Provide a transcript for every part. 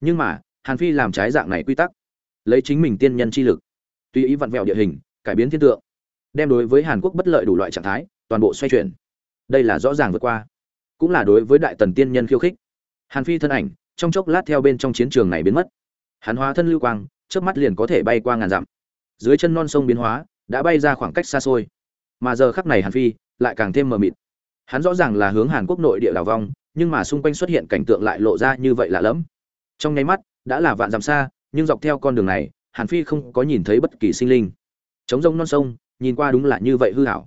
nhưng mà, hàn phi làm trái dạng này quy tắc, lấy chính mình tiên nhân chi lực, tùy ý vặn vẹo địa hình, cải biến thiên tượng, đem đối với hàn quốc bất lợi đủ loại trạng thái, toàn bộ xoay chuyển. Đây là rõ ràng vượt qua, cũng là đối với đại tần tiên nhân khiêu khích. Hàn phi thân ảnh, trong chốc lát theo bên trong chiến trường này biến mất. Hàn hóa thân lưu quang trước mắt liền có thể bay qua ngàn dặm. Dưới chân non sông biến hóa, đã bay ra khoảng cách xa xôi. Mà giờ khắc này hàn phi lại càng thêm mờ mịt. Hắn rõ ràng là hướng hàn quốc nội địa đảo vong nhưng mà xung quanh xuất hiện cảnh tượng lại lộ ra như vậy lạ lẫm trong nháy mắt, đã là vạn dặm xa, nhưng dọc theo con đường này, hàn phi không có nhìn thấy bất kỳ sinh linh. Chống rông non sông, nhìn qua đúng là như vậy hư hảo.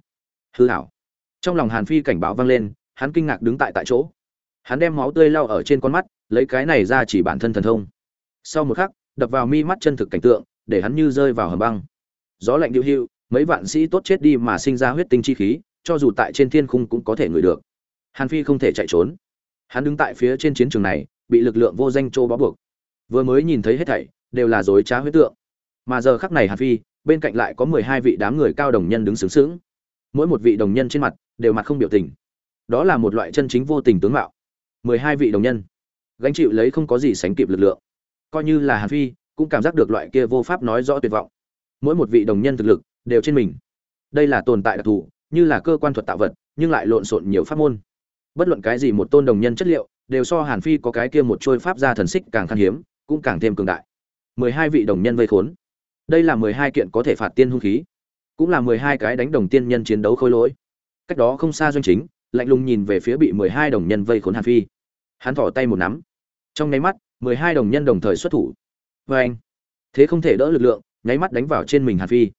Hư hảo. Trong lòng hàn phi cảnh báo vang lên, hắn kinh ngạc đứng tại tại chỗ. Hắn đem máu tươi lau ở trên con mắt, lấy cái này ra chỉ bản thân thần thông. Sau một khắc, đập vào mi mắt chân thực cảnh tượng, để hắn như rơi vào hầm băng. Gió lạnh điệu hữu mấy vạn sĩ tốt chết đi mà sinh ra huyết tinh chi khí, cho dù tại trên thiên khung cũng có thể ngửi được. Hàn phi không thể chạy trốn. Hắn đứng tại phía trên chiến trường này bị lực lượng vô danh trô bó buộc. Vừa mới nhìn thấy hết thảy, đều là dối trá huyết tượng. Mà giờ khắc này hàn phi, bên cạnh lại có mười hai vị đám người cao đồng nhân đứng sướng sướng. Mỗi một vị đồng nhân trên mặt, đều mặt không biểu tình. Đó là một loại chân chính vô tình tướng mạo. mười hai vị đồng nhân. Gánh chịu lấy không có gì sánh kịp lực lượng. Coi như là hàn phi, cũng cảm giác được loại kia vô pháp nói rõ tuyệt vọng. Mỗi một vị đồng nhân thực lực, đều trên mình. Đây là tồn tại đặc thù, như là cơ quan thuật tạo vật, nhưng lại lộn xộn nhiều pháp môn. Bất luận cái gì một tôn đồng nhân chất liệu đều so hàn phi có cái kia một trôi pháp gia thần xích càng khan hiếm, cũng càng thêm cường đại. mười hai vị đồng nhân vây khốn. Đây là mười hai kiện có thể phạt tiên hung khí, cũng là mười hai cái đánh đồng tiên nhân chiến đấu khôi lỗi. Cách đó không xa doanh chính, lạnh lùng nhìn về phía bị mười hai đồng nhân vây khốn hàn phi. Hắn thỏ tay một nắm. Trong nháy mắt, mười hai đồng nhân đồng thời xuất thủ. Vê anh thế không thể đỡ lực lượng, nháy mắt đánh vào trên mình hàn phi.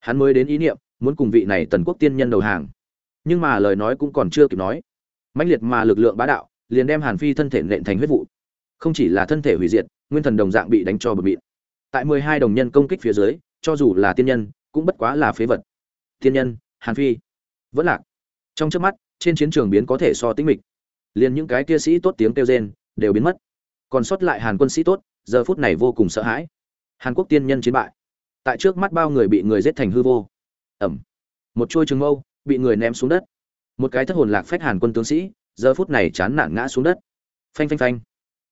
Hắn mới đến ý niệm, muốn cùng vị này tần quốc tiên nhân đầu hàng. Nhưng mà lời nói cũng còn chưa kịp nói. Mãnh liệt mà lực lượng bá đạo liền đem hàn phi thân thể nện thành huyết vụ. Không chỉ là thân thể hủy diệt nguyên thần đồng dạng bị đánh cho bầm mịn. Tại mười hai đồng nhân công kích phía dưới cho dù là tiên nhân cũng bất quá là phế vật. Tiên nhân hàn phi. Vẫn lạc. Trong trước mắt trên chiến trường biến có thể so tĩnh mịch. Liền những cái kia sĩ tốt tiếng kêu rên đều biến mất. Còn sót lại hàn quân sĩ tốt giờ phút này vô cùng sợ hãi. Hàn quốc tiên nhân chiến bại. Tại trước mắt bao người bị người giết thành hư vô. Ầm, một chuôi trường mâu bị người ném xuống đất. Một cái thất hồn lạc phách hàn quân tướng sĩ giờ phút này chán nản ngã xuống đất. Phanh phanh phanh.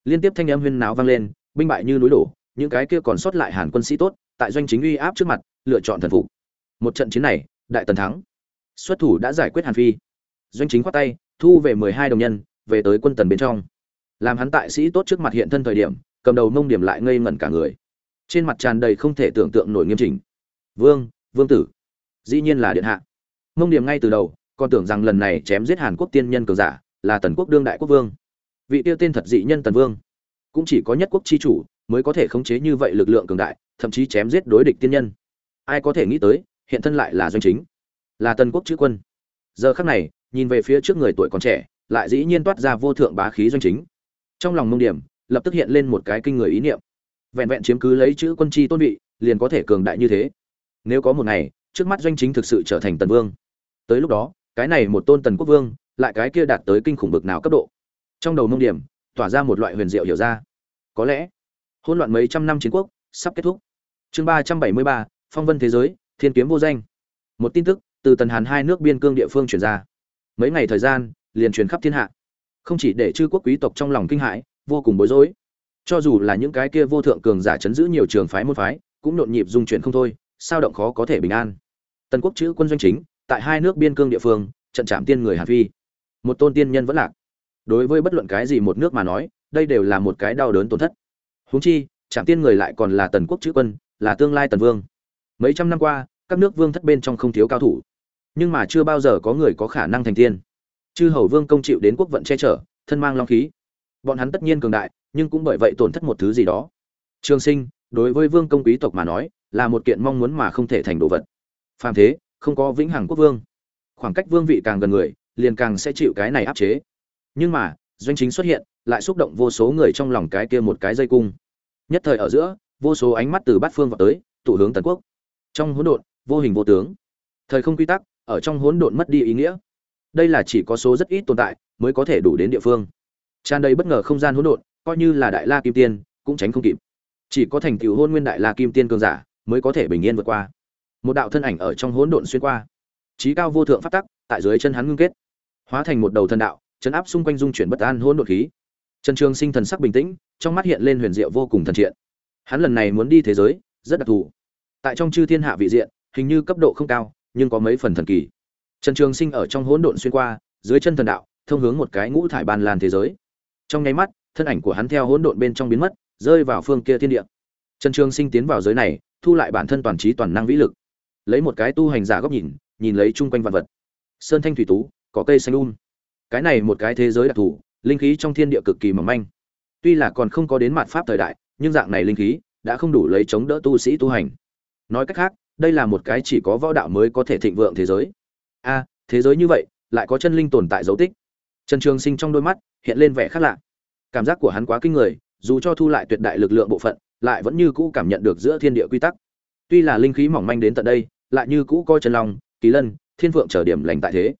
Liên tiếp thanh âm huyên náo vang lên, binh bại như núi đổ, những cái kia còn sót lại hàn quân sĩ tốt, tại doanh chính uy áp trước mặt, lựa chọn thần phục. Một trận chiến này, đại tần thắng. Xuất thủ đã giải quyết hàn phi. Doanh chính khoát tay, thu về mười hai đồng nhân, về tới quân tần bên trong. Làm hắn tại sĩ tốt trước mặt hiện thân thời điểm, cầm đầu mông điểm lại ngây ngẩn cả người. Trên mặt tràn đầy không thể tưởng tượng nổi nghiêm chỉnh. Vương vương tử, dĩ nhiên là điện hạ. Mông điểm ngay từ đầu, còn tưởng rằng lần này chém giết hàn quốc tiên nhân cường giả là tần quốc đương đại quốc vương. Vị tiêu tên thật dị nhân tần vương, cũng chỉ có nhất quốc chi chủ mới có thể khống chế như vậy lực lượng cường đại, thậm chí chém giết đối địch tiên nhân. Ai có thể nghĩ tới, hiện thân lại là doanh chính, là tần quốc chữ quân. Giờ khắc này, nhìn về phía trước người tuổi còn trẻ, lại dĩ nhiên toát ra vô thượng bá khí doanh chính. Trong lòng mông điểm, lập tức hiện lên một cái kinh người ý niệm. Vẹn vẹn chiếm cứ lấy chữ quân chi tôn vị, liền có thể cường đại như thế. Nếu có một ngày, trước mắt doanh chính thực sự trở thành tần vương, tới lúc đó, cái này một tôn tần quốc vương lại cái kia đạt tới kinh khủng bực nào cấp độ. Trong đầu mông điểm, tỏa ra một loại huyền diệu hiểu ra. Có lẽ, hỗn loạn mấy trăm năm chiến quốc sắp kết thúc. Chương ba trăm bảy mươi ba, phong vân thế giới, thiên kiếm vô danh. Một tin tức từ tần hàn hai nước biên cương địa phương truyền ra. Mấy ngày thời gian, liền truyền khắp thiên hạ. Không chỉ để chư quốc quý tộc trong lòng kinh hãi, vô cùng bối rối. Cho dù là những cái kia vô thượng cường giả chấn giữ nhiều trường phái môn phái, cũng nhộn nhịp dung chuyển không thôi, sao động khó có thể bình an. Tần quốc chữ quân doanh chính, tại hai nước biên cương địa phương, trận chạm tiên người hàn phi một tôn tiên nhân vẫn lạc. Đối với bất luận cái gì một nước mà nói, đây đều là một cái đau đớn tổn thất. Huống chi trạm tiên người lại còn là tần quốc chữ quân, là tương lai tần vương. Mấy trăm năm qua, các nước vương thất bên trong không thiếu cao thủ. Nhưng mà chưa bao giờ có người có khả năng thành tiên. Chư hầu vương công chịu đến quốc vận che chở, thân mang long khí. Bọn hắn tất nhiên cường đại, nhưng cũng bởi vậy tổn thất một thứ gì đó. Trường sinh, đối với vương công quý tộc mà nói, là một kiện mong muốn mà không thể thành đồ vật. Phàm thế, không có vĩnh hằng quốc vương. Khoảng cách vương vị càng gần người liền càng sẽ chịu cái này áp chế. Nhưng mà, doanh chính xuất hiện, lại xúc động vô số người trong lòng cái kia một cái dây cung. Nhất thời ở giữa, vô số ánh mắt từ bát phương vào tới, tụ hướng tần quốc. Trong hỗn độn, vô hình vô tướng. Thời không quy tắc, ở trong hỗn độn mất đi ý nghĩa. Đây là chỉ có số rất ít tồn tại mới có thể đủ đến địa phương. Tràn đầy bất ngờ không gian hỗn độn, coi như là đại la kim tiên, cũng tránh không kịp. Chỉ có thành tựu hôn nguyên đại la kim tiên cường giả mới có thể bình yên vượt qua. Một đạo thân ảnh ở trong hỗn độn xuyên qua. Trí cao vô thượng pháp tắc, tại dưới chân hắn ngưng kết hóa thành một đầu thần đạo, chấn áp xung quanh dung chuyển bất an hỗn độn khí. Trần trường sinh thần sắc bình tĩnh, trong mắt hiện lên huyền diệu vô cùng thần triện. Hắn lần này muốn đi thế giới, rất đặc thù. Tại trong chư thiên hạ vị diện, hình như cấp độ không cao, nhưng có mấy phần thần kỳ. Trần trường sinh ở trong hỗn độn xuyên qua, dưới chân thần đạo, thông hướng một cái ngũ thải ban lan thế giới. Trong nháy mắt, thân ảnh của hắn theo hỗn độn bên trong biến mất, rơi vào phương kia thiên địa. Trần trường sinh tiến vào giới này, thu lại bản thân toàn trí toàn năng vĩ lực. Lấy một cái tu hành giả góc nhìn nhìn lấy chung quanh vật vật. Sơn thanh thủy tú có cây xanh um. Cái này một cái thế giới đặc thù, linh khí trong thiên địa cực kỳ mỏng manh. Tuy là còn không có đến mạt pháp thời đại, nhưng dạng này linh khí đã không đủ lấy chống đỡ tu sĩ tu hành. Nói cách khác, đây là một cái chỉ có võ đạo mới có thể thịnh vượng thế giới. A, thế giới như vậy, lại có chân linh tồn tại dấu tích. Trần trường sinh trong đôi mắt hiện lên vẻ khác lạ. Cảm giác của hắn quá kinh người, dù cho thu lại tuyệt đại lực lượng bộ phận, lại vẫn như cũ cảm nhận được giữa thiên địa quy tắc. Tuy là linh khí mỏng manh đến tận đây, lại như cũ coi chân long, kỳ lân, thiên vượng trở điểm lành tại thế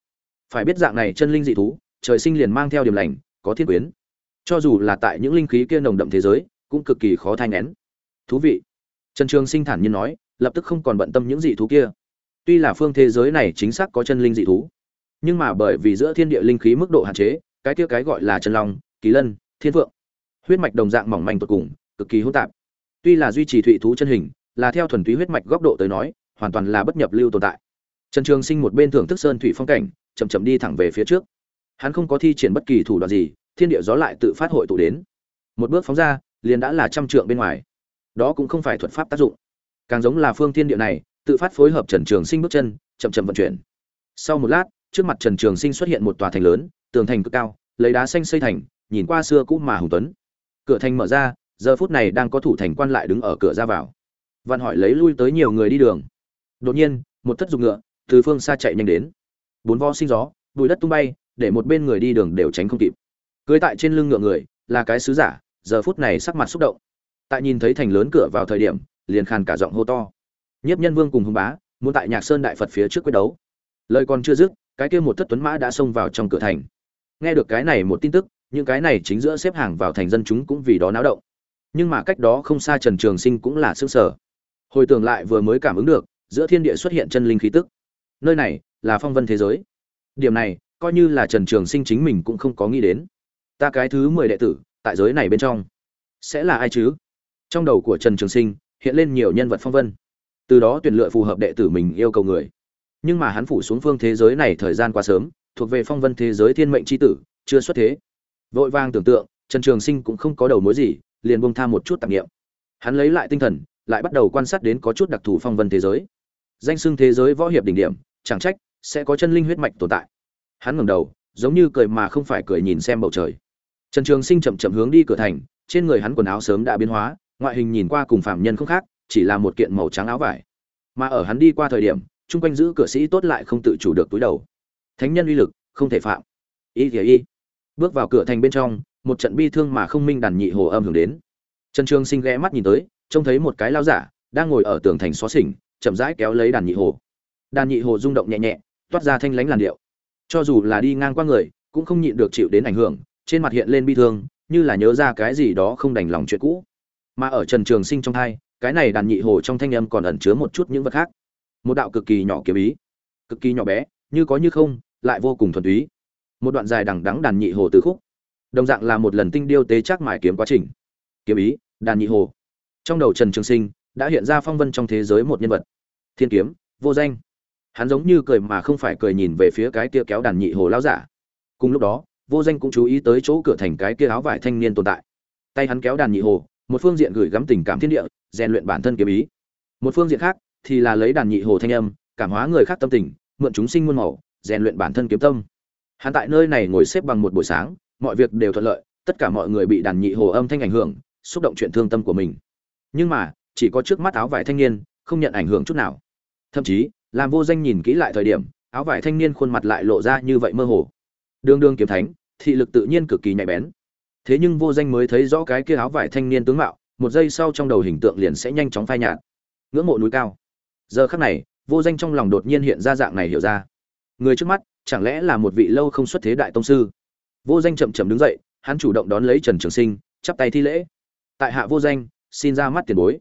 phải biết dạng này chân linh dị thú, trời sinh liền mang theo điểm lành, có thiên quyến. Cho dù là tại những linh khí kia nồng đậm thế giới, cũng cực kỳ khó thanh nén thú vị. Trần trường sinh thản nhiên nói, lập tức không còn bận tâm những dị thú kia. Tuy là phương thế giới này chính xác có chân linh dị thú, nhưng mà bởi vì giữa thiên địa linh khí mức độ hạn chế, cái kia cái gọi là chân long, kỳ lân, thiên phượng, huyết mạch đồng dạng mỏng manh tột cùng, cực kỳ hỗn tạp. Tuy là duy trì thụy thú chân hình, là theo thuần túy huyết mạch góc độ tới nói, hoàn toàn là bất nhập lưu tồn tại. Trần trường sinh một bên thưởng thức sơn thủy phong cảnh chậm chậm đi thẳng về phía trước. Hắn không có thi triển bất kỳ thủ đoạn gì, thiên địa gió lại tự phát hội tụ đến. Một bước phóng ra, liền đã là trăm trượng bên ngoài. Đó cũng không phải thuật pháp tác dụng. Càng giống là phương thiên địa này, tự phát phối hợp trần trường sinh bước chân, chậm chậm vận chuyển. Sau một lát, trước mặt trần trường sinh xuất hiện một tòa thành lớn, tường thành cực cao, lấy đá xanh xây thành, nhìn qua xưa cũ mà hùng tuấn. Cửa thành mở ra, giờ phút này đang có thủ thành quan lại đứng ở cửa ra vào. Văn hỏi lấy lui tới nhiều người đi đường. Đột nhiên, một thất dục ngựa từ phương xa chạy nhanh đến bốn vo sinh gió bụi đất tung bay, để một bên người đi đường đều tránh không kịp. Cưới tại trên lưng ngựa người, là cái sứ giả, giờ phút này sắc mặt xúc động. Tại nhìn thấy thành lớn cửa vào thời điểm, liền khàn cả giọng hô to. Nhiếp nhân vương cùng hùng bá, muốn tại nhạc sơn đại phật phía trước quyết đấu. Lời còn chưa dứt, cái kia một thất tuấn mã đã xông vào trong cửa thành. Nghe được cái này một tin tức, những cái này chính giữa xếp hàng vào thành dân chúng cũng vì đó náo động. Nhưng mà cách đó không xa trần trường sinh cũng là xương sở hồi tưởng lại vừa mới cảm ứng được, giữa thiên địa xuất hiện chân linh khí tức. Nơi này là phong vân thế giới. Điểm này, coi như là trần trường sinh chính mình cũng không có nghĩ đến. Ta cái thứ mười đệ tử, tại giới này bên trong, sẽ là ai chứ? Trong đầu của trần trường sinh, hiện lên nhiều nhân vật phong vân. Từ đó tuyển lựa phù hợp đệ tử mình yêu cầu người. Nhưng mà hắn phủ xuống phương thế giới này thời gian quá sớm, thuộc về phong vân thế giới thiên mệnh c h i tử, chưa xuất thế. Vội vang tưởng tượng, trần trường sinh cũng không có đầu mối gì, liền bông tham một chút tạp nghiệm hắn lấy lại tinh thần, lại bắt đầu quan sát đến có chút đặc thù phong vân thế giới. Danh xưng thế giới võ hiệp đỉnh điểm, chẳng trách sẽ có chân linh huyết mạch tồn tại. Hắn ngẩng đầu, giống như cười mà không phải cười nhìn xem bầu trời. Trần trường sinh chậm chậm hướng đi cửa thành, trên người hắn quần áo sớm đã biến hóa, ngoại hình nhìn qua cùng phạm nhân không khác, chỉ là một kiện màu trắng áo vải. Mà ở hắn đi qua thời điểm, chung quanh giữ cửa sĩ tốt lại không tự chủ được túi đầu. Thánh nhân uy lực, không thể phạm. Y thì y bước vào cửa thành bên trong, một trận bi thương mà không minh đàn nhị hồ âm hưởng đến. Trần trường sinh ghé mắt nhìn tới, trông thấy một cái lao giả, đang ngồi ở tường thành xó xỉnh, chậm rãi kéo lấy đàn nhị hồ. Đàn nhị hồ rung động nhẹ nhẹ toát ra thanh lãnh làn điệu. Cho dù là đi ngang qua người, cũng không nhịn được chịu đến ảnh hưởng, trên mặt hiện lên bi thương, như là nhớ ra cái gì đó không đành lòng chuyện cũ. Mà ở trần trường sinh trong thai, cái này đàn nhị hồ trong thanh âm còn ẩn chứa một chút những vật khác. Một đạo cực kỳ nhỏ kiếm ý. Cực kỳ nhỏ bé, như có như không, lại vô cùng thuần túy. Một đoạn dài đằng đắng đàn nhị hồ tứ khúc. Đồng dạng là một lần tinh điêu tế chắc mải kiếm quá trình. Kiếm ý, đàn nhị hồ. Trong đầu trần trường sinh, đã hiện ra phong vân trong thế giới một nhân vật. Thiên kiếm, vô danh hắn giống như cười mà không phải cười nhìn về phía cái kia kéo đàn nhị hồ lao giả. Cùng lúc đó, vô danh cũng chú ý tới chỗ cửa thành cái kia áo vải thanh niên tồn tại. Tay hắn kéo đàn nhị hồ, một phương diện gửi gắm tình cảm thiên địa, rèn luyện bản thân kiếm ý. Một phương diện khác thì là lấy đàn nhị hồ thanh âm, cảm hóa người khác tâm tình, mượn chúng sinh muôn màu, rèn luyện bản thân kiếm tâm. Hắn tại nơi này ngồi xếp bằng một buổi sáng, mọi việc đều thuận lợi, tất cả mọi người bị đàn nhị hồ âm thanh ảnh hưởng, xúc động chuyện thương tâm của mình. Nhưng mà, chỉ có trước mắt áo vải thanh niên, không nhận ảnh hưởng chút nào. Thậm chí làm vô danh nhìn kỹ lại thời điểm, áo vải thanh niên khuôn mặt lại lộ ra như vậy mơ hồ. Đương đương kiếm thánh, thị lực tự nhiên cực kỳ nhạy bén. Thế nhưng vô danh mới thấy rõ cái kia áo vải thanh niên tướng mạo, một giây sau trong đầu hình tượng liền sẽ nhanh chóng phai nhạt. Ngưỡng mộ núi cao. Giờ khắc này, vô danh trong lòng đột nhiên hiện ra dạng này hiểu ra. Người trước mắt, chẳng lẽ là một vị lâu không xuất thế đại tông sư? Vô danh chậm chậm đứng dậy, hắn chủ động đón lấy trần trường sinh, chắp tay thi lễ. Tại hạ vô danh, xin ra mắt tiền bối.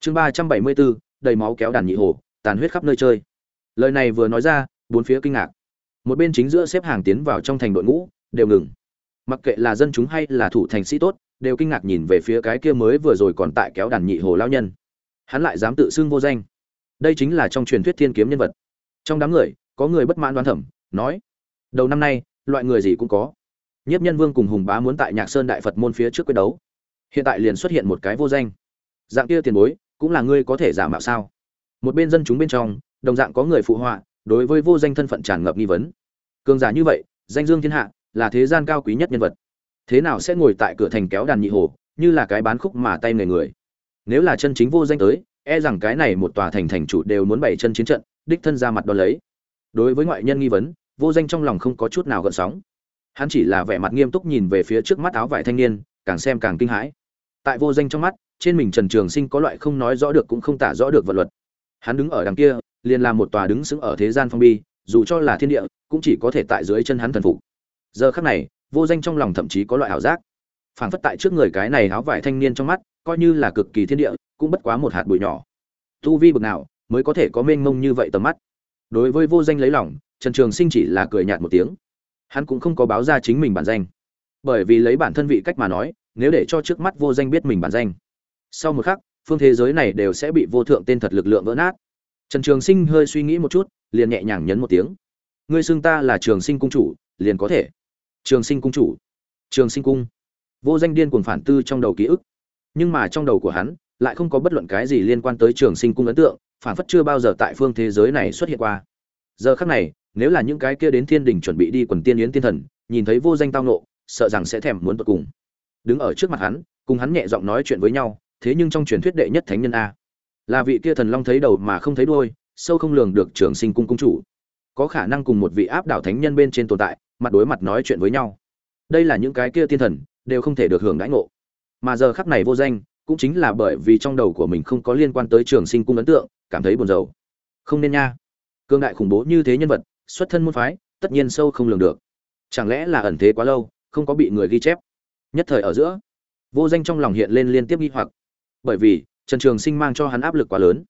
Chương ba trăm bảy mươi bốn, đầy máu kéo đàn nhị hồ tàn huyết khắp nơi chơi. Lời này vừa nói ra, bốn phía kinh ngạc. Một bên chính giữa xếp hàng tiến vào trong thành đội ngũ, đều ngừng. Mặc kệ là dân chúng hay là thủ thành sĩ tốt, đều kinh ngạc nhìn về phía cái kia mới vừa rồi còn tại kéo đàn nhị hồ lao nhân. Hắn lại dám tự xưng vô danh. Đây chính là trong truyền thuyết thiên kiếm nhân vật. Trong đám người, có người bất mãn đoán thẩm, nói, đầu năm nay, loại người gì cũng có. Nhiếp nhân vương cùng hùng bá muốn tại nhạc sơn đại phật môn phía trước quyết đấu. Hiện tại liền xuất hiện một cái vô danh. Dạng kia tiền bối, cũng là ngươi có thể giả mạo sao? Một bên dân chúng bên trong, đồng dạng có người phụ họa, đối với vô danh thân phận tràn ngập nghi vấn. Cường giả như vậy, danh dương thiên hạ, là thế gian cao quý nhất nhân vật. Thế nào sẽ ngồi tại cửa thành kéo đàn nhị hồ, như là cái bán khúc mà tay người người? Nếu là chân chính vô danh tới e rằng cái này một tòa thành thành chủ đều muốn bày chân chiến trận, đích thân ra mặt đo lấy. Đối với ngoại nhân nghi vấn, vô danh trong lòng không có chút nào gợn sóng. Hắn chỉ là vẻ mặt nghiêm túc nhìn về phía trước mắt áo vải thanh niên, càng xem càng kinh hãi. Tại vô danh trong mắt, trên mình trần trường sinh có loại không nói rõ được cũng không tả rõ được vật luật hắn đứng ở đằng kia, liền là một tòa đứng sững ở thế gian phong bi, dù cho là thiên địa, cũng chỉ có thể tại dưới chân hắn thần phục. Giờ khắc này, vô danh trong lòng thậm chí có loại ảo giác. Phảng phất tại trước người cái này áo vải thanh niên trong mắt, coi như là cực kỳ thiên địa, cũng bất quá một hạt bụi nhỏ. Tu vi bực nào, mới có thể có mênh mông như vậy tầm mắt. Đối với vô danh lấy lòng, trần trường sinh chỉ là cười nhạt một tiếng. Hắn cũng không có báo ra chính mình bản danh. Bởi vì lấy bản thân vị cách mà nói, nếu để cho trước mắt vô danh biết mình bản danh. Sau một khắc phương thế giới này đều sẽ bị vô thượng tên thật lực lượng vỡ nát. Trần trường sinh hơi suy nghĩ một chút, liền nhẹ nhàng nhấn một tiếng. Ngươi xưng ta là trường sinh cung chủ, liền có thể. Trường sinh cung chủ. Trường sinh cung. Vô danh điên cuồng phản tư trong đầu ký ức. Nhưng mà trong đầu của hắn, lại không có bất luận cái gì liên quan tới trường sinh cung ấn tượng, phản phất chưa bao giờ tại phương thế giới này xuất hiện qua. Giờ khắc này, nếu là những cái kia đến thiên đình chuẩn bị đi quần tiên yến tiên thần, nhìn thấy vô danh tao nộ, sợ rằng sẽ thèm muốn tột cùng. Đứng ở trước mặt hắn, cùng hắn nhẹ giọng nói chuyện với nhau thế nhưng trong truyền thuyết đệ nhất thánh nhân a. Là vị kia thần long thấy đầu mà không thấy đuôi, sâu không lường được trường sinh cung cung chủ. Có khả năng cùng một vị áp đảo thánh nhân bên trên tồn tại, mặt đối mặt nói chuyện với nhau. Đây là những cái kia tiên thần, đều không thể được hưởng đãi ngộ. Mà giờ khắc này vô danh, cũng chính là bởi vì trong đầu của mình không có liên quan tới trường sinh cung ấn tượng, cảm thấy buồn rầu. Không nên nha. Cương đại khủng bố như thế nhân vật, xuất thân môn phái, tất nhiên sâu không lường được. Chẳng lẽ là ẩn thế quá lâu, không có bị người ghi chép? Nhất thời ở giữa, vô danh trong lòng hiện lên liên tiếp nghi hoặc bởi vì, trần trường sinh mang cho hắn áp lực quá lớn.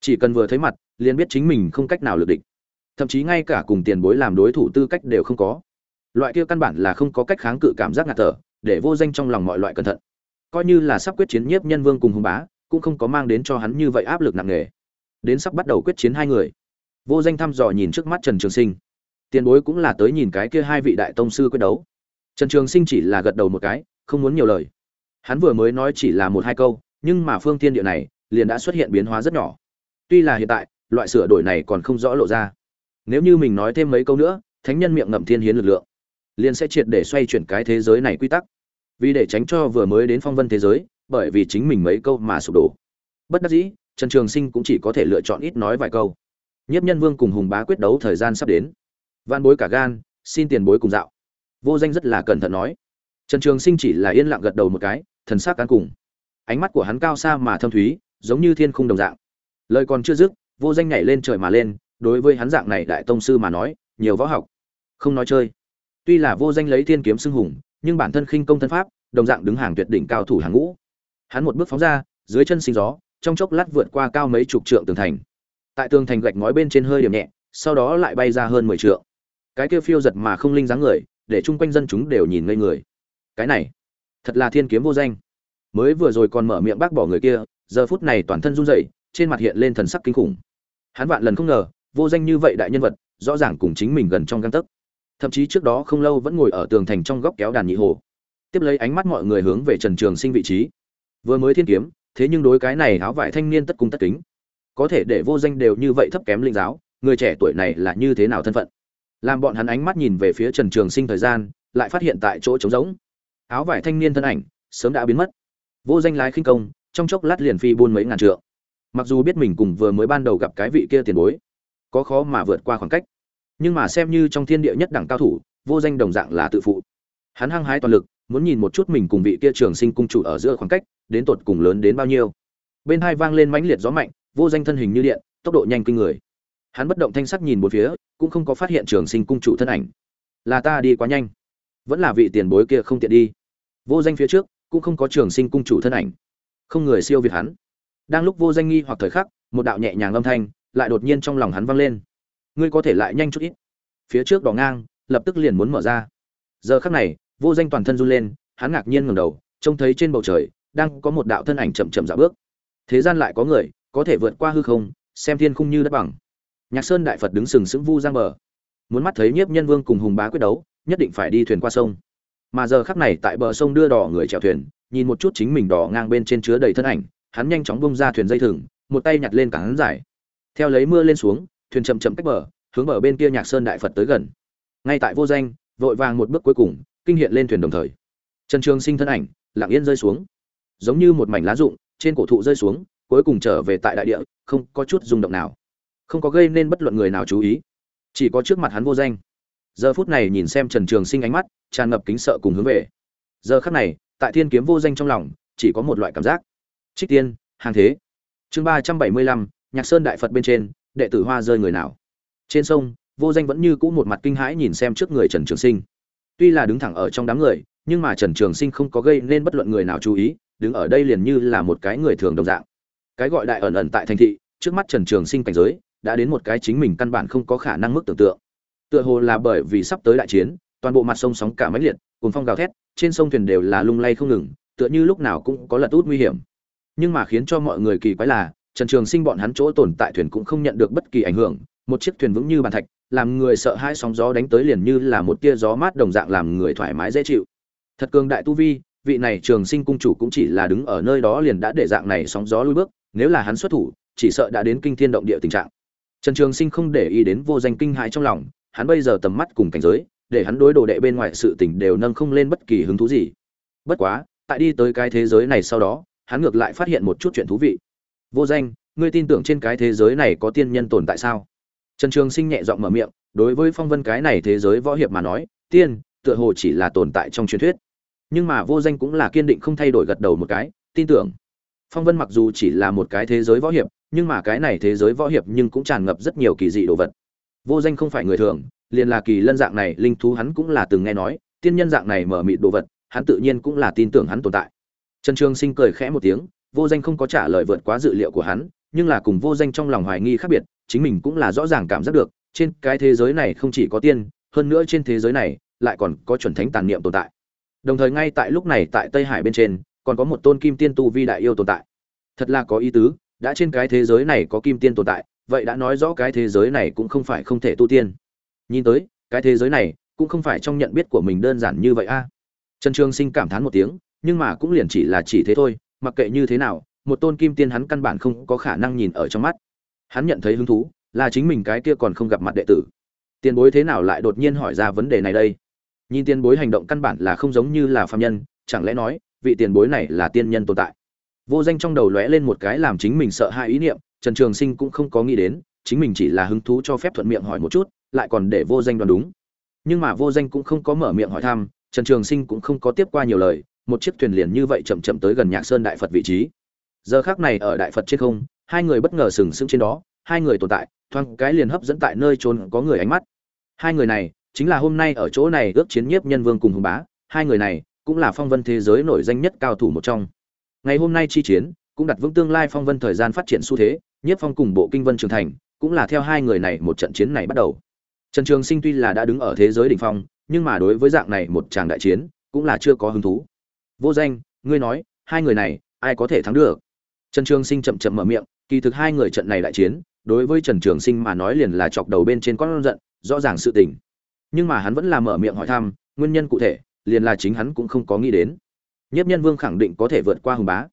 Chỉ cần vừa thấy mặt, liền biết chính mình không cách nào lực địch. Thậm chí ngay cả cùng tiền bối làm đối thủ tư cách đều không có. Loại kia căn bản là không có cách kháng cự cảm giác ngạt thở, để vô danh trong lòng mọi loại cẩn thận. Coi như là sắp quyết chiến nhiếp nhân vương cùng hùng bá, cũng không có mang đến cho hắn như vậy áp lực nặng nề. Đến sắp bắt đầu quyết chiến hai người. Vô danh thăm dò nhìn trước mắt trần trường sinh. Tiền bối cũng là tới nhìn cái kia hai vị đại tông sư quyết đấu. Trần trường sinh chỉ là gật đầu một cái, không muốn nhiều lời. Hắn vừa mới nói chỉ là một hai câu nhưng mà phương thiên địa này liền đã xuất hiện biến hóa rất nhỏ. Tuy là hiện tại, loại sửa đổi này còn không rõ lộ ra. Nếu như mình nói thêm mấy câu nữa, thánh nhân miệng ngậm thiên hiến lực lượng, liền sẽ triệt để xoay chuyển cái thế giới này quy tắc. Vì để tránh cho vừa mới đến phong vân thế giới, bởi vì chính mình mấy câu mà sụp đổ. Bất đắc dĩ, trần trường sinh cũng chỉ có thể lựa chọn ít nói vài câu. Nhất nhân vương cùng hùng bá quyết đấu thời gian sắp đến. Van bối cả gan, xin tiền bối cùng dạo. Vô danh rất là cẩn thận nói. Trần trường sinh chỉ là yên lặng gật đầu một cái, thần sắc cán cùng ánh mắt của hắn cao xa mà thâm thúy, giống như thiên khung đồng dạng. Lời còn chưa dứt, vô danh nhảy lên trời mà lên, đối với hắn dạng này đại tông sư mà nói, nhiều võ học. Không nói chơi. Tuy là vô danh lấy thiên kiếm xưng hùng, nhưng bản thân khinh công thân pháp, đồng dạng đứng hàng tuyệt đỉnh cao thủ hàng ngũ. Hắn một bước phóng ra, dưới chân sinh gió, trong chốc lát vượt qua cao mấy chục trượng tường thành. Tại tường thành gạch ngói bên trên hơi điểm nhẹ, sau đó lại bay ra hơn mười trượng. Cái kia phiêu giật mà không linh dáng người, để chung quanh dân chúng đều nhìn ngây người. Cái này, thật là thiên kiếm vô danh mới vừa rồi còn mở miệng bác bỏ người kia, giờ phút này toàn thân run rẩy, trên mặt hiện lên thần sắc kinh khủng. Hắn vạn lần không ngờ, vô danh như vậy đại nhân vật, rõ ràng cùng chính mình gần trong găng tấc. Thậm chí trước đó không lâu vẫn ngồi ở tường thành trong góc kéo đàn nhị hồ. Tiếp lấy ánh mắt mọi người hướng về trần trường sinh vị trí. Vừa mới thiên kiếm, thế nhưng đối cái này áo vải thanh niên tất cung tất kính. Có thể để vô danh đều như vậy thấp kém linh giáo, người trẻ tuổi này là như thế nào thân phận? Làm bọn hắn ánh mắt nhìn về phía trần trường sinh thời gian, lại phát hiện tại chỗ trống rỗng. Áo vải thanh niên thân ảnh sớm đã biến mất vô danh lái khinh công, trong chốc lát liền phi buôn mấy ngàn trượng. Mặc dù biết mình cùng vừa mới ban đầu gặp cái vị kia tiền bối, có khó mà vượt qua khoảng cách, nhưng mà xem như trong thiên địa nhất đẳng cao thủ, vô danh đồng dạng là tự phụ. Hắn hăng hái toàn lực, muốn nhìn một chút mình cùng vị kia trường sinh cung chủ ở giữa khoảng cách, đến tột cùng lớn đến bao nhiêu. Bên hai vang lên mãnh liệt gió mạnh, vô danh thân hình như điện, tốc độ nhanh kinh người. Hắn bất động thanh sắc nhìn một phía, cũng không có phát hiện trường sinh cung chủ thân ảnh. Là ta đi quá nhanh, vẫn là vị tiền bối kia không tiện đi. Vô danh phía trước cũng không có trường sinh cung chủ thân ảnh. Không người siêu việt hắn. Đang lúc vô danh nghi hoặc thời khắc, một đạo nhẹ nhàng âm thanh lại đột nhiên trong lòng hắn vang lên. Ngươi có thể lại nhanh chút ít. Phía trước đỏ ngang, lập tức liền muốn mở ra. Giờ khắc này, vô danh toàn thân run lên, hắn ngạc nhiên ngẩng đầu, trông thấy trên bầu trời, đang có một đạo thân ảnh chậm chậm dạo bước. Thế gian lại có người, có thể vượt qua hư không, xem thiên khung như đất bằng. Nhạc sơn đại phật đứng sừng sững vu giang bờ. Muốn mắt thấy nhiếp nhân vương cùng hùng bá quyết đấu, nhất định phải đi thuyền qua sông mà giờ khắc này tại bờ sông đưa đỏ người chèo thuyền, nhìn một chút chính mình đỏ ngang bên trên chứa đầy thân ảnh, hắn nhanh chóng bông ra thuyền dây thừng, một tay nhặt lên cả hắn giải. Theo lấy mưa lên xuống, thuyền chậm chậm cách bờ, hướng bờ bên kia nhạc sơn đại phật tới gần. Ngay tại vô danh, vội vàng một bước cuối cùng, kinh hiện lên thuyền đồng thời. Trần trường sinh thân ảnh, lặng yên rơi xuống. Giống như một mảnh lá rụng, trên cổ thụ rơi xuống, cuối cùng trở về tại đại địa, không có chút rung động nào. Không có gây nên bất luận người nào chú ý. Chỉ có trước mặt hắn vô danh giờ phút này nhìn xem trần trường sinh ánh mắt, tràn ngập kính sợ cùng hướng về. Giờ khắc này, tại thiên kiếm vô danh trong lòng, chỉ có một loại cảm giác. Trích tiên, hàng thế. Chương ba trăm bảy mươi lăm, nhạc sơn đại phật bên trên, đệ tử hoa rơi người nào? Trên sông, vô danh vẫn như cũ một mặt kinh hãi nhìn xem trước người trần trường sinh. Tuy là đứng thẳng ở trong đám người, nhưng mà trần trường sinh không có gây nên bất luận người nào chú ý, đứng ở đây liền như là một cái người thường đồng dạng. Cái gọi đại ẩn ẩn tại thành thị, trước mắt trần trường sinh cảnh giới, đã đến một cái chính mình căn bản không có khả năng mức tưởng tượng tựa hồ là bởi vì sắp tới đại chiến, toàn bộ mặt sông sóng cả máy liệt cùng phong gào thét, trên sông thuyền đều là lung lay không ngừng, tựa như lúc nào cũng có lật út nguy hiểm. Nhưng mà khiến cho mọi người kỳ quái là, trần trường sinh bọn hắn chỗ tồn tại thuyền cũng không nhận được bất kỳ ảnh hưởng, một chiếc thuyền vững như bàn thạch, làm người sợ hai sóng gió đánh tới liền như là một tia gió mát đồng dạng làm người thoải mái dễ chịu. Thật cường đại tu vi, vị này trường sinh cung chủ cũng chỉ là đứng ở nơi đó liền đã để dạng này sóng gió lui bước, nếu là hắn xuất thủ, chỉ sợ đã đến kinh thiên động địa tình trạng. Trần trường sinh không để ý đến vô danh kinh hãi trong lòng hắn bây giờ tầm mắt cùng cảnh giới, để hắn đối đồ đệ bên ngoài sự tình đều nâng không lên bất kỳ hứng thú gì. Bất quá, tại đi tới cái thế giới này sau đó, hắn ngược lại phát hiện một chút chuyện thú vị. Vô danh, ngươi tin tưởng trên cái thế giới này có tiên nhân tồn tại sao? Trần trường sinh nhẹ giọng mở miệng, đối với phong vân cái này thế giới võ hiệp mà nói, tiên, tựa hồ chỉ là tồn tại trong truyền thuyết. Nhưng mà vô danh cũng là kiên định không thay đổi gật đầu một cái, tin tưởng. Phong vân mặc dù chỉ là một cái thế giới võ hiệp, nhưng mà cái này thế giới võ hiệp nhưng cũng tràn ngập rất nhiều kỳ dị đồ vật vô danh không phải người thường, liền là kỳ lân dạng này, linh thú hắn cũng là từng nghe nói, tiên nhân dạng này mở mịt đồ vật, hắn tự nhiên cũng là tin tưởng hắn tồn tại. Trần trường sinh cười khẽ một tiếng, vô danh không có trả lời vượt quá dự liệu của hắn, nhưng là cùng vô danh trong lòng hoài nghi khác biệt, chính mình cũng là rõ ràng cảm giác được, trên cái thế giới này không chỉ có tiên, hơn nữa trên thế giới này, lại còn có chuẩn thánh tàn niệm tồn tại. Đồng thời ngay tại lúc này tại tây hải bên trên, còn có một tôn kim tiên tu vi đại yêu tồn tại. Thật là có ý tứ, đã trên cái thế giới này có kim tiên tồn tại vậy đã nói rõ cái thế giới này cũng không phải không thể tu tiên. Nhìn tới, cái thế giới này cũng không phải trong nhận biết của mình đơn giản như vậy a. Trần trường sinh cảm thán một tiếng, nhưng mà cũng liền chỉ là chỉ thế thôi, mặc kệ như thế nào, một tôn kim tiên hắn căn bản không có khả năng nhìn ở trong mắt. Hắn nhận thấy hứng thú, là chính mình cái kia còn không gặp mặt đệ tử. Tiền bối thế nào lại đột nhiên hỏi ra vấn đề này đây? Nhìn tiền bối hành động căn bản là không giống như là phạm nhân, chẳng lẽ nói, vị tiền bối này là tiên nhân tồn tại? Vô danh trong đầu lóe lên một cái làm chính mình sợ hãi ý niệm trần trường sinh cũng không có nghĩ đến, chính mình chỉ là hứng thú cho phép thuận miệng hỏi một chút, lại còn để vô danh đoán đúng. Nhưng mà vô danh cũng không có mở miệng hỏi thăm, trần trường sinh cũng không có tiếp qua nhiều lời, một chiếc thuyền liền như vậy chậm chậm tới gần nhạc sơn đại phật vị trí. Giờ khắc này ở đại phật trên không, hai người bất ngờ sừng sững trên đó, hai người tồn tại, thoáng cái liền hấp dẫn tại nơi trốn có người ánh mắt. Hai người này, chính là hôm nay ở chỗ này ước chiến nhiếp nhân vương cùng hùng bá, hai người này cũng là phong vân thế giới nổi danh nhất cao thủ một trong. Ngày hôm nay chi chiến, cũng đặt vững tương lai phong vân thời gian phát triển xu thế nhiếp phong cùng bộ kinh vân trường thành, cũng là theo hai người này một trận chiến này bắt đầu. Trần trường sinh tuy là đã đứng ở thế giới đỉnh phong, nhưng mà đối với dạng này một tràng đại chiến, cũng là chưa có hứng thú. Vô danh, ngươi nói, hai người này, ai có thể thắng được? Trần trường sinh chậm chậm mở miệng, kỳ thực hai người trận này đại chiến, đối với trần trường sinh mà nói liền là chọc đầu bên trên con giận, rõ ràng sự tình. Nhưng mà hắn vẫn là mở miệng hỏi thăm, nguyên nhân cụ thể, liền là chính hắn cũng không có nghĩ đến. Nhiếp nhân vương khẳng định có thể vượt qua hùng bá.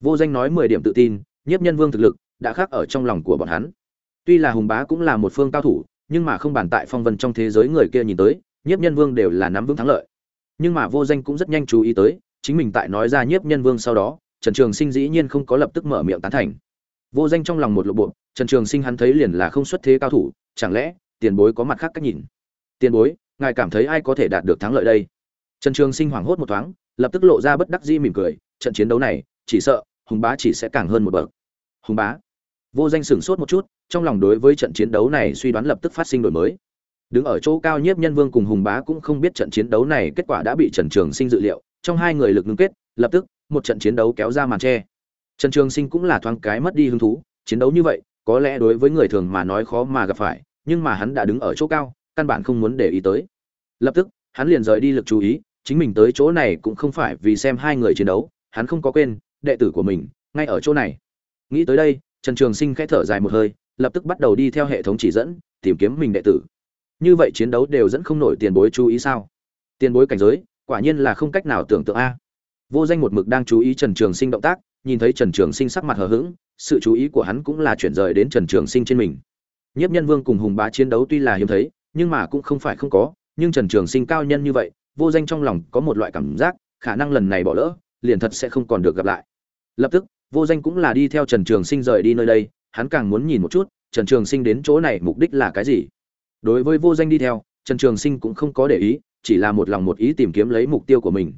Vô danh nói mười điểm tự tin nhiếp nhân vương thực lực đã khác ở trong lòng của bọn hắn. Tuy là hùng bá cũng là một phương cao thủ, nhưng mà không bàn tại phong vân trong thế giới người kia nhìn tới, nhiếp nhân vương đều là nắm vững thắng lợi. Nhưng mà vô danh cũng rất nhanh chú ý tới, chính mình tại nói ra nhiếp nhân vương sau đó, trần trường sinh dĩ nhiên không có lập tức mở miệng tán thành. Vô danh trong lòng một lộ bộ, trần trường sinh hắn thấy liền là không xuất thế cao thủ, chẳng lẽ, tiền bối có mặt khác cách nhìn? Tiền bối, ngài cảm thấy ai có thể đạt được thắng lợi đây? Trần trường sinh hoảng hốt một thoáng, lập tức lộ ra bất đắc dĩ mỉm cười, trận chiến đấu này, chỉ sợ, hùng bá chỉ sẽ càng hơn một bậc. Hùng bá vô danh sửng sốt một chút, trong lòng đối với trận chiến đấu này suy đoán lập tức phát sinh đổi mới. Đứng ở chỗ cao nhiếp nhân vương cùng hùng bá cũng không biết trận chiến đấu này kết quả đã bị trần trường sinh dự liệu, trong hai người lực ngưng kết, lập tức, một trận chiến đấu kéo ra màn tre. Trần trường sinh cũng là thoáng cái mất đi hứng thú, chiến đấu như vậy, có lẽ đối với người thường mà nói khó mà gặp phải, nhưng mà hắn đã đứng ở chỗ cao, căn bản không muốn để ý tới. Lập tức, hắn liền rời đi lực chú ý, chính mình tới chỗ này cũng không phải vì xem hai người chiến đấu, hắn không có quên, đệ tử của mình, ngay ở chỗ này. Nghĩ tới đây trần trường sinh khẽ thở dài một hơi lập tức bắt đầu đi theo hệ thống chỉ dẫn tìm kiếm mình đệ tử. Như vậy chiến đấu đều dẫn không nổi tiền bối chú ý sao? Tiền bối cảnh giới quả nhiên là không cách nào tưởng tượng a. Vô danh một mực đang chú ý trần trường sinh động tác nhìn thấy trần trường sinh sắc mặt hờ hững sự chú ý của hắn cũng là chuyển rời đến trần trường sinh trên mình. Nhiếp Nhân Vương cùng Hùng Bá chiến đấu tuy là hiếm thấy, nhưng mà cũng không phải không có, nhưng Trần Trường Sinh cao nhân như vậy, vô danh trong lòng có một loại cảm giác, khả năng lần này bỏ lỡ, liền thật sẽ không còn được gặp lại. Lập tức, vô danh cũng là đi theo Trần Trường Sinh rời đi nơi đây, hắn càng muốn nhìn một chút, Trần Trường Sinh đến chỗ này mục đích là cái gì. Đối với vô danh đi theo, Trần Trường Sinh cũng không có để ý, chỉ là một lòng một ý tìm kiếm lấy mục tiêu của mình.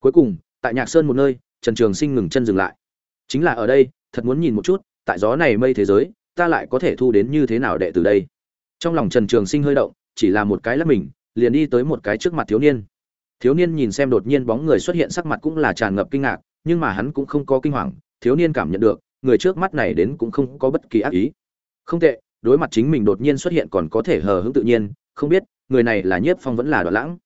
Cuối cùng, tại Nhạc Sơn một nơi, Trần Trường Sinh ngừng chân dừng lại. Chính là ở đây, thật muốn nhìn một chút, tại gió này mây thế giới, ta lại có thể thu đến như thế nào đệ từ đây trong lòng trần trường sinh hơi động chỉ là một cái lắp mình liền đi tới một cái trước mặt thiếu niên thiếu niên nhìn xem đột nhiên bóng người xuất hiện sắc mặt cũng là tràn ngập kinh ngạc nhưng mà hắn cũng không có kinh hoàng thiếu niên cảm nhận được, người trước mắt này đến cũng không có bất kỳ ác ý. Không tệ, đối mặt chính mình đột nhiên xuất hiện còn có thể hờ hững tự nhiên, không biết, người này là nhiếp phong vẫn là đoạn lãng.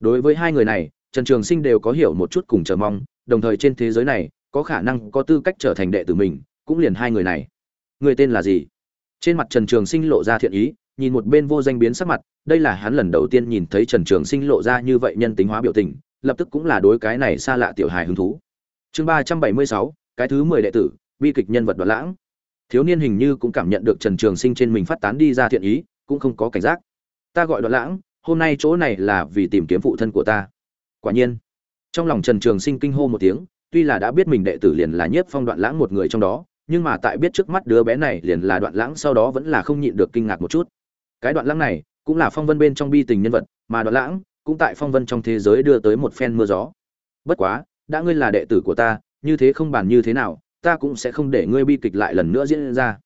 Đối với hai người này, trần trường sinh đều có hiểu một chút cùng chờ mong, đồng thời trên thế giới này, có khả năng có tư cách trở thành đệ tử mình, cũng liền hai người này. Người tên là gì? Trên mặt trần trường sinh lộ ra thiện ý, nhìn một bên vô danh biến sắc mặt, đây là hắn lần đầu tiên nhìn thấy trần trường sinh lộ ra như vậy nhân tính hóa biểu tình, lập tức cũng là đối cái này xa lạ tiểu hài hứng thú. Chương ba trăm bảy mươi sáu cái thứ mười đệ tử, bi kịch nhân vật đoản lãng. Thiếu niên hình như cũng cảm nhận được trần trường sinh trên mình phát tán đi ra thiện ý, cũng không có cảnh giác. Ta gọi đoản lãng, hôm nay chỗ này là vì tìm kiếm phụ thân của ta. Quả nhiên, trong lòng trần trường sinh kinh hô một tiếng, tuy là đã biết mình đệ tử liền là nhiếp phong đoạn lãng một người trong đó, nhưng mà tại biết trước mắt đứa bé này liền là đoạn lãng sau đó vẫn là không nhịn được kinh ngạc một chút. Cái đoạn lãng này, cũng là phong vân bên trong bi tình nhân vật, mà đoạn lãng cũng tại phong vân trong thế giới đưa tới một phen mưa gió. Bất quá, đã ngươi là đệ tử của ta như thế không bàn như thế nào, ta cũng sẽ không để ngươi bi kịch lại lần nữa diễn ra.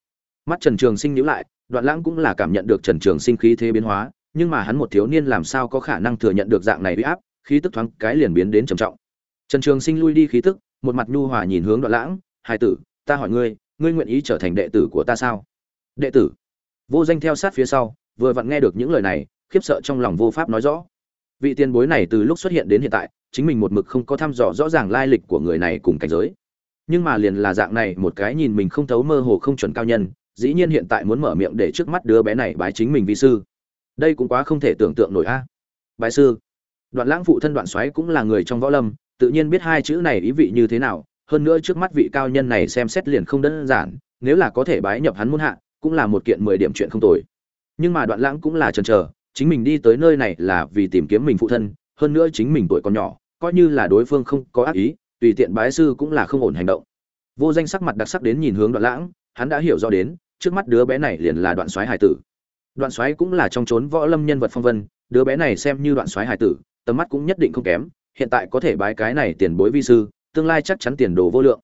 Mắt trần trường sinh nhíu lại, đoạn lãng cũng là cảm nhận được trần trường sinh khí thế biến hóa, nhưng mà hắn một thiếu niên làm sao có khả năng thừa nhận được dạng này uy áp, khí tức thoáng cái liền biến đến trầm trọng. Trần trường sinh lui đi khí tức, một mặt nhu hòa nhìn hướng đoạn lãng hai tử, ta hỏi ngươi ngươi nguyện ý trở thành đệ tử của ta sao? Đệ tử? Vô danh theo sát phía sau, vừa vặn nghe được những lời này, khiếp sợ trong lòng vô pháp nói rõ. Vị tiền bối này từ lúc xuất hiện đến hiện tại chính mình một mực không có thăm dò rõ ràng lai lịch của người này cùng cảnh giới. Nhưng mà liền là dạng này, một cái nhìn mình không thấu mơ hồ không chuẩn cao nhân, dĩ nhiên hiện tại muốn mở miệng để trước mắt đứa bé này bái chính mình vi sư. Đây cũng quá không thể tưởng tượng nổi a. À. bái sư. Đoạn lãng phụ thân đoạn xoáy cũng là người trong võ lâm, tự nhiên biết hai chữ này ý vị như thế nào, hơn nữa trước mắt vị cao nhân này xem xét liền không đơn giản, nếu là có thể bái nhập hắn muôn hạ, cũng là một kiện mười điểm chuyện không tồi. Nhưng mà đoạn lãng cũng là chần chờ, chính mình đi tới nơi này là vì tìm kiếm mình phụ thân, hơn nữa chính mình tuổi còn nhỏ coi như là đối phương không có ác ý, tùy tiện bái sư cũng là không ổn hành động. Vô danh sắc mặt đặc sắc đến nhìn hướng đoạn lãng, hắn đã hiểu rõ đến, trước mắt đứa bé này liền là đoạn soái hải tử. Đoạn soái cũng là trong chốn võ lâm nhân vật phong vân, đứa bé này xem như đoạn soái hải tử, tầm mắt cũng nhất định không kém, hiện tại có thể bái cái này tiền bối vi sư, tương lai chắc chắn tiền đồ vô lượng.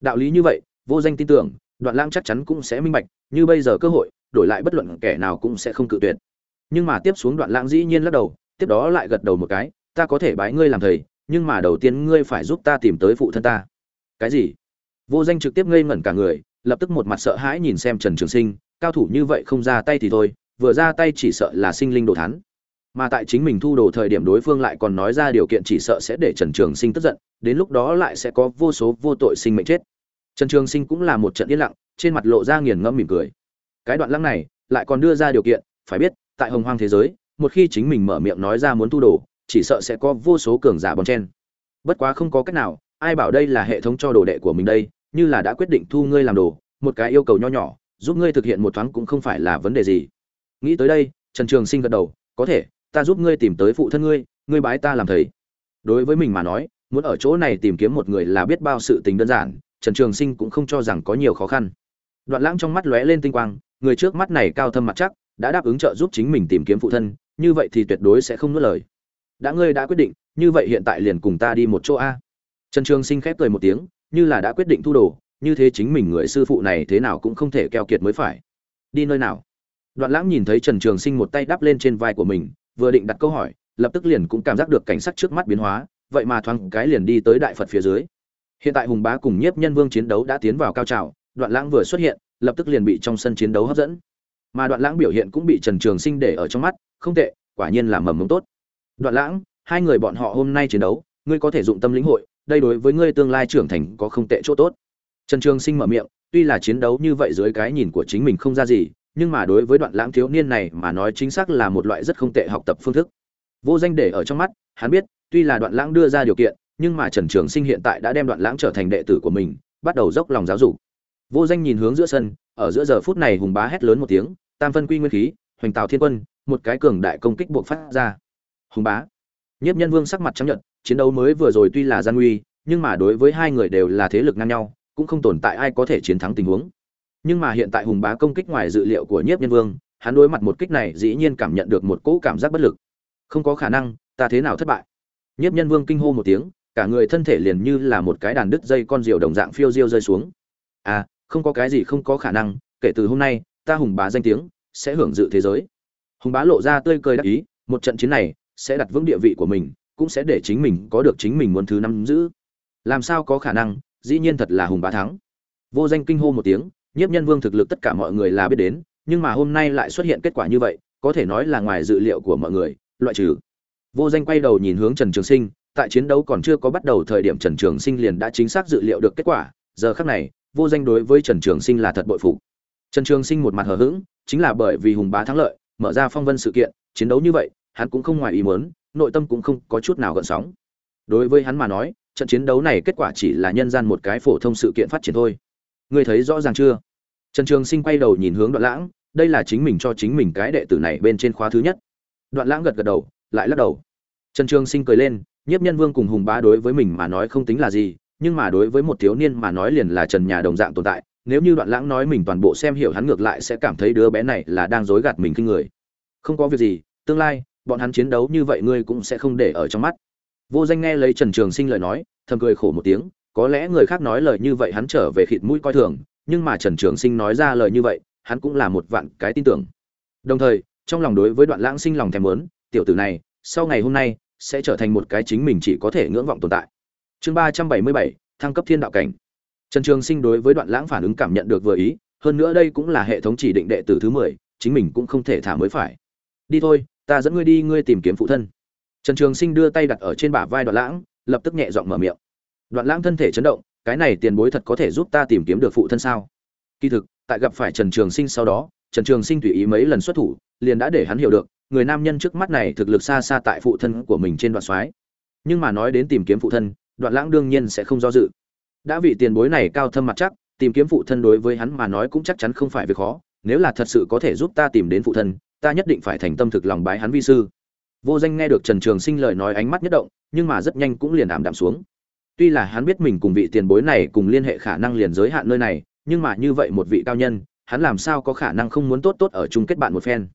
Đạo lý như vậy, vô danh tin tưởng, đoạn lãng chắc chắn cũng sẽ minh bạch, như bây giờ cơ hội, đổi lại bất luận kẻ nào cũng sẽ không cự tuyệt. Nhưng mà tiếp xuống đoạn lãng dĩ nhiên lắc đầu, tiếp đó lại gật đầu một cái, ta có thể bái ngươi làm thầy nhưng mà đầu tiên ngươi phải giúp ta tìm tới phụ thân ta. Cái gì? Vô danh trực tiếp ngây ngẩn cả người, lập tức một mặt sợ hãi nhìn xem trần trường sinh, cao thủ như vậy không ra tay thì thôi, vừa ra tay chỉ sợ là sinh linh đồ thán. Mà tại chính mình thu đồ thời điểm đối phương lại còn nói ra điều kiện chỉ sợ sẽ để trần trường sinh tức giận, đến lúc đó lại sẽ có vô số vô tội sinh mệnh chết. Trần trường sinh cũng là một trận yên lặng, trên mặt lộ ra nghiền ngẫm mỉm cười. Cái đoạn lăng này, lại còn đưa ra điều kiện, phải biết, tại hồng hoang thế giới, một khi chính mình mở miệng nói ra muốn thu đồ chỉ sợ sẽ có vô số cường giả bòn chen. Bất quá không có cách nào, ai bảo đây là hệ thống cho đồ đệ của mình đây, như là đã quyết định thu ngươi làm đồ, một cái yêu cầu nho nhỏ, giúp ngươi thực hiện một thoáng cũng không phải là vấn đề gì. Nghĩ tới đây, trần trường sinh gật đầu, có thể, ta giúp ngươi tìm tới phụ thân ngươi ngươi bái ta làm thầy. Đối với mình mà nói, muốn ở chỗ này tìm kiếm một người là biết bao sự tình đơn giản, trần trường sinh cũng không cho rằng có nhiều khó khăn. Đoạn lãng trong mắt lóe lên tinh quang, người trước mắt này cao thâm mặt chắc, đã đáp ứng trợ giúp chính mình tìm kiếm phụ thân, như vậy thì tuyệt đối sẽ không nuốt lời đã ngươi đã quyết định, như vậy hiện tại liền cùng ta đi một chỗ a. Trần trường sinh khép cười một tiếng, như là đã quyết định thu đồ, như thế chính mình người sư phụ này thế nào cũng không thể keo kiệt mới phải. Đi nơi nào? Đoạn lãng nhìn thấy trần trường sinh một tay đắp lên trên vai của mình, vừa định đặt câu hỏi, lập tức liền cũng cảm giác được cảnh sắc trước mắt biến hóa, vậy mà thoáng cái liền đi tới đại phật phía dưới. Hiện tại hùng bá cùng nhiếp nhân vương chiến đấu đã tiến vào cao trào, đoạn lãng vừa xuất hiện, lập tức liền bị trong sân chiến đấu hấp dẫn. Mà đoạn lãng biểu hiện cũng bị trần trường sinh để ở trong mắt, không tệ, quả nhiên là mầm mống tốt đoạn lãng, hai người bọn họ hôm nay chiến đấu, ngươi có thể dụng tâm lĩnh hội, đây đối với ngươi tương lai trưởng thành có không tệ chỗ tốt. Trần trường sinh mở miệng, tuy là chiến đấu như vậy dưới cái nhìn của chính mình không ra gì, nhưng mà đối với đoạn lãng thiếu niên này mà nói chính xác là một loại rất không tệ học tập phương thức. Vô danh để ở trong mắt, hắn biết, tuy là đoạn lãng đưa ra điều kiện, nhưng mà trần trường sinh hiện tại đã đem đoạn lãng trở thành đệ tử của mình, bắt đầu dốc lòng giáo dục. Vô danh nhìn hướng giữa sân, ở giữa giờ phút này hùng bá hét lớn một tiếng, tam phân quy nguyên khí, hoành Tạo thiên quân, một cái cường đại công kích buộc phát ra hùng bá. Nhất nhân vương sắc mặt trắng nhận chiến đấu mới vừa rồi tuy là gian nguy, nhưng mà đối với hai người đều là thế lực ngang nhau, cũng không tồn tại ai có thể chiến thắng tình huống. Nhưng mà hiện tại hùng bá công kích ngoài dự liệu của nhiếp nhân vương, hắn đối mặt một kích này dĩ nhiên cảm nhận được một cỗ cảm giác bất lực. Không có khả năng, ta thế nào thất bại? Nhiếp nhân vương kinh hô một tiếng, cả người thân thể liền như là một cái đàn đứt dây con diều đồng dạng phiêu diêu rơi xuống. À không có cái gì không có khả năng, kể từ hôm nay, ta hùng bá danh tiếng sẽ hưởng dự thế giới. Hùng bá lộ ra tươi cười đắc ý, một trận chiến này sẽ đặt vững địa vị của mình, cũng sẽ để chính mình có được chính mình muốn thứ năm giữ. Làm sao có khả năng? Dĩ nhiên thật là hùng bá thắng. Vô danh kinh hô một tiếng, nhiếp nhân vương thực lực tất cả mọi người là biết đến, nhưng mà hôm nay lại xuất hiện kết quả như vậy, có thể nói là ngoài dự liệu của mọi người, loại trừ. Vô danh quay đầu nhìn hướng trần trường sinh, tại chiến đấu còn chưa có bắt đầu thời điểm trần trường sinh liền đã chính xác dự liệu được kết quả, giờ khác này, vô danh đối với trần trường sinh là thật bội phục. Trần trường sinh một mặt hờ hững, chính là bởi vì hùng bá thắng lợi, mở ra phong vân sự kiện, chiến đấu như vậy hắn cũng không ngoài ý muốn, nội tâm cũng không có chút nào gợn sóng. Đối với hắn mà nói, trận chiến đấu này kết quả chỉ là nhân gian một cái phổ thông sự kiện phát triển thôi. Ngươi thấy rõ ràng chưa? Trần trường sinh quay đầu nhìn hướng đoạn lãng, đây là chính mình cho chính mình cái đệ tử này bên trên khóa thứ nhất. Đoạn lãng gật gật đầu, lại lắc đầu. Trần trường sinh cười lên, nhiếp nhân vương cùng hùng bá đối với mình mà nói không tính là gì, nhưng mà đối với một thiếu niên mà nói liền là trần nhà đồng dạng tồn tại, nếu như đoạn lãng nói mình toàn bộ xem hiểu hắn ngược lại sẽ cảm thấy đứa bé này là đang dối gạt mình kinh người. Không có việc gì, tương lai bọn hắn chiến đấu như vậy ngươi cũng sẽ không để ở trong mắt. Vô danh nghe lấy trần trường sinh lời nói, thầm cười khổ một tiếng, có lẽ người khác nói lời như vậy hắn trở về khịt mũi coi thường, nhưng mà trần trường sinh nói ra lời như vậy, hắn cũng là một vạn cái tin tưởng. Đồng thời, trong lòng đối với đoạn lãng sinh lòng thèm muốn, tiểu tử này, sau ngày hôm nay, sẽ trở thành một cái chính mình chỉ có thể ngưỡng vọng tồn tại. Chương ba trăm bảy mươi bảy, thăng cấp thiên đạo cảnh. Trần trường sinh đối với đoạn lãng phản ứng cảm nhận được vừa ý, hơn nữa đây cũng là hệ thống chỉ định đệ tử thứ mười, chính mình cũng không thể thả mới phải. Đi thôi ta dẫn ngươi đi, ngươi tìm kiếm phụ thân. Trần trường sinh đưa tay đặt ở trên bả vai đoạn lãng, lập tức nhẹ giọng mở miệng. Đoạn lãng thân thể chấn động, cái này tiền bối thật có thể giúp ta tìm kiếm được phụ thân sao? Kỳ thực, tại gặp phải trần trường sinh sau đó, trần trường sinh tùy ý mấy lần xuất thủ, liền đã để hắn hiểu được, người nam nhân trước mắt này thực lực xa xa tại phụ thân của mình trên đoạn soái. Nhưng mà nói đến tìm kiếm phụ thân, đoạn lãng đương nhiên sẽ không do dự. Đã vị tiền bối này cao thâm mặt chắc, tìm kiếm phụ thân đối với hắn mà nói cũng chắc chắn không phải việc khó, nếu là thật sự có thể giúp ta tìm đến phụ thân ta nhất định phải thành tâm thực lòng bái hắn vi sư. Vô danh nghe được trần trường sinh lời nói ánh mắt nhất động, nhưng mà rất nhanh cũng liền ảm đạm xuống. Tuy là hắn biết mình cùng vị tiền bối này cùng liên hệ khả năng liền giới hạn nơi này, nhưng mà như vậy một vị cao nhân, hắn làm sao có khả năng không muốn tốt tốt ở chung kết bạn một phen.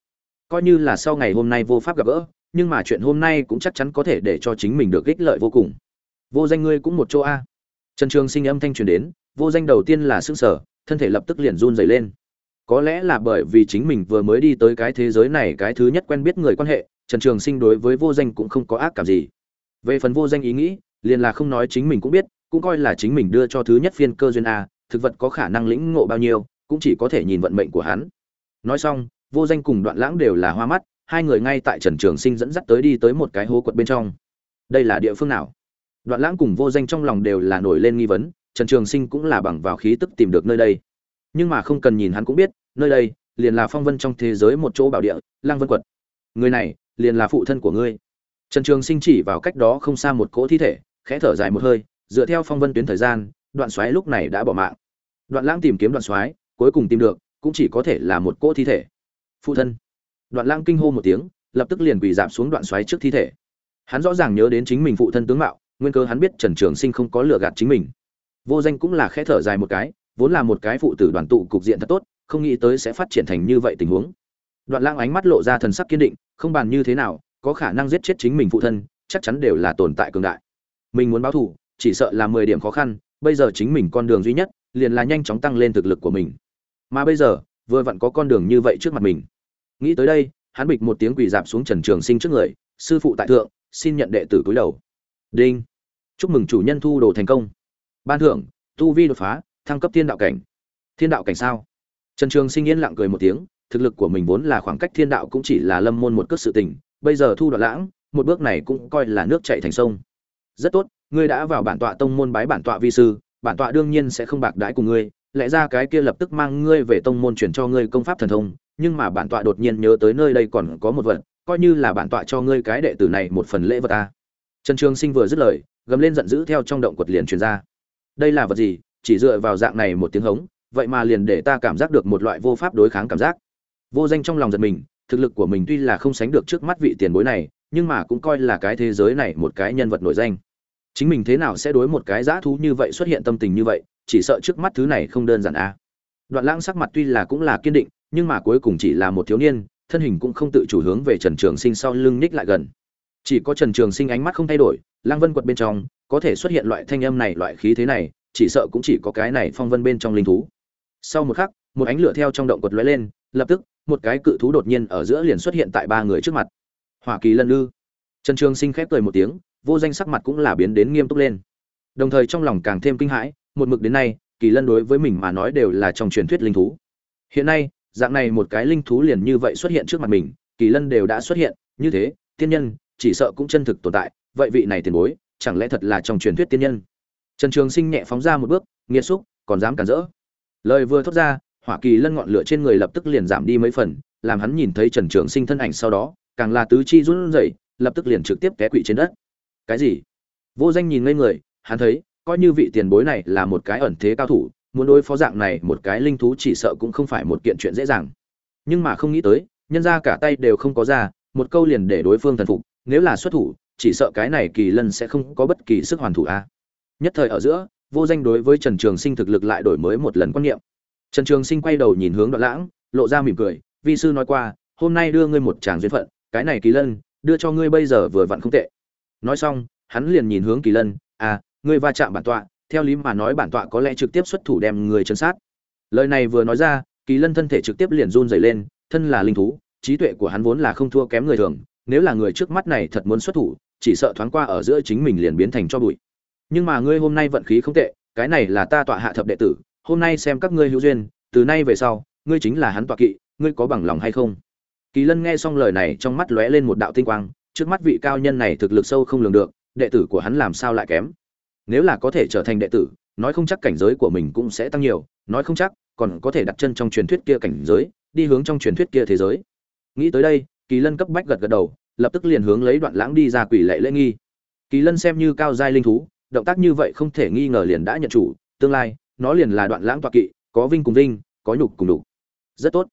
Coi như là sau ngày hôm nay vô pháp gặp gỡ, nhưng mà chuyện hôm nay cũng chắc chắn có thể để cho chính mình được ích lợi vô cùng. Vô danh ngươi cũng một chỗ a. Trần trường sinh âm thanh truyền đến, vô danh đầu tiên là xương sở thân thể lập tức liền run dày lên có lẽ là bởi vì chính mình vừa mới đi tới cái thế giới này cái thứ nhất quen biết người quan hệ, trần trường sinh đối với vô danh cũng không có ác cảm gì. Về phần vô danh ý nghĩ, liền là không nói chính mình cũng biết, cũng coi là chính mình đưa cho thứ nhất phiên cơ duyên a, thực vật có khả năng lĩnh ngộ bao nhiêu, cũng chỉ có thể nhìn vận mệnh của hắn. Nói xong, vô danh cùng đoạn lãng đều là hoa mắt, hai người ngay tại trần trường sinh dẫn dắt tới đi tới một cái hố quật bên trong. Đây là địa phương nào? Đoạn lãng cùng vô danh trong lòng đều là nổi lên nghi vấn, trần trường sinh cũng là bằng vào khí tức tìm được nơi đây nhưng mà không cần nhìn hắn cũng biết, nơi đây liền là phong vân trong thế giới một chỗ bảo địa lang vân quật. Người này liền là phụ thân của ngươi. Trần trường sinh chỉ vào cách đó không xa một cỗ thi thể, khẽ thở dài một hơi, dựa theo phong vân tuyến thời gian, đoạn xoáy lúc này đã bỏ mạng. Đoạn lãng tìm kiếm đoạn xoáy, cuối cùng tìm được, cũng chỉ có thể là một cỗ thi thể. Phụ thân. Đoạn lãng kinh hô một tiếng, lập tức liền quỳ giảm xuống đoạn xoáy trước thi thể. Hắn rõ ràng nhớ đến chính mình phụ thân tướng mạo, nguyên cơ hắn biết trần trường sinh không có lừa gạt chính mình. Vô danh cũng là khẽ thở dài một cái vốn là một cái phụ tử đoàn tụ cục diện thật tốt, không nghĩ tới sẽ phát triển thành như vậy tình huống. Đoạn Lang ánh mắt lộ ra thần sắc kiên định, không bàn như thế nào, có khả năng giết chết chính mình phụ thân, chắc chắn đều là tồn tại cường đại. Mình muốn báo thù, chỉ sợ là mười điểm khó khăn, bây giờ chính mình con đường duy nhất, liền là nhanh chóng tăng lên thực lực của mình. Mà bây giờ, vừa vặn có con đường như vậy trước mặt mình. Nghĩ tới đây, hắn bịch một tiếng quỳ dạp xuống trần trường sinh trước người, sư phụ tại thượng, xin nhận đệ tử cúi đầu. Đinh. Chúc mừng chủ nhân thu đồ thành công. Ban thưởng, tu vi đột phá thăng cấp thiên đạo cảnh. Thiên đạo cảnh sao? Trần trường sinh yên lặng cười một tiếng, thực lực của mình vốn là khoảng cách thiên đạo cũng chỉ là lâm môn một cước sự tình, bây giờ thu đoạn lãng, một bước này cũng coi là nước chảy thành sông. Rất tốt, ngươi đã vào bản tọa tông môn bái bản tọa vi sư, bản tọa đương nhiên sẽ không bạc đãi cùng ngươi, lẽ ra cái kia lập tức mang ngươi về tông môn chuyển cho ngươi công pháp thần thông, nhưng mà bản tọa đột nhiên nhớ tới nơi đây còn có một vật, coi như là bản tọa cho ngươi cái đệ tử này một phần lễ vật ta. Trần trường sinh vừa dứt lời, gầm lên giận dữ theo trong động quật liền truyền ra. Đây là vật gì? Chỉ dựa vào dạng này một tiếng hống, vậy mà liền để ta cảm giác được một loại vô pháp đối kháng cảm giác. Vô danh trong lòng giật mình, thực lực của mình tuy là không sánh được trước mắt vị tiền bối này, nhưng mà cũng coi là cái thế giới này một cái nhân vật nổi danh. Chính mình thế nào sẽ đối một cái dã thú như vậy xuất hiện tâm tình như vậy, chỉ sợ trước mắt thứ này không đơn giản a à. đoạn lãng sắc mặt tuy là cũng là kiên định, nhưng mà cuối cùng chỉ là một thiếu niên, thân hình cũng không tự chủ hướng về trần trường sinh sau lưng ních lại gần. Chỉ có trần trường sinh ánh mắt không thay đổi lang vân quật bên trong, có thể xuất hiện loại thanh âm này, loại khí thế này chỉ sợ cũng chỉ có cái này phong vân bên trong linh thú. Sau một khắc, một ánh lửa theo trong động quật lóe lên, lập tức, một cái cự thú đột nhiên ở giữa liền xuất hiện tại ba người trước mặt. Hoa kỳ lân lư. Trần trường sinh khép cười một tiếng, vô danh sắc mặt cũng là biến đến nghiêm túc lên. Đồng thời trong lòng càng thêm kinh hãi, một mực đến nay, kỳ lân đối với mình mà nói đều là trong truyền thuyết linh thú. Hiện nay, dạng này một cái linh thú liền như vậy xuất hiện trước mặt mình, kỳ lân đều đã xuất hiện, như thế, tiên nhân, chỉ sợ cũng chân thực tồn tại, vậy vị này tiền bối, chẳng lẽ thật là trong truyền thuyết tiên nhân? Trần trường sinh nhẹ phóng ra một bước, nghiệt xúc, còn dám cản rỡ. Lời vừa thốt ra, hỏa kỳ lân ngọn lửa trên người lập tức liền giảm đi mấy phần, làm hắn nhìn thấy trần trường sinh thân ảnh sau đó, càng là tứ chi run rẩy, lập tức liền trực tiếp té quỵ trên đất. Cái gì? Vô danh nhìn ngây người, hắn thấy, coi như vị tiền bối này là một cái ẩn thế cao thủ, muốn đối phó dạng này một cái linh thú chỉ sợ cũng không phải một kiện chuyện dễ dàng. Nhưng mà không nghĩ tới, nhân ra cả tay đều không có ra, một câu liền để đối phương thần phục, nếu là xuất thủ, chỉ sợ cái này kỳ lân sẽ không có bất kỳ sức hoàn thủ a nhất thời ở giữa, vô danh đối với trần trường sinh thực lực lại đổi mới một lần quan niệm. Trần trường sinh quay đầu nhìn hướng đoạn lãng, lộ ra mỉm cười, vi sư nói qua, hôm nay đưa ngươi một tràng duyên phận, cái này kỳ lân, đưa cho ngươi bây giờ vừa vặn không tệ. Nói xong, hắn liền nhìn hướng kỳ lân à ngươi va chạm bản tọa, theo lý mà nói bản tọa có lẽ trực tiếp xuất thủ đem người chân sát. Lời này vừa nói ra, kỳ lân thân thể trực tiếp liền run dày lên, thân là linh thú, trí tuệ của hắn vốn là không thua kém người thường, nếu là người trước mắt này thật muốn xuất thủ, chỉ sợ thoáng qua ở giữa chính mình liền biến thành cho bụi nhưng mà ngươi hôm nay vận khí không tệ, cái này là ta tọa hạ thập đệ tử, hôm nay xem các ngươi hữu duyên, từ nay về sau, ngươi chính là hắn tọa kỵ, ngươi có bằng lòng hay không? Kỳ lân nghe xong lời này trong mắt lóe lên một đạo tinh quang, trước mắt vị cao nhân này thực lực sâu không lường được, đệ tử của hắn làm sao lại kém? Nếu là có thể trở thành đệ tử, nói không chắc cảnh giới của mình cũng sẽ tăng nhiều, nói không chắc, còn có thể đặt chân trong truyền thuyết kia cảnh giới, đi hướng trong truyền thuyết kia thế giới. Nghĩ tới đây, kỳ lân cấp bách gật gật đầu, lập tức liền hướng lấy đoạn lãng đi ra quỷ lệ lễ nghi. Kỳ lân xem như cao giai linh thú động tác như vậy không thể nghi ngờ liền đã nhận chủ, tương lai, nó liền là đoạn lãng toạc kỵ, có vinh cùng vinh, có nhục cùng đục rất tốt.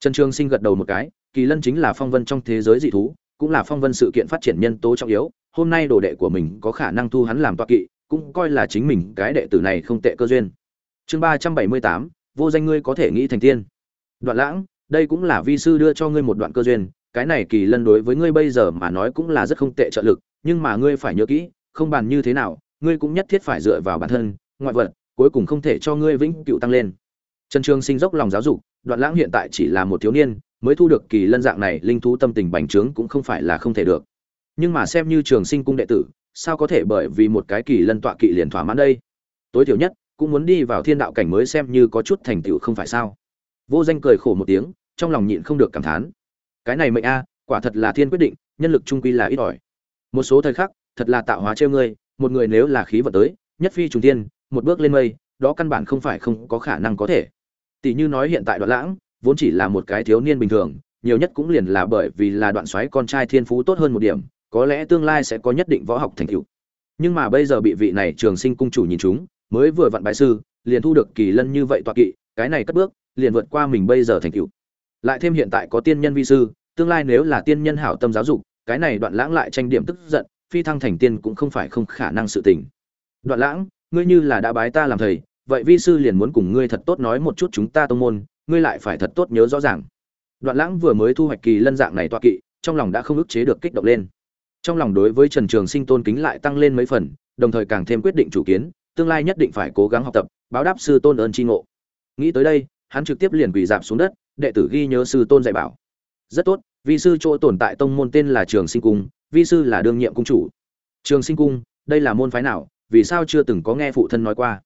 Trần trường sinh gật đầu một cái, kỳ lân chính là phong vân trong thế giới dị thú, cũng là phong vân sự kiện phát triển nhân tố trọng yếu, hôm nay đồ đệ của mình có khả năng thu hắn làm toạc kỵ, cũng coi là chính mình cái đệ tử này không tệ cơ duyên. Chương ba trăm bảy mươi tám, vô danh ngươi có thể nghĩ thành tiên. Đoạn lãng, đây cũng là vi sư đưa cho ngươi một đoạn cơ duyên, cái này kỳ lân đối với ngươi bây giờ mà nói cũng là rất không tệ trợ lực, nhưng mà ngươi phải nhớ kỹ, không bàn như thế nào ngươi cũng nhất thiết phải dựa vào bản thân, ngoại vật, cuối cùng không thể cho ngươi vĩnh cựu tăng lên. Trần trường sinh dốc lòng giáo dục, đoạn lãng hiện tại chỉ là một thiếu niên, mới thu được kỳ lân dạng này, linh thú tâm tình bành trướng cũng không phải là không thể được. Nhưng mà xem như trường sinh cung đệ tử, sao có thể bởi vì một cái kỳ lân tọa kỵ liền thỏa mãn đây? Tối thiểu nhất, cũng muốn đi vào thiên đạo cảnh mới xem như có chút thành tựu không phải sao? Vô danh cười khổ một tiếng, trong lòng nhịn không được cảm thán. Cái này mệnh a, quả thật là thiên quyết định, nhân lực trung quy là ít ỏi. Một số thời khắc, thật là tạo hóa trêu ngươi một người nếu là khí vật tới, nhất phi trùng tiên một bước lên mây, đó căn bản không phải không có khả năng có thể. Tỷ như nói hiện tại đoạn lãng, vốn chỉ là một cái thiếu niên bình thường, nhiều nhất cũng liền là bởi vì là đoạn xoáy con trai thiên phú tốt hơn một điểm, có lẽ tương lai sẽ có nhất định võ học thành tựu. Nhưng mà bây giờ bị vị này trường sinh cung chủ nhìn chúng mới vừa vận bại sư, liền thu được kỳ lân như vậy tọa kỵ, cái này cất bước, liền vượt qua mình bây giờ thành tựu. Lại thêm hiện tại có tiên nhân vi sư, tương lai nếu là tiên nhân hảo tâm giáo dục, cái này đoạn lãng lại tranh điểm tức giận phi thăng thành tiên cũng không phải không khả năng sự tình. Đoạn lãng, ngươi như là đã bái ta làm thầy, vậy vi sư liền muốn cùng ngươi thật tốt nói một chút chúng ta tông môn, ngươi lại phải thật tốt nhớ rõ ràng. Đoạn lãng vừa mới thu hoạch kỳ lân dạng này tọa kỵ, trong lòng đã không ức chế được kích động lên. Trong lòng đối với trần trường sinh tôn kính lại tăng lên mấy phần, đồng thời càng thêm quyết định chủ kiến, tương lai nhất định phải cố gắng học tập, báo đáp sư tôn ơn tri ngộ. Nghĩ tới đây, hắn trực tiếp liền quỳ rạp xuống đất, đệ tử ghi nhớ sư tôn dạy bảo. Rất tốt, vi sư chỗ tồn tại tông môn tên là trường sinh cung vi sư là đương nhiệm cung chủ. Trường sinh cung, đây là môn phái nào? Vì sao chưa từng có nghe phụ thân nói qua?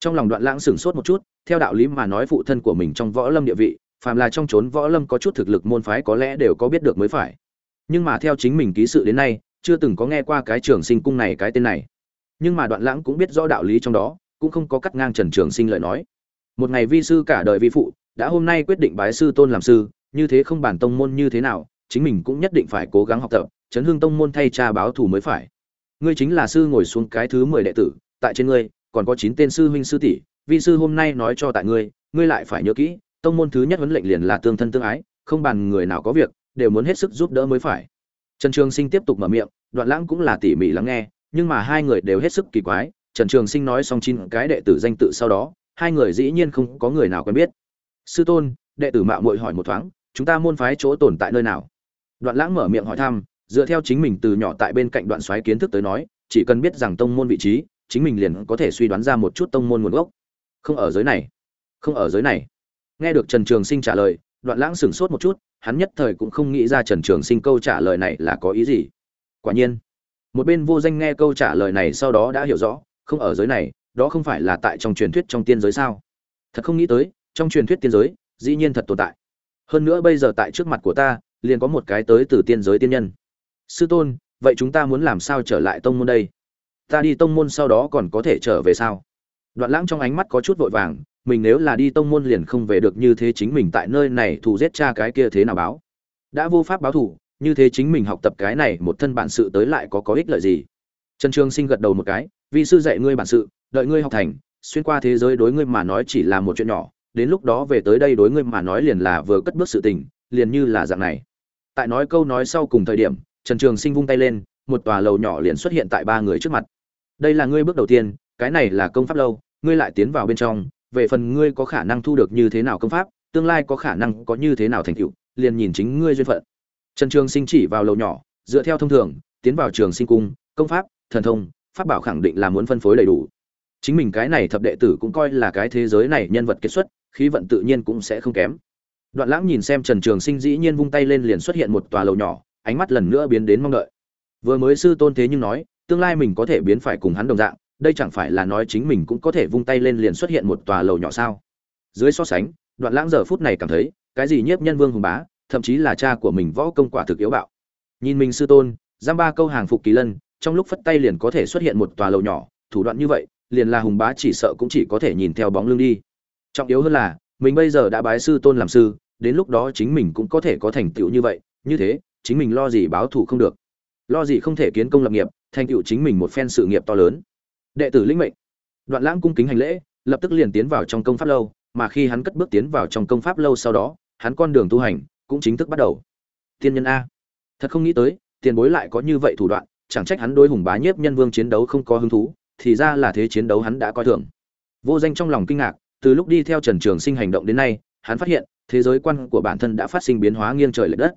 Trong lòng đoạn lãng sửng sốt một chút, theo đạo lý mà nói phụ thân của mình trong võ lâm địa vị, phàm là trong trốn võ lâm có chút thực lực môn phái có lẽ đều có biết được mới phải. Nhưng mà theo chính mình ký sự đến nay, chưa từng có nghe qua cái trường sinh cung này cái tên này. Nhưng mà đoạn lãng cũng biết rõ đạo lý trong đó, cũng không có cắt ngang trần trường sinh lời nói. Một ngày vi sư cả đời vi phụ, đã hôm nay quyết định bái sư tôn làm sư, như thế không bản tông môn như thế nào, chính mình cũng nhất định phải cố gắng học tập chấn hương tông môn thay cha báo thù mới phải. Ngươi chính là sư ngồi xuống cái thứ mười đệ tử, tại trên ngươi, còn có chín tên sư huynh sư tỷ, vi sư hôm nay nói cho tại ngươi ngươi lại phải nhớ kỹ, tông môn thứ nhất huấn lệnh liền là tương thân tương ái, không bàn người nào có việc, đều muốn hết sức giúp đỡ mới phải. Trần trường sinh tiếp tục mở miệng, đoạn lãng cũng là tỉ mỉ lắng nghe, nhưng mà hai người đều hết sức kỳ quái, trần trường sinh nói xong chín cái đệ tử danh tự sau đó, hai người dĩ nhiên không có người nào quen biết. Sư tôn, đệ tử mạo muội hỏi một thoáng, chúng ta môn phái chỗ tồn tại nơi nào? Đoạn lãng mở miệng hỏi thăm dựa theo chính mình từ nhỏ tại bên cạnh đoạn xoáy kiến thức tới nói, chỉ cần biết rằng tông môn vị trí, chính mình liền có thể suy đoán ra một chút tông môn nguồn gốc. Không ở giới này. Không ở giới này. Nghe được trần trường sinh trả lời, đoạn lãng sửng sốt một chút, hắn nhất thời cũng không nghĩ ra trần trường sinh câu trả lời này là có ý gì. Quả nhiên, một bên vô danh nghe câu trả lời này sau đó đã hiểu rõ, không ở giới này, đó không phải là tại trong truyền thuyết trong tiên giới sao? Thật không nghĩ tới, trong truyền thuyết tiên giới, dĩ nhiên thật tồn tại. Hơn nữa bây giờ tại trước mặt của ta, liền có một cái tới từ tiên giới tiên nhân sư tôn, vậy chúng ta muốn làm sao trở lại tông môn đây? Ta đi tông môn sau đó còn có thể trở về sao? Đoạn lãng trong ánh mắt có chút vội vàng, mình nếu là đi tông môn liền không về được như thế chính mình tại nơi này thù giết cha cái kia thế nào báo? Đã vô pháp báo thù, như thế chính mình học tập cái này một thân bản sự tới lại có có ích lợi gì? Trần trường sinh gật đầu một cái vì sư dạy ngươi bản sự, đợi ngươi học thành, xuyên qua thế giới đối ngươi mà nói chỉ là một chuyện nhỏ, đến lúc đó về tới đây đối ngươi mà nói liền là vừa cất bước sự tình, liền như là dạng này. Tại nói câu nói sau cùng thời điểm trần trường sinh vung tay lên, một tòa lầu nhỏ liền xuất hiện tại ba người trước mặt. Đây là ngươi bước đầu tiên, cái này là công pháp lâu, ngươi lại tiến vào bên trong, về phần ngươi có khả năng thu được như thế nào công pháp, tương lai có khả năng có như thế nào thành tựu, liền nhìn chính ngươi duyên phận. Trần trường sinh chỉ vào lầu nhỏ, dựa theo thông thường, tiến vào trường sinh cung, công pháp, thần thông, pháp bảo khẳng định là muốn phân phối đầy đủ. Chính mình cái này thập đệ tử cũng coi là cái thế giới này nhân vật kết xuất, khí vận tự nhiên cũng sẽ không kém. Đoạn lãng nhìn xem trần trường sinh dĩ nhiên vung tay lên liền xuất hiện một tòa lầu nhỏ ánh mắt lần nữa biến đến mong đợi. Vừa mới sư tôn thế nhưng nói, tương lai mình có thể biến phải cùng hắn đồng dạng, đây chẳng phải là nói chính mình cũng có thể vung tay lên liền xuất hiện một tòa lầu nhỏ sao? Dưới so sánh, đoạn lãng giờ phút này cảm thấy, cái gì nhiếp nhân vương hùng bá, thậm chí là cha của mình võ công quả thực yếu bạo. Nhìn mình sư tôn, giam ba câu hàng phục kỳ lân, trong lúc phất tay liền có thể xuất hiện một tòa lầu nhỏ, thủ đoạn như vậy, liền là hùng bá chỉ sợ cũng chỉ có thể nhìn theo bóng lưng đi. Trọng yếu hơn là, mình bây giờ đã bái sư tôn làm sư, đến lúc đó chính mình cũng có thể có thành tựu như vậy, như thế chính mình lo gì báo thù không được. Lo gì không thể kiến công lập nghiệp, thành tựu chính mình một phen sự nghiệp to lớn. Đệ tử linh mệnh. Đoạn lãng cung kính hành lễ, lập tức liền tiến vào trong công pháp lâu, mà khi hắn cất bước tiến vào trong công pháp lâu sau đó, hắn con đường tu hành cũng chính thức bắt đầu. Tiên nhân a. Thật không nghĩ tới, tiền bối lại có như vậy thủ đoạn, chẳng trách hắn đối hùng bá nhiếp nhân vương chiến đấu không có hứng thú, thì ra là thế chiến đấu hắn đã coi thường. Vô danh trong lòng kinh ngạc, từ lúc đi theo trần trường sinh hành động đến nay, hắn phát hiện, thế giới quan của bản thân đã phát sinh biến hóa nghiêng trời lệch đất.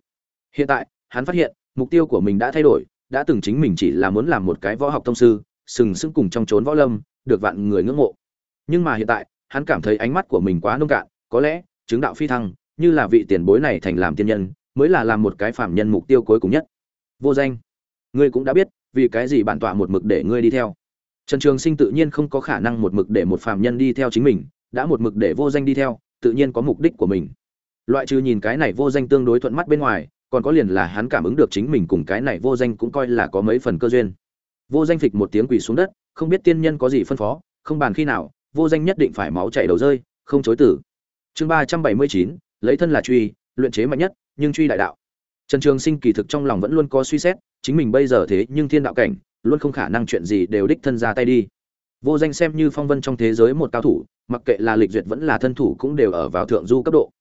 Hiện tại hắn phát hiện, mục tiêu của mình đã thay đổi, đã từng chính mình chỉ là muốn làm một cái võ học thông sư, sừng sững cùng trong trốn võ lâm, được vạn người ngưỡng mộ. Nhưng mà hiện tại, hắn cảm thấy ánh mắt của mình quá nông cạn, có lẽ, chứng đạo phi thăng, như là vị tiền bối này thành làm tiên nhân, mới là làm một cái phạm nhân mục tiêu cuối cùng nhất. Vô danh. Ngươi cũng đã biết, vì cái gì bản tọa một mực để ngươi đi theo. Trần trường sinh tự nhiên không có khả năng một mực để một phạm nhân đi theo chính mình, đã một mực để vô danh đi theo, tự nhiên có mục đích của mình. Loại trừ nhìn cái này vô danh tương đối thuận mắt bên ngoài còn có liền là hắn cảm ứng được chính mình cùng cái này vô danh cũng coi là có mấy phần cơ duyên. Vô danh phịch một tiếng quỳ xuống đất, không biết tiên nhân có gì phân phó, không bàn khi nào, vô danh nhất định phải máu chảy đầu rơi, không chối tử. Chương ba trăm bảy mươi chín, lấy thân là truy, luyện chế mạnh nhất, nhưng truy đại đạo. Trần trường sinh kỳ thực trong lòng vẫn luôn có suy xét, chính mình bây giờ thế nhưng thiên đạo cảnh, luôn không khả năng chuyện gì đều đích thân ra tay đi. Vô danh xem như phong vân trong thế giới một cao thủ, mặc kệ là lịch duyệt vẫn là thân thủ cũng đều ở vào thượng du cấp độ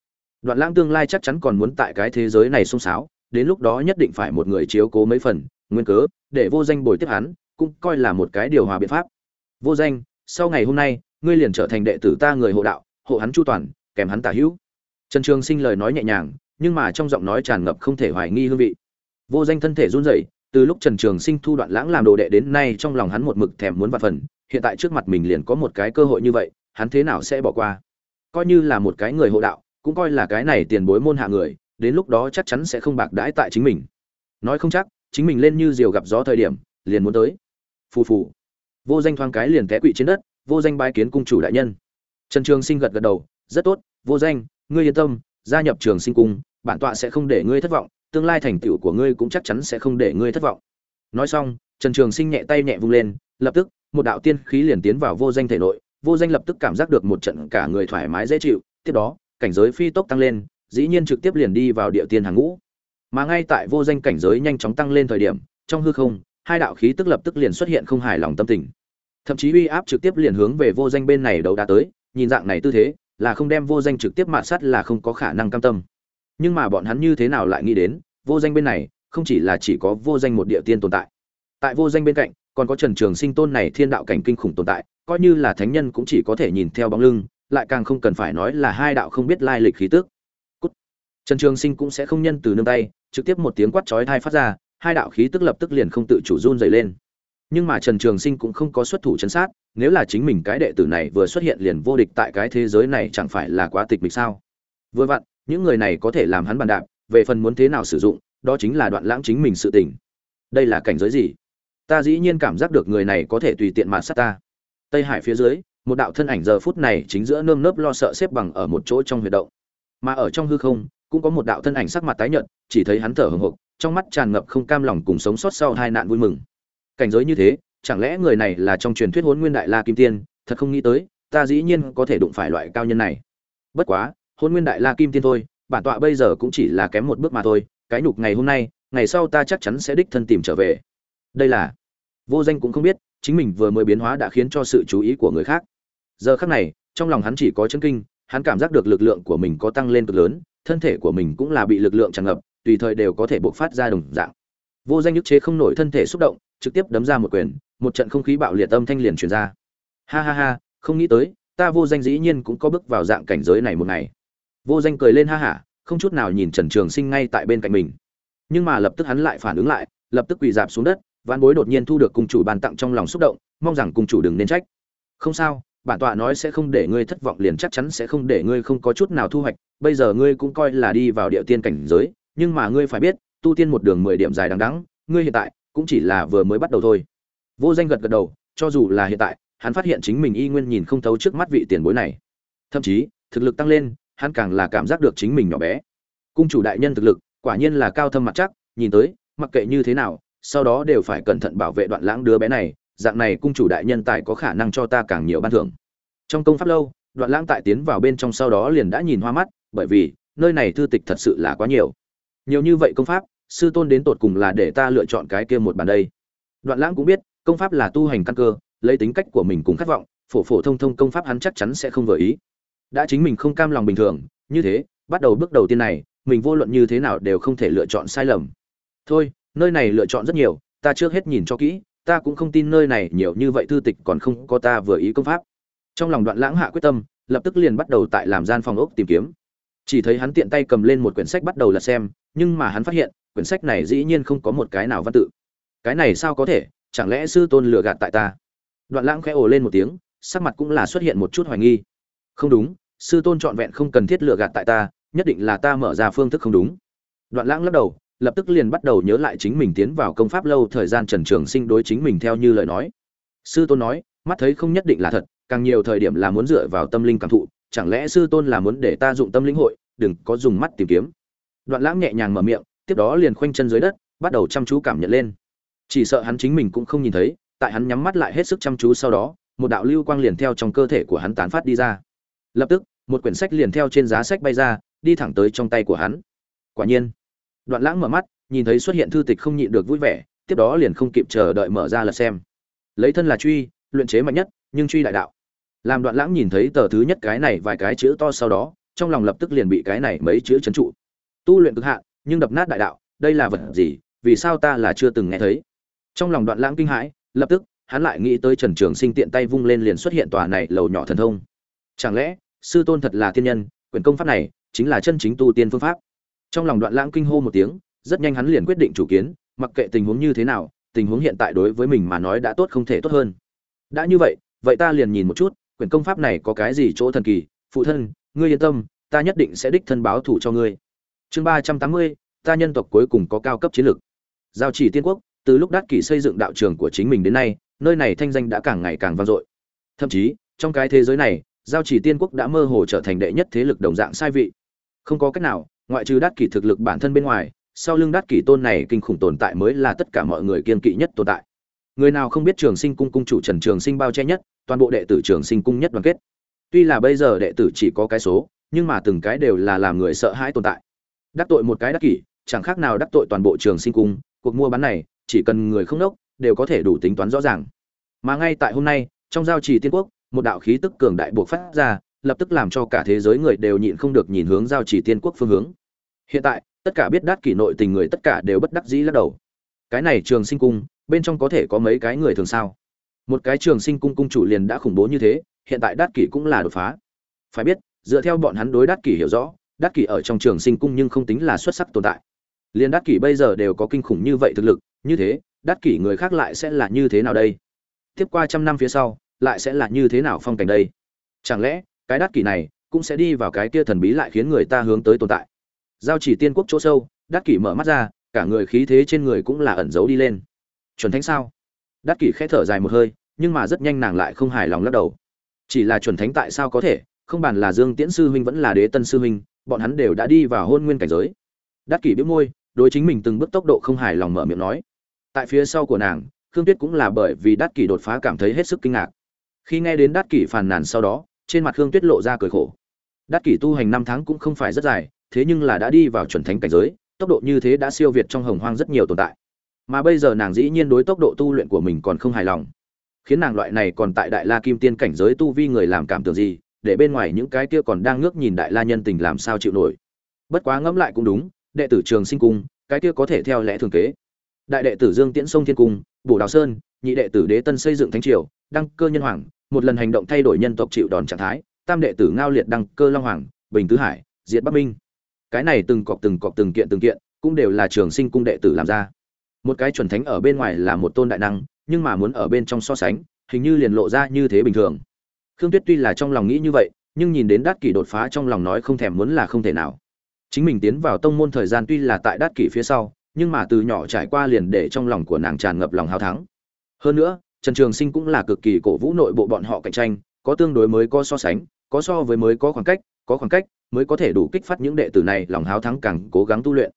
đoạn lãng tương lai chắc chắn còn muốn tại cái thế giới này xông xáo, đến lúc đó nhất định phải một người chiếu cố mấy phần, nguyên cớ, để vô danh bồi tiếp hắn, cũng coi là một cái điều hòa biện pháp. Vô danh, sau ngày hôm nay, ngươi liền trở thành đệ tử ta người hộ đạo, hộ hắn chu toàn, kèm hắn tả hữu. Trần trường sinh lời nói nhẹ nhàng, nhưng mà trong giọng nói tràn ngập không thể hoài nghi hương vị. Vô danh thân thể run rẩy, từ lúc trần trường sinh thu đoạn lãng làm đồ đệ đến nay trong lòng hắn một mực thèm muốn vạn phần, hiện tại trước mặt mình liền có một cái cơ hội như vậy, hắn thế nào sẽ bỏ qua? Coi như là một cái người hộ đạo cũng coi là cái này tiền bối môn hạ người, đến lúc đó chắc chắn sẽ không bạc đãi tại chính mình. Nói không chắc, chính mình lên như diều gặp gió thời điểm, liền muốn tới. Phù phù. Vô danh thoáng cái liền té quỵ trên đất, vô danh bái kiến cung chủ đại nhân. Trần trường sinh gật gật đầu, rất tốt, vô danh, ngươi yên tâm, gia nhập trường sinh cung, bản tọa sẽ không để ngươi thất vọng, tương lai thành tựu của ngươi cũng chắc chắn sẽ không để ngươi thất vọng. Nói xong, trần trường sinh nhẹ tay nhẹ vung lên, lập tức, một đạo tiên khí liền tiến vào vô danh thể nội, vô danh lập tức cảm giác được một trận cả người thoải mái dễ chịu, tiếp đó cảnh giới phi tốc tăng lên, dĩ nhiên trực tiếp liền đi vào địa tiên hàng ngũ. Mà ngay tại vô danh cảnh giới nhanh chóng tăng lên thời điểm, trong hư không, hai đạo khí tức lập tức liền xuất hiện không hài lòng tâm tình. Thậm chí uy áp trực tiếp liền hướng về vô danh bên này đấu đá tới, nhìn dạng này tư thế, là không đem vô danh trực tiếp mạt sát là không có khả năng cam tâm. Nhưng mà bọn hắn như thế nào lại nghĩ đến, vô danh bên này, không chỉ là chỉ có vô danh một địa tiên tồn tại. Tại vô danh bên cạnh, còn có trần trường sinh tôn này thiên đạo cảnh kinh khủng tồn tại, coi như là thánh nhân cũng chỉ có thể nhìn theo bóng lưng lại càng không cần phải nói là hai đạo không biết lai lịch khí tức. Cút. trần trường sinh cũng sẽ không nhân từ nương tay, trực tiếp một tiếng quát chói tai phát ra, hai đạo khí tức lập tức liền không tự chủ run rẩy lên. Nhưng mà trần trường sinh cũng không có xuất thủ chấn sát, nếu là chính mình cái đệ tử này vừa xuất hiện liền vô địch tại cái thế giới này chẳng phải là quá tịch mịch sao? Vừa vặn, những người này có thể làm hắn bàn đạp, về phần muốn thế nào sử dụng, đó chính là đoạn lãng chính mình sự tình. Đây là cảnh giới gì? Ta dĩ nhiên cảm giác được người này có thể tùy tiện mạt sát ta. Tây hải phía dưới một đạo thân ảnh giờ phút này chính giữa nơm nớp lo sợ xếp bằng ở một chỗ trong huyệt động. Mà ở trong hư không, cũng có một đạo thân ảnh sắc mặt tái nhợt, chỉ thấy hắn thở hồng hộc, trong mắt tràn ngập không cam lòng cùng sống sót sau hai nạn vui mừng. Cảnh giới như thế, chẳng lẽ người này là trong truyền thuyết hôn nguyên đại la kim tiên? Thật không nghĩ tới, ta dĩ nhiên có thể đụng phải loại cao nhân này. Bất quá hôn nguyên đại la kim tiên thôi, bản tọa bây giờ cũng chỉ là kém một bước mà thôi, cái nhục ngày hôm nay, ngày sau ta chắc chắn sẽ đích thân tìm trở về. Đây là, vô danh cũng không biết chính mình vừa mới biến hóa đã khiến cho sự chú ý của người khác. Giờ khác này, trong lòng hắn chỉ có chân kinh, hắn cảm giác được lực lượng của mình có tăng lên cực lớn, thân thể của mình cũng là bị lực lượng tràn ngập, tùy thời đều có thể bộc phát ra đồng dạng. Vô danh nhức chế không nổi thân thể xúc động, trực tiếp đấm ra một quyền, một trận không khí bạo liệt âm thanh liền truyền ra. Ha ha ha, không nghĩ tới, ta vô danh dĩ nhiên cũng có bước vào dạng cảnh giới này một ngày. Vô danh cười lên ha hả, không chút nào nhìn trần trường sinh ngay tại bên cạnh mình. Nhưng mà lập tức hắn lại phản ứng lại, lập tức quỳ dạp xuống đất vãn bối đột nhiên thu được cung chủ bàn tặng trong lòng xúc động, mong rằng cung chủ đừng nên trách. Không sao, bản tọa nói sẽ không để ngươi thất vọng liền chắc chắn sẽ không để ngươi không có chút nào thu hoạch. Bây giờ ngươi cũng coi là đi vào địa tiên cảnh giới, nhưng mà ngươi phải biết, tu tiên một đường mười điểm dài đằng đẵng, ngươi hiện tại cũng chỉ là vừa mới bắt đầu thôi. Vô danh gật gật đầu, cho dù là hiện tại, hắn phát hiện chính mình y nguyên nhìn không thấu trước mắt vị tiền bối này. Thậm chí, thực lực tăng lên, hắn càng là cảm giác được chính mình nhỏ bé. Cung chủ đại nhân thực lực, quả nhiên là cao thâm mặt chắc, nhìn tới, mặc kệ như thế nào sau đó đều phải cẩn thận bảo vệ đoạn lãng đứa bé này, dạng này cung chủ đại nhân tài có khả năng cho ta càng nhiều ban thưởng. Trong công pháp lâu, đoạn lãng tại tiến vào bên trong sau đó liền đã nhìn hoa mắt, bởi vì, nơi này thư tịch thật sự là quá nhiều. Nhiều như vậy công pháp, sư tôn đến tột cùng là để ta lựa chọn cái kia một bàn đây. Đoạn lãng cũng biết, công pháp là tu hành căn cơ, lấy tính cách của mình cùng khát vọng, phổ phổ thông thông công pháp hắn chắc chắn sẽ không vừa ý. Đã chính mình không cam lòng bình thường, như thế, bắt đầu bước đầu tiên này, mình vô luận như thế nào đều không thể lựa chọn sai lầm. Thôi nơi này lựa chọn rất nhiều, ta trước hết nhìn cho kỹ, ta cũng không tin nơi này nhiều như vậy thư tịch còn không có ta vừa ý công pháp. Trong lòng đoạn lãng hạ quyết tâm, lập tức liền bắt đầu tại làm gian phòng ốc tìm kiếm. Chỉ thấy hắn tiện tay cầm lên một quyển sách bắt đầu là xem, nhưng mà hắn phát hiện, quyển sách này dĩ nhiên không có một cái nào văn tự. Cái này sao có thể, chẳng lẽ sư tôn lừa gạt tại ta? Đoạn lãng khẽ ồ lên một tiếng, sắc mặt cũng là xuất hiện một chút hoài nghi. Không đúng, sư tôn trọn vẹn không cần thiết lừa gạt tại ta, nhất định là ta mở ra phương thức không đúng. Đoạn lãng lắc đầu lập tức liền bắt đầu nhớ lại chính mình tiến vào công pháp lâu thời gian trần trường sinh đối chính mình theo như lời nói. Sư tôn nói, mắt thấy không nhất định là thật, càng nhiều thời điểm là muốn dựa vào tâm linh cảm thụ, chẳng lẽ sư tôn là muốn để ta dụng tâm linh hội, đừng có dùng mắt tìm kiếm. Đoạn lãng nhẹ nhàng mở miệng, tiếp đó liền khoanh chân dưới đất, bắt đầu chăm chú cảm nhận lên. Chỉ sợ hắn chính mình cũng không nhìn thấy, tại hắn nhắm mắt lại hết sức chăm chú sau đó, một đạo lưu quang liền theo trong cơ thể của hắn tán phát đi ra. Lập tức, một quyển sách liền theo trên giá sách bay ra, đi thẳng tới trong tay của hắn. Quả nhiên đoạn lãng mở mắt, nhìn thấy xuất hiện thư tịch không nhịn được vui vẻ, tiếp đó liền không kịp chờ đợi mở ra lật xem. Lấy thân là truy, luyện chế mạnh nhất, nhưng truy đại đạo. Làm đoạn lãng nhìn thấy tờ thứ nhất cái này vài cái chữ to sau đó, trong lòng lập tức liền bị cái này mấy chữ trấn trụ. Tu luyện cực hạn, nhưng đập nát đại đạo, đây là vật gì, vì sao ta là chưa từng nghe thấy? Trong lòng đoạn lãng kinh hãi, lập tức, hắn lại nghĩ tới trần trường sinh tiện tay vung lên liền xuất hiện tòa này lầu nhỏ thần thông. Chẳng lẽ, sư tôn thật là tiên nhân, quyền công pháp này, chính là chân chính tu tiên phương pháp? Trong lòng đoạn lãng kinh hô một tiếng, rất nhanh hắn liền quyết định chủ kiến, mặc kệ tình huống như thế nào, tình huống hiện tại đối với mình mà nói đã tốt không thể tốt hơn. Đã như vậy vậy ta liền nhìn một chút quyền công pháp này có cái gì chỗ thần kỳ, phụ thân, ngươi yên tâm, ta nhất định sẽ đích thân báo thủ cho ngươi. Chương ba trăm tám mươi, ta nhân tộc cuối cùng có cao cấp chiến lược. Giao chỉ tiên quốc, từ lúc đắc kỷ xây dựng đạo trường của chính mình đến nay, nơi này thanh danh đã càng ngày càng vang dội. Thậm chí, trong cái thế giới này, giao chỉ tiên quốc đã mơ hồ trở thành đệ nhất thế lực đồng dạng sai vị. Không có cách nào ngoại trừ đắc kỷ thực lực bản thân bên ngoài, sau lưng đắt kỷ tôn này kinh khủng tồn tại mới là tất cả mọi người kiên kỵ nhất tồn tại. Người nào không biết trường sinh cung cung chủ trần trường sinh bao che nhất, toàn bộ đệ tử trường sinh cung nhất đoàn kết. Tuy là bây giờ đệ tử chỉ có cái số, nhưng mà từng cái đều là làm người sợ hãi tồn tại. Đắc tội một cái đắc kỷ, chẳng khác nào đắc tội toàn bộ trường sinh cung, cuộc mua bán này, chỉ cần người không đốc đều có thể đủ tính toán rõ ràng. Mà ngay tại hôm nay, trong giao trì tiên quốc, một đạo khí tức cường đại buộc phát ra, lập tức làm cho cả thế giới người đều nhịn không được nhìn hướng giao trì tiên quốc phương hướng hiện tại, tất cả biết đát kỷ nội tình người tất cả đều bất đắc dĩ lắc đầu. Cái này trường sinh cung, bên trong có thể có mấy cái người thường sao? Một cái trường sinh cung cung chủ liền đã khủng bố như thế, hiện tại đát kỷ cũng là đột phá. Phải biết, dựa theo bọn hắn đối đát kỷ hiểu rõ, đát kỷ ở trong trường sinh cung nhưng không tính là xuất sắc tồn tại. Liền đát kỷ bây giờ đều có kinh khủng như vậy thực lực, như thế, đát kỷ người khác lại sẽ là như thế nào đây? Tiếp qua trăm năm phía sau, lại sẽ là như thế nào phong cảnh đây? Chẳng lẽ, cái đát kỷ này cũng sẽ đi vào cái kia thần bí lại khiến người ta hướng tới tồn tại? Giao chỉ tiên quốc chỗ sâu đắc kỷ mở mắt ra, cả người khí thế trên người cũng là ẩn giấu đi lên. Chuẩn thánh sao? Đắc kỷ khẽ thở dài một hơi, nhưng mà rất nhanh nàng lại không hài lòng lắc đầu. Chỉ là chuẩn thánh tại sao có thể? Không bàn là dương tiễn sư huynh vẫn là đế tân sư huynh, bọn hắn đều đã đi vào hôn nguyên cảnh giới. Đắc kỷ biết môi, đối chính mình từng bước tốc độ không hài lòng mở miệng nói. Tại phía sau của nàng, khương tuyết cũng là bởi vì đắc kỷ đột phá cảm thấy hết sức kinh ngạc. Khi nghe đến đắc kỷ phàn nàn sau đó, trên mặt khương tuyết lộ ra cười khổ. Đắc kỷ tu hành năm tháng cũng không phải rất dài thế nhưng là đã đi vào chuẩn thánh cảnh giới, tốc độ như thế đã siêu việt trong hồng hoang rất nhiều tồn tại. Mà bây giờ nàng dĩ nhiên đối tốc độ tu luyện của mình còn không hài lòng. Khiến nàng loại này còn tại đại la kim tiên cảnh giới tu vi người làm cảm tưởng gì, để bên ngoài những cái kia còn đang ngước nhìn đại la nhân tình làm sao chịu nổi. Bất quá ngẫm lại cũng đúng, đệ tử trường sinh cung, cái kia có thể theo lẽ thường kế. Đại đệ tử dương tiễn sông thiên cung, bổ đào sơn, nhị đệ tử đế tân xây dựng thánh triều, đăng cơ nhân hoàng, một lần hành động thay đổi nhân tộc chịu đòn trạng thái, tam đệ tử ngao liệt đăng cơ long hoàng, bình tứ hải, diệt bắc minh cái này từng cọc từng cọc từng kiện từng kiện, cũng đều là trường sinh cung đệ tử làm ra. Một cái chuẩn thánh ở bên ngoài là một tôn đại năng, nhưng mà muốn ở bên trong so sánh, hình như liền lộ ra như thế bình thường. Khương tuyết tuy là trong lòng nghĩ như vậy, nhưng nhìn đến đát kỷ đột phá trong lòng nói không thèm muốn là không thể nào. Chính mình tiến vào tông môn thời gian tuy là tại đát kỷ phía sau, nhưng mà từ nhỏ trải qua liền để trong lòng của nàng tràn ngập lòng hào thắng. Hơn nữa, trần trường sinh cũng là cực kỳ cổ vũ nội bộ bọn họ cạnh tranh, có tương đối mới có so sánh, có so với mới có khoảng cách, có khoảng cách mới có thể đủ kích phát những đệ tử này lòng háo thắng càng cố gắng tu luyện.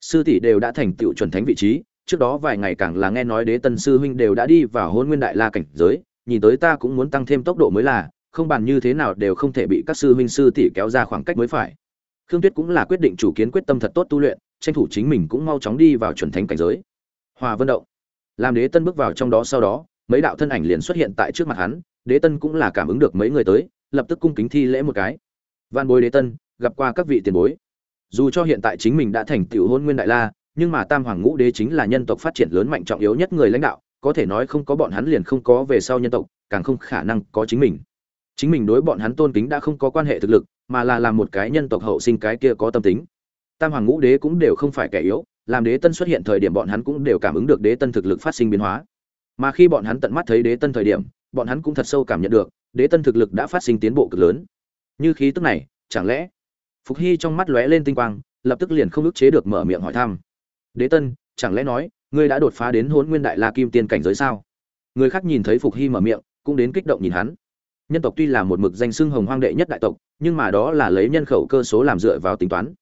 Sư tỷ đều đã thành tựu chuẩn thánh vị trí, trước đó vài ngày càng là nghe nói đế tân sư huynh đều đã đi vào Hỗn nguyên đại la cảnh giới, nhìn tới ta cũng muốn tăng thêm tốc độ mới là, không bàn như thế nào đều không thể bị các sư huynh sư tỷ kéo ra khoảng cách mới phải. Khương tuyết cũng là quyết định chủ kiến quyết tâm thật tốt tu luyện, tranh thủ chính mình cũng mau chóng đi vào chuẩn thánh cảnh giới. Hòa vân động. Làm đế tân bước vào trong đó sau đó, mấy đạo thân ảnh liền xuất hiện tại trước mặt hắn, đế tân cũng là cảm ứng được mấy người tới, lập tức cung kính thi lễ một cái văn bối đế tân, gặp qua các vị tiền bối. Dù cho hiện tại chính mình đã thành tựu hôn nguyên đại la, nhưng mà tam hoàng ngũ đế chính là nhân tộc phát triển lớn mạnh trọng yếu nhất người lãnh đạo, có thể nói không có bọn hắn liền không có về sau nhân tộc, càng không khả năng có chính mình. Chính mình đối bọn hắn tôn kính đã không có quan hệ thực lực, mà là làm một cái nhân tộc hậu sinh cái kia có tâm tính. Tam hoàng ngũ đế cũng đều không phải kẻ yếu, làm đế tân xuất hiện thời điểm bọn hắn cũng đều cảm ứng được đế tân thực lực phát sinh biến hóa. Mà khi bọn hắn tận mắt thấy đế tân thời điểm, bọn hắn cũng thật sâu cảm nhận được, đế tân thực lực đã phát sinh tiến bộ cực lớn như khí tức này, chẳng lẽ? Phục hy trong mắt lóe lên tinh quang, lập tức liền không ức chế được mở miệng hỏi thăm. Đế tân, chẳng lẽ nói, ngươi đã đột phá đến hôn nguyên đại la kim tiên cảnh giới sao? Người khác nhìn thấy phục hy mở miệng, cũng đến kích động nhìn hắn. Nhân tộc tuy là một mực danh xưng hồng hoang đệ nhất đại tộc, nhưng mà đó là lấy nhân khẩu cơ số làm dựa vào tính toán.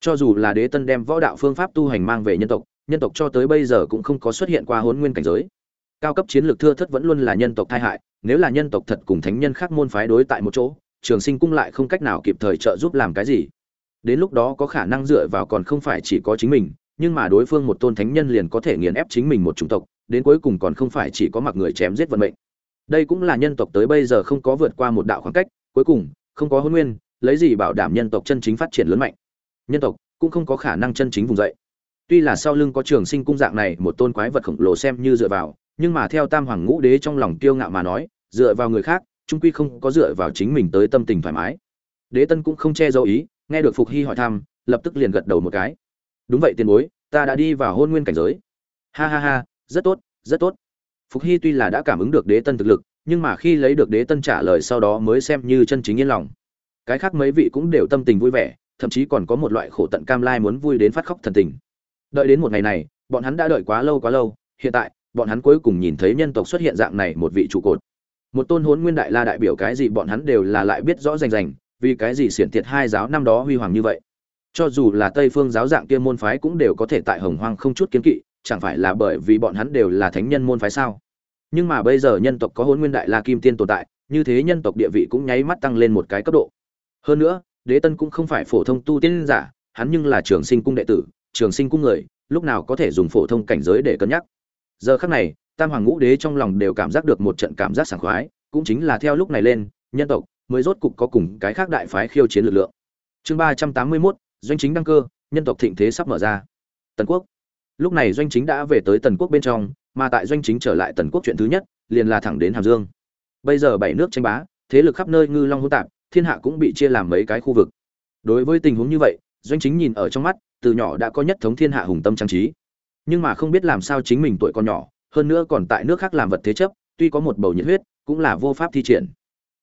Cho dù là đế tân đem võ đạo phương pháp tu hành mang về nhân tộc nhân tộc cho tới bây giờ cũng không có xuất hiện qua hôn nguyên cảnh giới. Cao cấp chiến lược thưa thất vẫn luôn là nhân tộc tai hại, nếu là nhân tộc thật cùng thánh nhân khác môn phái đối tại một chỗ trường sinh cung lại không cách nào kịp thời trợ giúp làm cái gì. Đến lúc đó có khả năng dựa vào còn không phải chỉ có chính mình, nhưng mà đối phương một tôn thánh nhân liền có thể nghiền ép chính mình một chủng tộc, đến cuối cùng còn không phải chỉ có mặc người chém giết vận mệnh. Đây cũng là nhân tộc tới bây giờ không có vượt qua một đạo khoảng cách, cuối cùng, không có hôn nguyên, lấy gì bảo đảm nhân tộc chân chính phát triển lớn mạnh. Nhân tộc cũng không có khả năng chân chính vùng dậy. Tuy là sau lưng có trường sinh cung dạng này, một tôn quái vật khổng lồ xem như dựa vào, nhưng mà theo tam hoàng ngũ đế trong lòng kiêu ngạo mà nói, dựa vào người khác trung quy không có dựa vào chính mình tới tâm tình thoải mái. Đế tân cũng không che giấu ý, nghe được phục hy hỏi thăm, lập tức liền gật đầu một cái. Đúng vậy tiền bối, ta đã đi vào hôn nguyên cảnh giới. Ha ha ha, rất tốt rất tốt. Phục hy tuy là đã cảm ứng được đế tân thực lực, nhưng mà khi lấy được đế tân trả lời sau đó mới xem như chân chính yên lòng. Cái khác mấy vị cũng đều tâm tình vui vẻ, thậm chí còn có một loại khổ tận cam lai muốn vui đến phát khóc thần tình. Đợi đến một ngày này, bọn hắn đã đợi quá lâu quá lâu, hiện tại, bọn hắn cuối cùng nhìn thấy nhân tộc xuất hiện dạng này một vị trụ cột một tôn hốn nguyên đại la đại biểu cái gì bọn hắn đều là lại biết rõ rành rành, vì cái gì xiển tiệt hai giáo năm đó huy hoàng như vậy? Cho dù là tây phương giáo dạng kia môn phái cũng đều có thể tại hồng hoang không chút kiến kỵ, chẳng phải là bởi vì bọn hắn đều là thánh nhân môn phái sao? Nhưng mà bây giờ nhân tộc có hôn nguyên đại la kim tiên tồn tại, như thế nhân tộc địa vị cũng nháy mắt tăng lên một cái cấp độ. Hơn nữa, đế tân cũng không phải phổ thông tu tiên giả, hắn nhưng là trường sinh cung đệ tử, trường sinh cung người, lúc nào có thể dùng phổ thông cảnh giới để cân nhắc? Giờ khắc này tam hoàng ngũ đế trong lòng đều cảm giác được một trận cảm giác sảng khoái, cũng chính là theo lúc này lên, nhân tộc mới rốt cục có cùng cái khác đại phái khiêu chiến lực lượng. Chương ba trăm tám mươi mốt, doanh chính đăng cơ, nhân tộc thịnh thế sắp mở ra. Tần quốc. Lúc này doanh chính đã về tới tần quốc bên trong, mà tại doanh chính trở lại tần quốc chuyện thứ nhất, liền là thẳng đến hàm dương. Bây giờ bảy nước tranh bá, thế lực khắp nơi ngư long hỗn tạp, thiên hạ cũng bị chia làm mấy cái khu vực. Đối với tình huống như vậy, doanh chính nhìn ở trong mắt, từ nhỏ đã có nhất thống thiên hạ hùng tâm trang trí. Nhưng mà không biết làm sao chính mình tuổi còn nhỏ hơn nữa còn tại nước khác làm vật thế chấp, tuy có một bầu nhiệt huyết, cũng là vô pháp thi triển.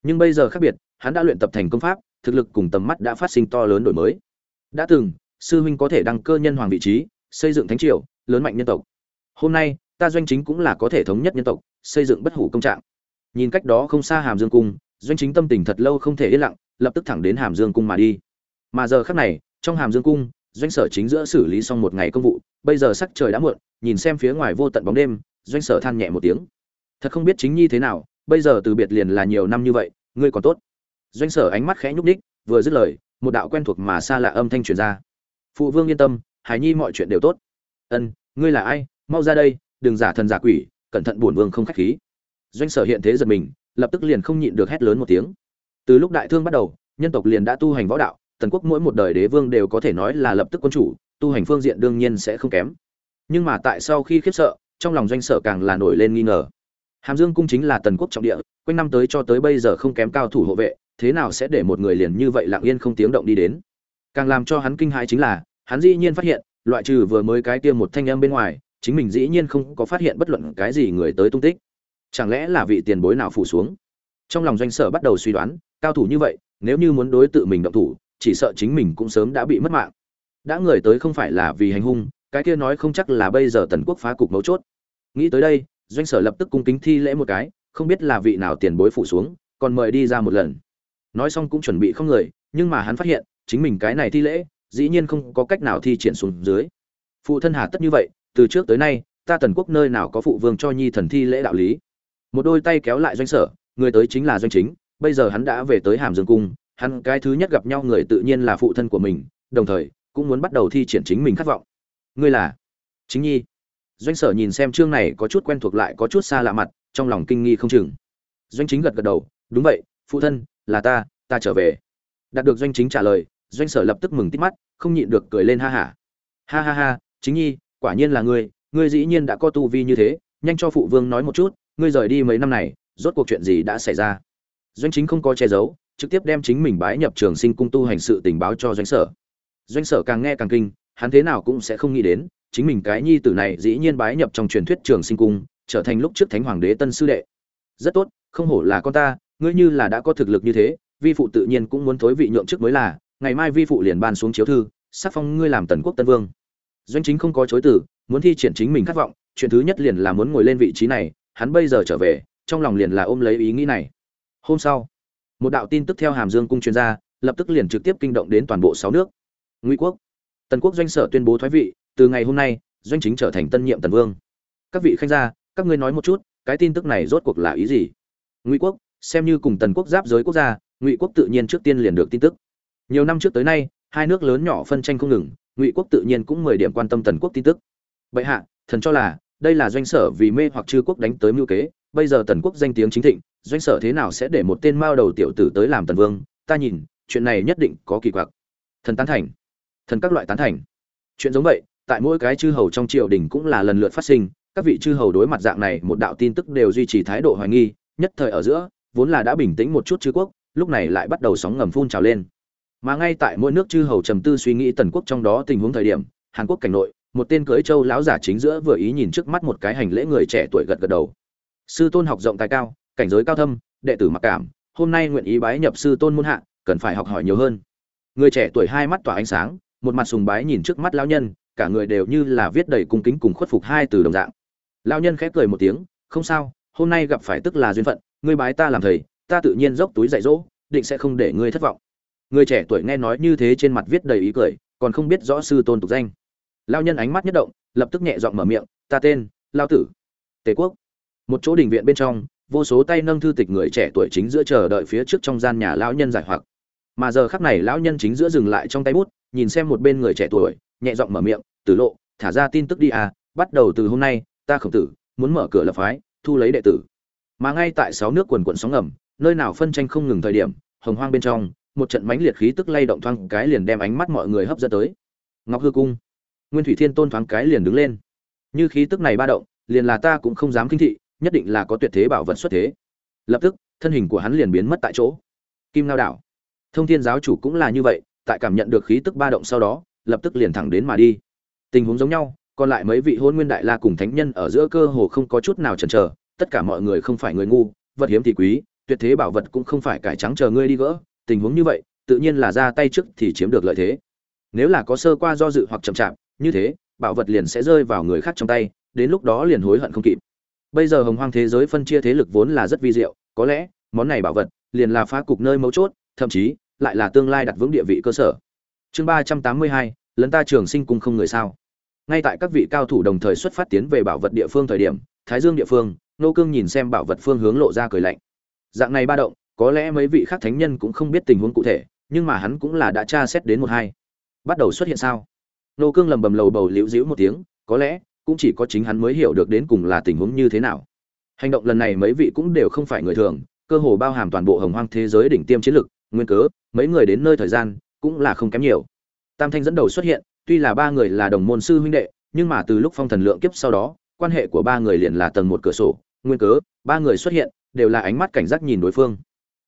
Nhưng bây giờ khác biệt, hắn đã luyện tập thành công pháp, thực lực cùng tầm mắt đã phát sinh to lớn đổi mới. Đã từng, sư huynh có thể đăng cơ nhân hoàng vị trí, xây dựng thánh triều, lớn mạnh nhân tộc. Hôm nay, ta doanh chính cũng là có thể thống nhất nhân tộc, xây dựng bất hủ công trạng. Nhìn cách đó không xa hàm dương cung, doanh chính tâm tình thật lâu không thể yên lặng, lập tức thẳng đến hàm dương cung mà đi. Mà giờ khắc này, trong hàm dương cung, doanh sở chính giữa xử lý xong một ngày công vụ, bây giờ sắc trời đã muộn, nhìn xem phía ngoài vô tận bóng đêm doanh sở than nhẹ một tiếng. Thật không biết chính nhi thế nào, bây giờ từ biệt liền là nhiều năm như vậy, ngươi còn tốt. Doanh sở ánh mắt khẽ nhúc ních vừa dứt lời, một đạo quen thuộc mà xa lạ âm thanh truyền ra. Phụ vương yên tâm hải nhi mọi chuyện đều tốt. Ân, ngươi là ai? Mau ra đây, đừng giả thần giả quỷ, cẩn thận bổn vương không khách khí. Doanh sở hiện thế giật mình, lập tức liền không nhịn được hét lớn một tiếng. Từ lúc đại thương bắt đầu, nhân tộc liền đã tu hành võ đạo, tần quốc mỗi một đời đế vương đều có thể nói là lập tức quân chủ, tu hành phương diện đương nhiên sẽ không kém. Nhưng mà tại sau khi khiếp sợ trong lòng doanh sở càng là nổi lên nghi ngờ. Hàm dương cung chính là tần quốc trọng địa, quanh năm tới cho tới bây giờ không kém cao thủ hộ vệ, thế nào sẽ để một người liền như vậy lặng yên không tiếng động đi đến? Càng làm cho hắn kinh hãi chính là, hắn dĩ nhiên phát hiện, loại trừ vừa mới cái tiêm một thanh âm bên ngoài, chính mình dĩ nhiên không có phát hiện bất luận cái gì người tới tung tích. Chẳng lẽ là vị tiền bối nào phủ xuống? Trong lòng doanh sở bắt đầu suy đoán, cao thủ như vậy, nếu như muốn đối tự mình động thủ, chỉ sợ chính mình cũng sớm đã bị mất mạng. Đã người tới không phải là vì hành hung cái kia nói không chắc là bây giờ tần quốc phá cục mấu chốt. Nghĩ tới đây, doanh sở lập tức cung kính thi lễ một cái, không biết là vị nào tiền bối phủ xuống, còn mời đi ra một lần. Nói xong cũng chuẩn bị không người, nhưng mà hắn phát hiện, chính mình cái này thi lễ, dĩ nhiên không có cách nào thi triển xuống dưới. Phụ thân hà tất như vậy, từ trước tới nay, ta tần quốc nơi nào có phụ vương cho nhi thần thi lễ đạo lý. Một đôi tay kéo lại doanh sở, người tới chính là doanh chính, bây giờ hắn đã về tới hàm dương cung, hắn cái thứ nhất gặp nhau người tự nhiên là phụ thân của mình, đồng thời, cũng muốn bắt đầu thi triển chính mình khát vọng ngươi là? Chính nhi. Doanh sở nhìn xem chương này có chút quen thuộc lại có chút xa lạ mặt, trong lòng kinh nghi không chừng. Doanh chính gật gật đầu, đúng vậy, phụ thân, là ta ta trở về. Đạt được doanh chính trả lời, doanh sở lập tức mừng tít mắt, không nhịn được cười lên ha hả. Ha. ha ha ha chính nhi, quả nhiên là ngươi ngươi dĩ nhiên đã có tu vi như thế, nhanh cho phụ vương nói một chút, ngươi rời đi mấy năm này, rốt cuộc chuyện gì đã xảy ra? Doanh chính không có che giấu, trực tiếp đem chính mình bái nhập trường sinh cung tu hành sự tình báo cho doanh sở. Doanh sở càng nghe càng kinh hắn thế nào cũng sẽ không nghĩ đến, chính mình cái nhi tử này dĩ nhiên bái nhập trong truyền thuyết trường sinh cung, trở thành lúc trước thánh hoàng đế tân sư đệ. Rất tốt, không hổ là con ta, ngươi như là đã có thực lực như thế, vi phụ tự nhiên cũng muốn thối vị nhượng trước mới là, ngày mai vi phụ liền ban xuống chiếu thư, sắc phong ngươi làm tần quốc tân vương. Doanh chính không có chối từ, muốn thi triển chính mình khát vọng, chuyện thứ nhất liền là muốn ngồi lên vị trí này, hắn bây giờ trở về, trong lòng liền là ôm lấy ý nghĩ này. Hôm sau, một đạo tin tức theo hàm dương cung truyền ra, lập tức liền trực tiếp kinh động đến toàn bộ sáu nước. Ngụy quốc tần quốc doanh sở tuyên bố thoái vị, từ ngày hôm nay, doanh chính trở thành tân nhiệm tần vương. Các vị khanh gia, các ngươi nói một chút, cái tin tức này rốt cuộc là ý gì? Ngụy quốc, xem như cùng tần quốc giáp giới quốc gia, ngụy quốc tự nhiên trước tiên liền được tin tức. Nhiều năm trước tới nay, hai nước lớn nhỏ phân tranh không ngừng, ngụy quốc tự nhiên cũng mười điểm quan tâm tần quốc tin tức. Bệ hạ, thần cho là, đây là doanh sở vì mê hoặc chư quốc đánh tới mưu kế, bây giờ tần quốc danh tiếng chính thịnh, doanh sở thế nào sẽ để một tên mao đầu tiểu tử tới làm tần vương? Ta nhìn, chuyện này nhất định có kỳ quặc. Thần tán thành thần các loại tán thành. Chuyện giống vậy, tại mỗi cái chư hầu trong triều đình cũng là lần lượt phát sinh, các vị chư hầu đối mặt dạng này một đạo tin tức đều duy trì thái độ hoài nghi, nhất thời ở giữa, vốn là đã bình tĩnh một chút chư quốc, lúc này lại bắt đầu sóng ngầm phun trào lên. Mà ngay tại mỗi nước chư hầu trầm tư suy nghĩ tần quốc trong đó tình huống thời điểm, hàn quốc cảnh nội, một tên cưới châu lão giả chính giữa vừa ý nhìn trước mắt một cái hành lễ người trẻ tuổi gật gật đầu. Sư tôn học rộng tài cao, cảnh giới cao thâm, đệ tử mặc cảm, hôm nay nguyện ý bái nhập sư tôn môn hạ, cần phải học hỏi nhiều hơn. Người trẻ tuổi hai mắt tỏa ánh sáng một mặt sùng bái nhìn trước mắt lão nhân, cả người đều như là viết đầy cung kính cùng khuất phục hai từ đồng dạng. Lão nhân khép cười một tiếng, không sao, hôm nay gặp phải tức là duyên phận, ngươi bái ta làm thầy, ta tự nhiên dốc túi dạy dỗ, định sẽ không để ngươi thất vọng. Người trẻ tuổi nghe nói như thế trên mặt viết đầy ý cười, còn không biết rõ sư tôn tục danh. Lão nhân ánh mắt nhất động, lập tức nhẹ giọng mở miệng, ta tên Lão tử. Tề quốc. Một chỗ đình viện bên trong, vô số tay nâng thư tịch người trẻ tuổi chính giữa chờ đợi phía trước trong gian nhà lão nhân giải hoặc. Mà giờ khắc này lão nhân chính giữa dừng lại trong tay bút nhìn xem một bên người trẻ tuổi, nhẹ giọng mở miệng, tử lộ, thả ra tin tức đi à bắt đầu từ hôm nay, ta khổng tử, muốn mở cửa lập phái, thu lấy đệ tử. Mà ngay tại sáu nước quần quận sóng ngầm, nơi nào phân tranh không ngừng thời điểm, hồng hoang bên trong, một trận mãnh liệt khí tức lay động thoáng cái liền đem ánh mắt mọi người hấp dẫn tới. Ngọc hư cung, nguyên thủy thiên tôn thoáng cái liền đứng lên. Như khí tức này ba động, liền là ta cũng không dám kinh thị, nhất định là có tuyệt thế bảo vật xuất thế. Lập tức, thân hình của hắn liền biến mất tại chỗ. Kim lao đảo, thông thiên giáo chủ cũng là như vậy tại cảm nhận được khí tức ba động sau đó, lập tức liền thẳng đến mà đi. Tình huống giống nhau, còn lại mấy vị hôn nguyên đại la cùng thánh nhân ở giữa cơ hồ không có chút nào chần chờ, tất cả mọi người không phải người ngu, vật hiếm thì quý, tuyệt thế bảo vật cũng không phải cải trắng chờ ngươi đi gỡ, tình huống như vậy, tự nhiên là ra tay trước thì chiếm được lợi thế. Nếu là có sơ qua do dự hoặc chậm chạp, như thế, bảo vật liền sẽ rơi vào người khác trong tay, đến lúc đó liền hối hận không kịp. Bây giờ hồng hoang thế giới phân chia thế lực vốn là rất vi diệu, có lẽ, món này bảo vật liền là phá cục nơi mấu chốt, thậm chí lại là tương lai đặt vững địa vị cơ sở. Chương ba trăm tám mươi hai lấn ta trường sinh cung không người sao. Ngay tại các vị cao thủ đồng thời xuất phát tiến về bảo vật địa phương thời điểm, thái dương địa phương, nô cương nhìn xem bảo vật phương hướng lộ ra cười lạnh. Dạng này ba động, có lẽ mấy vị khác thánh nhân cũng không biết tình huống cụ thể, nhưng mà hắn cũng là đã tra xét đến một hai. Bắt đầu xuất hiện sao? Nô cương lầm bầm lầu bầu liễu dĩu một tiếng, có lẽ cũng chỉ có chính hắn mới hiểu được đến cùng là tình huống như thế nào. Hành động lần này mấy vị cũng đều không phải người thường, cơ hồ bao hàm toàn bộ hồng hoang thế giới đỉnh tiêm chiến lực nguyên cớ, mấy người đến nơi thời gian cũng là không kém nhiều. Tam thanh dẫn đầu xuất hiện, tuy là ba người là đồng môn sư huynh đệ, nhưng mà từ lúc phong thần lượng kiếp sau đó, quan hệ của ba người liền là tầng một cửa sổ, nguyên cớ, ba người xuất hiện, đều là ánh mắt cảnh giác nhìn đối phương.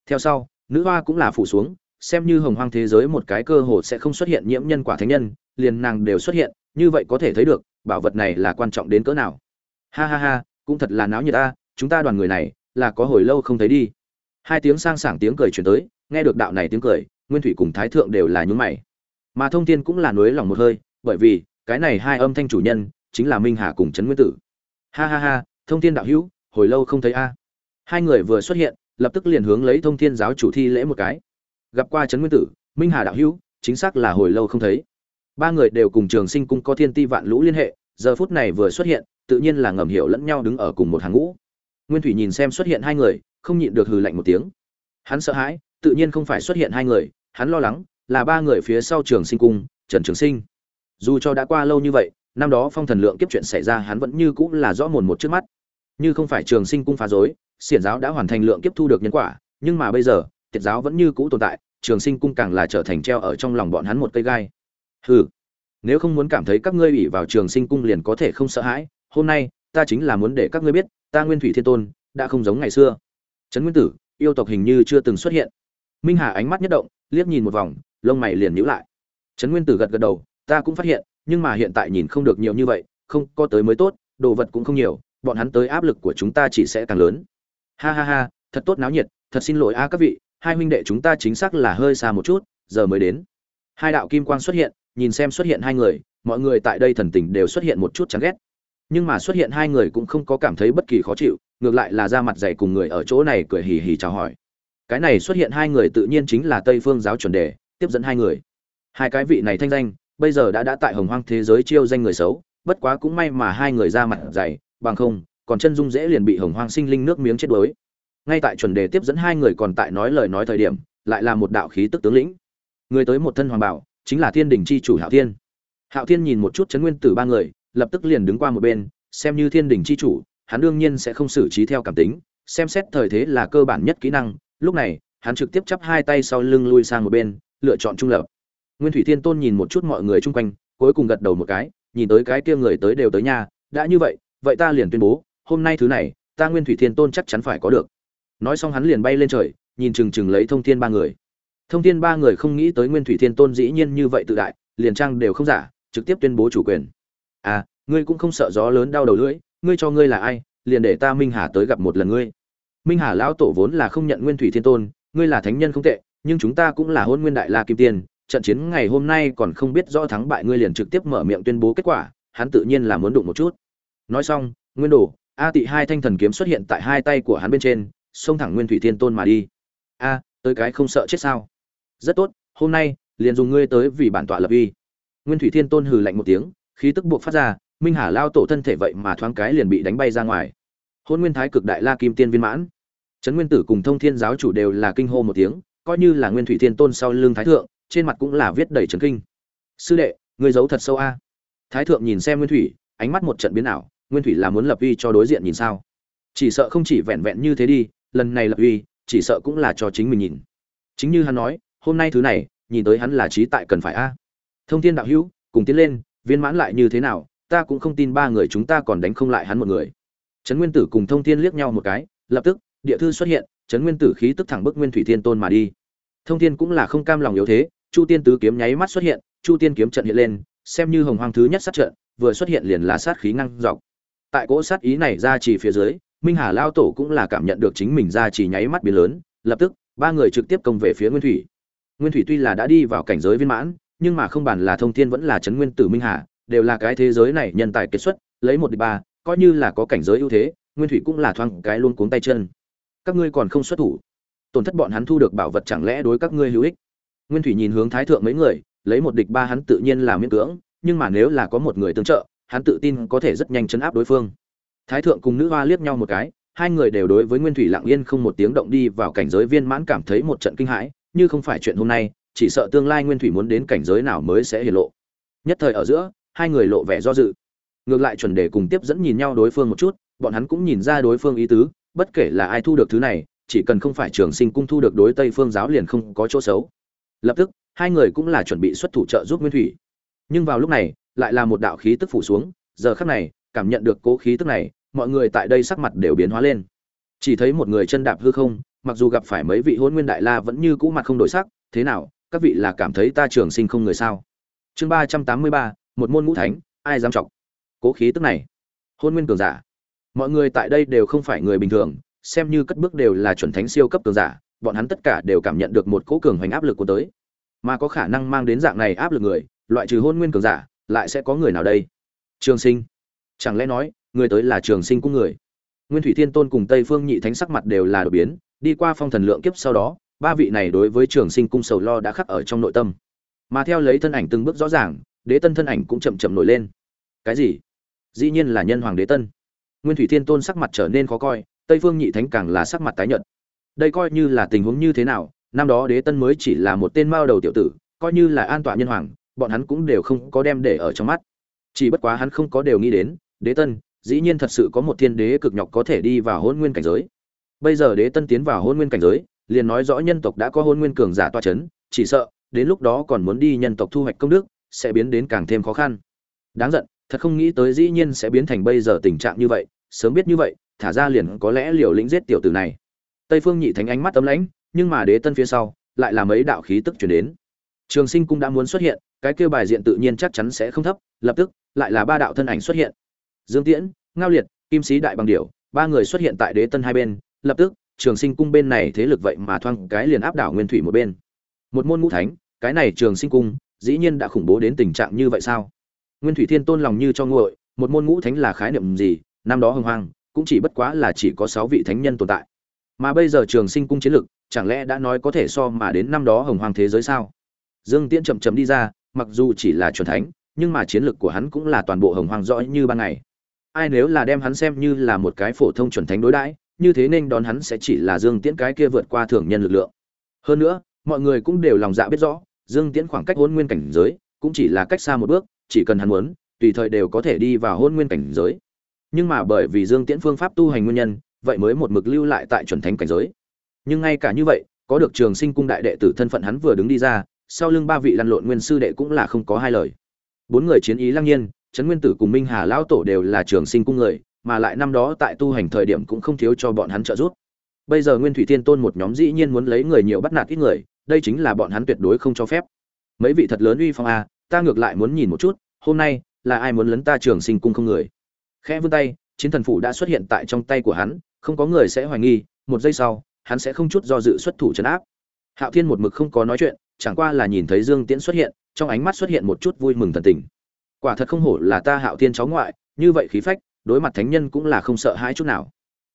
Theo sau, nữ hoa cũng là phụ xuống, xem như hồng hoang thế giới một cái cơ hồ sẽ không xuất hiện nhiễm nhân quả thánh nhân, liền nàng đều xuất hiện, như vậy có thể thấy được, bảo vật này là quan trọng đến cỡ nào. Ha ha ha, cũng thật là náo nhiệt ta, chúng ta đoàn người này, là có hồi lâu không thấy đi. Hai tiếng sang sảng tiếng cười chuyển tới nghe được đạo này tiếng cười, nguyên thủy cùng thái thượng đều là nhún mày. Mà thông thiên cũng là nuối lòng một hơi, bởi vì, cái này hai âm thanh chủ nhân, chính là minh hà cùng trấn nguyên tử. Ha ha ha, thông thiên đạo hữu, hồi lâu không thấy a. Hai người vừa xuất hiện, lập tức liền hướng lấy thông thiên giáo chủ thi lễ một cái. Gặp qua trấn nguyên tử, minh hà đạo hữu, chính xác là hồi lâu không thấy. Ba người đều cùng trường sinh cung có thiên ti vạn lũ liên hệ, giờ phút này vừa xuất hiện, tự nhiên là ngầm hiểu lẫn nhau đứng ở cùng một hàng ngũ. Nguyên thủy nhìn xem xuất hiện hai người, không nhịn được hừ lạnh một tiếng. Hắn sợ hãi tự nhiên không phải xuất hiện hai người, hắn lo lắng là ba người phía sau trường sinh cung, trần trường sinh. Dù cho đã qua lâu như vậy, năm đó phong thần lượng kiếp chuyện xảy ra hắn vẫn như cũng là rõ mồn một trước mắt. Như không phải trường sinh cung phá rối, xiển giáo đã hoàn thành lượng kiếp thu được nhân quả, nhưng mà bây giờ, tiệt giáo vẫn như cũ tồn tại, trường sinh cung càng là trở thành treo ở trong lòng bọn hắn một cây gai. Hừ, nếu không muốn cảm thấy các ngươi ủy vào trường sinh cung liền có thể không sợ hãi, hôm nay, ta chính là muốn để các ngươi biết, ta nguyên thủy thiên tôn, đã không giống ngày xưa. Trấn nguyên tử, yêu tộc hình như chưa từng xuất hiện minh hà ánh mắt nhất động, liếc nhìn một vòng, lông mày liền nhíu lại. Trấn nguyên tử gật gật đầu, ta cũng phát hiện, nhưng mà hiện tại nhìn không được nhiều như vậy, không, có tới mới tốt, đồ vật cũng không nhiều, bọn hắn tới áp lực của chúng ta chỉ sẽ càng lớn. Ha ha ha, thật tốt náo nhiệt, thật xin lỗi a các vị, hai huynh đệ chúng ta chính xác là hơi xa một chút, giờ mới đến. Hai đạo kim quang xuất hiện, nhìn xem xuất hiện hai người, mọi người tại đây thần tình đều xuất hiện một chút chán ghét. Nhưng mà xuất hiện hai người cũng không có cảm thấy bất kỳ khó chịu, ngược lại là ra mặt dày cùng người ở chỗ này cười hì hì chào hỏi cái này xuất hiện hai người tự nhiên chính là tây phương giáo chuẩn đề, tiếp dẫn hai người. Hai cái vị này thanh danh, bây giờ đã đã tại hồng hoang thế giới chiêu danh người xấu, bất quá cũng may mà hai người ra mặt dày, bằng không, còn chân dung dễ liền bị hồng hoang sinh linh nước miếng chết đuối. Ngay tại chuẩn đề tiếp dẫn hai người còn tại nói lời nói thời điểm, lại là một đạo khí tức tướng lĩnh. Người tới một thân hoàng bảo, chính là thiên đình chi chủ hạo thiên. Hạo thiên nhìn một chút chấn nguyên tử ba người, lập tức liền đứng qua một bên, xem như thiên đình chi chủ, hắn đương nhiên sẽ không xử trí theo cảm tính, xem xét thời thế là cơ bản nhất kỹ năng lúc này, hắn trực tiếp chắp hai tay sau lưng lui sang một bên, lựa chọn trung lập. Nguyên thủy thiên tôn nhìn một chút mọi người chung quanh, cuối cùng gật đầu một cái, nhìn tới cái kia người tới đều tới nhà, đã như vậy vậy ta liền tuyên bố, hôm nay thứ này, ta nguyên thủy thiên tôn chắc chắn phải có được. Nói xong hắn liền bay lên trời, nhìn chừng chừng lấy thông thiên ba người. Thông thiên ba người không nghĩ tới nguyên thủy thiên tôn dĩ nhiên như vậy tự đại, liền trang đều không giả, trực tiếp tuyên bố chủ quyền. À ngươi cũng không sợ gió lớn đau đầu lưỡi, ngươi cho ngươi là ai, liền để ta minh hà tới gặp một lần ngươi minh hà lão tổ vốn là không nhận nguyên thủy thiên tôn, ngươi là thánh nhân không tệ, nhưng chúng ta cũng là hôn nguyên đại la kim tiên, trận chiến ngày hôm nay còn không biết rõ thắng bại ngươi liền trực tiếp mở miệng tuyên bố kết quả, hắn tự nhiên là muốn đụng một chút. Nói xong, nguyên đồ, a tị hai thanh thần kiếm xuất hiện tại hai tay của hắn bên trên, xông thẳng nguyên thủy thiên tôn mà đi. A, tới cái không sợ chết sao? Rất tốt, hôm nay, liền dùng ngươi tới vì bản tọa lập uy. Nguyên thủy thiên tôn hừ lạnh một tiếng, khí tức buộc phát ra, minh hà lao tổ thân thể vậy mà thoáng cái liền bị đánh bay ra ngoài hôn nguyên thái cực đại la kim tiên viên mãn. Trấn nguyên tử cùng thông thiên giáo chủ đều là kinh hô một tiếng, coi như là nguyên thủy thiên tôn sau lưng thái thượng, trên mặt cũng là viết đầy trấn kinh. Sư đệ người giấu thật sâu a. Thái thượng nhìn xem nguyên thủy, ánh mắt một trận biến ảo, nguyên thủy là muốn lập uy cho đối diện nhìn sao? Chỉ sợ không chỉ vẹn vẹn như thế đi, lần này lập uy, chỉ sợ cũng là cho chính mình nhìn. Chính như hắn nói, hôm nay thứ này, nhìn tới hắn là trí tại cần phải a. Thông thiên đạo hữu, cùng tiến lên, viên mãn lại như thế nào, ta cũng không tin ba người chúng ta còn đánh không lại hắn một người trấn nguyên tử cùng thông thiên liếc nhau một cái, lập tức, địa thư xuất hiện, trấn nguyên tử khí tức thẳng bức nguyên thủy thiên tôn mà đi. Thông thiên cũng là không cam lòng yếu thế, chu tiên tứ kiếm nháy mắt xuất hiện, chu tiên kiếm trận hiện lên, xem như hồng hoang thứ nhất sát trận, vừa xuất hiện liền là sát khí năng dọc. Tại cỗ sát ý này ra chỉ phía dưới, minh hà lao tổ cũng là cảm nhận được chính mình ra chỉ nháy mắt biến lớn, lập tức, ba người trực tiếp công về phía nguyên thủy. Nguyên thủy tuy là đã đi vào cảnh giới viên mãn, nhưng mà không bàn là thông thiên vẫn là trấn nguyên tử minh hà, đều là cái thế giới này nhân tài kết xuất, lấy một địch ba coi như là có cảnh giới ưu thế, nguyên thủy cũng là thoáng cái luôn cuống tay chân. Các ngươi còn không xuất thủ. Tổn thất bọn hắn thu được bảo vật chẳng lẽ đối các ngươi hữu ích? Nguyên thủy nhìn hướng thái thượng mấy người, lấy một địch ba hắn tự nhiên là miễn cưỡng, nhưng mà nếu là có một người tương trợ, hắn tự tin có thể rất nhanh chấn áp đối phương. Thái thượng cùng nữ hoa liếc nhau một cái, hai người đều đối với nguyên thủy lặng yên không một tiếng động đi vào cảnh giới viên mãn cảm thấy một trận kinh hãi, như không phải chuyện hôm nay, chỉ sợ tương lai nguyên thủy muốn đến cảnh giới nào mới sẽ hiển lộ. Nhất thời ở giữa, hai người lộ vẻ do dự ngược lại chuẩn đề cùng tiếp dẫn nhìn nhau đối phương một chút, bọn hắn cũng nhìn ra đối phương ý tứ, bất kể là ai thu được thứ này, chỉ cần không phải trường sinh cung thu được đối tây phương giáo liền không có chỗ xấu. Lập tức, hai người cũng là chuẩn bị xuất thủ trợ giúp nguyên thủy. Nhưng vào lúc này, lại là một đạo khí tức phủ xuống, giờ khắc này, cảm nhận được cố khí tức này, mọi người tại đây sắc mặt đều biến hóa lên. Chỉ thấy một người chân đạp hư không, mặc dù gặp phải mấy vị hôn nguyên đại la vẫn như cũ mặt không đổi sắc, thế nào, các vị là cảm thấy ta trường sinh không người sao? Chương ba trăm tám mươi ba, một môn ngũ thánh, ai dám chọc? Cố khí tức này. Hôn nguyên cường giả. Mọi người tại đây đều không phải người bình thường, xem như cất bước đều là chuẩn thánh siêu cấp cường giả, bọn hắn tất cả đều cảm nhận được một cố cường hoành áp lực của tới. Mà có khả năng mang đến dạng này áp lực người, loại trừ hôn nguyên cường giả, lại sẽ có người nào đây? Trường sinh. Chẳng lẽ nói, người tới là trường sinh cung người? Nguyên thủy thiên tôn cùng tây phương nhị thánh sắc mặt đều là đột biến, đi qua phong thần lượng kiếp sau đó, ba vị này đối với trường sinh cung sầu lo đã khắc ở trong nội tâm. Mà theo lấy thân ảnh từng bước rõ ràng, đế tân thân ảnh cũng chậm chậm nổi lên. Cái gì? Dĩ nhiên là nhân hoàng đế tân. Nguyên thủy thiên tôn sắc mặt trở nên khó coi, tây phương nhị thánh càng là sắc mặt tái nhợt. Đây coi như là tình huống như thế nào, năm đó đế tân mới chỉ là một tên mao đầu tiểu tử, coi như là an tọa nhân hoàng, bọn hắn cũng đều không có đem để ở trong mắt. Chỉ bất quá hắn không có đều nghĩ đến, đế tân, dĩ nhiên thật sự có một thiên đế cực nhọc có thể đi vào hôn nguyên cảnh giới. Bây giờ đế tân tiến vào hôn nguyên cảnh giới, liền nói rõ nhân tộc đã có hôn nguyên cường giả toa chấn, chỉ sợ, đến lúc đó còn muốn đi nhân tộc thu hoạch công đức, sẽ biến đến càng thêm khó khăn. Đáng giận thật không nghĩ tới dĩ nhiên sẽ biến thành bây giờ tình trạng như vậy, sớm biết như vậy, thả ra liền có lẽ liều lĩnh giết tiểu tử này. Tây phương nhị thánh ánh mắt tấm lãnh, nhưng mà đế tân phía sau, lại là mấy đạo khí tức chuyển đến. Trường sinh cung đã muốn xuất hiện, cái kêu bài diện tự nhiên chắc chắn sẽ không thấp, lập tức, lại là ba đạo thân ảnh xuất hiện. Dương tiễn, ngao liệt, kim sĩ đại bằng điểu, ba người xuất hiện tại đế tân hai bên, lập tức, trường sinh cung bên này thế lực vậy mà thoang cái liền áp đảo nguyên thủy một bên. Một môn ngũ thánh, cái này trường sinh cung, dĩ nhiên đã khủng bố đến tình trạng như vậy sao? Nguyên thủy thiên tôn lòng như cho nguội, một môn ngũ thánh là khái niệm gì, năm đó hưng hoang, cũng chỉ bất quá là chỉ có sáu vị thánh nhân tồn tại. Mà bây giờ trường sinh cung chiến lực, chẳng lẽ đã nói có thể so mà đến năm đó hồng hoàng thế giới sao? Dương tiễn chậm chậm đi ra, mặc dù chỉ là chuẩn thánh, nhưng mà chiến lực của hắn cũng là toàn bộ hồng hoàng rõ như ban ngày. Ai nếu là đem hắn xem như là một cái phổ thông chuẩn thánh đối đãi, như thế nên đón hắn sẽ chỉ là dương tiễn cái kia vượt qua thường nhân lực lượng. Hơn nữa, mọi người cũng đều lòng dạ biết rõ, dương tiễn khoảng cách hôn nguyên cảnh giới, cũng chỉ là cách xa một bước chỉ cần hắn muốn, tùy thời đều có thể đi vào hôn nguyên cảnh giới. Nhưng mà bởi vì dương tiễn phương pháp tu hành nguyên nhân, vậy mới một mực lưu lại tại chuẩn thánh cảnh giới. Nhưng ngay cả như vậy, có được trường sinh cung đại đệ tử thân phận hắn vừa đứng đi ra, sau lưng ba vị lăn lộn nguyên sư đệ cũng là không có hai lời. Bốn người chiến ý lăng nhiên, trấn nguyên tử cùng minh hà lão tổ đều là trường sinh cung người, mà lại năm đó tại tu hành thời điểm cũng không thiếu cho bọn hắn trợ giúp. Bây giờ nguyên thủy thiên tôn một nhóm dĩ nhiên muốn lấy người nhiều bắt nạt ít người, đây chính là bọn hắn tuyệt đối không cho phép. Mấy vị thật lớn uy phong a ta ngược lại muốn nhìn một chút, hôm nay là ai muốn lấn ta trường sinh cung không người. Khẽ vươn tay, chiến thần phủ đã xuất hiện tại trong tay của hắn, không có người sẽ hoài nghi, một giây sau, hắn sẽ không chút do dự xuất thủ trấn áp. Hạo thiên một mực không có nói chuyện, chẳng qua là nhìn thấy dương tiễn xuất hiện, trong ánh mắt xuất hiện một chút vui mừng thần tình. Quả thật không hổ là ta hạo thiên cháu ngoại, như vậy khí phách, đối mặt thánh nhân cũng là không sợ hãi chút nào.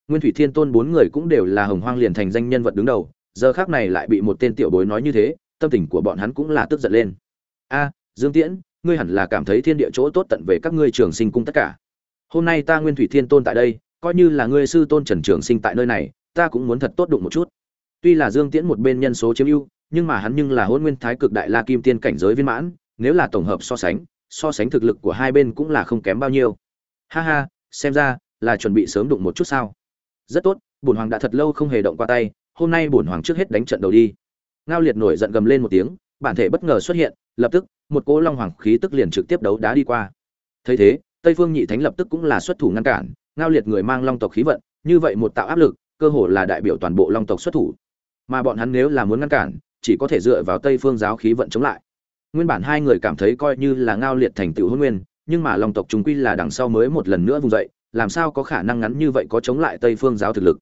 Nguyên thủy thiên tôn bốn người cũng đều là hồng hoang liền thành danh nhân vật đứng đầu, giờ khác này lại bị một tên tiểu bối nói như thế, tâm tình của bọn hắn cũng là tức giận lên. A dương tiễn, ngươi hẳn là cảm thấy thiên địa chỗ tốt tận về các ngươi trường sinh cung tất cả. Hôm nay ta nguyên thủy thiên tôn tại đây, coi như là ngươi sư tôn trần trường sinh tại nơi này, ta cũng muốn thật tốt đụng một chút. Tuy là dương tiễn một bên nhân số chiếm ưu, nhưng mà hắn nhưng là hôn nguyên thái cực đại la kim tiên cảnh giới viên mãn, nếu là tổng hợp so sánh so sánh thực lực của hai bên cũng là không kém bao nhiêu. Ha ha, xem ra là chuẩn bị sớm đụng một chút sao. Rất tốt, bổn hoàng đã thật lâu không hề động qua tay, hôm nay bổn hoàng trước hết đánh trận đầu đi. Ngao liệt nổi giận gầm lên một tiếng bản thể bất ngờ xuất hiện, lập tức, một cỗ long hoàng khí tức liền trực tiếp đấu đá đi qua. Thấy thế, tây phương nhị thánh lập tức cũng là xuất thủ ngăn cản, ngao liệt người mang long tộc khí vận, như vậy một tạo áp lực, cơ hồ là đại biểu toàn bộ long tộc xuất thủ. Mà bọn hắn nếu là muốn ngăn cản, chỉ có thể dựa vào tây phương giáo khí vận chống lại. Nguyên bản hai người cảm thấy coi như là ngao liệt thành tựu hôn nguyên, nhưng mà long tộc chúng quy là đằng sau mới một lần nữa vùng dậy, làm sao có khả năng ngắn như vậy có chống lại tây phương giáo thực lực.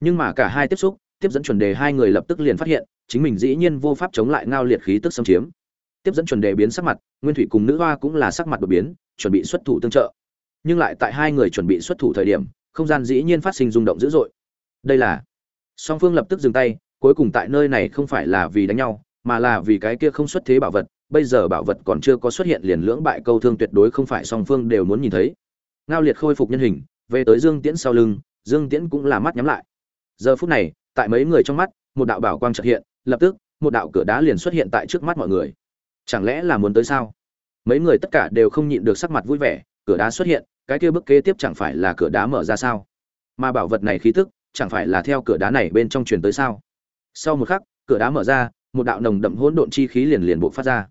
Nhưng mà cả hai tiếp xúc tiếp dẫn chuẩn đề hai người lập tức liền phát hiện, chính mình dĩ nhiên vô pháp chống lại ngao liệt khí tức xâm chiếm. Tiếp dẫn chuẩn đề biến sắc mặt, nguyên thủy cùng nữ hoa cũng là sắc mặt đột biến, chuẩn bị xuất thủ tương trợ. Nhưng lại tại hai người chuẩn bị xuất thủ thời điểm, không gian dĩ nhiên phát sinh rung động dữ dội. Đây là, song phương lập tức dừng tay, cuối cùng tại nơi này không phải là vì đánh nhau, mà là vì cái kia không xuất thế bảo vật, bây giờ bảo vật còn chưa có xuất hiện liền lưỡng bại câu thương tuyệt đối không phải song phương đều muốn nhìn thấy. Ngao liệt khôi phục nhân hình, về tới dương tiễn sau lưng, dương tiễn cũng là mắt nhắm lại. Giờ phút này tại mấy người trong mắt, một đạo bảo quang trật hiện, lập tức, một đạo cửa đá liền xuất hiện tại trước mắt mọi người. Chẳng lẽ là muốn tới sao? Mấy người tất cả đều không nhịn được sắc mặt vui vẻ, cửa đá xuất hiện, cái kia bước kế tiếp chẳng phải là cửa đá mở ra sao? Mà bảo vật này khí tức, chẳng phải là theo cửa đá này bên trong truyền tới sao? Sau một khắc, cửa đá mở ra, một đạo nồng đậm hỗn độn chi khí liền liền buộc phát ra.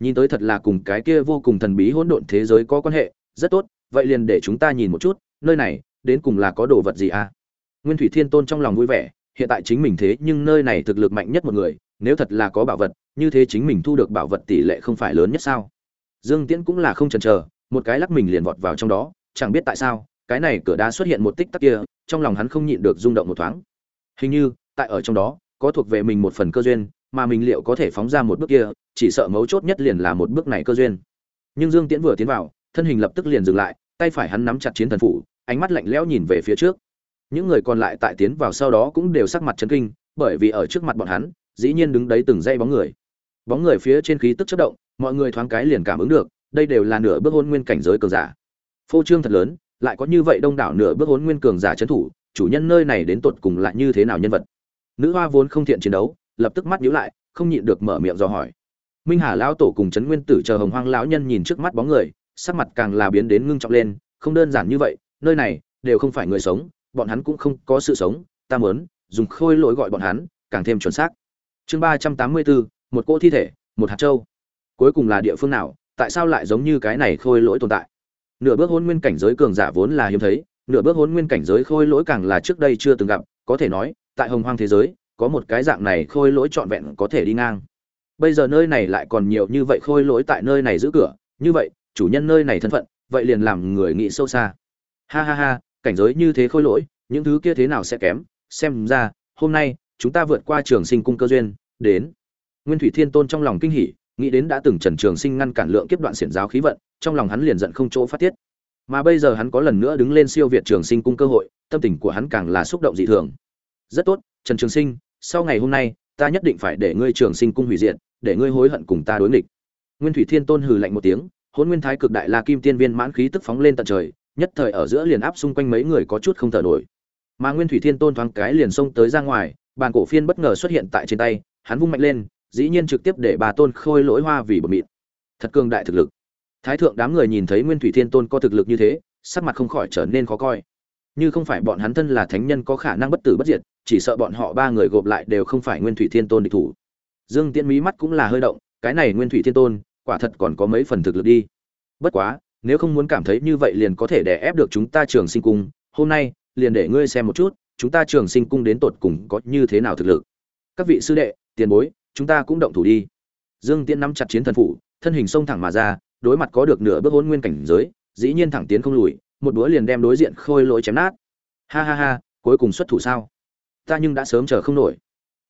Nhìn tới thật là cùng cái kia vô cùng thần bí hỗn độn thế giới có quan hệ, rất tốt, vậy liền để chúng ta nhìn một chút, nơi này, đến cùng là có đồ vật gì à? Nguyên thủy thiên tôn trong lòng vui vẻ hiện tại chính mình thế nhưng nơi này thực lực mạnh nhất một người, nếu thật là có bảo vật, như thế chính mình thu được bảo vật tỷ lệ không phải lớn nhất sao? Dương tiễn cũng là không chần chờ, một cái lắc mình liền vọt vào trong đó, chẳng biết tại sao, cái này cửa đá xuất hiện một tích tắc kia, trong lòng hắn không nhịn được rung động một thoáng. Hình như, tại ở trong đó, có thuộc về mình một phần cơ duyên, mà mình liệu có thể phóng ra một bước kia, chỉ sợ mấu chốt nhất liền là một bước này cơ duyên. Nhưng dương tiễn vừa tiến vào, thân hình lập tức liền dừng lại, tay phải hắn nắm chặt chiến thần phủ, ánh mắt lạnh lẽo nhìn về phía trước những người còn lại tại tiến vào sau đó cũng đều sắc mặt chấn kinh, bởi vì ở trước mặt bọn hắn, dĩ nhiên đứng đấy từng dây bóng người. Bóng người phía trên khí tức chất động, mọi người thoáng cái liền cảm ứng được, đây đều là nửa bước hôn nguyên cảnh giới cường giả. Phô trương thật lớn, lại có như vậy đông đảo nửa bước hôn nguyên cường giả trấn thủ, chủ nhân nơi này đến tột cùng lại như thế nào nhân vật? Nữ hoa vốn không thiện chiến đấu, lập tức mắt nhíu lại, không nhịn được mở miệng dò hỏi. Minh hà lão tổ cùng trấn nguyên tử chờ hồng hoang lão nhân nhìn trước mắt bóng người, sắc mặt càng là biến đến ngưng trọng lên, không đơn giản như vậy, nơi này đều không phải người sống bọn hắn cũng không có sự sống, ta muốn dùng khôi lỗi gọi bọn hắn, càng thêm chuẩn xác. Chương ba trăm tám mươi bốn, một cỗ thi thể, một hạt châu. Cuối cùng là địa phương nào, tại sao lại giống như cái này khôi lỗi tồn tại? Nửa bước hôn nguyên cảnh giới cường giả vốn là hiếm thấy, nửa bước hôn nguyên cảnh giới khôi lỗi càng là trước đây chưa từng gặp, có thể nói, tại hồng hoang thế giới, có một cái dạng này khôi lỗi trọn vẹn có thể đi ngang. Bây giờ nơi này lại còn nhiều như vậy khôi lỗi tại nơi này giữ cửa, như vậy, chủ nhân nơi này thân phận, vậy liền làm người nghĩ sâu xa. Ha ha ha cảnh giới như thế khôi lỗi, những thứ kia thế nào sẽ kém? Xem ra, hôm nay, chúng ta vượt qua trường sinh cung cơ duyên, đến. Nguyên thủy thiên tôn trong lòng kinh hỉ, nghĩ đến đã từng trần trường sinh ngăn cản lượng kiếp đoạn xiển giáo khí vận, trong lòng hắn liền giận không chỗ phát tiết. Mà bây giờ hắn có lần nữa đứng lên siêu việt trường sinh cung cơ hội, tâm tình của hắn càng là xúc động dị thường. Rất tốt, trần trường sinh, sau ngày hôm nay, ta nhất định phải để ngươi trường sinh cung hủy diệt, để ngươi hối hận cùng ta đối nghịch. Nguyên thủy thiên tôn hừ lạnh một tiếng, hôn nguyên thái cực đại la kim tiên viên mãn khí tức phóng lên tận trời nhất thời ở giữa liền áp xung quanh mấy người có chút không thở nổi. Mà nguyên thủy thiên tôn thoáng cái liền xông tới ra ngoài, bàn cổ phiên bất ngờ xuất hiện tại trên tay, hắn vung mạnh lên, dĩ nhiên trực tiếp để bà tôn khôi lỗi hoa vì bờ mịn. Thật cường đại thực lực. Thái thượng đám người nhìn thấy nguyên thủy thiên tôn có thực lực như thế, sắc mặt không khỏi trở nên khó coi. Như không phải bọn hắn thân là thánh nhân có khả năng bất tử bất diệt, chỉ sợ bọn họ ba người gộp lại đều không phải nguyên thủy thiên tôn địch thủ. Dương tiễn mí mắt cũng là hơi động, cái này nguyên thủy thiên tôn, quả thật còn có mấy phần thực lực đi. Bất quá nếu không muốn cảm thấy như vậy liền có thể đè ép được chúng ta trường sinh cung, hôm nay, liền để ngươi xem một chút, chúng ta trường sinh cung đến tột cùng có như thế nào thực lực. Các vị sư đệ, tiền bối, chúng ta cũng động thủ đi. Dương tiễn nắm chặt chiến thần phủ, thân hình xông thẳng mà ra, đối mặt có được nửa bước hôn nguyên cảnh giới, dĩ nhiên thẳng tiến không lùi, một búa liền đem đối diện khôi lỗi chém nát. Ha ha ha, cuối cùng xuất thủ sao? Ta nhưng đã sớm chờ không nổi.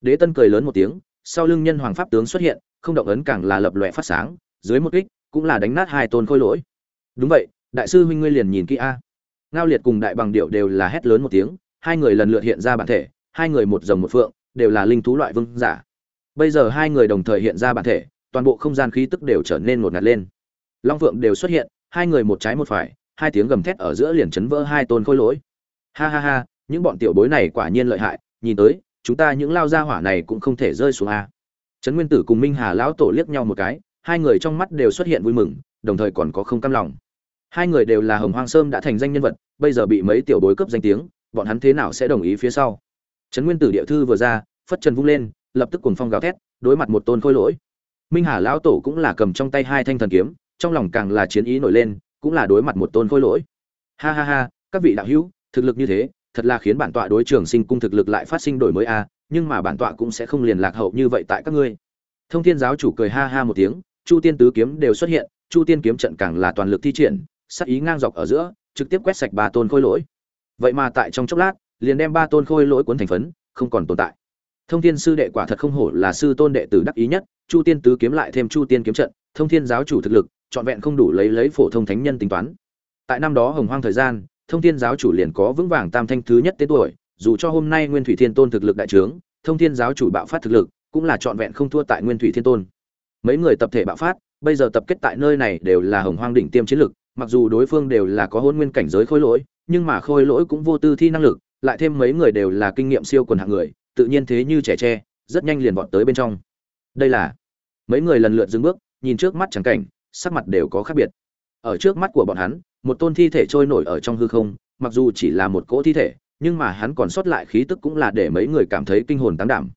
Đế tân cười lớn một tiếng, sau lưng nhân hoàng pháp tướng xuất hiện, không động ấn càng là lập lòe phát sáng, dưới một kích, cũng là đánh nát hai tôn khôi lỗi đúng vậy, đại sư huynh ngươi liền nhìn kỹ a. Ngao liệt cùng đại bằng điệu đều là hét lớn một tiếng, hai người lần lượt hiện ra bản thể, hai người một rồng một phượng, đều là linh thú loại vương giả. Bây giờ hai người đồng thời hiện ra bản thể, toàn bộ không gian khí tức đều trở nên ngột ngạt lên. Long phượng đều xuất hiện, hai người một trái một phải, hai tiếng gầm thét ở giữa liền chấn vỡ hai tôn khôi lỗi. Ha ha ha, những bọn tiểu bối này quả nhiên lợi hại, nhìn tới, chúng ta những lao gia hỏa này cũng không thể rơi xuống a. Trấn nguyên tử cùng minh hà lão tổ liếc nhau một cái, hai người trong mắt đều xuất hiện vui mừng, đồng thời còn có không cam lòng hai người đều là hồng hoang sơn đã thành danh nhân vật, bây giờ bị mấy tiểu bối cướp danh tiếng, bọn hắn thế nào sẽ đồng ý phía sau? Trấn nguyên tử địa thư vừa ra, phất trần vung lên, lập tức cuồng phong gào thét, đối mặt một tôn khôi lỗi. Minh hà lão tổ cũng là cầm trong tay hai thanh thần kiếm, trong lòng càng là chiến ý nổi lên, cũng là đối mặt một tôn khôi lỗi. Ha ha ha, các vị đạo hữu, thực lực như thế, thật là khiến bản tọa đối trường sinh cung thực lực lại phát sinh đổi mới a nhưng mà bản tọa cũng sẽ không liền lạc hậu như vậy tại các ngươi. Thông thiên giáo chủ cười ha ha một tiếng, chu tiên tứ kiếm đều xuất hiện, chu tiên kiếm trận càng là toàn lực thi triển sắc ý ngang dọc ở giữa, trực tiếp quét sạch ba tôn khôi lỗi. Vậy mà tại trong chốc lát, liền đem ba tôn khôi lỗi cuốn thành phấn, không còn tồn tại. Thông thiên sư đệ quả thật không hổ là sư tôn đệ tử đắc ý nhất, chu tiên tứ kiếm lại thêm chu tiên kiếm trận, thông thiên giáo chủ thực lực, trọn vẹn không đủ lấy lấy phổ thông thánh nhân tính toán. Tại năm đó hồng hoang thời gian, thông thiên giáo chủ liền có vững vàng tam thanh thứ nhất tên tuổi, dù cho hôm nay nguyên thủy thiên tôn thực lực đại trướng, thông thiên giáo chủ bạo phát thực lực, cũng là trọn vẹn không thua tại nguyên thủy thiên tôn. Mấy người tập thể bạo phát, bây giờ tập kết tại nơi này đều là hồng hoang đỉnh tiêm chiến lực mặc dù đối phương đều là có hôn nguyên cảnh giới khôi lỗi, nhưng mà khôi lỗi cũng vô tư thi năng lực, lại thêm mấy người đều là kinh nghiệm siêu quần hạng người, tự nhiên thế như trẻ tre, rất nhanh liền vọt tới bên trong. Đây là, mấy người lần lượt dừng bước, nhìn trước mắt trắng cảnh, sắc mặt đều có khác biệt. Ở trước mắt của bọn hắn, một tôn thi thể trôi nổi ở trong hư không, mặc dù chỉ là một cỗ thi thể, nhưng mà hắn còn sót lại khí tức cũng là để mấy người cảm thấy kinh hồn tán đảm.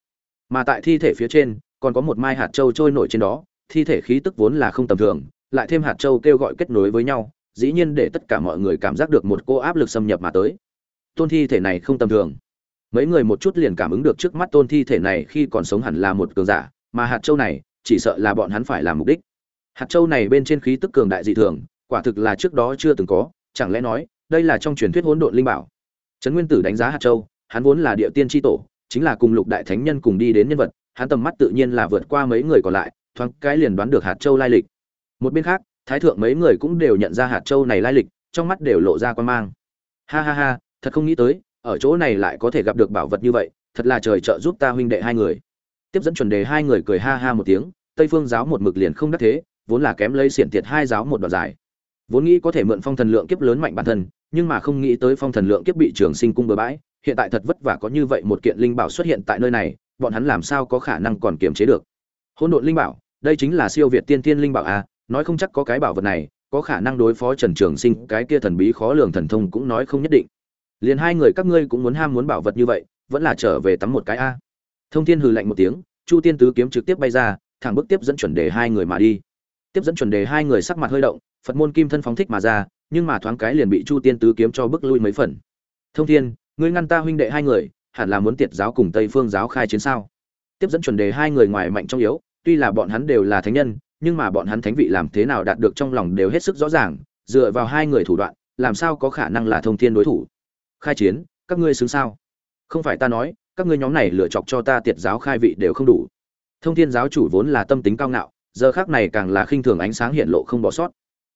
Mà tại thi thể phía trên, còn có một mai hạt châu trôi nổi trên đó, thi thể khí tức vốn là không tầm thường lại thêm hạt châu kêu gọi kết nối với nhau, dĩ nhiên để tất cả mọi người cảm giác được một cô áp lực xâm nhập mà tới. Tôn thi thể này không tầm thường. Mấy người một chút liền cảm ứng được trước mắt tôn thi thể này khi còn sống hẳn là một cường giả, mà hạt châu này, chỉ sợ là bọn hắn phải làm mục đích. Hạt châu này bên trên khí tức cường đại dị thường, quả thực là trước đó chưa từng có, chẳng lẽ nói, đây là trong truyền thuyết hỗn độn linh bảo? Trấn nguyên tử đánh giá hạt châu, hắn vốn là địa tiên tri tổ, chính là cùng lục đại thánh nhân cùng đi đến nhân vật, hắn tầm mắt tự nhiên là vượt qua mấy người còn lại, thoáng cái liền đoán được hạt châu lai lịch một bên khác, thái thượng mấy người cũng đều nhận ra hạt châu này lai lịch, trong mắt đều lộ ra quan mang. Ha ha ha, thật không nghĩ tới, ở chỗ này lại có thể gặp được bảo vật như vậy, thật là trời trợ giúp ta huynh đệ hai người. Tiếp dẫn chuẩn đề hai người cười ha ha một tiếng, tây phương giáo một mực liền không đắc thế, vốn là kém lấy xiển tiệt hai giáo một đoạn dài. Vốn nghĩ có thể mượn phong thần lượng kiếp lớn mạnh bản thân, nhưng mà không nghĩ tới phong thần lượng kiếp bị trường sinh cung bừa bãi, hiện tại thật vất vả có như vậy một kiện linh bảo xuất hiện tại nơi này, bọn hắn làm sao có khả năng còn kiềm chế được? Hỗn độn linh bảo, đây chính là siêu việt tiên tiên linh bảo à nói không chắc có cái bảo vật này, có khả năng đối phó trần trường sinh, cái kia thần bí khó lường thần thông cũng nói không nhất định. Liền hai người các ngươi cũng muốn ham muốn bảo vật như vậy, vẫn là trở về tắm một cái a. Thông thiên hừ lạnh một tiếng, chu tiên tứ kiếm trực tiếp bay ra, thẳng bước tiếp dẫn chuẩn đề hai người mà đi. Tiếp dẫn chuẩn đề hai người sắc mặt hơi động, phật môn kim thân phóng thích mà ra, nhưng mà thoáng cái liền bị chu tiên tứ kiếm cho bước lui mấy phần. Thông thiên, ngươi ngăn ta huynh đệ hai người, hẳn là muốn tiệt giáo cùng tây phương giáo khai chiến sao? Tiếp dẫn chuẩn đề hai người ngoài mạnh trong yếu, tuy là bọn hắn đều là thánh nhân nhưng mà bọn hắn thánh vị làm thế nào đạt được trong lòng đều hết sức rõ ràng, dựa vào hai người thủ đoạn, làm sao có khả năng là thông thiên đối thủ? Khai chiến, các ngươi xứng sao? Không phải ta nói, các ngươi nhóm này lựa chọc cho ta tiệt giáo khai vị đều không đủ. Thông thiên giáo chủ vốn là tâm tính cao ngạo, giờ khác này càng là khinh thường ánh sáng hiện lộ không bỏ sót.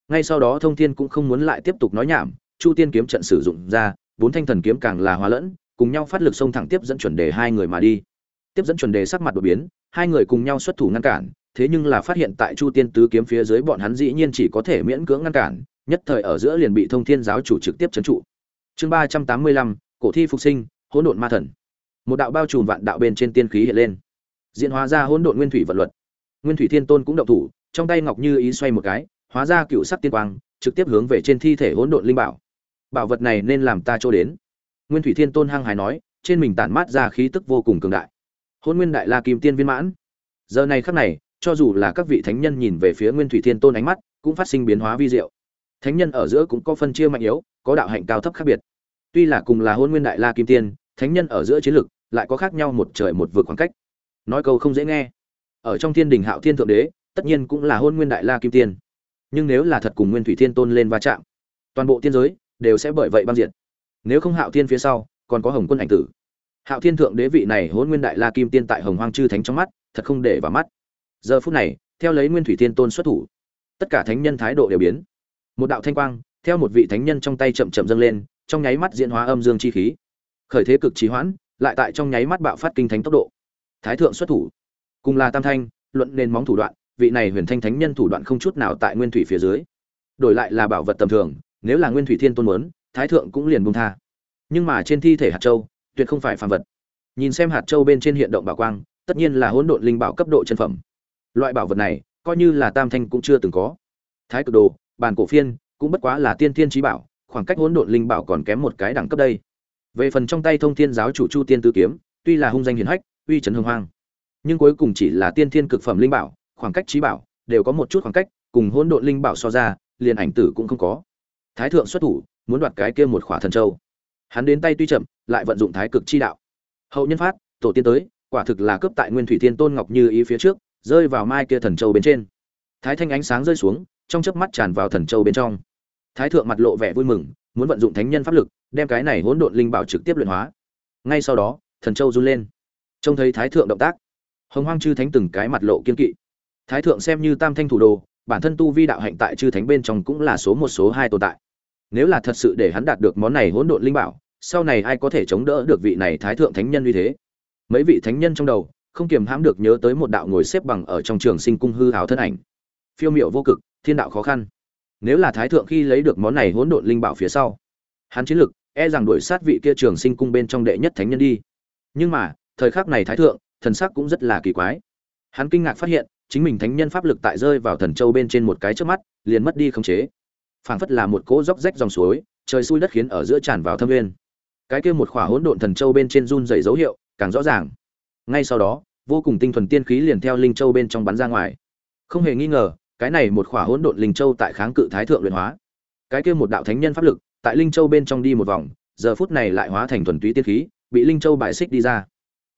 Ngay sau đó thông thiên cũng không muốn lại tiếp tục nói nhảm, chu tiên kiếm trận sử dụng ra, bốn thanh thần kiếm càng là hòa lẫn, cùng nhau phát lực xông thẳng tiếp dẫn chuẩn đề hai người mà đi. Tiếp dẫn chuẩn đề sắc mặt đột biến, hai người cùng nhau xuất thủ ngăn cản thế nhưng là phát hiện tại chu tiên tứ kiếm phía dưới bọn hắn dĩ nhiên chỉ có thể miễn cưỡng ngăn cản, nhất thời ở giữa liền bị thông thiên giáo chủ trực tiếp trấn trụ. Chương ba trăm tám mươi lăm, cổ thi phục sinh, hỗn độn ma thần. Một đạo bao trùm vạn đạo bên trên tiên khí hiện lên. Diễn hóa ra hỗn độn nguyên thủy vật luật. Nguyên thủy thiên tôn cũng động thủ, trong tay ngọc như ý xoay một cái, hóa ra cựu sắc tiên quang, trực tiếp hướng về trên thi thể hỗn độn linh bảo. Bảo vật này nên làm ta cho đến. Nguyên thủy thiên tôn hăng hái nói, trên mình tản mát ra khí tức vô cùng cường đại. Hôn nguyên đại la kim tiên viên mãn. Giờ này khắc này cho dù là các vị thánh nhân nhìn về phía nguyên thủy thiên tôn ánh mắt, cũng phát sinh biến hóa vi diệu. Thánh nhân ở giữa cũng có phân chia mạnh yếu, có đạo hạnh cao thấp khác biệt. Tuy là cùng là hôn nguyên đại la kim tiên, thánh nhân ở giữa chiến lực lại có khác nhau một trời một vực khoảng cách. Nói câu không dễ nghe. Ở trong thiên đình hạo thiên thượng đế, tất nhiên cũng là hôn nguyên đại la kim tiên. Nhưng nếu là thật cùng nguyên thủy thiên tôn lên va chạm, toàn bộ tiên giới đều sẽ bởi vậy băng diệt. Nếu không hạo thiên phía sau, còn có hồng quân ảnh tử. Hạo thiên thượng đế vị này hôn nguyên đại la kim tiên tại hồng hoang chư thánh trong mắt, thật không để vào mắt giờ phút này, theo lấy nguyên thủy thiên tôn xuất thủ, tất cả thánh nhân thái độ đều biến. Một đạo thanh quang, theo một vị thánh nhân trong tay chậm chậm dâng lên, trong nháy mắt diễn hóa âm dương chi khí. Khởi thế cực trí hoãn, lại tại trong nháy mắt bạo phát kinh thánh tốc độ. Thái thượng xuất thủ, cùng là tam thanh, luận nền móng thủ đoạn, vị này huyền thanh thánh nhân thủ đoạn không chút nào tại nguyên thủy phía dưới. Đổi lại là bảo vật tầm thường, nếu là nguyên thủy thiên tôn muốn, thái thượng cũng liền buông tha. Nhưng mà trên thi thể hạt châu, tuyệt không phải phàm vật. Nhìn xem hạt châu bên trên hiện động bảo quang, tất nhiên là hỗn độn linh bảo cấp độ chân phẩm loại bảo vật này coi như là tam thanh cũng chưa từng có. Thái cực đồ, bàn cổ phiên, cũng bất quá là tiên thiên trí bảo, khoảng cách hỗn độn linh bảo còn kém một cái đẳng cấp đây. Về phần trong tay thông thiên giáo chủ chu tiên tứ kiếm, tuy là hung danh hiển hách, uy trấn hưng hoang, nhưng cuối cùng chỉ là tiên thiên cực phẩm linh bảo, khoảng cách trí bảo đều có một chút khoảng cách, cùng hỗn độn linh bảo so ra, liền ảnh tử cũng không có. Thái thượng xuất thủ, muốn đoạt cái kia một khỏa thần châu. Hắn đến tay tuy chậm, lại vận dụng thái cực chi đạo. Hậu nhân phát, tổ tiên tới, quả thực là cướp tại nguyên thủy thiên tôn ngọc như ý phía trước rơi vào mai kia thần châu bên trên. Thái thanh ánh sáng rơi xuống, trong chớp mắt tràn vào thần châu bên trong. Thái thượng mặt lộ vẻ vui mừng, muốn vận dụng thánh nhân pháp lực, đem cái này hỗn độn linh bảo trực tiếp luyện hóa. Ngay sau đó, thần châu run lên. Trông thấy thái thượng động tác, hồng hoang chư thánh từng cái mặt lộ kiên kỵ. Thái thượng xem như tam thanh thủ đồ, bản thân tu vi đạo hạnh tại chư thánh bên trong cũng là số một, số hai tồn tại. Nếu là thật sự để hắn đạt được món này hỗn độn linh bảo, sau này ai có thể chống đỡ được vị này thái thượng thánh nhân như thế? Mấy vị thánh nhân trong đầu không kiềm hãm được nhớ tới một đạo ngồi xếp bằng ở trong trường sinh cung hư hào thân ảnh. Phiêu miệu vô cực, thiên đạo khó khăn. Nếu là thái thượng khi lấy được món này hỗn độn linh bảo phía sau, hắn chiến lực e rằng đuổi sát vị kia trường sinh cung bên trong đệ nhất thánh nhân đi. Nhưng mà, thời khắc này thái thượng, thần sắc cũng rất là kỳ quái. Hắn kinh ngạc phát hiện, chính mình thánh nhân pháp lực tại rơi vào thần châu bên trên một cái trước mắt, liền mất đi khống chế. Phảng phất là một cỗ róc rách dòng suối, trời xui đất khiến ở giữa tràn vào thâm nguyên. Cái kia một khỏa hỗn độn thần châu bên trên run dày dấu hiệu, càng rõ ràng ngay sau đó, vô cùng tinh thuần tiên khí liền theo linh châu bên trong bắn ra ngoài. Không hề nghi ngờ, cái này một khỏa hỗn độn linh châu tại kháng cự thái thượng luyện hóa. Cái kia một đạo thánh nhân pháp lực, tại linh châu bên trong đi một vòng, giờ phút này lại hóa thành thuần túy tiên khí, bị linh châu bài xích đi ra.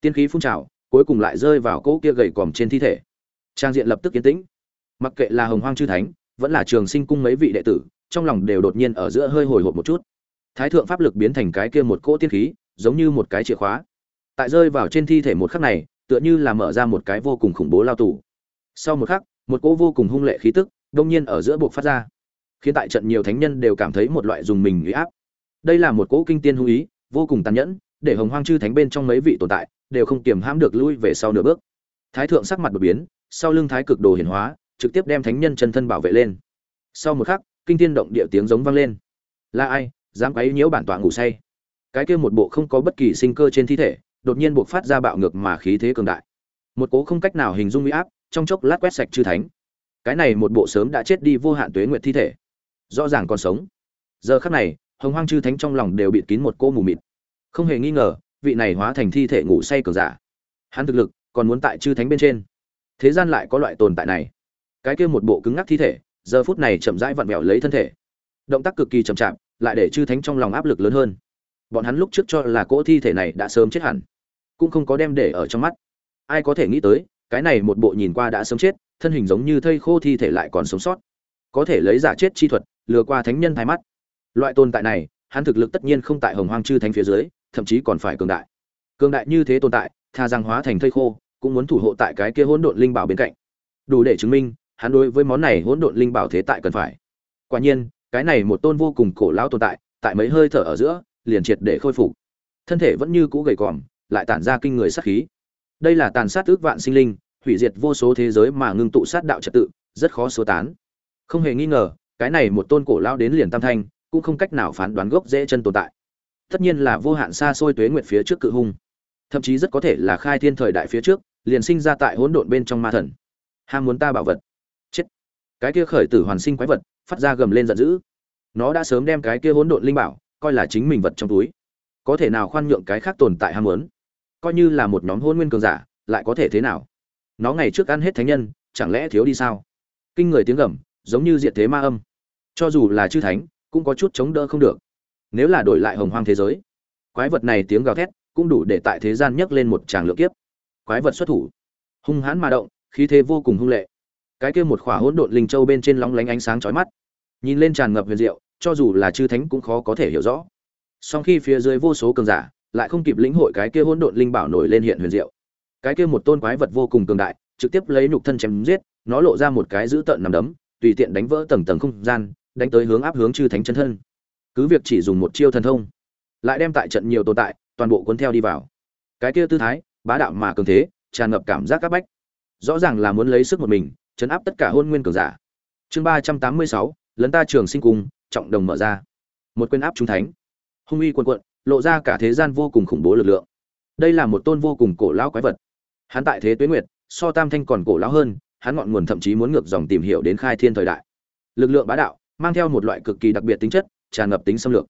Tiên khí phun trào, cuối cùng lại rơi vào cỗ kia gầy còm trên thi thể. Trang diện lập tức yên tĩnh. Mặc kệ là hồng hoang chư thánh, vẫn là trường sinh cung mấy vị đệ tử, trong lòng đều đột nhiên ở giữa hơi hồi hộp một chút. Thái thượng pháp lực biến thành cái kia một cỗ tiên khí, giống như một cái chìa khóa tại rơi vào trên thi thể một khắc này, tựa như là mở ra một cái vô cùng khủng bố lao tù. Sau một khắc, một cỗ vô cùng hung lệ khí tức đông nhiên ở giữa buộc phát ra, khiến tại trận nhiều thánh nhân đều cảm thấy một loại dùng mình uy áp. Đây là một cỗ kinh tiên hung ý, vô cùng tàn nhẫn, để hồng hoang chư thánh bên trong mấy vị tồn tại đều không kiềm hãm được lui về sau nửa bước. Thái thượng sắc mặt đột biến, sau lưng thái cực đồ hiển hóa, trực tiếp đem thánh nhân chân thân bảo vệ lên. Sau một khắc, kinh tiên động địa tiếng giống vang lên. Là ai, dám quấy nhiễu bản tọa ngủ say? Cái kia một bộ không có bất kỳ sinh cơ trên thi thể đột nhiên buộc phát ra bạo ngược mà khí thế cường đại. Một cố không cách nào hình dung uy áp, trong chốc lát quét sạch chư thánh. Cái này một bộ sớm đã chết đi vô hạn tuế nguyệt thi thể. Rõ ràng còn sống. Giờ khắc này, hồng hoang chư thánh trong lòng đều bịt kín một cô mù mịt. Không hề nghi ngờ, vị này hóa thành thi thể ngủ say cường giả. Hắn thực lực còn muốn tại chư thánh bên trên. Thế gian lại có loại tồn tại này. Cái kia một bộ cứng ngắc thi thể, giờ phút này chậm rãi vặn vẹo lấy thân thể. Động tác cực kỳ chậm chạp, lại để chư thánh trong lòng áp lực lớn hơn. Bọn hắn lúc trước cho là cỗ thi thể này đã sớm chết hẳn cũng không có đem để ở trong mắt. Ai có thể nghĩ tới, cái này một bộ nhìn qua đã sống chết, thân hình giống như thây khô thi thể lại còn sống sót. Có thể lấy giả chết chi thuật, lừa qua thánh nhân thái mắt. Loại tồn tại này, hắn thực lực tất nhiên không tại hồng hoang chư thánh phía dưới, thậm chí còn phải cường đại. Cường đại như thế tồn tại, tha rằng hóa thành thây khô, cũng muốn thủ hộ tại cái kia hỗn độn linh bảo bên cạnh. Đủ để chứng minh, hắn đối với món này hỗn độn linh bảo thế tại cần phải. Quả nhiên, cái này một tôn vô cùng cổ lão tồn tại tại mấy hơi thở ở giữa, liền triệt để khôi phục. Thân thể vẫn như cũ gầy còm lại tản ra kinh người sát khí. Đây là tàn sát ước vạn sinh linh, hủy diệt vô số thế giới mà ngưng tụ sát đạo trật tự, rất khó số tán. Không hề nghi ngờ, cái này một tôn cổ lão đến liền tam thanh, cũng không cách nào phán đoán gốc dễ chân tồn tại. Tất nhiên là vô hạn xa xôi tuế nguyệt phía trước cự hung. Thậm chí rất có thể là khai thiên thời đại phía trước, liền sinh ra tại hỗn độn bên trong ma thần. Ham muốn ta bảo vật. Chết. Cái kia khởi tử hoàn sinh quái vật, phát ra gầm lên giận dữ. Nó đã sớm đem cái kia hỗn độn linh bảo, coi là chính mình vật trong túi. Có thể nào khoan nhượng cái khác tồn tại ham muốn? Coi như là một nhóm hôn nguyên cường giả, lại có thể thế nào? Nó ngày trước ăn hết thánh nhân, chẳng lẽ thiếu đi sao? Kinh người tiếng gầm, giống như diệt thế ma âm. Cho dù là chư thánh, cũng có chút chống đỡ không được. Nếu là đổi lại hồng hoang thế giới, quái vật này tiếng gào thét cũng đủ để tại thế gian nhấc lên một tràng lượng kiếp. Quái vật xuất thủ, hung hãn mà động, khí thế vô cùng hung lệ. Cái kia một khỏa hỗn độn linh châu bên trên lóng lánh ánh sáng chói mắt. Nhìn lên tràn ngập huyền diệu, cho dù là chư thánh cũng khó có thể hiểu rõ. Song khi phía dưới vô số cường giả lại không kịp lĩnh hội cái kia hỗn độn linh bảo nổi lên hiện huyền diệu. Cái kia một tôn quái vật vô cùng cường đại trực tiếp lấy nhục thân chém giết nó lộ ra một cái dữ tợn nằm đấm tùy tiện đánh vỡ tầng tầng không gian đánh tới hướng áp hướng chư thánh chân thân. Cứ việc chỉ dùng một chiêu thần thông lại đem tại trận nhiều tồn tại toàn bộ cuốn theo đi vào. Cái kia tư thái bá đạo mà cường thế tràn ngập cảm giác các bách. Rõ ràng là muốn lấy sức một mình chấn áp tất cả hôn nguyên cường giả. Chương ba trăm tám mươi sáu lấn ta trường sinh cùng trọng đồng mở ra. Một quyền áp trung thánh. Hung uy quần quật, lộ ra cả thế gian vô cùng khủng bố lực lượng. Đây là một tôn vô cùng cổ lão quái vật. Hắn tại thế tuế nguyệt, so tam thanh còn cổ lão hơn, hắn ngọn nguồn thậm chí muốn ngược dòng tìm hiểu đến khai thiên thời đại. Lực lượng bá đạo, mang theo một loại cực kỳ đặc biệt tính chất, tràn ngập tính xâm lược.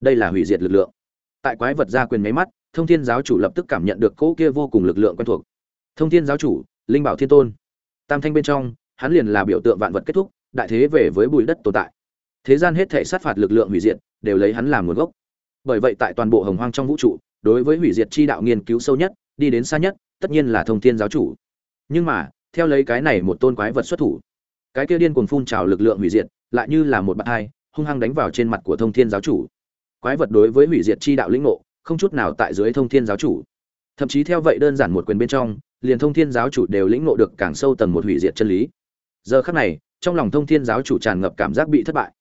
Đây là hủy diệt lực lượng. Tại quái vật ra quyền máy mắt, thông thiên giáo chủ lập tức cảm nhận được cỗ kia vô cùng lực lượng quen thuộc. Thông thiên giáo chủ, linh bảo thiên tôn. Tam thanh bên trong, hắn liền là biểu tượng vạn vật kết thúc, đại thế về với bụi đất tồn tại. Thế gian hết thể sát phạt lực lượng hủy diệt, đều lấy hắn làm nguồn gốc bởi vậy tại toàn bộ hồng hoang trong vũ trụ, đối với hủy diệt chi đạo nghiên cứu sâu nhất, đi đến xa nhất, tất nhiên là thông thiên giáo chủ. Nhưng mà, theo lấy cái này một tôn quái vật xuất thủ, cái kia điên cuồng phun trào lực lượng hủy diệt, lại như là một bạt hai, hung hăng đánh vào trên mặt của thông thiên giáo chủ. Quái vật đối với hủy diệt chi đạo lĩnh ngộ, không chút nào tại dưới thông thiên giáo chủ. Thậm chí theo vậy đơn giản một quyền bên trong, liền thông thiên giáo chủ đều lĩnh ngộ được càng sâu tầng một hủy diệt chân lý. Giờ khắc này, trong lòng thông thiên giáo chủ tràn ngập cảm giác bị thất bại.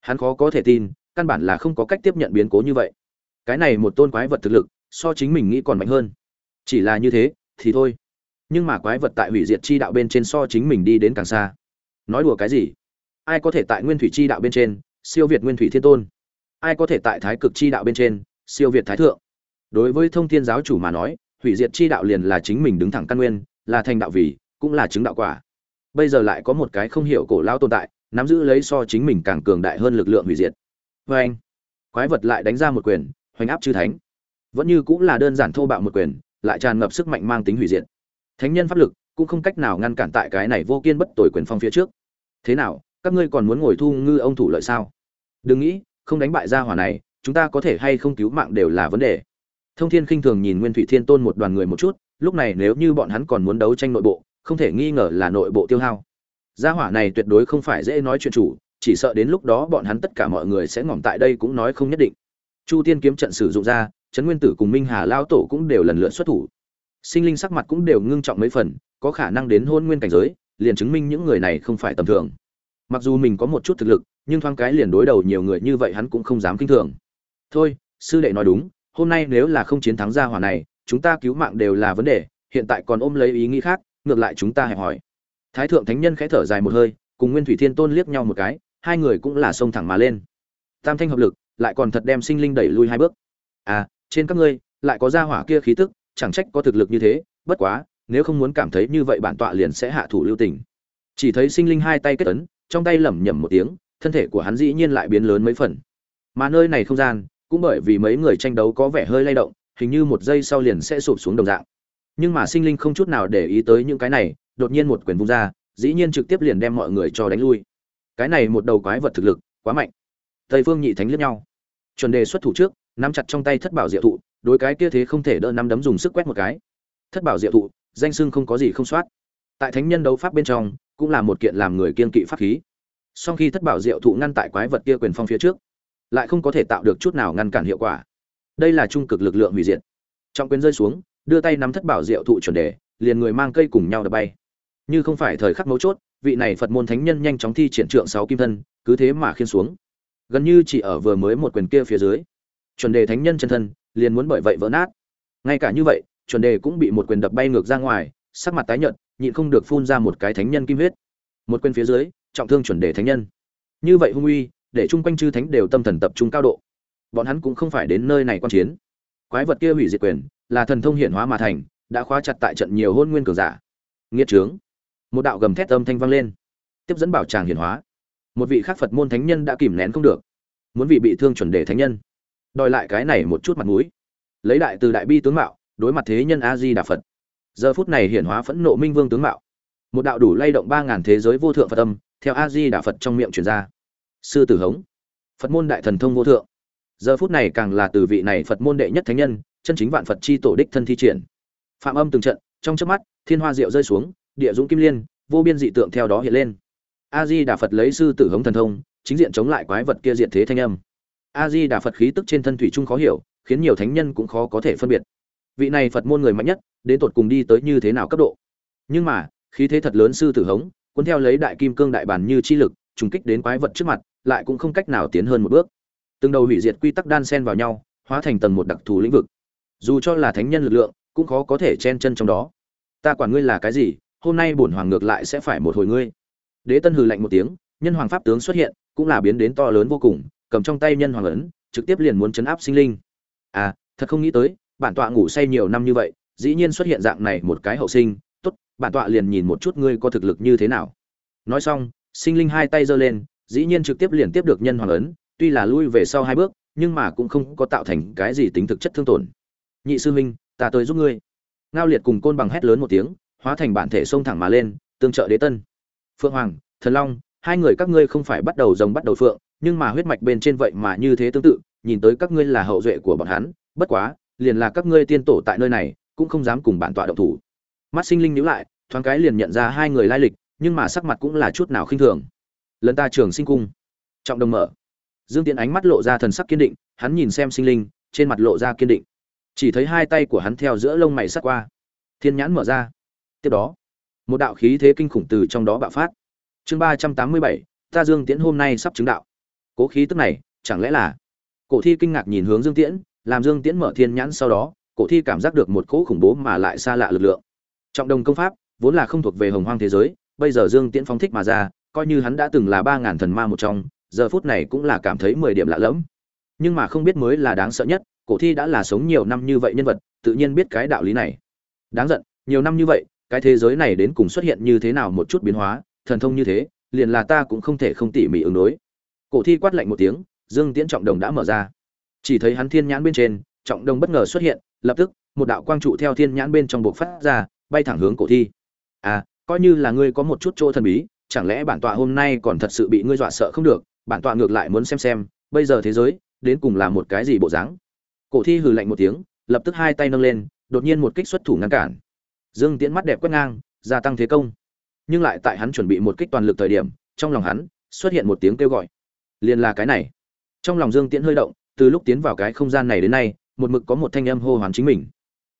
Hắn khó có thể tin căn bản là không có cách tiếp nhận biến cố như vậy. Cái này một tôn quái vật thực lực, so chính mình nghĩ còn mạnh hơn. Chỉ là như thế, thì thôi. Nhưng mà quái vật tại hủy diệt chi đạo bên trên so chính mình đi đến càng xa. Nói đùa cái gì? Ai có thể tại nguyên thủy chi đạo bên trên, siêu việt nguyên thủy thiên tôn? Ai có thể tại thái cực chi đạo bên trên, siêu việt thái thượng? Đối với thông thiên giáo chủ mà nói, hủy diệt chi đạo liền là chính mình đứng thẳng căn nguyên, là thành đạo vì, cũng là chứng đạo quả. Bây giờ lại có một cái không hiểu cổ lao tồn tại, nắm giữ lấy so chính mình càng cường đại hơn lực lượng hủy diệt vê anh, quái vật lại đánh ra một quyền, hoành áp chư thánh. Vẫn như cũng là đơn giản thô bạo một quyền, lại tràn ngập sức mạnh mang tính hủy diệt. Thánh nhân pháp lực cũng không cách nào ngăn cản tại cái này vô kiên bất tội quyền phong phía trước. Thế nào, các ngươi còn muốn ngồi thu ngư ông thủ lợi sao? Đừng nghĩ, không đánh bại gia hỏa này, chúng ta có thể hay không cứu mạng đều là vấn đề. Thông thiên khinh thường nhìn nguyên thủy thiên tôn một đoàn người một chút, lúc này nếu như bọn hắn còn muốn đấu tranh nội bộ, không thể nghi ngờ là nội bộ tiêu hao. Gia hỏa này tuyệt đối không phải dễ nói chuyện chủ chỉ sợ đến lúc đó bọn hắn tất cả mọi người sẽ ngỏm tại đây cũng nói không nhất định. Chu tiên kiếm trận sử dụng ra, trấn nguyên tử cùng minh hà lao tổ cũng đều lần lượt xuất thủ. Sinh linh sắc mặt cũng đều ngưng trọng mấy phần, có khả năng đến hôn nguyên cảnh giới, liền chứng minh những người này không phải tầm thường. Mặc dù mình có một chút thực lực, nhưng thoáng cái liền đối đầu nhiều người như vậy hắn cũng không dám kinh thường. Thôi, sư đệ nói đúng, hôm nay nếu là không chiến thắng gia hỏa này, chúng ta cứu mạng đều là vấn đề, hiện tại còn ôm lấy ý nghĩ khác, ngược lại chúng ta hẹp hỏi. Thái thượng thánh nhân khẽ thở dài một hơi, cùng nguyên thủy thiên tôn liếc nhau một cái hai người cũng là xông thẳng mà lên. Tam thanh hợp lực, lại còn thật đem sinh linh đẩy lui hai bước. À trên các ngươi, lại có gia hỏa kia khí tức, chẳng trách có thực lực như thế, bất quá, nếu không muốn cảm thấy như vậy bản tọa liền sẽ hạ thủ lưu tình. Chỉ thấy sinh linh hai tay kết ấn, trong tay lẩm nhẩm một tiếng, thân thể của hắn dĩ nhiên lại biến lớn mấy phần. Mà nơi này không gian, cũng bởi vì mấy người tranh đấu có vẻ hơi lay động, hình như một giây sau liền sẽ sụp xuống đồng dạng. Nhưng mà sinh linh không chút nào để ý tới những cái này, đột nhiên một quyền vung ra, dĩ nhiên trực tiếp liền đem mọi người cho đánh lui cái này một đầu quái vật thực lực, quá mạnh. Tây phương nhị thánh liếc nhau. Chuẩn đề xuất thủ trước, nắm chặt trong tay thất bảo diệu thụ, đối cái kia thế không thể đỡ năm đấm dùng sức quét một cái. Thất bảo diệu thụ, danh sưng không có gì không soát. Tại thánh nhân đấu pháp bên trong, cũng là một kiện làm người kiên kỵ pháp khí. Song khi thất bảo diệu thụ ngăn tại quái vật kia quyền phong phía trước, lại không có thể tạo được chút nào ngăn cản hiệu quả. Đây là trung cực lực lượng hủy diệt. Trọng quyền rơi xuống, đưa tay nắm thất bảo diệu thụ chuẩn đề, liền người mang cây cùng nhau đập bay. Như không phải thời khắc mấu chốt vị này phật môn thánh nhân nhanh chóng thi triển trượng sáu kim thân, cứ thế mà khiên xuống. Gần như chỉ ở vừa mới một quyền kia phía dưới. Chuẩn đề thánh nhân chân thân, liền muốn bởi vậy vỡ nát. Ngay cả như vậy, chuẩn đề cũng bị một quyền đập bay ngược ra ngoài, sắc mặt tái nhợt, nhịn không được phun ra một cái thánh nhân kim huyết. Một quyền phía dưới, trọng thương chuẩn đề thánh nhân. Như vậy hung uy, để chung quanh chư thánh đều tâm thần tập trung cao độ. Bọn hắn cũng không phải đến nơi này quan chiến. Quái vật kia hủy diệt quyền, là thần thông hiển hóa mà thành, đã khóa chặt tại trận nhiều hôn nguyên cường giả. Nghiệt trướng một đạo gầm thét âm thanh vang lên, tiếp dẫn bảo tràng hiển hóa. Một vị khắc phật môn thánh nhân đã kìm nén không được, muốn vị bị thương chuẩn đề thánh nhân, đòi lại cái này một chút mặt mũi. Lấy đại từ đại bi tướng mạo, đối mặt thế nhân a di đà phật. Giờ phút này hiển hóa phẫn nộ minh vương tướng mạo. Một đạo đủ lay động ba ngàn thế giới vô thượng phật âm, theo a di đà phật trong miệng truyền ra. Sư tử hống. Phật môn đại thần thông vô thượng. Giờ phút này càng là từ vị này phật môn đệ nhất thánh nhân, chân chính vạn phật chi tổ đích thân thi triển. Phạm âm từng trận, trong chớp mắt, thiên hoa diệu rơi xuống địa dũng kim liên, vô biên dị tượng theo đó hiện lên. A di đà phật lấy sư tử hống thần thông, chính diện chống lại quái vật kia diện thế thanh âm. A di đà phật khí tức trên thân thủy trung khó hiểu, khiến nhiều thánh nhân cũng khó có thể phân biệt. Vị này phật môn người mạnh nhất, đến tột cùng đi tới như thế nào cấp độ? Nhưng mà, khí thế thật lớn sư tử hống, cuốn theo lấy đại kim cương đại bản như chi lực, trùng kích đến quái vật trước mặt, lại cũng không cách nào tiến hơn một bước. Từng đầu hủy diệt quy tắc đan xen vào nhau, hóa thành tầng một đặc thù lĩnh vực. Dù cho là thánh nhân lực lượng, cũng khó có thể chen chân trong đó. Ta quản ngươi là cái gì hôm nay bổn hoàng ngược lại sẽ phải một hồi ngươi. Đế tân hừ lạnh một tiếng, nhân hoàng pháp tướng xuất hiện, cũng là biến đến to lớn vô cùng, cầm trong tay nhân hoàng ấn, trực tiếp liền muốn chấn áp sinh linh. À thật không nghĩ tới, bản tọa ngủ say nhiều năm như vậy, dĩ nhiên xuất hiện dạng này một cái hậu sinh, tốt, bản tọa liền nhìn một chút ngươi có thực lực như thế nào. Nói xong, sinh linh hai tay giơ lên, dĩ nhiên trực tiếp liền tiếp được nhân hoàng ấn, tuy là lui về sau hai bước, nhưng mà cũng không có tạo thành cái gì tính thực chất thương tổn. Nhị sư huynh, ta tới giúp ngươi. Ngao liệt cùng côn bằng hét lớn một tiếng hóa thành bản thể xông thẳng mà lên, tương trợ đế tân. Phượng hoàng, thần long, hai người các ngươi không phải bắt đầu rồng bắt đầu phượng, nhưng mà huyết mạch bên trên vậy mà như thế tương tự, nhìn tới các ngươi là hậu duệ của bọn hắn, bất quá, liền là các ngươi tiên tổ tại nơi này, cũng không dám cùng bản tọa động thủ. Mắt sinh linh nhíu lại, thoáng cái liền nhận ra hai người lai lịch, nhưng mà sắc mặt cũng là chút nào khinh thường. Lần ta trường sinh cung. Trọng đồng mở. Dương tiễn ánh mắt lộ ra thần sắc kiên định, hắn nhìn xem sinh linh, trên mặt lộ ra kiên định. Chỉ thấy hai tay của hắn theo giữa lông mày sắc qua. Thiên nhãn mở ra tiếp đó, một đạo khí thế kinh khủng từ trong đó bạo phát. Chương ba trăm tám mươi bảy, ta dương tiễn hôm nay sắp chứng đạo. Cố khí tức này, chẳng lẽ là? Cổ thi kinh ngạc nhìn hướng dương tiễn, làm dương tiễn mở thiên nhãn sau đó, cổ thi cảm giác được một cỗ khủng bố mà lại xa lạ lực lượng. Trọng đồng công pháp, vốn là không thuộc về hồng hoang thế giới, bây giờ dương tiễn phóng thích mà ra, coi như hắn đã từng là ba ngàn thần ma một trong, giờ phút này cũng là cảm thấy mười điểm lạ lẫm. Nhưng mà không biết mới là đáng sợ nhất, cổ thi đã là sống nhiều năm như vậy nhân vật, tự nhiên biết cái đạo lý này. Đáng giận, nhiều năm như vậy cái thế giới này đến cùng xuất hiện như thế nào một chút biến hóa, thần thông như thế, liền là ta cũng không thể không tỉ mỉ ứng đối. Cổ thi quát lạnh một tiếng, dương tiễn trọng đồng đã mở ra. Chỉ thấy hắn thiên nhãn bên trên, trọng đồng bất ngờ xuất hiện, lập tức, một đạo quang trụ theo thiên nhãn bên trong buộc phát ra, bay thẳng hướng cổ thi. À coi như là ngươi có một chút chỗ thần bí, chẳng lẽ bản tọa hôm nay còn thật sự bị ngươi dọa sợ không được? Bản tọa ngược lại muốn xem xem, bây giờ thế giới, đến cùng là một cái gì bộ dáng? Cổ thi hừ lạnh một tiếng, lập tức hai tay nâng lên, đột nhiên một kích xuất thủ ngăn cản dương tiễn mắt đẹp quét ngang, gia tăng thế công. Nhưng lại tại hắn chuẩn bị một kích toàn lực thời điểm, trong lòng hắn xuất hiện một tiếng kêu gọi. Liền là cái này. Trong lòng dương tiễn hơi động, từ lúc tiến vào cái không gian này đến nay, một mực có một thanh âm hô hoán chính mình.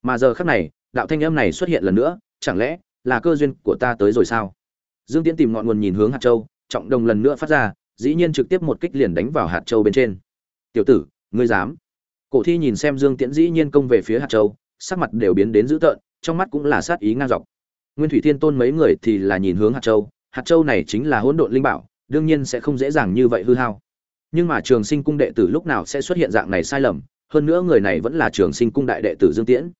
Mà giờ khắc này, đạo thanh âm này xuất hiện lần nữa, chẳng lẽ là cơ duyên của ta tới rồi sao? Dương tiễn tìm ngọn nguồn nhìn hướng hạt châu, trọng đồng lần nữa phát ra, dĩ nhiên trực tiếp một kích liền đánh vào hạt châu bên trên. Tiểu tử, ngươi dám? Cổ thi nhìn xem dương tiễn dĩ nhiên công về phía hạt châu, sắc mặt đều biến đến dữ tợn trong mắt cũng là sát ý ngang dọc. Nguyên thủy thiên tôn mấy người thì là nhìn hướng hạt châu. Hạt châu này chính là hỗn độn linh bảo, đương nhiên sẽ không dễ dàng như vậy hư hao. Nhưng mà trường sinh cung đệ tử lúc nào sẽ xuất hiện dạng này sai lầm, hơn nữa người này vẫn là trường sinh cung đại đệ tử dương tiễn.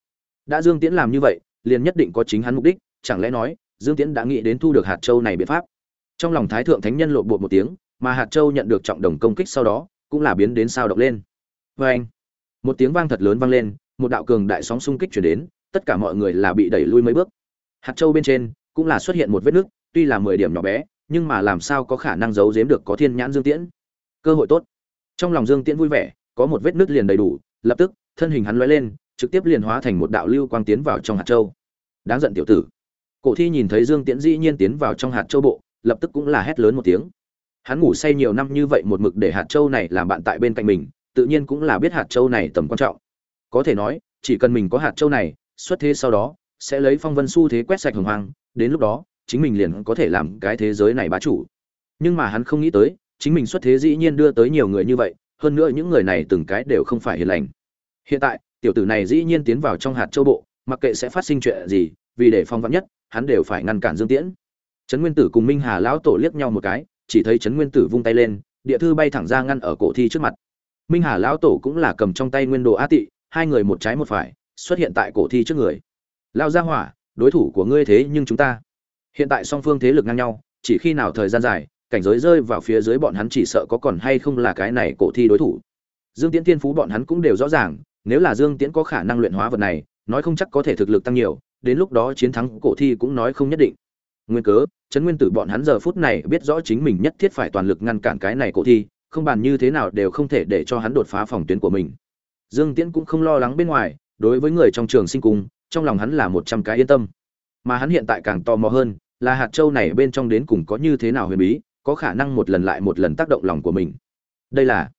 Đã dương tiễn làm như vậy, liền nhất định có chính hắn mục đích, chẳng lẽ nói, dương tiễn đã nghĩ đến thu được hạt châu này biện pháp. Trong lòng thái thượng thánh nhân lộn bột một tiếng, mà hạt châu nhận được trọng đồng công kích sau đó, cũng là biến đến sao động lên. Vê anh một tiếng vang thật lớn vang lên, một đạo cường đại sóng xung kích chuyển đến tất cả mọi người là bị đẩy lui mấy bước. Hạt châu bên trên cũng là xuất hiện một vết nứt tuy là mười điểm nhỏ bé, nhưng mà làm sao có khả năng giấu giếm được có thiên nhãn dương tiễn? Cơ hội tốt. Trong lòng dương tiễn vui vẻ, có một vết nứt liền đầy đủ, lập tức, thân hình hắn lóe lên, trực tiếp liền hóa thành một đạo lưu quang tiến vào trong hạt châu. Đáng giận tiểu tử. Cổ thi nhìn thấy dương tiễn dĩ nhiên tiến vào trong hạt châu bộ, lập tức cũng là hét lớn một tiếng. Hắn ngủ say nhiều năm như vậy một mực để hạt châu này làm bạn tại bên cạnh mình, tự nhiên cũng là biết hạt châu này tầm quan trọng. Có thể nói, chỉ cần mình có hạt châu này xuất thế sau đó, sẽ lấy phong vân xu thế quét sạch hồng hoang, đến lúc đó, chính mình liền có thể làm cái thế giới này bá chủ. Nhưng mà hắn không nghĩ tới, chính mình xuất thế dĩ nhiên đưa tới nhiều người như vậy, hơn nữa những người này từng cái đều không phải hiền lành. Hiện tại, tiểu tử này dĩ nhiên tiến vào trong hạt châu bộ, mặc kệ sẽ phát sinh chuyện gì, vì để phong vắn nhất, hắn đều phải ngăn cản dương tiễn. Trấn nguyên tử cùng minh hà lão tổ liếc nhau một cái, chỉ thấy trấn nguyên tử vung tay lên, địa thư bay thẳng ra ngăn ở cổ thi trước mặt. Minh hà lão tổ cũng là cầm trong tay nguyên đồ á tị, hai người một trái một phải xuất hiện tại cổ thi trước người. Lao ra hỏa, đối thủ của ngươi thế nhưng chúng ta. Hiện tại song phương thế lực ngang nhau, chỉ khi nào thời gian dài, cảnh giới rơi vào phía dưới bọn hắn chỉ sợ có còn hay không là cái này cổ thi đối thủ. Dương tiễn thiên phú bọn hắn cũng đều rõ ràng, nếu là dương tiễn có khả năng luyện hóa vật này, nói không chắc có thể thực lực tăng nhiều, đến lúc đó chiến thắng cổ thi cũng nói không nhất định. Nguyên cớ, trấn nguyên tử bọn hắn giờ phút này biết rõ chính mình nhất thiết phải toàn lực ngăn cản cái này cổ thi, không bàn như thế nào đều không thể để cho hắn đột phá phòng tuyến của mình. Dương tiễn cũng không lo lắng bên ngoài đối với người trong trường sinh cung trong lòng hắn là một trăm cái yên tâm. Mà hắn hiện tại càng tò mò hơn, là hạt châu này bên trong đến cùng có như thế nào huyền bí, có khả năng một lần lại một lần tác động lòng của mình. Đây là,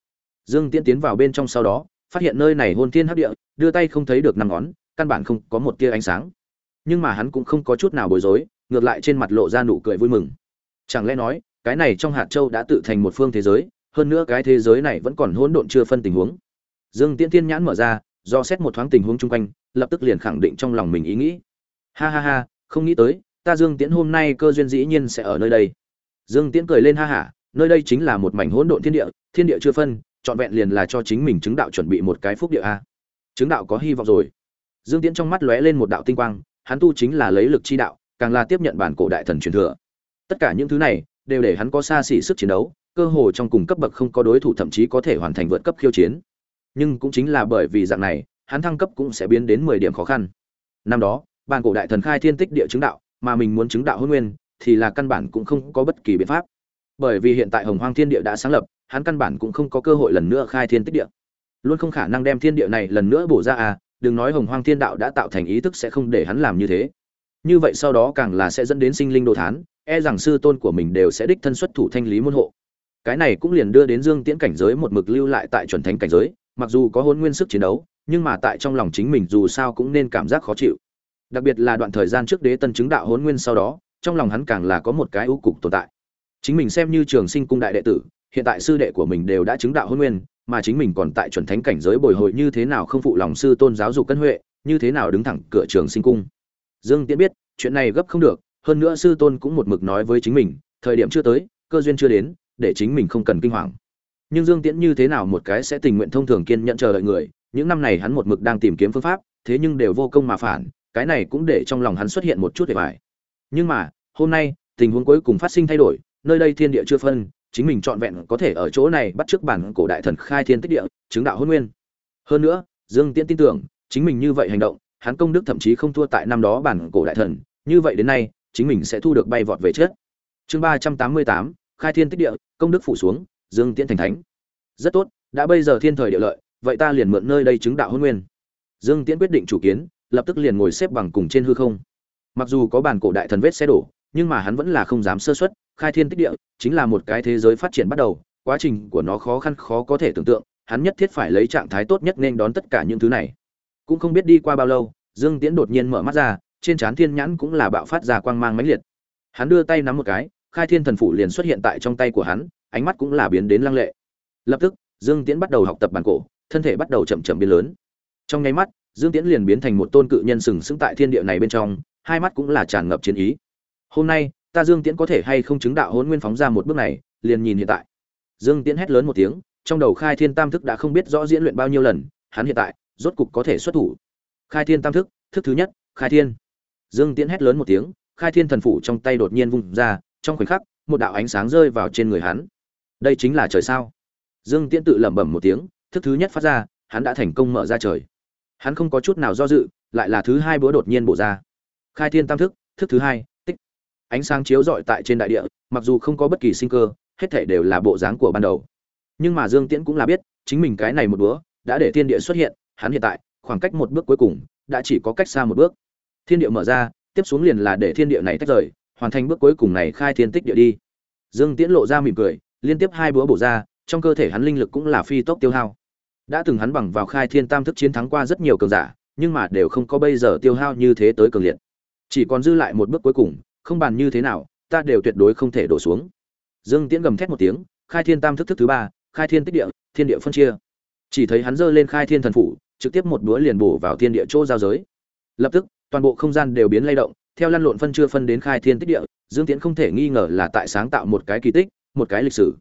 dương tiễn tiến vào bên trong sau đó, phát hiện nơi này hôn thiên hấp địa, đưa tay không thấy được năm ngón, căn bản không có một tia ánh sáng. Nhưng mà hắn cũng không có chút nào bối rối, ngược lại trên mặt lộ ra nụ cười vui mừng. Chẳng lẽ nói, cái này trong hạt châu đã tự thành một phương thế giới, hơn nữa cái thế giới này vẫn còn hỗn độn chưa phân tình huống. Dương tiễn tiên nhãn mở ra do xét một thoáng tình huống chung quanh lập tức liền khẳng định trong lòng mình ý nghĩ ha ha ha không nghĩ tới ta Dương Tiễn hôm nay cơ duyên dĩ nhiên sẽ ở nơi đây. Dương Tiễn cười lên ha hả, nơi đây chính là một mảnh hỗn độn thiên địa, thiên địa chưa phân, chọn vẹn liền là cho chính mình chứng đạo chuẩn bị một cái phúc địa a. Chứng đạo có hy vọng rồi. Dương Tiễn trong mắt lóe lên một đạo tinh quang, hắn tu chính là lấy lực chi đạo, càng là tiếp nhận bản cổ đại thần truyền thừa. Tất cả những thứ này đều để hắn có xa xỉ sức chiến đấu, cơ hồ trong cùng cấp bậc không có đối thủ thậm chí có thể hoàn thành vượt cấp khiêu chiến. Nhưng cũng chính là bởi vì dạng này, hắn thăng cấp cũng sẽ biến đến 10 điểm khó khăn. Năm đó, bàn cổ đại thần khai thiên tích địa chứng đạo, mà mình muốn chứng đạo hôn nguyên, thì là căn bản cũng không có bất kỳ biện pháp. Bởi vì hiện tại Hồng Hoang Thiên Địa đã sáng lập, hắn căn bản cũng không có cơ hội lần nữa khai thiên tích địa. Luôn không khả năng đem thiên địa này lần nữa bổ ra à, đừng nói Hồng Hoang Thiên Đạo đã tạo thành ý thức sẽ không để hắn làm như thế. Như vậy sau đó càng là sẽ dẫn đến sinh linh đồ thán, e rằng sư tôn của mình đều sẽ đích thân xuất thủ thanh lý môn hộ. Cái này cũng liền đưa đến Dương Tiễn cảnh giới một mực lưu lại tại chuẩn thánh cảnh giới, mặc dù có hôn nguyên sức chiến đấu, nhưng mà tại trong lòng chính mình dù sao cũng nên cảm giác khó chịu. Đặc biệt là đoạn thời gian trước đế tân chứng đạo hôn nguyên sau đó, trong lòng hắn càng là có một cái ưu cục tồn tại. Chính mình xem như trường sinh cung đại đệ tử, hiện tại sư đệ của mình đều đã chứng đạo hôn nguyên, mà chính mình còn tại chuẩn thánh cảnh giới bồi hồi như thế nào không phụ lòng sư tôn giáo dục cân huệ, như thế nào đứng thẳng cửa trường sinh cung. Dương Tiễn biết, chuyện này gấp không được, hơn nữa sư tôn cũng một mực nói với chính mình, thời điểm chưa tới, cơ duyên chưa đến, để chính mình không cần kinh hoàng. Nhưng Dương Tiễn như thế nào một cái sẽ tình nguyện thông thường kiên nhẫn chờ đợi người, những năm này hắn một mực đang tìm kiếm phương pháp, thế nhưng đều vô công mà phản, cái này cũng để trong lòng hắn xuất hiện một chút để bài. Nhưng mà, hôm nay, tình huống cuối cùng phát sinh thay đổi, nơi đây thiên địa chưa phân, chính mình trọn vẹn có thể ở chỗ này bắt trước bản cổ đại thần khai thiên tích địa, chứng đạo hôn nguyên. Hơn nữa, Dương Tiễn tin tưởng, chính mình như vậy hành động, hắn công đức thậm chí không thua tại năm đó bản cổ đại thần, như vậy đến nay, chính mình sẽ thu được bay vọt về trước. Chương ba trăm tám mươi tám khai thiên tích địa, công đức phủ xuống, Dương Tiễn thành thánh. Rất tốt, đã bây giờ thiên thời địa lợi, vậy ta liền mượn nơi đây chứng đạo hôn nguyên. Dương Tiễn quyết định chủ kiến, lập tức liền ngồi xếp bằng cùng trên hư không. Mặc dù có bản cổ đại thần vết xe đổ, nhưng mà hắn vẫn là không dám sơ suất, khai thiên tích địa chính là một cái thế giới phát triển bắt đầu, quá trình của nó khó khăn khó có thể tưởng tượng, hắn nhất thiết phải lấy trạng thái tốt nhất nên đón tất cả những thứ này. Cũng không biết đi qua bao lâu, Dương Tiễn đột nhiên mở mắt ra, trên trán thiên nhãn cũng là bạo phát ra quang mang mãnh liệt. Hắn đưa tay nắm một cái, khai thiên thần phủ liền xuất hiện tại trong tay của hắn, ánh mắt cũng là biến đến lăng lệ. Lập tức, Dương Tiễn bắt đầu học tập bản cổ, thân thể bắt đầu chậm chậm biến lớn. Trong nháy mắt, Dương Tiễn liền biến thành một tôn cự nhân sừng sững tại thiên địa này bên trong, hai mắt cũng là tràn ngập chiến ý. Hôm nay, ta Dương Tiễn có thể hay không chứng đạo Hỗn Nguyên phóng ra một bước này, liền nhìn hiện tại. Dương Tiễn hét lớn một tiếng, trong đầu Khai Thiên Tam thức đã không biết rõ diễn luyện bao nhiêu lần, hắn hiện tại rốt cục có thể xuất thủ. Khai Thiên Tam thức, thức thứ nhất, Khai Thiên. Dương Tiễn hét lớn một tiếng, Khai Thiên thần phủ trong tay đột nhiên vung ra, trong khoảnh khắc, một đạo ánh sáng rơi vào trên người hắn. Đây chính là trời sao? Dương Tiễn tự lẩm bẩm một tiếng, thức thứ nhất phát ra, hắn đã thành công mở ra trời. Hắn không có chút nào do dự, lại là thứ hai búa đột nhiên bổ ra. Khai Thiên Tam thức, thức thứ hai, tích. Ánh sáng chiếu rọi tại trên đại địa, mặc dù không có bất kỳ sinh cơ, hết thảy đều là bộ dáng của ban đầu. Nhưng mà Dương Tiễn cũng là biết, chính mình cái này một búa, đã để thiên địa xuất hiện, hắn hiện tại, khoảng cách một bước cuối cùng, đã chỉ có cách xa một bước. Thiên địa mở ra, tiếp xuống liền là để thiên địa này tách rời, hoàn thành bước cuối cùng này khai thiên tích địa đi. Dương Tiễn lộ ra mỉm cười, liên tiếp hai búa bổ ra, trong cơ thể hắn linh lực cũng là phi tốc tiêu hao. Đã từng hắn bằng vào khai thiên tam thức chiến thắng qua rất nhiều cường giả, nhưng mà đều không có bây giờ tiêu hao như thế tới cường liệt. Chỉ còn dư lại một bước cuối cùng, không bàn như thế nào, ta đều tuyệt đối không thể đổ xuống. Dương Tiễn gầm thét một tiếng, khai thiên tam thức thức thứ ba, khai thiên tích địa, thiên địa phân chia. Chỉ thấy hắn giơ lên khai thiên thần phủ, trực tiếp một đũa liền bổ vào thiên địa chỗ giao giới. Lập tức, toàn bộ không gian đều biến lay động, theo lăn lộn phân chưa phân đến khai thiên tích địa, Dương Tiễn không thể nghi ngờ là tại sáng tạo một cái kỳ tích, một cái lịch sử.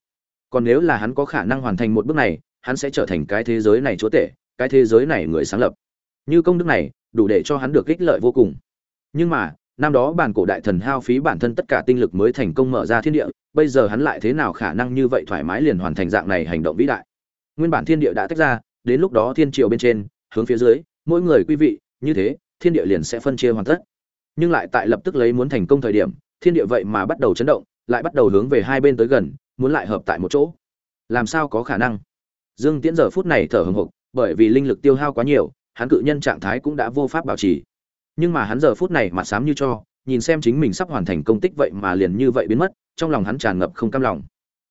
Còn nếu là hắn có khả năng hoàn thành một bước này, hắn sẽ trở thành cái thế giới này chúa tể, cái thế giới này người sáng lập. Như công đức này, đủ để cho hắn được ích lợi vô cùng. Nhưng mà, năm đó bản cổ đại thần hao phí bản thân tất cả tinh lực mới thành công mở ra thiên địa, bây giờ hắn lại thế nào khả năng như vậy thoải mái liền hoàn thành dạng này hành động vĩ đại. Nguyên bản thiên địa đã tách ra, đến lúc đó thiên triều bên trên, hướng phía dưới, mỗi người quý vị, như thế, thiên địa liền sẽ phân chia hoàn tất. Nhưng lại tại lập tức lấy muốn thành công thời điểm, thiên địa vậy mà bắt đầu chấn động, lại bắt đầu hướng về hai bên tới gần, muốn lại hợp tại một chỗ. Làm sao có khả năng? Dương Tiễn giờ phút này thở hừng hộc, bởi vì linh lực tiêu hao quá nhiều, hắn cự nhân trạng thái cũng đã vô pháp bảo trì. Nhưng mà hắn giờ phút này mặt sám như cho, nhìn xem chính mình sắp hoàn thành công tích vậy mà liền như vậy biến mất, trong lòng hắn tràn ngập không cam lòng.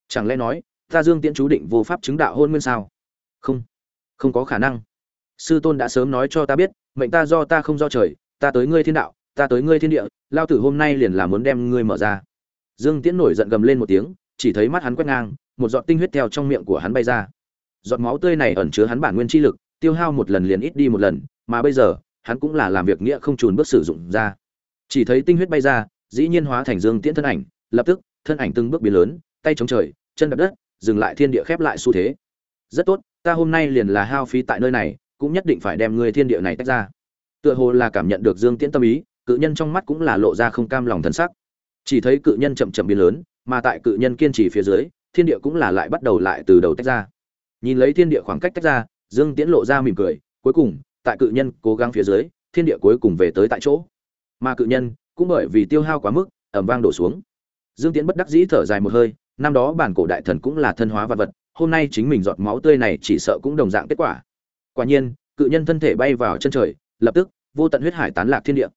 Chẳng lẽ nói, ta Dương Tiễn chú định vô pháp chứng đạo hôn nguyên sao? Không, không có khả năng. Sư tôn đã sớm nói cho ta biết, mệnh ta do ta không do trời, ta tới ngươi thiên đạo, ta tới ngươi thiên địa, lao tử hôm nay liền là muốn đem ngươi mở ra. Dương Tiễn nổi giận gầm lên một tiếng, chỉ thấy mắt hắn quét ngang, một giọt tinh huyết theo trong miệng của hắn bay ra. Giọt máu tươi này ẩn chứa hắn bản nguyên chi lực, tiêu hao một lần liền ít đi một lần, mà bây giờ, hắn cũng là làm việc nghĩa không chùn bước sử dụng ra. Chỉ thấy tinh huyết bay ra, dĩ nhiên hóa thành dương tiễn thân ảnh lập tức thân ảnh từng bước biến lớn tay chống trời chân đạp đất dừng lại thiên địa khép lại xu thế rất tốt ta hôm nay liền là hao phí tại nơi này cũng nhất định phải đem người thiên địa này tách ra tựa hồ là cảm nhận được dương tiễn tâm ý cự nhân trong mắt cũng là lộ ra không cam lòng thần sắc chỉ thấy cự nhân chậm chậm biến lớn, mà tại cự nhân kiên trì phía dưới, thiên địa cũng là lại bắt đầu lại từ đầu tách ra. Nhìn lấy thiên địa khoảng cách tách ra, dương tiễn lộ ra mỉm cười, cuối cùng, tại cự nhân cố gắng phía dưới, thiên địa cuối cùng về tới tại chỗ. Mà cự nhân, cũng bởi vì tiêu hao quá mức ẩm vang đổ xuống. Dương tiễn bất đắc dĩ thở dài một hơi, năm đó bản cổ đại thần cũng là thân hóa vật vật, hôm nay chính mình giọt máu tươi này chỉ sợ cũng đồng dạng kết quả. Quả nhiên, cự nhân thân thể bay vào chân trời, lập tức, vô tận huyết hải tán lạc thiên địa.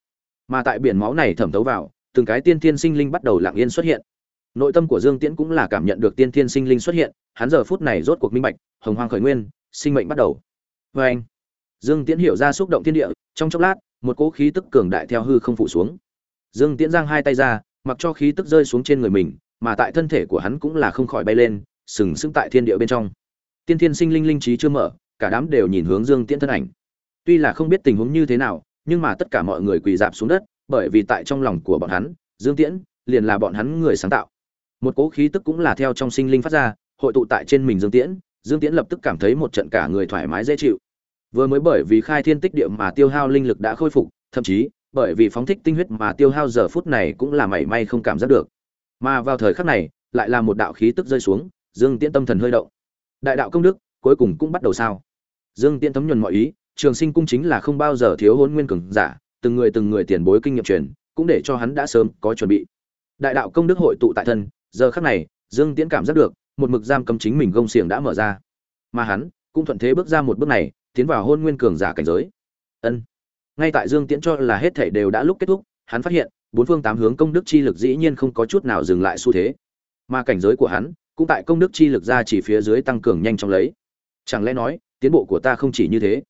Mà tại biển máu này thẩm thấu vào từng cái tiên thiên sinh linh bắt đầu lặng yên xuất hiện. Nội tâm của dương tiễn cũng là cảm nhận được tiên thiên sinh linh xuất hiện, hắn giờ phút này rốt cuộc minh bạch, hồng hoang khởi nguyên, sinh mệnh bắt đầu. Vê anh, dương tiễn hiểu ra xúc động thiên địa, trong chốc lát, một cỗ khí tức cường đại theo hư không phụ xuống. Dương tiễn giang hai tay ra, mặc cho khí tức rơi xuống trên người mình, mà tại thân thể của hắn cũng là không khỏi bay lên, sừng sững tại thiên địa bên trong. Tiên thiên sinh linh linh trí chưa mở, cả đám đều nhìn hướng dương tiễn thân ảnh. Tuy là không biết tình huống như thế nào, nhưng mà tất cả mọi người quỳ dạp xuống đất bởi vì tại trong lòng của bọn hắn, dương tiễn liền là bọn hắn người sáng tạo. Một cỗ khí tức cũng là theo trong sinh linh phát ra, hội tụ tại trên mình dương tiễn dương tiễn lập tức cảm thấy một trận cả người thoải mái dễ chịu. Vừa mới bởi vì khai thiên tích địa mà tiêu hao linh lực đã khôi phục, thậm chí bởi vì phóng thích tinh huyết mà tiêu hao giờ phút này cũng là mảy may không cảm giác được. Mà vào thời khắc này, lại là một đạo khí tức rơi xuống, dương tiễn tâm thần hơi động. Đại đạo công đức cuối cùng cũng bắt đầu sao? Dương tiễn thấm nhuần mọi ý, trường sinh cung chính là không bao giờ thiếu hôn nguyên cường giả từng người từng người tiền bối kinh nghiệm truyền, cũng để cho hắn đã sớm có chuẩn bị. Đại đạo công đức hội tụ tại thân, giờ khắc này, dương tiễn cảm giác được, một mực giam cầm chính mình gông xiềng đã mở ra. Mà hắn, cũng thuận thế bước ra một bước này, tiến vào hôn nguyên cường giả cảnh giới. Ân. Ngay tại dương tiễn cho là hết thảy đều đã lúc kết thúc, hắn phát hiện, bốn phương tám hướng công đức chi lực dĩ nhiên không có chút nào dừng lại xu thế. Mà cảnh giới của hắn, cũng tại công đức chi lực ra chỉ phía dưới tăng cường nhanh chóng lấy. Chẳng lẽ nói, tiến bộ của ta không chỉ như thế?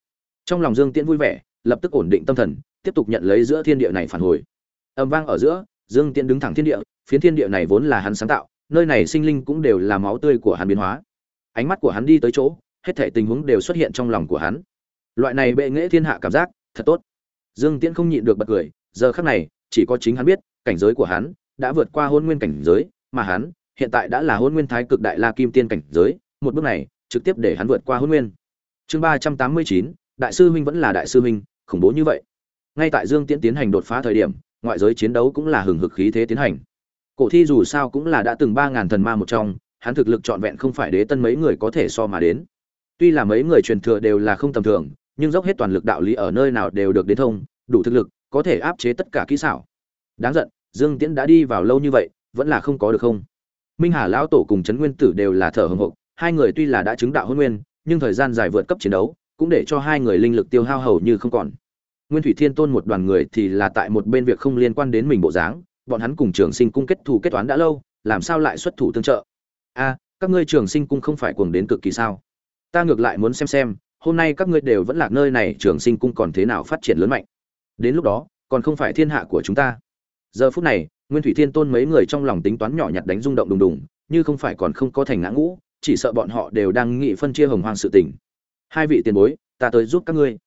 Trong lòng dương tiễn vui vẻ, lập tức ổn định tâm thần tiếp tục nhận lấy giữa thiên địa này phản hồi. Âm vang ở giữa, dương tiễn đứng thẳng thiên địa, phiến thiên địa này vốn là hắn sáng tạo, nơi này sinh linh cũng đều là máu tươi của hắn biến hóa. Ánh mắt của hắn đi tới chỗ, hết thảy tình huống đều xuất hiện trong lòng của hắn. Loại này bệ nghệ thiên hạ cảm giác, thật tốt. Dương tiễn không nhịn được bật cười, giờ khắc này, chỉ có chính hắn biết, cảnh giới của hắn đã vượt qua hôn nguyên cảnh giới, mà hắn hiện tại đã là hôn nguyên thái cực đại la kim tiên cảnh giới, một bước này, trực tiếp để hắn vượt qua hôn nguyên. Chương ba trăm tám mươi chín, đại sư huynh vẫn là đại sư huynh, khủng bố như vậy ngay tại dương tiễn tiến hành đột phá thời điểm, ngoại giới chiến đấu cũng là hừng hực khí thế tiến hành. Cổ thi dù sao cũng là đã từng ba ngàn thần ma một trong, hắn thực lực trọn vẹn không phải đế tân mấy người có thể so mà đến. Tuy là mấy người truyền thừa đều là không tầm thường, nhưng dốc hết toàn lực đạo lý ở nơi nào đều được đến thông, đủ thực lực, có thể áp chế tất cả kỹ xảo. Đáng giận, dương tiễn đã đi vào lâu như vậy, vẫn là không có được không? Minh hà lão tổ cùng trấn nguyên tử đều là thở hồng hộc, hai người tuy là đã chứng đạo hôn nguyên, nhưng thời gian dài vượt cấp chiến đấu, cũng để cho hai người linh lực tiêu hao hầu như không còn nguyên thủy thiên tôn một đoàn người thì là tại một bên việc không liên quan đến mình bộ dáng, bọn hắn cùng trường sinh cung kết thù kết toán đã lâu, làm sao lại xuất thủ tương trợ? A, các ngươi trường sinh cung không phải cuồng đến cực kỳ sao? Ta ngược lại muốn xem xem, hôm nay các ngươi đều vẫn lạc nơi này, trường sinh cung còn thế nào phát triển lớn mạnh? Đến lúc đó, còn không phải thiên hạ của chúng ta. Giờ phút này, nguyên thủy thiên tôn mấy người trong lòng tính toán nhỏ nhặt đánh rung động đùng đùng, như không phải còn không có thành ngã ngũ, chỉ sợ bọn họ đều đang nghị phân chia hồng hoàng sự tình. Hai vị tiền bối, ta tới giúp các ngươi.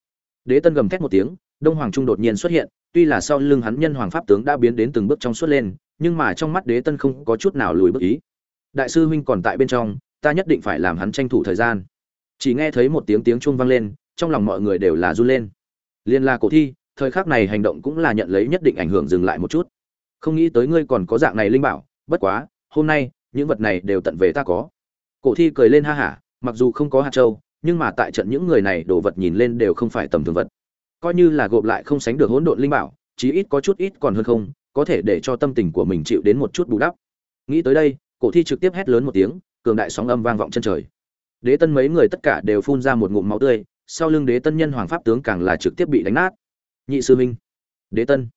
Đế tân gầm thét một tiếng đông hoàng trung đột nhiên xuất hiện, tuy là sau lưng hắn nhân hoàng pháp tướng đã biến đến từng bước trong suốt lên, nhưng mà trong mắt đế tân không có chút nào lùi bước ý. Đại sư huynh còn tại bên trong, ta nhất định phải làm hắn tranh thủ thời gian. Chỉ nghe thấy một tiếng tiếng chuông vang lên, trong lòng mọi người đều là run lên. Liên la cổ thi, thời khắc này hành động cũng là nhận lấy nhất định ảnh hưởng dừng lại một chút. Không nghĩ tới ngươi còn có dạng này linh bảo, bất quá, hôm nay, những vật này đều tận về ta có. Cổ thi cười lên ha hả, mặc dù không có hạt châu, nhưng mà tại trận những người này đồ vật nhìn lên đều không phải tầm thường vật coi như là gộp lại không sánh được hỗn độn linh bảo, chí ít có chút ít còn hơn không, có thể để cho tâm tình của mình chịu đến một chút bù đắp. Nghĩ tới đây, cổ thi trực tiếp hét lớn một tiếng, cường đại sóng âm vang vọng chân trời. Đế tân mấy người tất cả đều phun ra một ngụm máu tươi, sau lưng đế tân nhân hoàng pháp tướng càng là trực tiếp bị đánh nát. Nhị sư minh đế tân.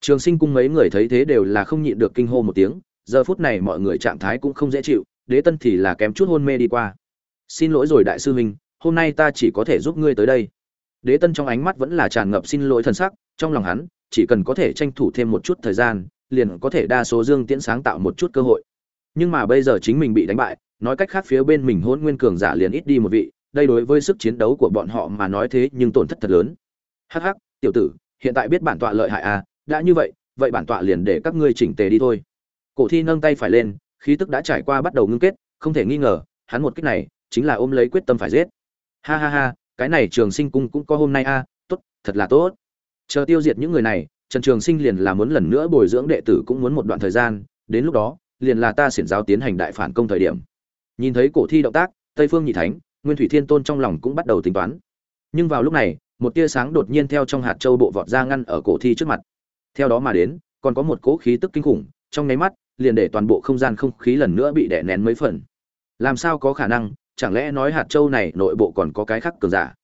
Trường sinh cung mấy người thấy thế đều là không nhịn được kinh hô một tiếng, giờ phút này mọi người trạng thái cũng không dễ chịu, đế tân thì là kém chút hôn mê đi qua. Xin lỗi rồi đại sư minh hôm nay ta chỉ có thể giúp ngươi tới đây đế tân trong ánh mắt vẫn là tràn ngập xin lỗi thần sắc, trong lòng hắn, chỉ cần có thể tranh thủ thêm một chút thời gian, liền có thể đa số dương tiễn sáng tạo một chút cơ hội. Nhưng mà bây giờ chính mình bị đánh bại, nói cách khác phía bên mình hôn nguyên cường giả liền ít đi một vị, đây đối với sức chiến đấu của bọn họ mà nói thế nhưng tổn thất thật lớn. Hắc hắc, tiểu tử, hiện tại biết bản tọa lợi hại à đã như vậy vậy bản tọa liền để các ngươi chỉnh tề đi thôi. Cổ thi nâng tay phải lên, khí tức đã trải qua bắt đầu ngưng kết, không thể nghi ngờ, hắn một cách này, chính là ôm lấy quyết tâm phải giết. Ha ha ha cái này trường sinh cung cũng có hôm nay a à, tốt, thật là tốt. Chờ tiêu diệt những người này, trần trường sinh liền là muốn lần nữa bồi dưỡng đệ tử cũng muốn một đoạn thời gian, đến lúc đó, liền là ta xiển giáo tiến hành đại phản công thời điểm. Nhìn thấy cổ thi động tác, tây phương nhị thánh, nguyên thủy thiên tôn trong lòng cũng bắt đầu tính toán. Nhưng vào lúc này, một tia sáng đột nhiên theo trong hạt châu bộ vọt ra ngăn ở cổ thi trước mặt. Theo đó mà đến, còn có một cỗ khí tức kinh khủng, trong nháy mắt, liền để toàn bộ không gian không khí lần nữa bị đè nén mấy phần. Làm sao có khả năng chẳng lẽ nói hạt châu này nội bộ còn có cái khác cường giả?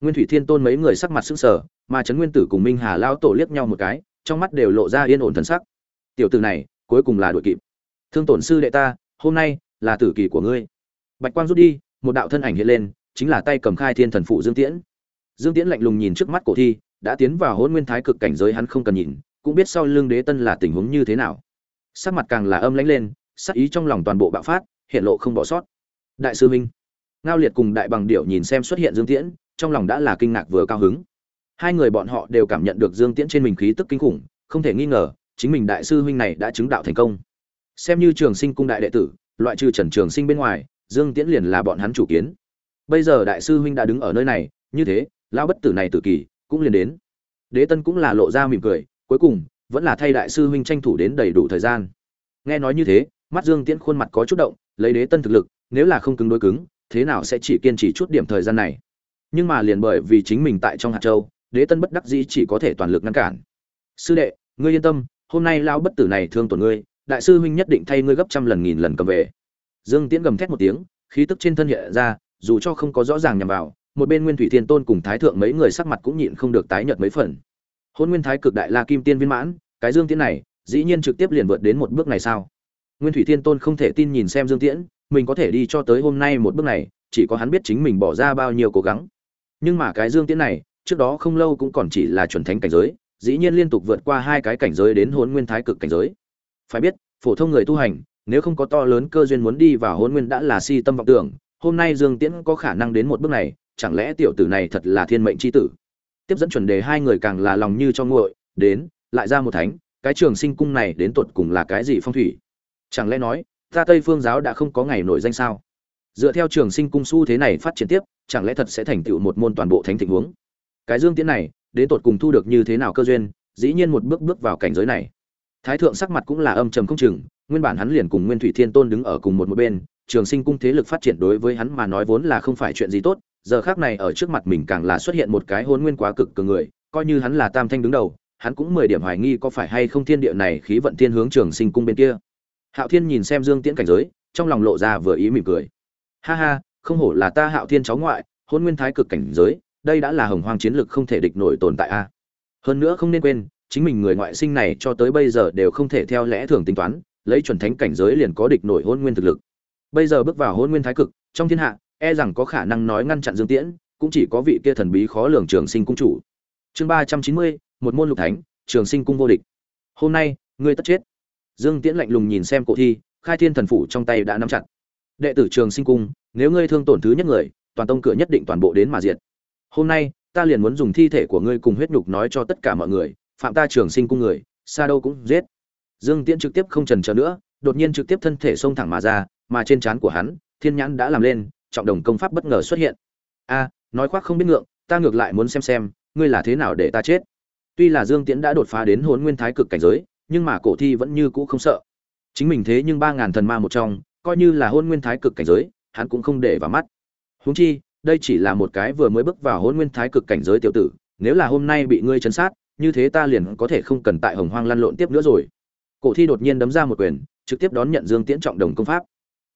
Nguyên thủy thiên tôn mấy người sắc mặt sững sờ, mà trấn nguyên tử cùng minh hà lao tổ liếc nhau một cái, trong mắt đều lộ ra yên ổn thần sắc. Tiểu tử này, cuối cùng là đội kịp. Thương tổn sư đệ ta, hôm nay là tử kỳ của ngươi. Bạch quang rút đi, một đạo thân ảnh hiện lên, chính là tay cầm khai thiên thần phụ dương tiễn. Dương tiễn lạnh lùng nhìn trước mắt cổ thi, đã tiến vào hôn nguyên thái cực cảnh giới hắn không cần nhìn, cũng biết sau lưng đế tân là tình huống như thế nào. Sắc mặt càng là âm lãnh lên, sắc ý trong lòng toàn bộ bạo phát, hiện lộ không bỏ sót. Đại sư minh ngao liệt cùng đại bằng điệu nhìn xem xuất hiện dương tiễn, trong lòng đã là kinh ngạc vừa cao hứng. Hai người bọn họ đều cảm nhận được dương tiễn trên mình khí tức kinh khủng, không thể nghi ngờ, chính mình đại sư huynh này đã chứng đạo thành công. Xem như trường sinh cung đại đệ tử, loại trừ trần trường sinh bên ngoài, dương tiễn liền là bọn hắn chủ kiến. Bây giờ đại sư huynh đã đứng ở nơi này, như thế lao bất tử này tử kỳ, cũng liền đến. Đế tân cũng là lộ ra mỉm cười, cuối cùng, vẫn là thay đại sư huynh tranh thủ đến đầy đủ thời gian. Nghe nói như thế, mắt dương tiễn khuôn mặt có chút động, lấy đế tân thực lực, nếu là không cứng đối cứng thế nào sẽ chỉ kiên trì chút điểm thời gian này? Nhưng mà liền bởi vì chính mình tại trong hạt châu, đế tân bất đắc dĩ chỉ có thể toàn lực ngăn cản. Sư đệ, ngươi yên tâm, hôm nay lao bất tử này thương tổn ngươi, đại sư huynh nhất định thay ngươi gấp trăm lần nghìn lần cầm về. Dương tiễn gầm thét một tiếng, khí tức trên thân hiện ra, dù cho không có rõ ràng nhằm vào, một bên nguyên thủy thiên tôn cùng thái thượng mấy người sắc mặt cũng nhịn không được tái nhợt mấy phần. Hôn nguyên thái cực đại la kim tiên viên mãn, cái dương tiễn này, dĩ nhiên trực tiếp liền vượt đến một bước này sao? Nguyên thủy thiên tôn không thể tin nhìn xem dương tiễn mình có thể đi cho tới hôm nay một bước này, chỉ có hắn biết chính mình bỏ ra bao nhiêu cố gắng. Nhưng mà cái dương tiễn này, trước đó không lâu cũng còn chỉ là chuẩn thánh cảnh giới, dĩ nhiên liên tục vượt qua hai cái cảnh giới đến hôn nguyên thái cực cảnh giới. Phải biết, phổ thông người tu hành, nếu không có to lớn cơ duyên muốn đi vào hôn nguyên đã là si tâm vọng tưởng, hôm nay dương tiễn có khả năng đến một bước này, chẳng lẽ tiểu tử này thật là thiên mệnh c h i tử? Tiếp dẫn chuẩn đề hai người càng là lòng như cho nguội, đến, lại ra một thánh, cái trường sinh cung này đến tột cùng là cái gì phong thủy? Chẳng lẽ nói ta tây phương giáo đã không có ngày nổi danh sao? Dựa theo trường sinh cung xu thế này phát triển tiếp, chẳng lẽ thật sẽ thành tựu một môn toàn bộ thánh thịnh huống? Cái dương tiễn này, đến tột cùng thu được như thế nào cơ duyên, dĩ nhiên một bước bước vào cảnh giới này. Thái thượng sắc mặt cũng là âm trầm không chừng, nguyên bản hắn liền cùng nguyên thủy thiên tôn đứng ở cùng một một bên, trường sinh cung thế lực phát triển đối với hắn mà nói vốn là không phải chuyện gì tốt, giờ khác này ở trước mặt mình càng là xuất hiện một cái hôn nguyên quá cực cường người, coi như hắn là tam thanh đứng đầu, hắn cũng mười điểm hoài nghi có phải hay không thiên địa này khí vận thiên hướng trường sinh cung bên kia hạo thiên nhìn xem dương tiễn cảnh giới, trong lòng lộ ra vừa ý mỉm cười. Ha ha, không hổ là ta hạo thiên cháu ngoại, hôn nguyên thái cực cảnh giới, đây đã là hồng hoang chiến lực không thể địch nổi tồn tại a. Hơn nữa không nên quên, chính mình người ngoại sinh này cho tới bây giờ đều không thể theo lẽ thường tính toán, lấy chuẩn thánh cảnh giới liền có địch nổi hôn nguyên thực lực. Bây giờ bước vào hôn nguyên thái cực, trong thiên hạ e rằng có khả năng nói ngăn chặn dương tiễn, cũng chỉ có vị kia thần bí khó lường trường sinh cung chủ. Chương ba trăm chín mươi, một môn lục thánh, trường sinh cung vô địch. Hôm nay, ngươi tất chết dương tiễn lạnh lùng nhìn xem cổ thi, khai thiên thần phủ trong tay đã nắm chặt. Đệ tử trường sinh cung, nếu ngươi thương tổn thứ nhất người, toàn tông cửa nhất định toàn bộ đến mà diệt. Hôm nay, ta liền muốn dùng thi thể của ngươi cùng huyết nhục nói cho tất cả mọi người, phạm ta trường sinh cung người, xa đâu cũng giết. Dương tiễn trực tiếp không chần chờ nữa, đột nhiên trực tiếp thân thể xông thẳng mà ra, mà trên trán của hắn, thiên nhãn đã làm lên, trọng đồng công pháp bất ngờ xuất hiện. A, nói khoác không biết ngượng, ta ngược lại muốn xem xem, ngươi là thế nào để ta chết. Tuy là dương tiễn đã đột phá đến Hỗn nguyên thái cực cảnh giới nhưng mà cổ thi vẫn như cũ không sợ. Chính mình thế nhưng ba ngàn thần ma một trong, coi như là hôn nguyên thái cực cảnh giới, hắn cũng không để vào mắt. Huống chi, đây chỉ là một cái vừa mới bước vào hôn nguyên thái cực cảnh giới tiểu tử, nếu là hôm nay bị ngươi chấn sát, như thế ta liền có thể không cần tại hồng hoang lăn lộn tiếp nữa rồi. Cổ thi đột nhiên đấm ra một quyền, trực tiếp đón nhận dương tiễn trọng đồng công pháp.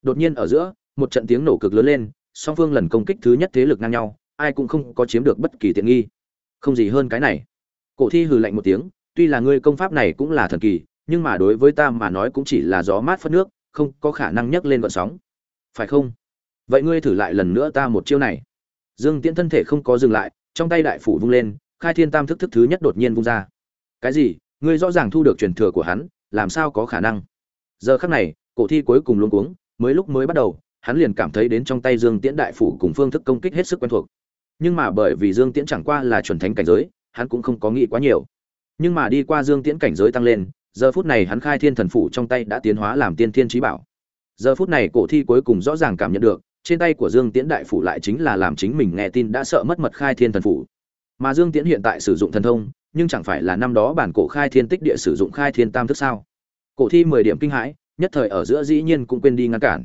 Đột nhiên ở giữa, một trận tiếng nổ cực lớn lên, song phương lần công kích thứ nhất thế lực ngang nhau, ai cũng không có chiếm được bất kỳ tiện nghi. Không gì hơn cái này. Cổ thi hừ lạnh một tiếng tuy là ngươi công pháp này cũng là thần kỳ, nhưng mà đối với ta mà nói cũng chỉ là gió mát phất nước, không có khả năng nhấc lên vận sóng. Phải không? Vậy ngươi thử lại lần nữa ta một chiêu này. Dương tiễn thân thể không có dừng lại, trong tay đại phủ vung lên, khai thiên tam thức thức thứ nhất đột nhiên vung ra. Cái gì? Ngươi rõ ràng thu được truyền thừa của hắn, làm sao có khả năng? Giờ khắc này, cổ thi cuối cùng luống cuống, mới lúc mới bắt đầu, hắn liền cảm thấy đến trong tay dương tiễn đại phủ cùng phương thức công kích hết sức quen thuộc. Nhưng mà bởi vì dương tiễn chẳng qua là chuẩn thánh cảnh giới, hắn cũng không có nghĩ quá nhiều nhưng mà đi qua dương tiễn cảnh giới tăng lên, giờ phút này hắn khai thiên thần phủ trong tay đã tiến hóa làm tiên thiên trí bảo. Giờ phút này cổ thi cuối cùng rõ ràng cảm nhận được, trên tay của dương tiễn đại phủ lại chính là làm chính mình nghe tin đã sợ mất mật khai thiên thần phủ. Mà dương tiễn hiện tại sử dụng thần thông, nhưng chẳng phải là năm đó bản cổ khai thiên tích địa sử dụng khai thiên tam thức sao? Cổ thi mười điểm kinh hãi, nhất thời ở giữa dĩ nhiên cũng quên đi ngăn cản.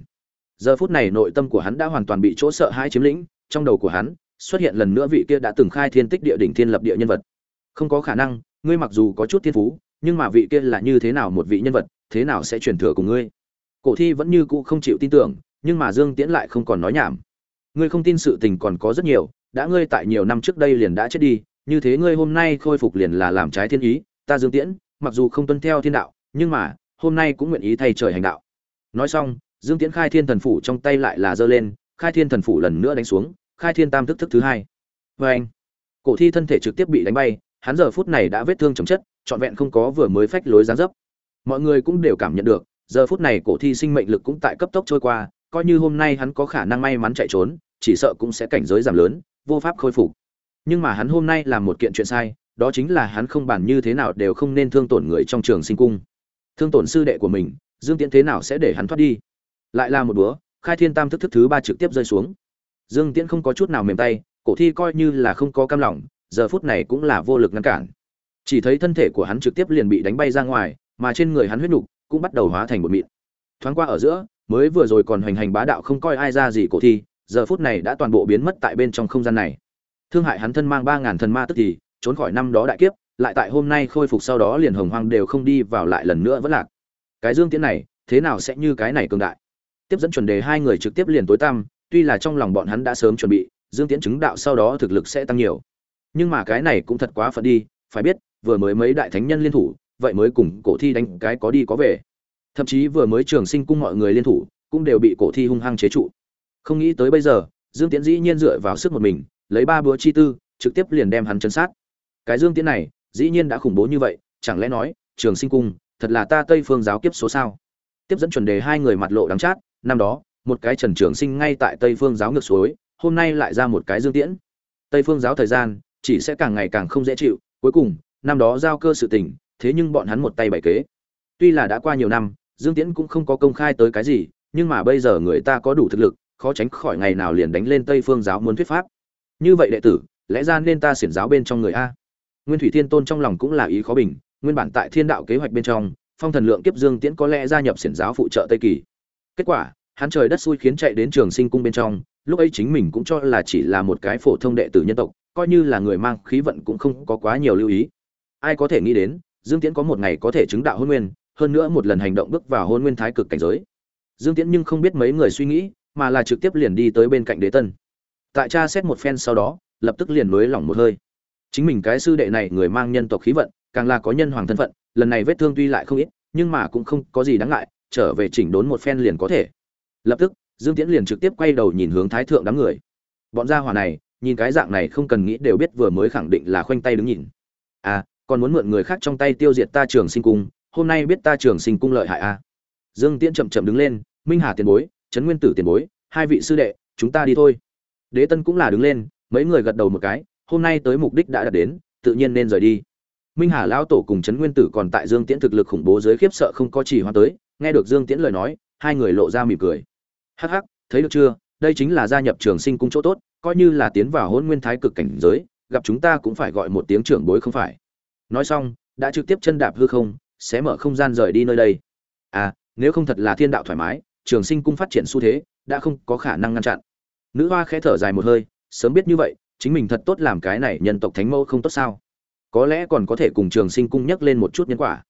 Giờ phút này nội tâm của hắn đã hoàn toàn bị chỗ sợ hãi chiếm lĩnh, trong đầu của hắn xuất hiện lần nữa vị kia đã từng khai thiên tích địa đỉnh thiên lập địa nhân vật. Không có khả năng ngươi mặc dù có chút thiên phú, nhưng mà vị kia là như thế nào một vị nhân vật, thế nào sẽ truyền thừa cùng ngươi? Cổ thi vẫn như cũ không chịu tin tưởng, nhưng mà dương tiễn lại không còn nói nhảm. Ngươi không tin sự tình còn có rất nhiều, đã ngươi tại nhiều năm trước đây liền đã chết đi, như thế ngươi hôm nay khôi phục liền là làm trái thiên ý, ta dương tiễn, mặc dù không tuân theo thiên đạo, nhưng mà, hôm nay cũng nguyện ý thay trời hành đạo. Nói xong, dương tiễn khai thiên thần phủ trong tay lại là giơ lên, khai thiên thần phủ lần nữa đánh xuống, khai thiên tam thức thức thứ hai. Vê anh cổ thi thân thể trực tiếp bị đánh bay hắn giờ phút này đã vết thương chồng chất, trọn vẹn không có vừa mới phách lối gián dấp. Mọi người cũng đều cảm nhận được, giờ phút này cổ thi sinh mệnh lực cũng tại cấp tốc trôi qua, coi như hôm nay hắn có khả năng may mắn chạy trốn, chỉ sợ cũng sẽ cảnh giới giảm lớn, vô pháp khôi phục. Nhưng mà hắn hôm nay làm một kiện chuyện sai, đó chính là hắn không bàn như thế nào đều không nên thương tổn người trong trường sinh cung. Thương tổn sư đệ của mình, dương tiễn thế nào sẽ để hắn thoát đi? Lại là một búa khai thiên tam thức thức thứ ba trực tiếp rơi xuống. Dương tiễn không có chút nào mềm tay, cổ thi coi như là không có cam lòng giờ phút này cũng là vô lực ngăn cản. Chỉ thấy thân thể của hắn trực tiếp liền bị đánh bay ra ngoài, mà trên người hắn huyết nục cũng bắt đầu hóa thành một mịn. Thoáng qua ở giữa, mới vừa rồi còn hoành hành bá đạo không coi ai ra gì cổ thi, giờ phút này đã toàn bộ biến mất tại bên trong không gian này. Thương hại hắn thân mang ba ngàn thần ma tức thì, trốn khỏi năm đó đại kiếp, lại tại hôm nay khôi phục sau đó liền hồng hoang đều không đi vào lại lần nữa vẫn lạc. Cái dương tiễn này, thế nào sẽ như cái này cường đại? Tiếp dẫn chuẩn đề hai người trực tiếp liền tối tăm, tuy là trong lòng bọn hắn đã sớm chuẩn bị, dương tiễn chứng đạo sau đó thực lực sẽ tăng nhiều nhưng mà cái này cũng thật quá phận đi, phải biết, vừa mới mấy đại thánh nhân liên thủ, vậy mới cùng cổ thi đánh cái có đi có về. Thậm chí vừa mới trường sinh cung mọi người liên thủ, cũng đều bị cổ thi hung hăng chế trụ. Không nghĩ tới bây giờ, dương tiễn dĩ nhiên dựa vào sức một mình, lấy ba búa chi tư, trực tiếp liền đem hắn chấn sát. Cái dương tiễn này, dĩ nhiên đã khủng bố như vậy, chẳng lẽ nói, trường sinh cung, thật là ta tây phương giáo kiếp số sao? Tiếp dẫn chuẩn đề hai người mặt lộ đắng chát, năm đó, một cái trần trường sinh ngay tại tây phương giáo ngược suối, hôm nay lại ra một cái dương tiễn. Tây phương giáo thời gian chỉ sẽ càng ngày càng không dễ chịu, cuối cùng, năm đó giao cơ sự tình, thế nhưng bọn hắn một tay bày kế. Tuy là đã qua nhiều năm, dương tiễn cũng không có công khai tới cái gì, nhưng mà bây giờ người ta có đủ thực lực, khó tránh khỏi ngày nào liền đánh lên tây phương giáo muốn thuyết pháp. Như vậy đệ tử, lẽ ra nên ta xiển giáo bên trong người a. Nguyên thủy thiên tôn trong lòng cũng là ý khó bình, nguyên bản tại thiên đạo kế hoạch bên trong, phong thần lượng kiếp dương tiễn có lẽ gia nhập xiển giáo phụ trợ tây kỳ. Kết quả, hắn trời đất xui khiến chạy đến trường sinh cung bên trong, lúc ấy chính mình cũng cho là chỉ là một cái phổ thông đệ tử nhân tộc coi như là người mang khí vận cũng không có quá nhiều lưu ý. Ai có thể nghĩ đến, dương tiễn có một ngày có thể chứng đạo hôn nguyên, hơn nữa một lần hành động bước vào hôn nguyên thái cực cảnh giới. Dương tiễn nhưng không biết mấy người suy nghĩ, mà là trực tiếp liền đi tới bên cạnh đế tân. Tại cha xét một phen sau đó, lập tức liền nới lỏng một hơi. Chính mình cái sư đệ này người mang nhân tộc khí vận, càng là có nhân hoàng thân phận, lần này vết thương tuy lại không ít, nhưng mà cũng không có gì đáng ngại, trở về chỉnh đốn một phen liền có thể. Lập tức, dương tiễn liền trực tiếp quay đầu nhìn hướng thái thượng đám người. Bọn gia hỏa này nhìn cái dạng này không cần nghĩ đều biết vừa mới khẳng định là khoanh tay đứng nhìn. À còn muốn mượn người khác trong tay tiêu diệt ta trường sinh cung, hôm nay biết ta trường sinh cung lợi hại à? Dương tiễn chậm chậm đứng lên, minh hà tiền bối, trấn nguyên tử tiền bối, hai vị sư đệ, chúng ta đi thôi. Đế tân cũng là đứng lên, mấy người gật đầu một cái, hôm nay tới mục đích đã đạt đến, tự nhiên nên rời đi. Minh hà lão tổ cùng trấn nguyên tử còn tại dương tiễn thực lực khủng bố dưới khiếp sợ không có chỉ hoa tới, nghe được dương tiễn lời nói, hai người lộ ra mỉm cười. Hắc hắc, thấy được chưa, đây chính là gia nhập trường sinh cung chỗ tốt coi như là tiến vào hôn nguyên thái cực cảnh giới, gặp chúng ta cũng phải gọi một tiếng trưởng bối không phải. Nói xong, đã trực tiếp chân đạp hư không, sẽ mở không gian rời đi nơi đây. À nếu không thật là thiên đạo thoải mái, trường sinh cung phát triển xu thế, đã không có khả năng ngăn chặn. Nữ hoa khẽ thở dài một hơi, sớm biết như vậy, chính mình thật tốt làm cái này nhân tộc thánh mẫu không tốt sao? Có lẽ còn có thể cùng trường sinh cung nhắc lên một chút nhân quả.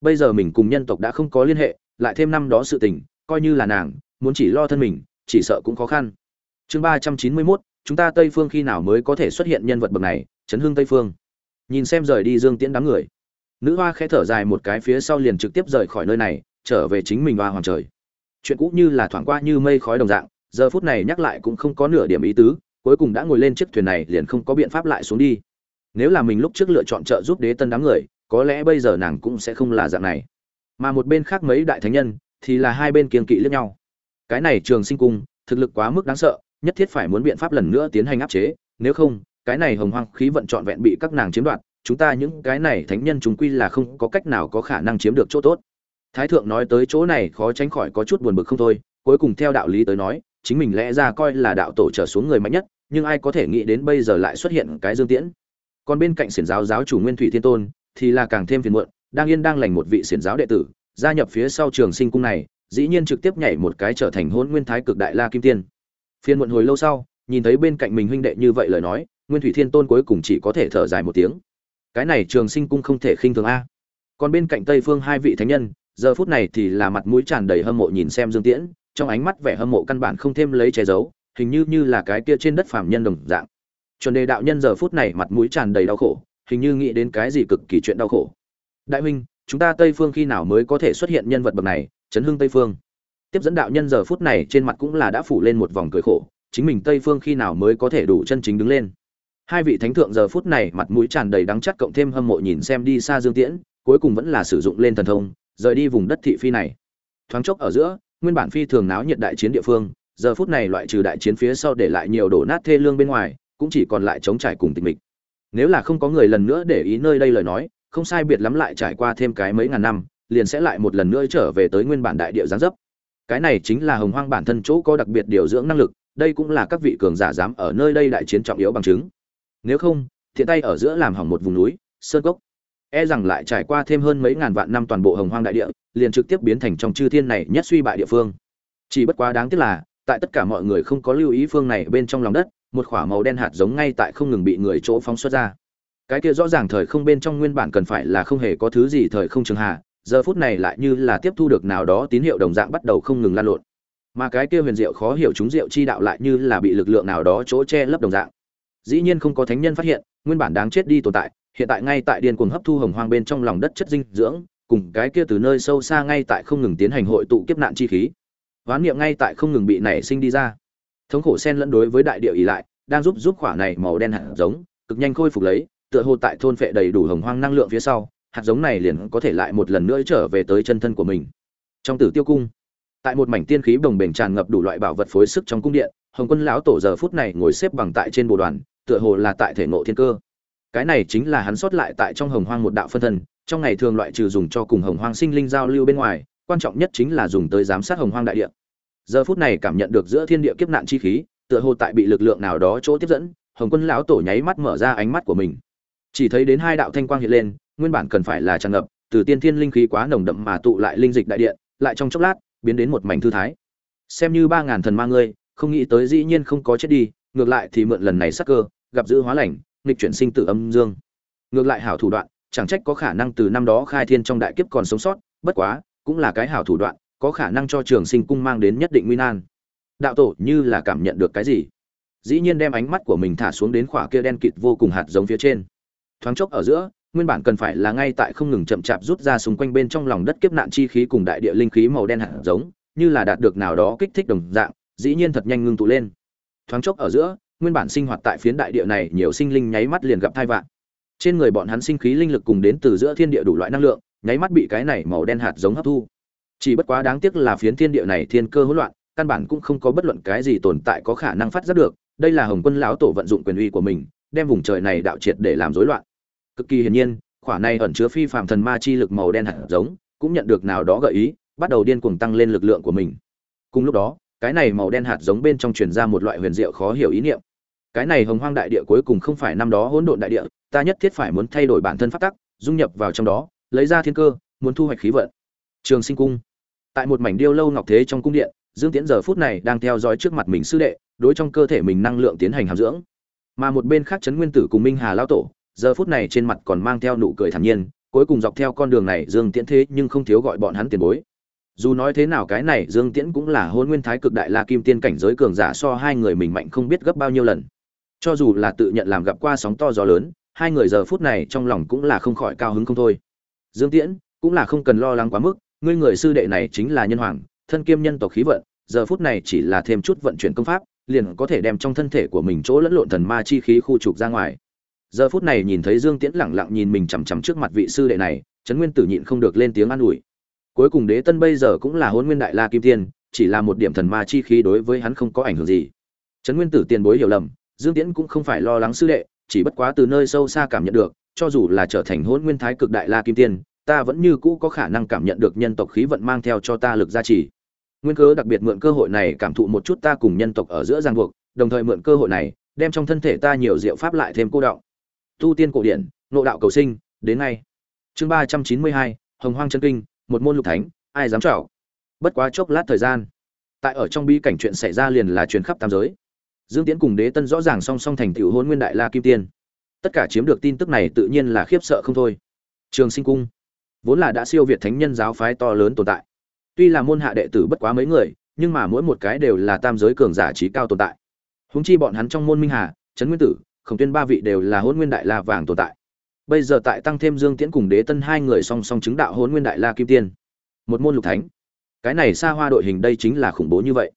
Bây giờ mình cùng nhân tộc đã không có liên hệ, lại thêm năm đó sự tình, coi như là nàng, muốn chỉ lo thân mình, chỉ sợ cũng khó khăn. Chương ba trăm chín mươi mốt chúng ta tây phương khi nào mới có thể xuất hiện nhân vật bậc này chấn hương tây phương. Nhìn xem rời đi dương tiễn đám người. Nữ hoa khẽ thở dài một cái phía sau liền trực tiếp rời khỏi nơi này, trở về chính mình hoa hoàng trời. Chuyện cũ như là thoảng qua như mây khói đồng dạng, giờ phút này nhắc lại cũng không có nửa điểm ý tứ, cuối cùng đã ngồi lên chiếc thuyền này liền không có biện pháp lại xuống đi. Nếu là mình lúc trước lựa chọn trợ giúp đế tân đám người, có lẽ bây giờ nàng cũng sẽ không là dạng này. Mà một bên khác mấy đại thánh nhân thì là hai bên kiên kỵ lẫn nhau. Cái này trường sinh cung, thực lực quá mức đáng sợ nhất thiết phải muốn biện pháp lần nữa tiến hành áp chế, nếu không, cái này hồng hoang khí vận trọn vẹn bị các nàng chiếm đoạt, chúng ta những cái này thánh nhân chúng quy là không có cách nào có khả năng chiếm được chỗ tốt. Thái thượng nói tới chỗ này khó tránh khỏi có chút buồn bực không thôi, cuối cùng theo đạo lý tới nói, chính mình lẽ ra coi là đạo tổ trở xuống người mạnh nhất, nhưng ai có thể nghĩ đến bây giờ lại xuất hiện cái dương tiễn. Còn bên cạnh xiển giáo giáo chủ nguyên thủy thiên tôn, thì là càng thêm phiền muộn, đang yên đang lành một vị xiển giáo đệ tử, gia nhập phía sau trường sinh cung này, dĩ nhiên trực tiếp nhảy một cái trở thành hôn nguyên thái cực đại la kim tiên phiền muộn hồi lâu sau, nhìn thấy bên cạnh mình huynh đệ như vậy lời nói, nguyên thủy thiên tôn cuối cùng chỉ có thể thở dài một tiếng. Cái này trường sinh cung không thể khinh thường a. Còn bên cạnh tây phương hai vị thánh nhân, giờ phút này thì là mặt mũi tràn đầy hâm mộ nhìn xem dương tiễn, trong ánh mắt vẻ hâm mộ căn bản không thêm lấy che giấu, hình như như là cái kia trên đất phàm nhân đồng dạng. Chuẩn đề đạo nhân giờ phút này mặt mũi tràn đầy đau khổ, hình như nghĩ đến cái gì cực kỳ chuyện đau khổ. Đại huynh, chúng ta tây phương khi nào mới có thể xuất hiện nhân vật bậc này, chấn hưng tây phương? Tiếp dẫn đạo nhân giờ phút này trên mặt cũng là đã phủ lên một vòng cười khổ, chính mình tây phương khi nào mới có thể đủ chân chính đứng lên. Hai vị thánh thượng giờ phút này mặt mũi tràn đầy đắng chắt cộng thêm hâm mộ nhìn xem đi xa dương tiễn, cuối cùng vẫn là sử dụng lên thần thông, rời đi vùng đất thị phi này. Thoáng chốc ở giữa, nguyên bản phi thường náo nhiệt đại chiến địa phương, giờ phút này loại trừ đại chiến phía sau để lại nhiều đổ nát thê lương bên ngoài, cũng chỉ còn lại chống trải cùng tịch mịch. Nếu là không có người lần nữa để ý nơi đây lời nói, không sai biệt lắm lại trải qua thêm cái mấy ngàn năm, liền sẽ lại một lần nữa trở về tới nguyên bản đại địa giáng dấp cái này chính là hồng hoang bản thân chỗ có đặc biệt điều dưỡng năng lực, đây cũng là các vị cường giả dám ở nơi đây đại chiến trọng yếu bằng chứng. Nếu không, thiện tay ở giữa làm hỏng một vùng núi, sơn cốc. E rằng lại trải qua thêm hơn mấy ngàn vạn năm toàn bộ hồng hoang đại địa, liền trực tiếp biến thành trong chư thiên này nhất suy bại địa phương. Chỉ bất quá đáng tiếc là, tại tất cả mọi người không có lưu ý phương này bên trong lòng đất, một khỏa màu đen hạt giống ngay tại không ngừng bị người chỗ phóng xuất ra. Cái kia rõ ràng thời không bên trong nguyên bản cần phải là không hề có thứ gì thời không trường hạ giờ phút này lại như là tiếp thu được nào đó tín hiệu đồng dạng bắt đầu không ngừng lan lộn. Mà cái kia huyền diệu khó hiểu chúng diệu chi đạo lại như là bị lực lượng nào đó chỗ che lấp đồng dạng. Dĩ nhiên không có thánh nhân phát hiện, nguyên bản đáng chết đi tồn tại, hiện tại ngay tại điên cuồng hấp thu hồng hoang bên trong lòng đất chất dinh dưỡng, cùng cái kia từ nơi sâu xa ngay tại không ngừng tiến hành hội tụ kiếp nạn chi khí. Hoán niệm ngay tại không ngừng bị nảy sinh đi ra. Thống khổ sen lẫn đối với đại địa ỉ lại, đang giúp giúp khỏa này màu đen hạt giống, cực nhanh khôi phục lấy, tựa hồ tại thôn phệ đầy đủ hồng hoang năng lượng phía sau hạt giống này liền có thể lại một lần nữa trở về tới chân thân của mình. Trong tử tiêu cung, tại một mảnh tiên khí đồng bền tràn ngập đủ loại bảo vật phối sức trong cung điện, hồng quân lão tổ giờ phút này ngồi xếp bằng tại trên bồ đoàn, tựa hồ là tại thể ngộ thiên cơ. Cái này chính là hắn sót lại tại trong hồng hoang một đạo phân thân, trong ngày thường loại trừ dùng cho cùng hồng hoang sinh linh giao lưu bên ngoài, quan trọng nhất chính là dùng tới giám sát hồng hoang đại địa. Giờ phút này cảm nhận được giữa thiên địa kiếp nạn chi khí, tựa hồ tại bị lực lượng nào đó chỗ tiếp dẫn, hồng quân lão tổ nháy mắt mở ra ánh mắt của mình. Chỉ thấy đến hai đạo thanh quang hiện lên nguyên bản cần phải là tràn ngập, từ tiên thiên linh khí quá nồng đậm mà tụ lại linh dịch đại điện, lại trong chốc lát, biến đến một mảnh thư thái. Xem như ba ngàn thần ma ngươi, không nghĩ tới dĩ nhiên không có chết đi, ngược lại thì mượn lần này sắc cơ, gặp giữ hóa lành, nghịch chuyển sinh tử âm dương. Ngược lại hảo thủ đoạn, chẳng trách có khả năng từ năm đó khai thiên trong đại kiếp còn sống sót, bất quá, cũng là cái hảo thủ đoạn, có khả năng cho trường sinh cung mang đến nhất định nguy nan. Đạo tổ như là cảm nhận được cái gì? Dĩ nhiên đem ánh mắt của mình thả xuống đến khỏa kia đen kịt vô cùng hạt giống phía trên. Thoáng chốc ở giữa nguyên bản cần phải là ngay tại không ngừng chậm chạp rút ra xung quanh bên trong lòng đất kiếp nạn chi khí cùng đại địa linh khí màu đen hạt giống, như là đạt được nào đó kích thích đồng dạng, dĩ nhiên thật nhanh ngưng tụ lên. Thoáng chốc ở giữa, nguyên bản sinh hoạt tại phiến đại địa này nhiều sinh linh nháy mắt liền gặp thai vạn. Trên người bọn hắn sinh khí linh lực cùng đến từ giữa thiên địa đủ loại năng lượng, nháy mắt bị cái này màu đen hạt giống hấp thu. Chỉ bất quá đáng tiếc là phiến thiên địa này thiên cơ hỗn loạn, căn bản cũng không có bất luận cái gì tồn tại có khả năng phát giác được. Đây là hồng quân lão tổ vận dụng quyền uy của mình, đem vùng trời này đạo triệt để làm rối loạn cực kỳ hiển nhiên, khỏa này ẩn chứa phi phàm thần ma chi lực màu đen hạt giống, cũng nhận được nào đó gợi ý, bắt đầu điên cuồng tăng lên lực lượng của mình. Cùng lúc đó, cái này màu đen hạt giống bên trong truyền ra một loại huyền diệu khó hiểu ý niệm. Cái này hồng hoang đại địa cuối cùng không phải năm đó hỗn độn đại địa, ta nhất thiết phải muốn thay đổi bản thân pháp tắc, dung nhập vào trong đó, lấy ra thiên cơ, muốn thu hoạch khí vận. Trường sinh cung. Tại một mảnh điêu lâu ngọc thế trong cung điện, dương tiễn giờ phút này đang theo dõi trước mặt mình sư đệ, đối trong cơ thể mình năng lượng tiến hành hàm dưỡng. Mà một bên khác trấn nguyên tử cùng minh hà lao tổ giờ phút này trên mặt còn mang theo nụ cười thản nhiên, cuối cùng dọc theo con đường này, dương tiễn thế nhưng không thiếu gọi bọn hắn tiền bối. Dù nói thế nào cái này, dương tiễn cũng là hôn nguyên thái cực đại la kim tiên cảnh giới cường giả so hai người mình mạnh không biết gấp bao nhiêu lần. Cho dù là tự nhận làm gặp qua sóng to gió lớn, hai người giờ phút này trong lòng cũng là không khỏi cao hứng không thôi. Dương tiễn, cũng là không cần lo lắng quá mức, ngươi người sư đệ này chính là nhân hoàng, thân kiêm nhân tộc khí vận, giờ phút này chỉ là thêm chút vận chuyển công pháp, liền có thể đem trong thân thể của mình chỗ lẫn lộn thần ma chi khí khu trục ra ngoài giờ phút này nhìn thấy dương tiễn lẳng lặng nhìn mình chằm chằm trước mặt vị sư đệ này, trấn nguyên tử nhịn không được lên tiếng an ủi. Cuối cùng đế tân bây giờ cũng là hôn nguyên đại la kim tiên, chỉ là một điểm thần ma chi khí đối với hắn không có ảnh hưởng gì. Trấn nguyên tử tiền bối hiểu lầm, dương tiễn cũng không phải lo lắng sư đệ, chỉ bất quá từ nơi sâu xa cảm nhận được, cho dù là trở thành hôn nguyên thái cực đại la kim tiên, ta vẫn như cũ có khả năng cảm nhận được nhân tộc khí vận mang theo cho ta lực gia trì. Nguyên cớ đặc biệt mượn cơ hội này cảm thụ một chút ta cùng nhân tộc ở giữa giang buộc, đồng thời mượn cơ hội này, đem trong thân thể ta nhiều diệu pháp lại thêm cô động tu tiên cổ điển, nộ đạo cầu sinh, đến ngay. Chương ba trăm chín mươi hai, hồng hoang chân kinh, một môn lục thánh, ai dám trảo? Bất quá chốc lát thời gian, tại ở trong bi cảnh chuyện xảy ra liền là truyền khắp tam giới. Dương tiễn cùng đế tân rõ ràng song song thành tiểu hôn nguyên đại la kim tiên. Tất cả chiếm được tin tức này tự nhiên là khiếp sợ không thôi. Trường sinh cung, vốn là đã siêu việt thánh nhân giáo phái to lớn tồn tại. Tuy là môn hạ đệ tử bất quá mấy người, nhưng mà mỗi một cái đều là tam giới cường giả trí cao tồn tại. Húng chi bọn hắn trong môn minh hà, trấn nguyên tử khổng tuyên ba vị đều là hôn nguyên đại la vàng tồn tại. Bây giờ tại tăng thêm dương tiễn cùng đế tân hai người song song chứng đạo hôn nguyên đại la kim tiên. Một môn lục thánh. Cái này xa hoa đội hình đây chính là khủng bố như vậy.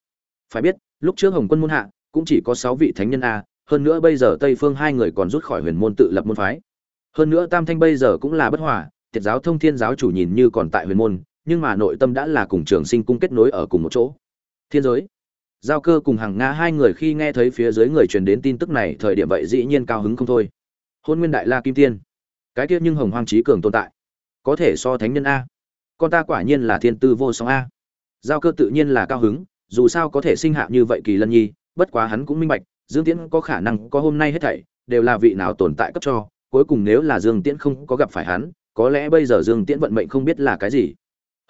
Phải biết, lúc trước hồng quân môn hạ, cũng chỉ có sáu vị thánh nhân a, hơn nữa bây giờ tây phương hai người còn rút khỏi huyền môn tự lập môn phái. Hơn nữa tam thanh bây giờ cũng là bất hòa thiệt giáo thông thiên giáo chủ nhìn như còn tại huyền môn, nhưng mà nội tâm đã là cùng trường sinh cung kết nối ở cùng một chỗ. Thiên giới giao cơ cùng hàng nga hai người khi nghe thấy phía dưới người truyền đến tin tức này thời điểm vậy dĩ nhiên cao hứng không thôi. Hôn nguyên đại la kim tiên. Cái tiết nhưng hồng hoang trí cường tồn tại. Có thể so thánh nhân a. Con ta quả nhiên là thiên tư vô song a. Giao cơ tự nhiên là cao hứng, dù sao có thể sinh hạ như vậy kỳ lân nhi, bất quá hắn cũng minh bạch, dương tiễn có khả năng có hôm nay hết thảy, đều là vị nào tồn tại cấp cho, cuối cùng nếu là dương tiễn không có gặp phải hắn, có lẽ bây giờ dương tiễn vận mệnh không biết là cái gì.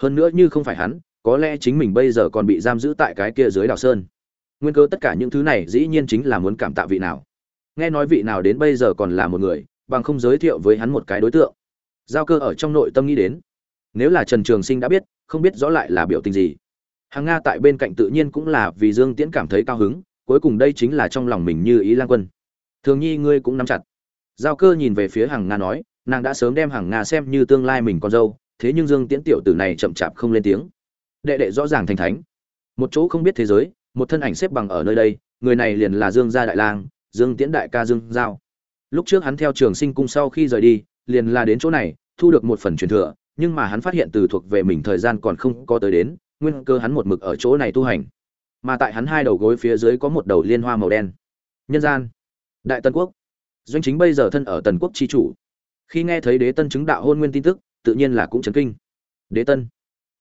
Hơn nữa như không phải hắn có lẽ chính mình bây giờ còn bị giam giữ tại cái kia dưới đảo sơn. Nguyên cơ tất cả những thứ này dĩ nhiên chính là muốn cảm tạ vị nào. Nghe nói vị nào đến bây giờ còn là một người, bằng không giới thiệu với hắn một cái đối tượng. Giao cơ ở trong nội tâm nghĩ đến. Nếu là trần trường sinh đã biết, không biết rõ lại là biểu tình gì. Hàng nga tại bên cạnh tự nhiên cũng là vì dương tiễn cảm thấy cao hứng, cuối cùng đây chính là trong lòng mình như ý lan quân. Thường nhi ngươi cũng nắm chặt. Giao cơ nhìn về phía hàng nga nói, nàng đã sớm đem hàng nga xem như tương lai mình con dâu, thế nhưng dương tiễn tiểu tử này chậm chạp không lên tiếng đệ đệ rõ ràng thành thánh. Một chỗ không biết thế giới, một thân ảnh xếp bằng ở nơi đây, người này liền là dương gia đại lang, dương tiễn đại ca dương giao. Lúc trước hắn theo trường sinh cung sau khi rời đi, liền là đến chỗ này, thu được một phần truyền thừa, nhưng mà hắn phát hiện từ thuộc về mình thời gian còn không có tới đến, nguyên cơ hắn một mực ở chỗ này tu hành. Mà tại hắn hai đầu gối phía dưới có một đầu liên hoa màu đen. Nhân gian. Đại tân quốc. Doanh chính bây giờ thân ở tần quốc chi chủ. Khi nghe thấy đế tân chứng đạo hôn nguyên tin tức, tự nhiên là cũng chấn kinh. Đế tân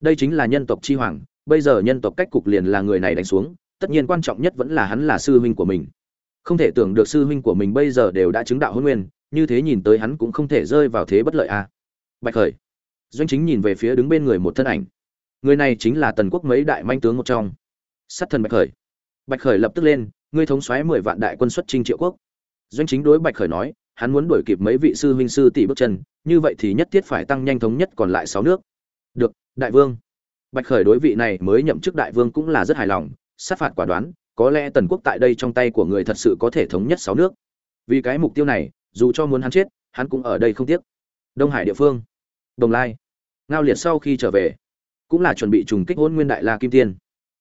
đây chính là nhân tộc chi hoàng, bây giờ nhân tộc cách cục liền là người này đánh xuống, tất nhiên quan trọng nhất vẫn là hắn là sư huynh của mình. Không thể tưởng được sư huynh của mình bây giờ đều đã chứng đạo hôn nguyên, như thế nhìn tới hắn cũng không thể rơi vào thế bất lợi a à. bạch khởi. Doanh chính nhìn về phía đứng bên người một thân ảnh. Người này chính là tần quốc mấy đại manh tướng một trong. Sát thần bạch khởi. Bạch khởi lập tức lên, ngươi thống xoáy mười vạn đại quân xuất trinh triệu quốc. Doanh chính đối bạch khởi nói, hắn muốn đuổi kịp mấy vị sư huynh sư tỷ bước chân, như vậy thì nhất thiết phải tăng nhanh thống nhất còn lại sáu nước. Được đại vương. Bạch khởi đối vị này mới nhậm chức đại vương cũng là rất hài lòng, sát phạt quả đoán, có lẽ tần quốc tại đây trong tay của người thật sự có thể thống nhất sáu nước. Vì cái mục tiêu này, dù cho muốn hắn chết, hắn cũng ở đây không tiếc. Đông hải địa phương. Đồng lai. Ngao liệt sau khi trở về, cũng là chuẩn bị trùng kích hôn nguyên đại la kim tiên.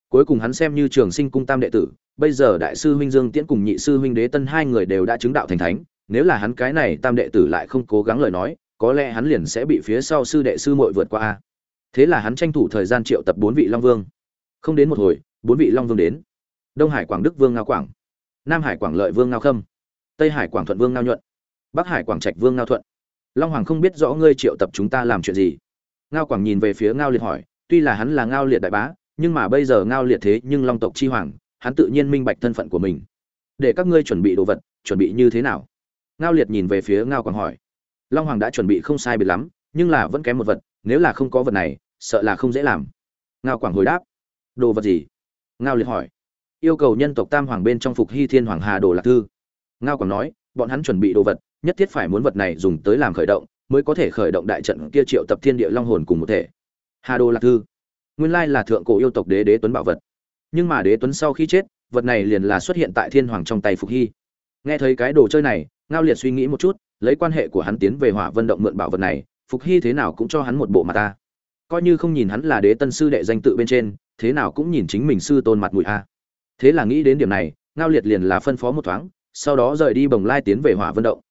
Cuối cùng hắn xem như trường sinh cung tam đệ tử, bây giờ đại sư huynh dương tiễn cùng nhị sư huynh đế tân hai người đều đã chứng đạo thành thánh, nếu là hắn cái này tam đệ tử lại không cố gắng lời nói, có lẽ hắn liền sẽ bị phía sau sư đệ sư muội vượt qua thế là hắn tranh thủ thời gian triệu tập bốn vị long vương. Không đến một hồi, bốn vị long vương đến. Đông hải quảng đức vương ngao quảng, nam hải quảng lợi vương ngao khâm, tây hải quảng thuận vương ngao nhuận, bắc hải quảng trạch vương ngao thuận. Long hoàng không biết rõ ngươi triệu tập chúng ta làm chuyện gì. Ngao quảng nhìn về phía ngao liệt hỏi, tuy là hắn là ngao liệt đại bá, nhưng mà bây giờ ngao liệt thế nhưng long tộc chi hoàng, hắn tự nhiên minh bạch thân phận của mình. Để các ngươi chuẩn bị đồ vật, chuẩn bị như thế nào? Ngao liệt nhìn về phía ngao quảng hỏi. Long hoàng đã chuẩn bị không sai biệt lắm, nhưng là vẫn kém một vật, nếu là không có vật này sợ là không dễ làm. Ngao quảng hồi đáp. Đồ vật gì? Ngao liệt hỏi. Yêu cầu nhân tộc tam hoàng bên trong phục hy thiên hoàng hà đồ lạc thư. Ngao quảng nói, bọn hắn chuẩn bị đồ vật, nhất thiết phải muốn vật này dùng tới làm khởi động, mới có thể khởi động đại trận kia triệu tập thiên địa long hồn cùng một thể. Hà đồ lạc thư. Nguyên lai là thượng cổ yêu tộc đế đế tuấn bảo vật. Nhưng mà đế tuấn sau khi chết, vật này liền là xuất hiện tại thiên hoàng trong tay phục hy. Nghe thấy cái đồ chơi này, ngao liệt suy nghĩ một chút, lấy quan hệ của hắn tiến về hỏa vân động mượn bảo vật này, phục hy thế nào cũng cho hắn một bộ mà ta coi như không nhìn hắn là đế tân sư đệ danh tự bên trên, thế nào cũng nhìn chính mình sư tôn mặt mũi a. À. Thế là nghĩ đến điểm này, ngao liệt liền là phân phó một thoáng, sau đó rời đi bồng lai tiến về hỏa vân động.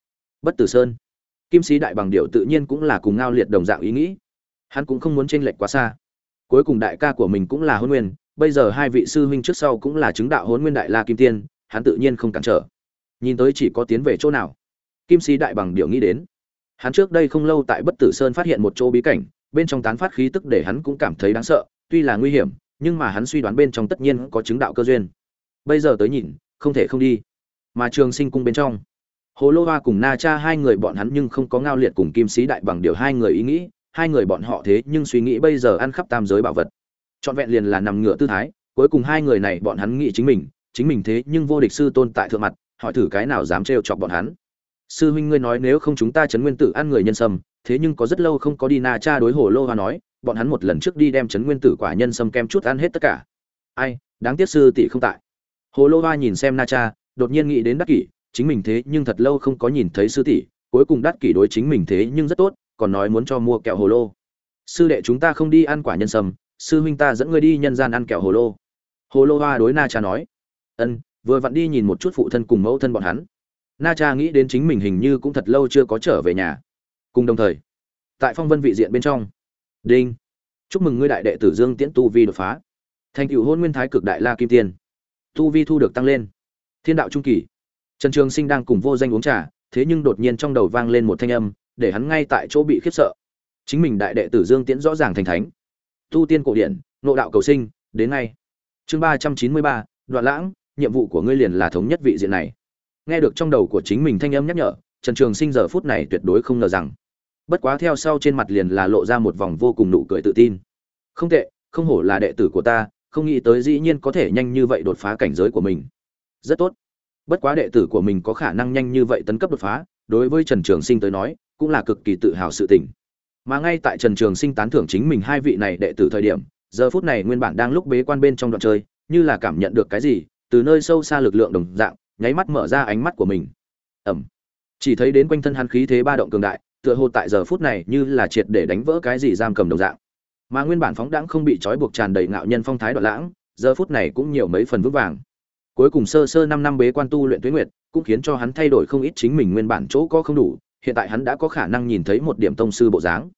Bất tử sơn. Kim sĩ đại bằng điệu tự nhiên cũng là cùng ngao liệt đồng dạng ý nghĩ. Hắn cũng không muốn tranh lệch quá xa. Cuối cùng đại ca của mình cũng là hôn nguyên, bây giờ hai vị sư huynh trước sau cũng là chứng đạo hôn nguyên đại la kim tiên, hắn tự nhiên không cản trở. Nhìn tới chỉ có tiến về chỗ nào. Kim sĩ đại bằng điệu nghĩ đến. Hắn trước đây không lâu tại bất tử sơn phát hiện một chỗ bí cảnh bên trong tán phát khí tức để hắn cũng cảm thấy đáng sợ, tuy là nguy hiểm, nhưng mà hắn suy đoán bên trong tất nhiên có chứng đạo cơ duyên. Bây giờ tới nhìn, không thể không đi. Mà trường sinh cung bên trong, hồ lô hoa cùng na cha hai người bọn hắn nhưng không có ngao liệt cùng kim sĩ đại bằng điều hai người ý nghĩ, hai người bọn họ thế nhưng suy nghĩ bây giờ ăn khắp tam giới bảo vật. Trọn vẹn liền là nằm ngửa tư thái, cuối cùng hai người này bọn hắn nghĩ chính mình chính mình thế nhưng vô địch sư tôn tại thượng mặt, hỏi thử cái nào dám trêu chọc bọn hắn sư huynh ngươi nói nếu không chúng ta chấn nguyên tử ăn người nhân sâm, thế nhưng có rất lâu không có đi na cha đối hồ lô hoa nói, bọn hắn một lần trước đi đem chấn nguyên tử quả nhân sâm kem chút ăn hết tất cả. Ai, đáng tiếc sư tỷ không tại. Hồ lô hoa nhìn xem na cha, đột nhiên nghĩ đến đắc kỷ, chính mình thế nhưng thật lâu không có nhìn thấy sư tỷ, cuối cùng đắc kỷ đối chính mình thế nhưng rất tốt, còn nói muốn cho mua kẹo hồ lô. Sư đệ chúng ta không đi ăn quả nhân sâm, sư huynh ta dẫn ngươi đi nhân gian ăn kẹo hồ lô. Hồ lô hoa đối na cha nói, ân, vừa vặn đi nhìn một chút phụ thân cùng mẫu thân bọn hắn na cha nghĩ đến chính mình hình như cũng thật lâu chưa có trở về nhà. Cùng đồng thời, tại phong vân vị diện bên trong. Đinh. Chúc mừng ngươi đại đệ tử dương tiễn tu vi đột phá. Thành cựu hôn nguyên thái cực đại la kim tiên. Tu vi thu được tăng lên. Thiên đạo trung kỳ. Trần trường sinh đang cùng vô danh uống trà, thế nhưng đột nhiên trong đầu vang lên một thanh âm, để hắn ngay tại chỗ bị khiếp sợ. Chính mình đại đệ tử dương tiễn rõ ràng thành thánh. Tu tiên cổ điển nộ đạo cầu sinh, đến ngay. Chương ba trăm chín mươi ba, đoạn lãng, nhiệm vụ của ngươi liền là thống nhất vị diện này nghe được trong đầu của chính mình thanh âm nhắc nhở, trần trường sinh giờ phút này tuyệt đối không ngờ rằng, bất quá theo sau trên mặt liền là lộ ra một vòng vô cùng nụ cười tự tin. Không tệ, không hổ là đệ tử của ta, không nghĩ tới dĩ nhiên có thể nhanh như vậy đột phá cảnh giới của mình. Rất tốt. Bất quá đệ tử của mình có khả năng nhanh như vậy tấn cấp đột phá, đối với trần trường sinh tới nói, cũng là cực kỳ tự hào sự tình. Mà ngay tại trần trường sinh tán thưởng chính mình hai vị này đệ tử thời điểm, giờ phút này nguyên bản đang lúc bế quan bên trong đoạn chơi, như là cảm nhận được cái gì, từ nơi sâu xa lực lượng đồng dạng nháy mắt mở ra ánh mắt của mình. Ẩm. Chỉ thấy đến quanh thân hắn khí thế ba động cường đại, tựa hồ tại giờ phút này như là triệt để đánh vỡ cái gì giam cầm đồng dạng. Mà nguyên bản phóng đãng không bị trói buộc tràn đầy ngạo nhân phong thái đoạn lãng, giờ phút này cũng nhiều mấy phần vững vàng. Cuối cùng sơ sơ năm năm bế quan tu luyện tuế nguyệt, cũng khiến cho hắn thay đổi không ít chính mình nguyên bản chỗ có không đủ, hiện tại hắn đã có khả năng nhìn thấy một điểm tông sư bộ dáng.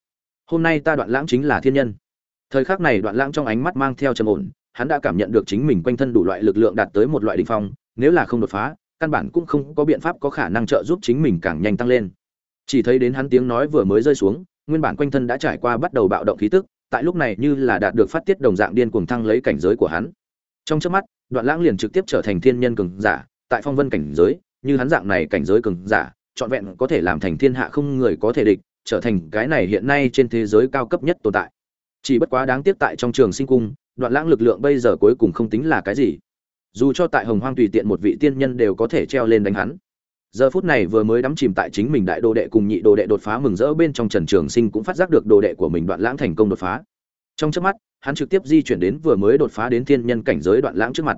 Hôm nay ta đoạn lãng chính là thiên nhân. Thời khắc này đoạn lãng trong ánh mắt mang theo trầm ổn, hắn đã cảm nhận được chính mình quanh thân đủ loại lực lượng đạt tới một loại đỉnh phong nếu là không đột phá, căn bản cũng không có biện pháp có khả năng trợ giúp chính mình càng nhanh tăng lên. Chỉ thấy đến hắn tiếng nói vừa mới rơi xuống, nguyên bản quanh thân đã trải qua bắt đầu bạo động khí tức, tại lúc này như là đạt được phát tiết đồng dạng điên cuồng thăng lấy cảnh giới của hắn. Trong chớp mắt, đoạn lãng liền trực tiếp trở thành thiên nhân cường giả, tại phong vân cảnh giới, như hắn dạng này cảnh giới cường giả, trọn vẹn có thể làm thành thiên hạ không người có thể địch, trở thành cái này hiện nay trên thế giới cao cấp nhất tồn tại. Chỉ bất quá đáng tiếc tại trong trường sinh cung, đoạn lãng lực lượng bây giờ cuối cùng không tính là cái gì dù cho tại hồng hoang tùy tiện một vị tiên nhân đều có thể treo lên đánh hắn. Giờ phút này vừa mới đắm chìm tại chính mình đại đồ đệ cùng nhị đồ đệ đột phá mừng rỡ bên trong trần trường sinh cũng phát giác được đồ đệ của mình đoạn lãng thành công đột phá. Trong trước mắt, hắn trực tiếp di chuyển đến vừa mới đột phá đến thiên nhân cảnh giới đoạn lãng trước mặt.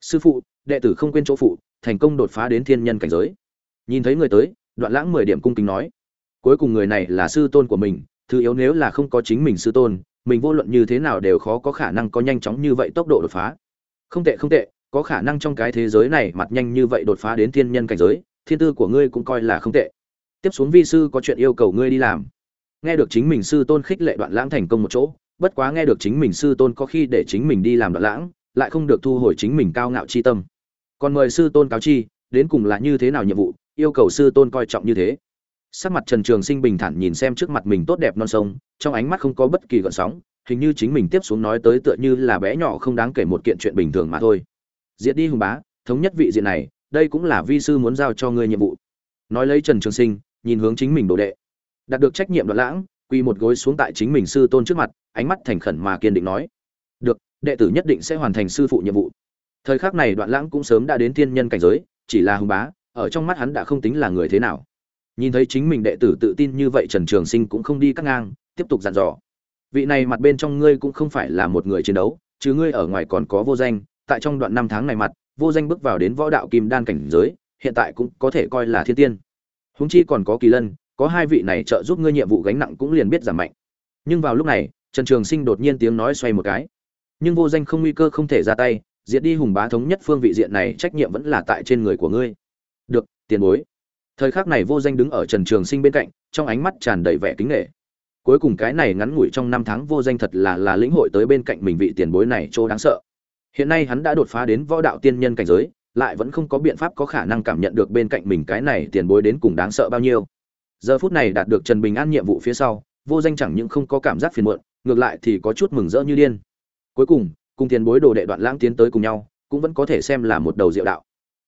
Sư phụ, đệ tử không quên chỗ phụ, thành công đột phá đến thiên nhân cảnh giới. Nhìn thấy người tới, đoạn lãng mười điểm cung kính nói. Cuối cùng người này là sư tôn của mình, thứ yếu nếu là không có chính mình sư tôn, mình vô luận như thế nào đều khó có khả năng có nhanh chóng như vậy tốc độ đột phá. Không tệ không tệ có khả năng trong cái thế giới này mặt nhanh như vậy đột phá đến thiên nhân cảnh giới, thiên tư của ngươi cũng coi là không tệ. Tiếp xuống vi sư có chuyện yêu cầu ngươi đi làm. Nghe được chính mình sư tôn khích lệ đoạn lãng thành công một chỗ, bất quá nghe được chính mình sư tôn có khi để chính mình đi làm đoạn lãng, lại không được thu hồi chính mình cao ngạo chi tâm. Còn mời sư tôn cáo chi, đến cùng là như thế nào nhiệm vụ, yêu cầu sư tôn coi trọng như thế. Sắc mặt trần trường sinh bình thản nhìn xem trước mặt mình tốt đẹp non sông, trong ánh mắt không có bất kỳ gợn sóng, hình như chính mình tiếp xuống nói tới tựa như là bé nhỏ không đáng kể một kiện chuyện bình thường mà thôi diệt đi hùng bá, thống nhất vị diện này, đây cũng là vi sư muốn giao cho ngươi nhiệm vụ. Nói lấy trần trường sinh, nhìn hướng chính mình đồ đệ. Đạt được trách nhiệm đoạn lãng, quỳ một gối xuống tại chính mình sư tôn trước mặt, ánh mắt thành khẩn mà kiên định nói. Được, đệ tử nhất định sẽ hoàn thành sư phụ nhiệm vụ. Thời khắc này đoạn lãng cũng sớm đã đến thiên nhân cảnh giới, chỉ là hùng bá, ở trong mắt hắn đã không tính là người thế nào. Nhìn thấy chính mình đệ tử tự tin như vậy trần trường sinh cũng không đi cắt ngang, tiếp tục dặn dò. Vị này mặt bên trong ngươi cũng không phải là một người chiến đấu, chứ ngươi ở ngoài còn có vô danh tại trong đoạn năm tháng này mặt, vô danh bước vào đến võ đạo kim đan cảnh giới, hiện tại cũng có thể coi là thiên tiên. Húng chi còn có kỳ lân, có hai vị này trợ giúp ngươi nhiệm vụ gánh nặng cũng liền biết giảm mạnh. Nhưng vào lúc này, trần trường sinh đột nhiên tiếng nói xoay một cái. Nhưng vô danh không nguy cơ không thể ra tay, diệt đi hùng bá thống nhất phương vị diện này trách nhiệm vẫn là tại trên người của ngươi. Được, tiền bối. Thời khắc này vô danh đứng ở trần trường sinh bên cạnh, trong ánh mắt tràn đầy vẻ kính nghệ cuối cùng cái này ngắn ngủi trong năm tháng vô danh thật là là lĩnh hội tới bên cạnh mình vị tiền bối này chỗ đáng sợ hiện nay hắn đã đột phá đến võ đạo tiên nhân cảnh giới, lại vẫn không có biện pháp có khả năng cảm nhận được bên cạnh mình cái này tiền bối đến cùng đáng sợ bao nhiêu. Giờ phút này đạt được trần bình an nhiệm vụ phía sau, vô danh chẳng những không có cảm giác phiền muộn, ngược lại thì có chút mừng rỡ như điên. Cuối cùng cùng tiền bối đồ đệ đoạn lãng tiến tới cùng nhau, cũng vẫn có thể xem là một đầu diệu đạo.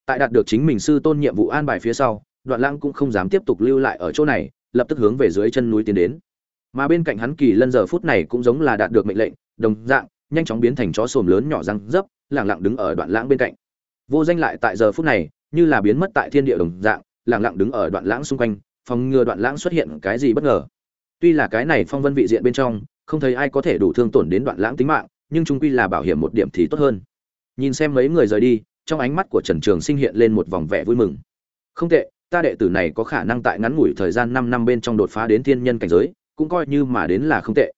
Tại đạt được chính mình sư tôn nhiệm vụ an bài phía sau, đoạn lãng cũng không dám tiếp tục lưu lại ở chỗ này, lập tức hướng về dưới chân núi tiến đến. Mà bên cạnh hắn kỳ lân giờ phút này cũng giống là đạt được mệnh lệnh, đồng dạng nhanh chóng biến thành chó sồm lớn nhỏ răng dấp, lẳng lặng đứng ở đoạn lãng bên cạnh. Vô danh lại tại giờ phút này, như là biến mất tại thiên địa đồng dạng, lẳng lặng đứng ở đoạn lãng xung quanh, phòng ngừa đoạn lãng xuất hiện cái gì bất ngờ. Tuy là cái này phong vân vị diện bên trong, không thấy ai có thể đủ thương tổn đến đoạn lãng tính mạng, nhưng trung quy là bảo hiểm một điểm thì tốt hơn. Nhìn xem mấy người rời đi, trong ánh mắt của trần trường sinh hiện lên một vòng vẻ vui mừng. Không tệ, ta đệ tử này có khả năng tại ngắn ngủi thời gian năm năm bên trong đột phá đến thiên nhân cảnh giới, cũng coi như mà đến là không tệ.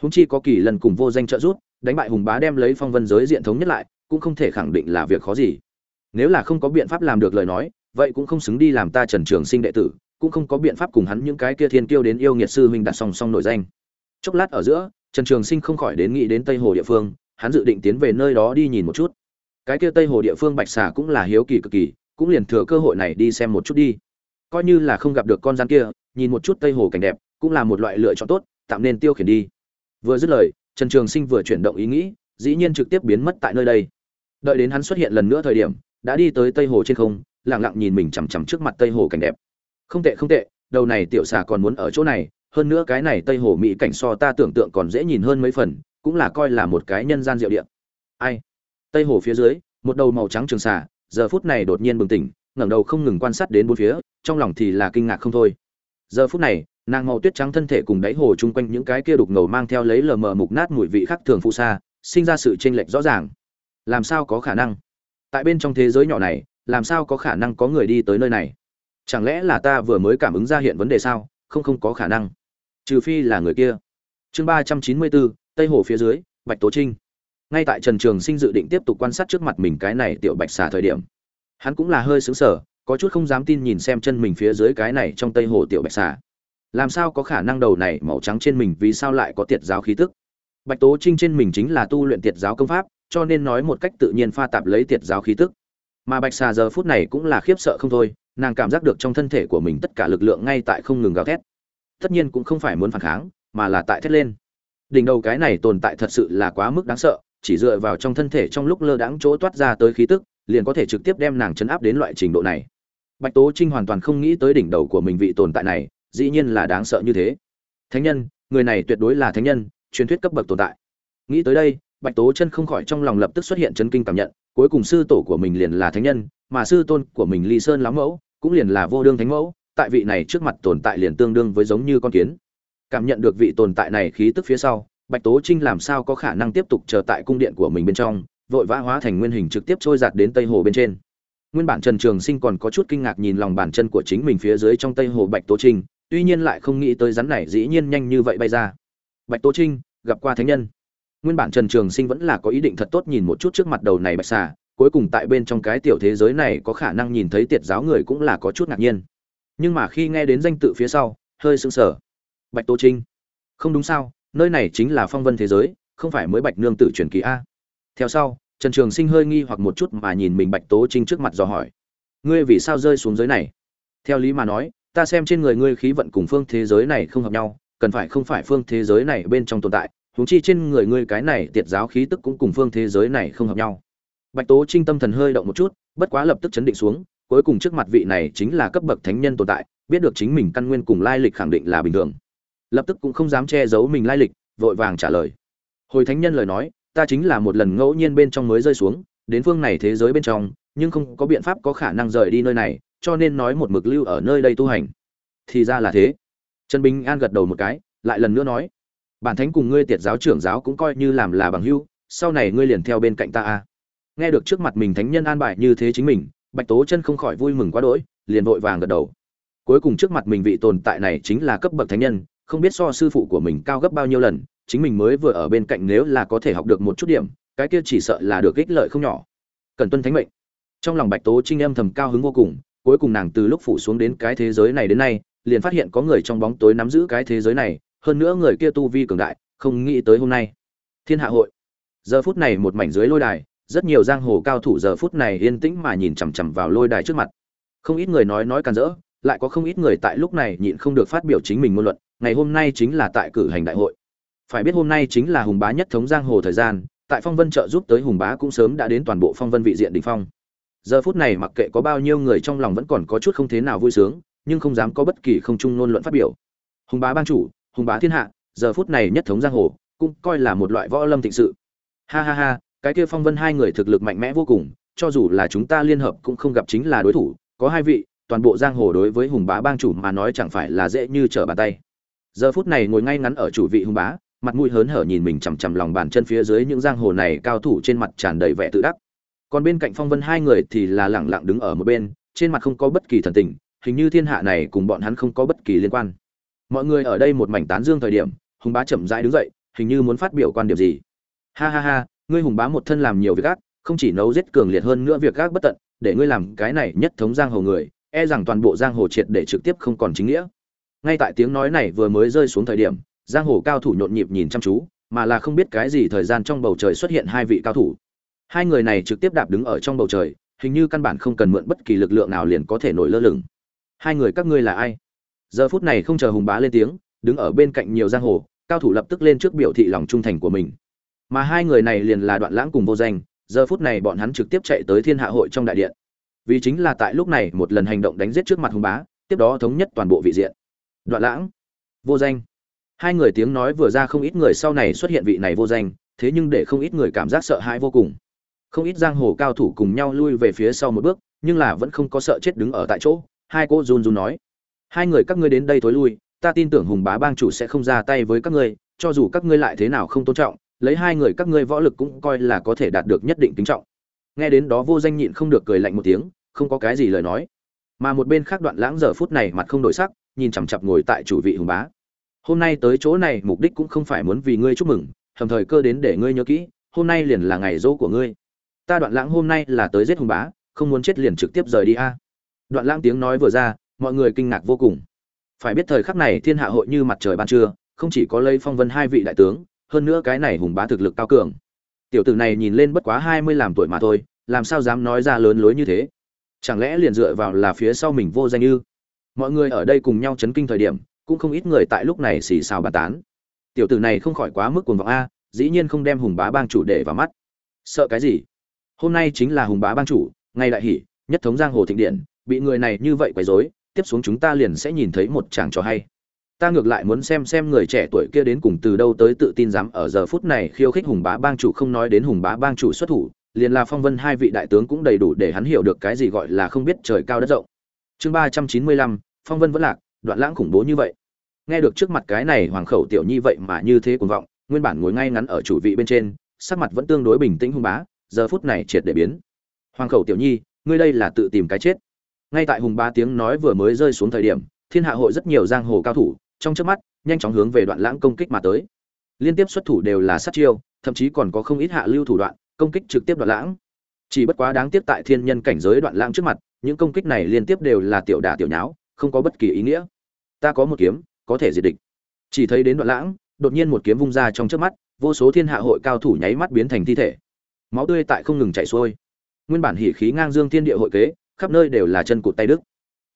Húng chi có kỳ lần cùng vô danh trợ giúp đánh bại hùng bá đem lấy phong vân giới diện thống nhất lại, cũng không thể khẳng định là việc khó gì. Nếu là không có biện pháp làm được lời nói, vậy cũng không xứng đi làm ta trần trường sinh đệ tử, cũng không có biện pháp cùng hắn những cái kia thiên kiêu đến yêu nghiệt sư huynh đặt song song nổi danh. Chốc lát ở giữa, trần trường sinh không khỏi đến nghĩ đến tây hồ địa phương, hắn dự định tiến về nơi đó đi nhìn một chút. Cái kia tây hồ địa phương bạch xà cũng là hiếu kỳ cực kỳ, cũng liền thừa cơ hội này đi xem một chút đi. Coi như là không gặp được con rắn kia, nhìn một chút tây hồ cảnh đẹp, cũng là một loại lựa chọn tốt, tạm nên tiêu khiển đi. Vừa dứt lời trần trường sinh vừa chuyển động ý nghĩ, dĩ nhiên trực tiếp biến mất tại nơi đây. Đợi đến hắn xuất hiện lần nữa thời điểm, đã đi tới tây hồ trên không, lặng lặng nhìn mình chằm chằm trước mặt tây hồ cảnh đẹp. Không tệ không tệ, đầu này tiểu xà còn muốn ở chỗ này, hơn nữa cái này tây hồ mỹ cảnh so ta tưởng tượng còn dễ nhìn hơn mấy phần, cũng là coi là một cái nhân gian diệu địa. Ai? Tây hồ phía dưới, một đầu màu trắng trường xà, giờ phút này đột nhiên bừng tỉnh, ngẩng đầu không ngừng quan sát đến bốn phía, trong lòng thì là kinh ngạc không thôi. Giờ phút này nàng màu tuyết trắng thân thể cùng đáy hồ chung quanh những cái kia đục ngầu mang theo lấy lờ mờ mục nát mùi vị khác thường phụ xa sinh ra sự chênh lệch rõ ràng. Làm sao có khả năng? Tại bên trong thế giới nhỏ này, làm sao có khả năng có người đi tới nơi này? Chẳng lẽ là ta vừa mới cảm ứng ra hiện vấn đề sao? Không không có khả năng. Trừ phi là người kia. Chương ba trăm chín mươi bốn, tây hồ phía dưới, bạch tố trinh. Ngay tại trần trường sinh dự định tiếp tục quan sát trước mặt mình cái này tiểu bạch xà thời điểm, hắn cũng là hơi xứng sở có chút không dám tin nhìn xem chân mình phía dưới cái này trong tây hồ tiểu bạch xà làm sao có khả năng đầu này màu trắng trên mình vì sao lại có tiệt giáo khí tức? Bạch tố trinh trên mình chính là tu luyện tiệt giáo công pháp, cho nên nói một cách tự nhiên pha tạp lấy tiệt giáo khí tức. Mà bạch xà giờ phút này cũng là khiếp sợ không thôi, nàng cảm giác được trong thân thể của mình tất cả lực lượng ngay tại không ngừng gào thét. Tất nhiên cũng không phải muốn phản kháng, mà là tại thét lên. Đỉnh đầu cái này tồn tại thật sự là quá mức đáng sợ, chỉ dựa vào trong thân thể trong lúc lơ đãng chỗ toát ra tới khí tức, liền có thể trực tiếp đem nàng chấn áp đến loại trình độ này. Bạch tố trinh hoàn toàn không nghĩ tới đỉnh đầu của mình vị tồn tại này dĩ nhiên là đáng sợ như thế. Thánh nhân, người này tuyệt đối là thánh nhân, truyền thuyết cấp bậc tồn tại. Nghĩ tới đây, bạch tố chân không khỏi trong lòng lập tức xuất hiện chấn kinh cảm nhận, cuối cùng sư tổ của mình liền là thánh nhân, mà sư tôn của mình ly sơn lắm mẫu, cũng liền là vô đương thánh mẫu, tại vị này trước mặt tồn tại liền tương đương với giống như con kiến. Cảm nhận được vị tồn tại này khí tức phía sau, bạch tố trinh làm sao có khả năng tiếp tục chờ tại cung điện của mình bên trong, vội vã hóa thành nguyên hình trực tiếp trôi giạt đến tây hồ bên trên. Nguyên bản trần trường sinh còn có chút kinh ngạc nhìn lòng bàn chân của chính mình phía dưới trong tây hồ bạch tố trinh tuy nhiên lại không nghĩ tới rắn này dĩ nhiên nhanh như vậy bay ra. Bạch tố trinh, gặp qua thánh nhân. Nguyên bản trần trường sinh vẫn là có ý định thật tốt nhìn một chút trước mặt đầu này bạch xà, cuối cùng tại bên trong cái tiểu thế giới này có khả năng nhìn thấy tiệt giáo người cũng là có chút ngạc nhiên. Nhưng mà khi nghe đến danh tự phía sau, hơi sững sờ. Bạch tố trinh, không đúng sao, nơi này chính là phong vân thế giới, không phải mới bạch nương tự truyền kỳ a. Theo sau, trần trường sinh hơi nghi hoặc một chút mà nhìn mình bạch tố trinh trước mặt dò hỏi. Ngươi vì sao rơi xuống giới này? Theo lý mà nói ta xem trên người ngươi khí vận cùng phương thế giới này không hợp nhau, cần phải không phải phương thế giới này bên trong tồn tại, huống chi trên người ngươi cái này tiệt giáo khí tức cũng cùng phương thế giới này không hợp nhau. Bạch tố trinh tâm thần hơi động một chút, bất quá lập tức chấn định xuống, cuối cùng trước mặt vị này chính là cấp bậc thánh nhân tồn tại, biết được chính mình căn nguyên cùng lai lịch khẳng định là bình thường. Lập tức cũng không dám che giấu mình lai lịch, vội vàng trả lời. Hồi thánh nhân lời nói, ta chính là một lần ngẫu nhiên bên trong mới rơi xuống, đến phương này thế giới bên trong, nhưng không có biện pháp có khả năng rời đi nơi này cho nên nói một mực lưu ở nơi đây tu hành. Thì ra là thế. Trần bình an gật đầu một cái, lại lần nữa nói, bản thánh cùng ngươi tiệt giáo trưởng giáo cũng coi như làm là bằng hưu sau này ngươi liền theo bên cạnh ta a. Nghe được trước mặt mình thánh nhân an bài như thế chính mình, bạch tố chân không khỏi vui mừng quá đỗi, liền vội vàng gật đầu. Cuối cùng trước mặt mình vị tồn tại này chính là cấp bậc thánh nhân, không biết so sư phụ của mình cao gấp bao nhiêu lần, chính mình mới vừa ở bên cạnh nếu là có thể học được một chút điểm, cái kia chỉ sợ là được ích lợi không nhỏ. Cần tuân thánh mệnh. Trong lòng bạch tố trinh âm thầm cao hứng vô cùng cuối cùng nàng từ lúc phủ xuống đến cái thế giới này đến nay, liền phát hiện có người trong bóng tối nắm giữ cái thế giới này, hơn nữa người kia tu vi cường đại, không nghĩ tới hôm nay. Thiên hạ hội. Giờ phút này một mảnh dưới lôi đài, rất nhiều giang hồ cao thủ giờ phút này yên tĩnh mà nhìn chằm chằm vào lôi đài trước mặt. Không ít người nói nói càn rỡ, lại có không ít người tại lúc này nhịn không được phát biểu chính mình ngôn luận, ngày hôm nay chính là tại cử hành đại hội. Phải biết hôm nay chính là hùng bá nhất thống giang hồ thời gian, tại phong vân trợ giúp tới hùng bá cũng sớm đã đến toàn bộ phong vân vị diện đỉnh phong giờ phút này mặc kệ có bao nhiêu người trong lòng vẫn còn có chút không thế nào vui sướng, nhưng không dám có bất kỳ không trung ngôn luận phát biểu. Hùng bá ban chủ, hùng bá thiên hạ, giờ phút này nhất thống giang hồ, cũng coi là một loại võ lâm thịnh sự. Ha ha ha, cái kia phong vân hai người thực lực mạnh mẽ vô cùng, cho dù là chúng ta liên hợp cũng không gặp chính là đối thủ, có hai vị, toàn bộ giang hồ đối với hùng bá bang chủ mà nói chẳng phải là dễ như trở bàn tay. Giờ phút này ngồi ngay ngắn ở chủ vị hùng bá, mặt mũi hớn hở nhìn mình chằm chằm lòng bàn chân phía dưới những giang hồ này cao thủ trên mặt tràn đầy vẻ tự đắc còn bên cạnh phong vân hai người thì là lẳng lặng đứng ở một bên, trên mặt không có bất kỳ thần tình, hình như thiên hạ này cùng bọn hắn không có bất kỳ liên quan. Mọi người ở đây một mảnh tán dương thời điểm, hùng bá chậm rãi đứng dậy, hình như muốn phát biểu quan điểm gì. Ha ha ha, ngươi hùng bá một thân làm nhiều việc ác, không chỉ nấu giết cường liệt hơn nữa việc ác bất tận, để ngươi làm cái này nhất thống giang hồ người e rằng toàn bộ giang hồ triệt để trực tiếp không còn chính nghĩa. Ngay tại tiếng nói này vừa mới rơi xuống thời điểm, giang hồ cao thủ nhộn nhịp nhìn chăm chú, mà là không biết cái gì thời gian trong bầu trời xuất hiện hai vị cao thủ hai người này trực tiếp đạp đứng ở trong bầu trời, hình như căn bản không cần mượn bất kỳ lực lượng nào liền có thể nổi lơ lửng. Hai người, các ngươi là ai? Giờ phút này không chờ hùng bá lên tiếng, đứng ở bên cạnh nhiều giang hồ, cao thủ lập tức lên trước biểu thị lòng trung thành của mình. Mà hai người này liền là đoạn lãng cùng vô danh, giờ phút này bọn hắn trực tiếp chạy tới thiên hạ hội trong đại điện. Vì chính là tại lúc này một lần hành động đánh giết trước mặt hùng bá, tiếp đó thống nhất toàn bộ vị diện. Đoạn lãng, vô danh. Hai người tiếng nói vừa ra không ít người sau này xuất hiện vị này vô danh, thế nhưng để không ít người cảm giác sợ hãi vô cùng không ít giang hồ cao thủ cùng nhau lui về phía sau một bước, nhưng là vẫn không có sợ chết đứng ở tại chỗ, hai cô run run nói. Hai người các ngươi đến đây thối lui, ta tin tưởng hùng bá bang chủ sẽ không ra tay với các ngươi, cho dù các ngươi lại thế nào không tôn trọng, lấy hai người các ngươi võ lực cũng coi là có thể đạt được nhất định kính trọng. Nghe đến đó vô danh nhịn không được cười lạnh một tiếng, không có cái gì lời nói. Mà một bên khác đoạn lãng giờ phút này mặt không đổi sắc, nhìn chằm chặp ngồi tại chủ vị hùng bá. Hôm nay tới chỗ này mục đích cũng không phải muốn vì ngươi chúc mừng, hầm thời cơ đến để ngươi nhớ kỹ, hôm nay liền là ngày dỗ của ngươi ta đoạn lãng hôm nay là tới giết hùng bá, không muốn chết liền trực tiếp rời đi a. Đoạn lãng tiếng nói vừa ra, mọi người kinh ngạc vô cùng. Phải biết thời khắc này thiên hạ hội như mặt trời ban trưa, không chỉ có lây phong vân hai vị đại tướng, hơn nữa cái này hùng bá thực lực cao cường. Tiểu tử này nhìn lên bất quá hai mươi làm tuổi mà thôi, làm sao dám nói ra lớn lối như thế? Chẳng lẽ liền dựa vào là phía sau mình vô danh ư? Mọi người ở đây cùng nhau chấn kinh thời điểm, cũng không ít người tại lúc này xì xào bàn tán. Tiểu tử này không khỏi quá mức cuồng vọng a, dĩ nhiên không đem hùng bá bang chủ để vào mắt. Sợ cái gì? Hôm nay chính là hùng bá bang chủ ngay đại hỷ, nhất thống giang hồ thịnh điện, bị người này như vậy quấy rối, tiếp xuống chúng ta liền sẽ nhìn thấy một chàng trò hay. Ta ngược lại muốn xem xem người trẻ tuổi kia đến cùng từ đâu tới tự tin dám ở giờ phút này khiêu khích hùng bá bang chủ không nói đến hùng bá bang chủ xuất thủ, liền là phong vân hai vị đại tướng cũng đầy đủ để hắn hiểu được cái gì gọi là không biết trời cao đất rộng. Chương ba trăm chín mươi lăm, phong vân vẫn lạc, đoạn lãng khủng bố như vậy. Nghe được trước mặt cái này hoàng khẩu tiểu nhi vậy mà như thế cuồng vọng, nguyên bản ngồi ngay ngắn ở chủ vị bên trên, sắc mặt vẫn tương đối bình tĩnh hùng bá giờ phút này triệt để biến. Hoàng khẩu tiểu nhi, ngươi đây là tự tìm cái chết. Ngay tại hùng ba tiếng nói vừa mới rơi xuống thời điểm, thiên hạ hội rất nhiều giang hồ cao thủ, trong trước mắt, nhanh chóng hướng về đoạn lãng công kích mà tới. Liên tiếp xuất thủ đều là sát chiêu, thậm chí còn có không ít hạ lưu thủ đoạn, công kích trực tiếp đoạn lãng. Chỉ bất quá đáng tiếc tại thiên nhân cảnh giới đoạn lãng trước mặt, những công kích này liên tiếp đều là tiểu đả tiểu nháo, không có bất kỳ ý nghĩa. Ta có một kiếm, có thể diệt địch. Chỉ thấy đến đoạn lãng, đột nhiên một kiếm vung ra trong trước mắt, vô số thiên hạ hội cao thủ nháy mắt biến thành thi thể máu tươi tại không ngừng chảy xuôi. Nguyên bản hỉ khí ngang dương thiên địa hội kế, khắp nơi đều là chân cụt tay đức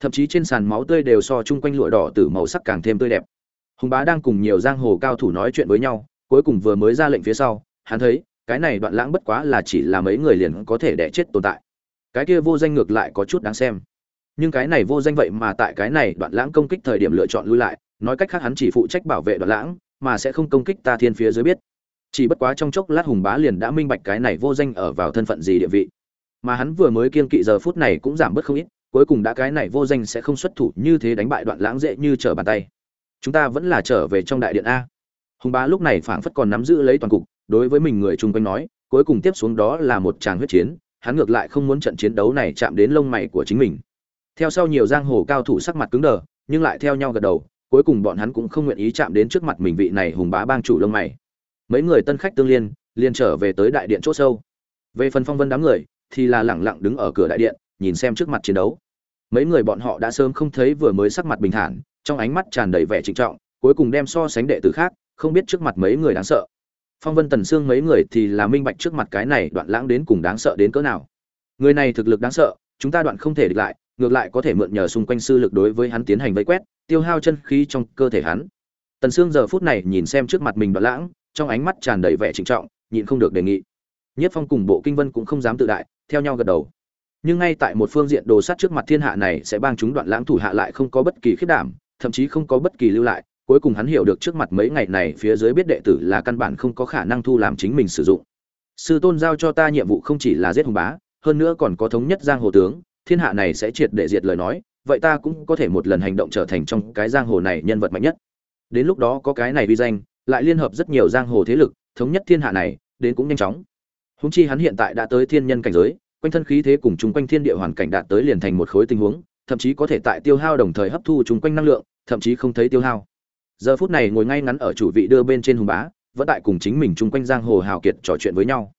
thậm chí trên sàn máu tươi đều so chung quanh lụa đỏ từ màu sắc càng thêm tươi đẹp. Hùng bá đang cùng nhiều giang hồ cao thủ nói chuyện với nhau, cuối cùng vừa mới ra lệnh phía sau, hắn thấy, cái này đoạn lãng bất quá là chỉ là mấy người liền có thể đẻ chết tồn tại. Cái kia vô danh ngược lại có chút đáng xem. Nhưng cái này vô danh vậy mà tại cái này đoạn lãng công kích thời điểm lựa chọn lui lại, nói cách khác hắn chỉ phụ trách bảo vệ đoạn lãng, mà sẽ không công kích ta thiên phía dưới biết chỉ bất quá trong chốc lát hùng bá liền đã minh bạch cái này vô danh ở vào thân phận gì địa vị. Mà hắn vừa mới kiên kỵ giờ phút này cũng giảm bớt không ít, cuối cùng đã cái này vô danh sẽ không xuất thủ như thế đánh bại đoạn lãng dễ như trở bàn tay. Chúng ta vẫn là trở về trong đại điện a. Hùng bá lúc này phảng phất còn nắm giữ lấy toàn cục, đối với mình người chung quanh nói, cuối cùng tiếp xuống đó là một tràng huyết chiến, hắn ngược lại không muốn trận chiến đấu này chạm đến lông mày của chính mình. Theo sau nhiều giang hồ cao thủ sắc mặt cứng đờ, nhưng lại theo nhau gật đầu, cuối cùng bọn hắn cũng không nguyện ý chạm đến trước mặt mình vị này hùng bá bang chủ lông mày mấy người tân khách tương liên, liền trở về tới đại điện chỗ sâu. Về phần phong vân đám người, thì là lẳng lặng đứng ở cửa đại điện, nhìn xem trước mặt chiến đấu. Mấy người bọn họ đã sớm không thấy vừa mới sắc mặt bình thản, trong ánh mắt tràn đầy vẻ trịnh trọng, cuối cùng đem so sánh đệ tử khác, không biết trước mặt mấy người đáng sợ. Phong vân tần xương mấy người thì là minh bạch trước mặt cái này đoạn lãng đến cùng đáng sợ đến cỡ nào. Người này thực lực đáng sợ, chúng ta đoạn không thể địch lại, ngược lại có thể mượn nhờ xung quanh sư lực đối với hắn tiến hành vây quét, tiêu hao chân khí trong cơ thể hắn. Tần xương giờ phút này nhìn xem trước mặt mình đoạn lãng trong ánh mắt tràn đầy vẻ trịnh trọng, nhịn không được đề nghị. Nhất phong cùng bộ kinh vân cũng không dám tự đại, theo nhau gật đầu. Nhưng ngay tại một phương diện đồ sát trước mặt thiên hạ này sẽ bang chúng đoạn lãng thủ hạ lại không có bất kỳ khiết đảm, thậm chí không có bất kỳ lưu lại, cuối cùng hắn hiểu được trước mặt mấy ngày này phía dưới biết đệ tử là căn bản không có khả năng thu làm chính mình sử dụng. Sư tôn giao cho ta nhiệm vụ không chỉ là giết hùng bá, hơn nữa còn có thống nhất giang hồ tướng, thiên hạ này sẽ triệt để diệt lời nói, vậy ta cũng có thể một lần hành động trở thành trong cái giang hồ này nhân vật mạnh nhất. Đến lúc đó có cái này vi danh lại liên hợp rất nhiều giang hồ thế lực, thống nhất thiên hạ này, đến cũng nhanh chóng. Húng chi hắn hiện tại đã tới thiên nhân cảnh giới, quanh thân khí thế cùng chung quanh thiên địa hoàn cảnh đạt tới liền thành một khối tình huống, thậm chí có thể tại tiêu hao đồng thời hấp thu chung quanh năng lượng, thậm chí không thấy tiêu hao. Giờ phút này ngồi ngay ngắn ở chủ vị đưa bên trên hùng bá, vẫn tại cùng chính mình chung quanh giang hồ hào kiệt trò chuyện với nhau.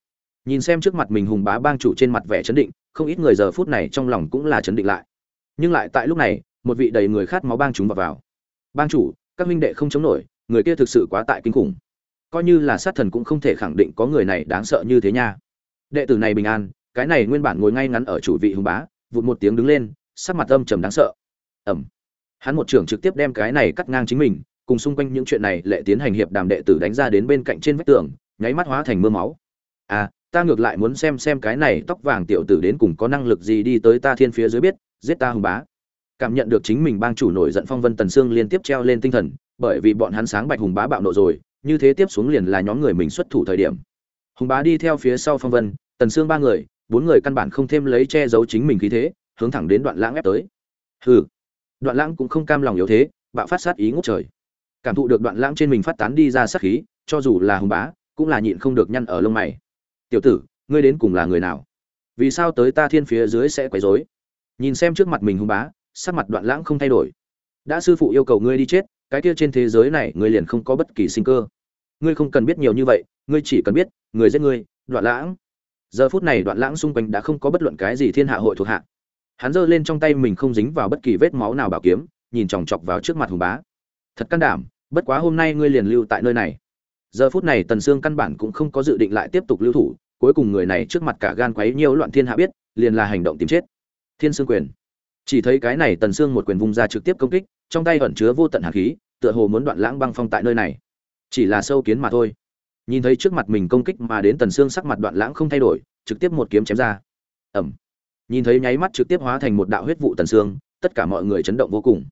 Nhìn xem trước mặt mình hùng bá bang chủ trên mặt vẻ chấn định, không ít người giờ phút này trong lòng cũng là chấn định lại. Nhưng lại tại lúc này, một vị đầy người khát máu bang chúng vào vào. Bang chủ, các huynh đệ không chống nổi người kia thực sự quá tại kinh khủng. Coi như là sát thần cũng không thể khẳng định có người này đáng sợ như thế nha. Đệ tử này bình an, cái này nguyên bản ngồi ngay ngắn ở chủ vị hùng bá, vụt một tiếng đứng lên, sắc mặt âm trầm đáng sợ. Ẩm hắn một trưởng trực tiếp đem cái này cắt ngang chính mình, cùng xung quanh những chuyện này lệ tiến hành hiệp đàm đệ tử đánh ra đến bên cạnh trên vách tường, nháy mắt hóa thành mưa máu. À ta ngược lại muốn xem xem cái này tóc vàng tiểu tử đến cùng có năng lực gì đi tới ta thiên phía dưới biết, giết ta hùng bá. Cảm nhận được chính mình bang chủ nổi giận phong vân tần sương liên tiếp treo lên tinh thần bởi vì bọn hắn sáng bạch hùng bá bạo nộ rồi, như thế tiếp xuống liền là nhóm người mình xuất thủ thời điểm. Hùng bá đi theo phía sau phong vân, tần xương ba người, bốn người căn bản không thêm lấy che giấu chính mình khí thế, hướng thẳng đến đoạn lãng ép tới. Hừ, đoạn lãng cũng không cam lòng yếu thế, bạo phát sát ý ngút trời. Cảm thụ được đoạn lãng trên mình phát tán đi ra sát khí, cho dù là hùng bá, cũng là nhịn không được nhăn ở lông mày. Tiểu tử, ngươi đến cùng là người nào? Vì sao tới ta thiên phía dưới sẽ quấy rối? Nhìn xem trước mặt mình hùng bá, sắc mặt đoạn lãng không thay đổi. Đã sư phụ yêu cầu ngươi đi chết cái kia trên thế giới này ngươi liền không có bất kỳ sinh cơ. Ngươi không cần biết nhiều như vậy, ngươi chỉ cần biết, người giết ngươi, đoạn lãng. Giờ phút này đoạn lãng xung quanh đã không có bất luận cái gì thiên hạ hội thuộc hạ. Hắn giơ lên trong tay mình không dính vào bất kỳ vết máu nào bảo kiếm, nhìn chòng chọc vào trước mặt hùng bá. Thật can đảm, bất quá hôm nay ngươi liền lưu tại nơi này. Giờ phút này tần sương căn bản cũng không có dự định lại tiếp tục lưu thủ, cuối cùng người này trước mặt cả gan quấy nhiều loạn thiên hạ biết, liền là hành động tìm chết. Thiên sương quyền chỉ thấy cái này tần sương một quyền vung ra trực tiếp công kích, trong tay ẩn chứa vô tận hạt khí, tựa hồ muốn đoạn lãng băng phong tại nơi này. Chỉ là sâu kiến mà thôi. Nhìn thấy trước mặt mình công kích mà đến tần xương sắc mặt đoạn lãng không thay đổi, trực tiếp một kiếm chém ra. Ẩm nhìn thấy nháy mắt trực tiếp hóa thành một đạo huyết vụ tần xương tất cả mọi người chấn động vô cùng.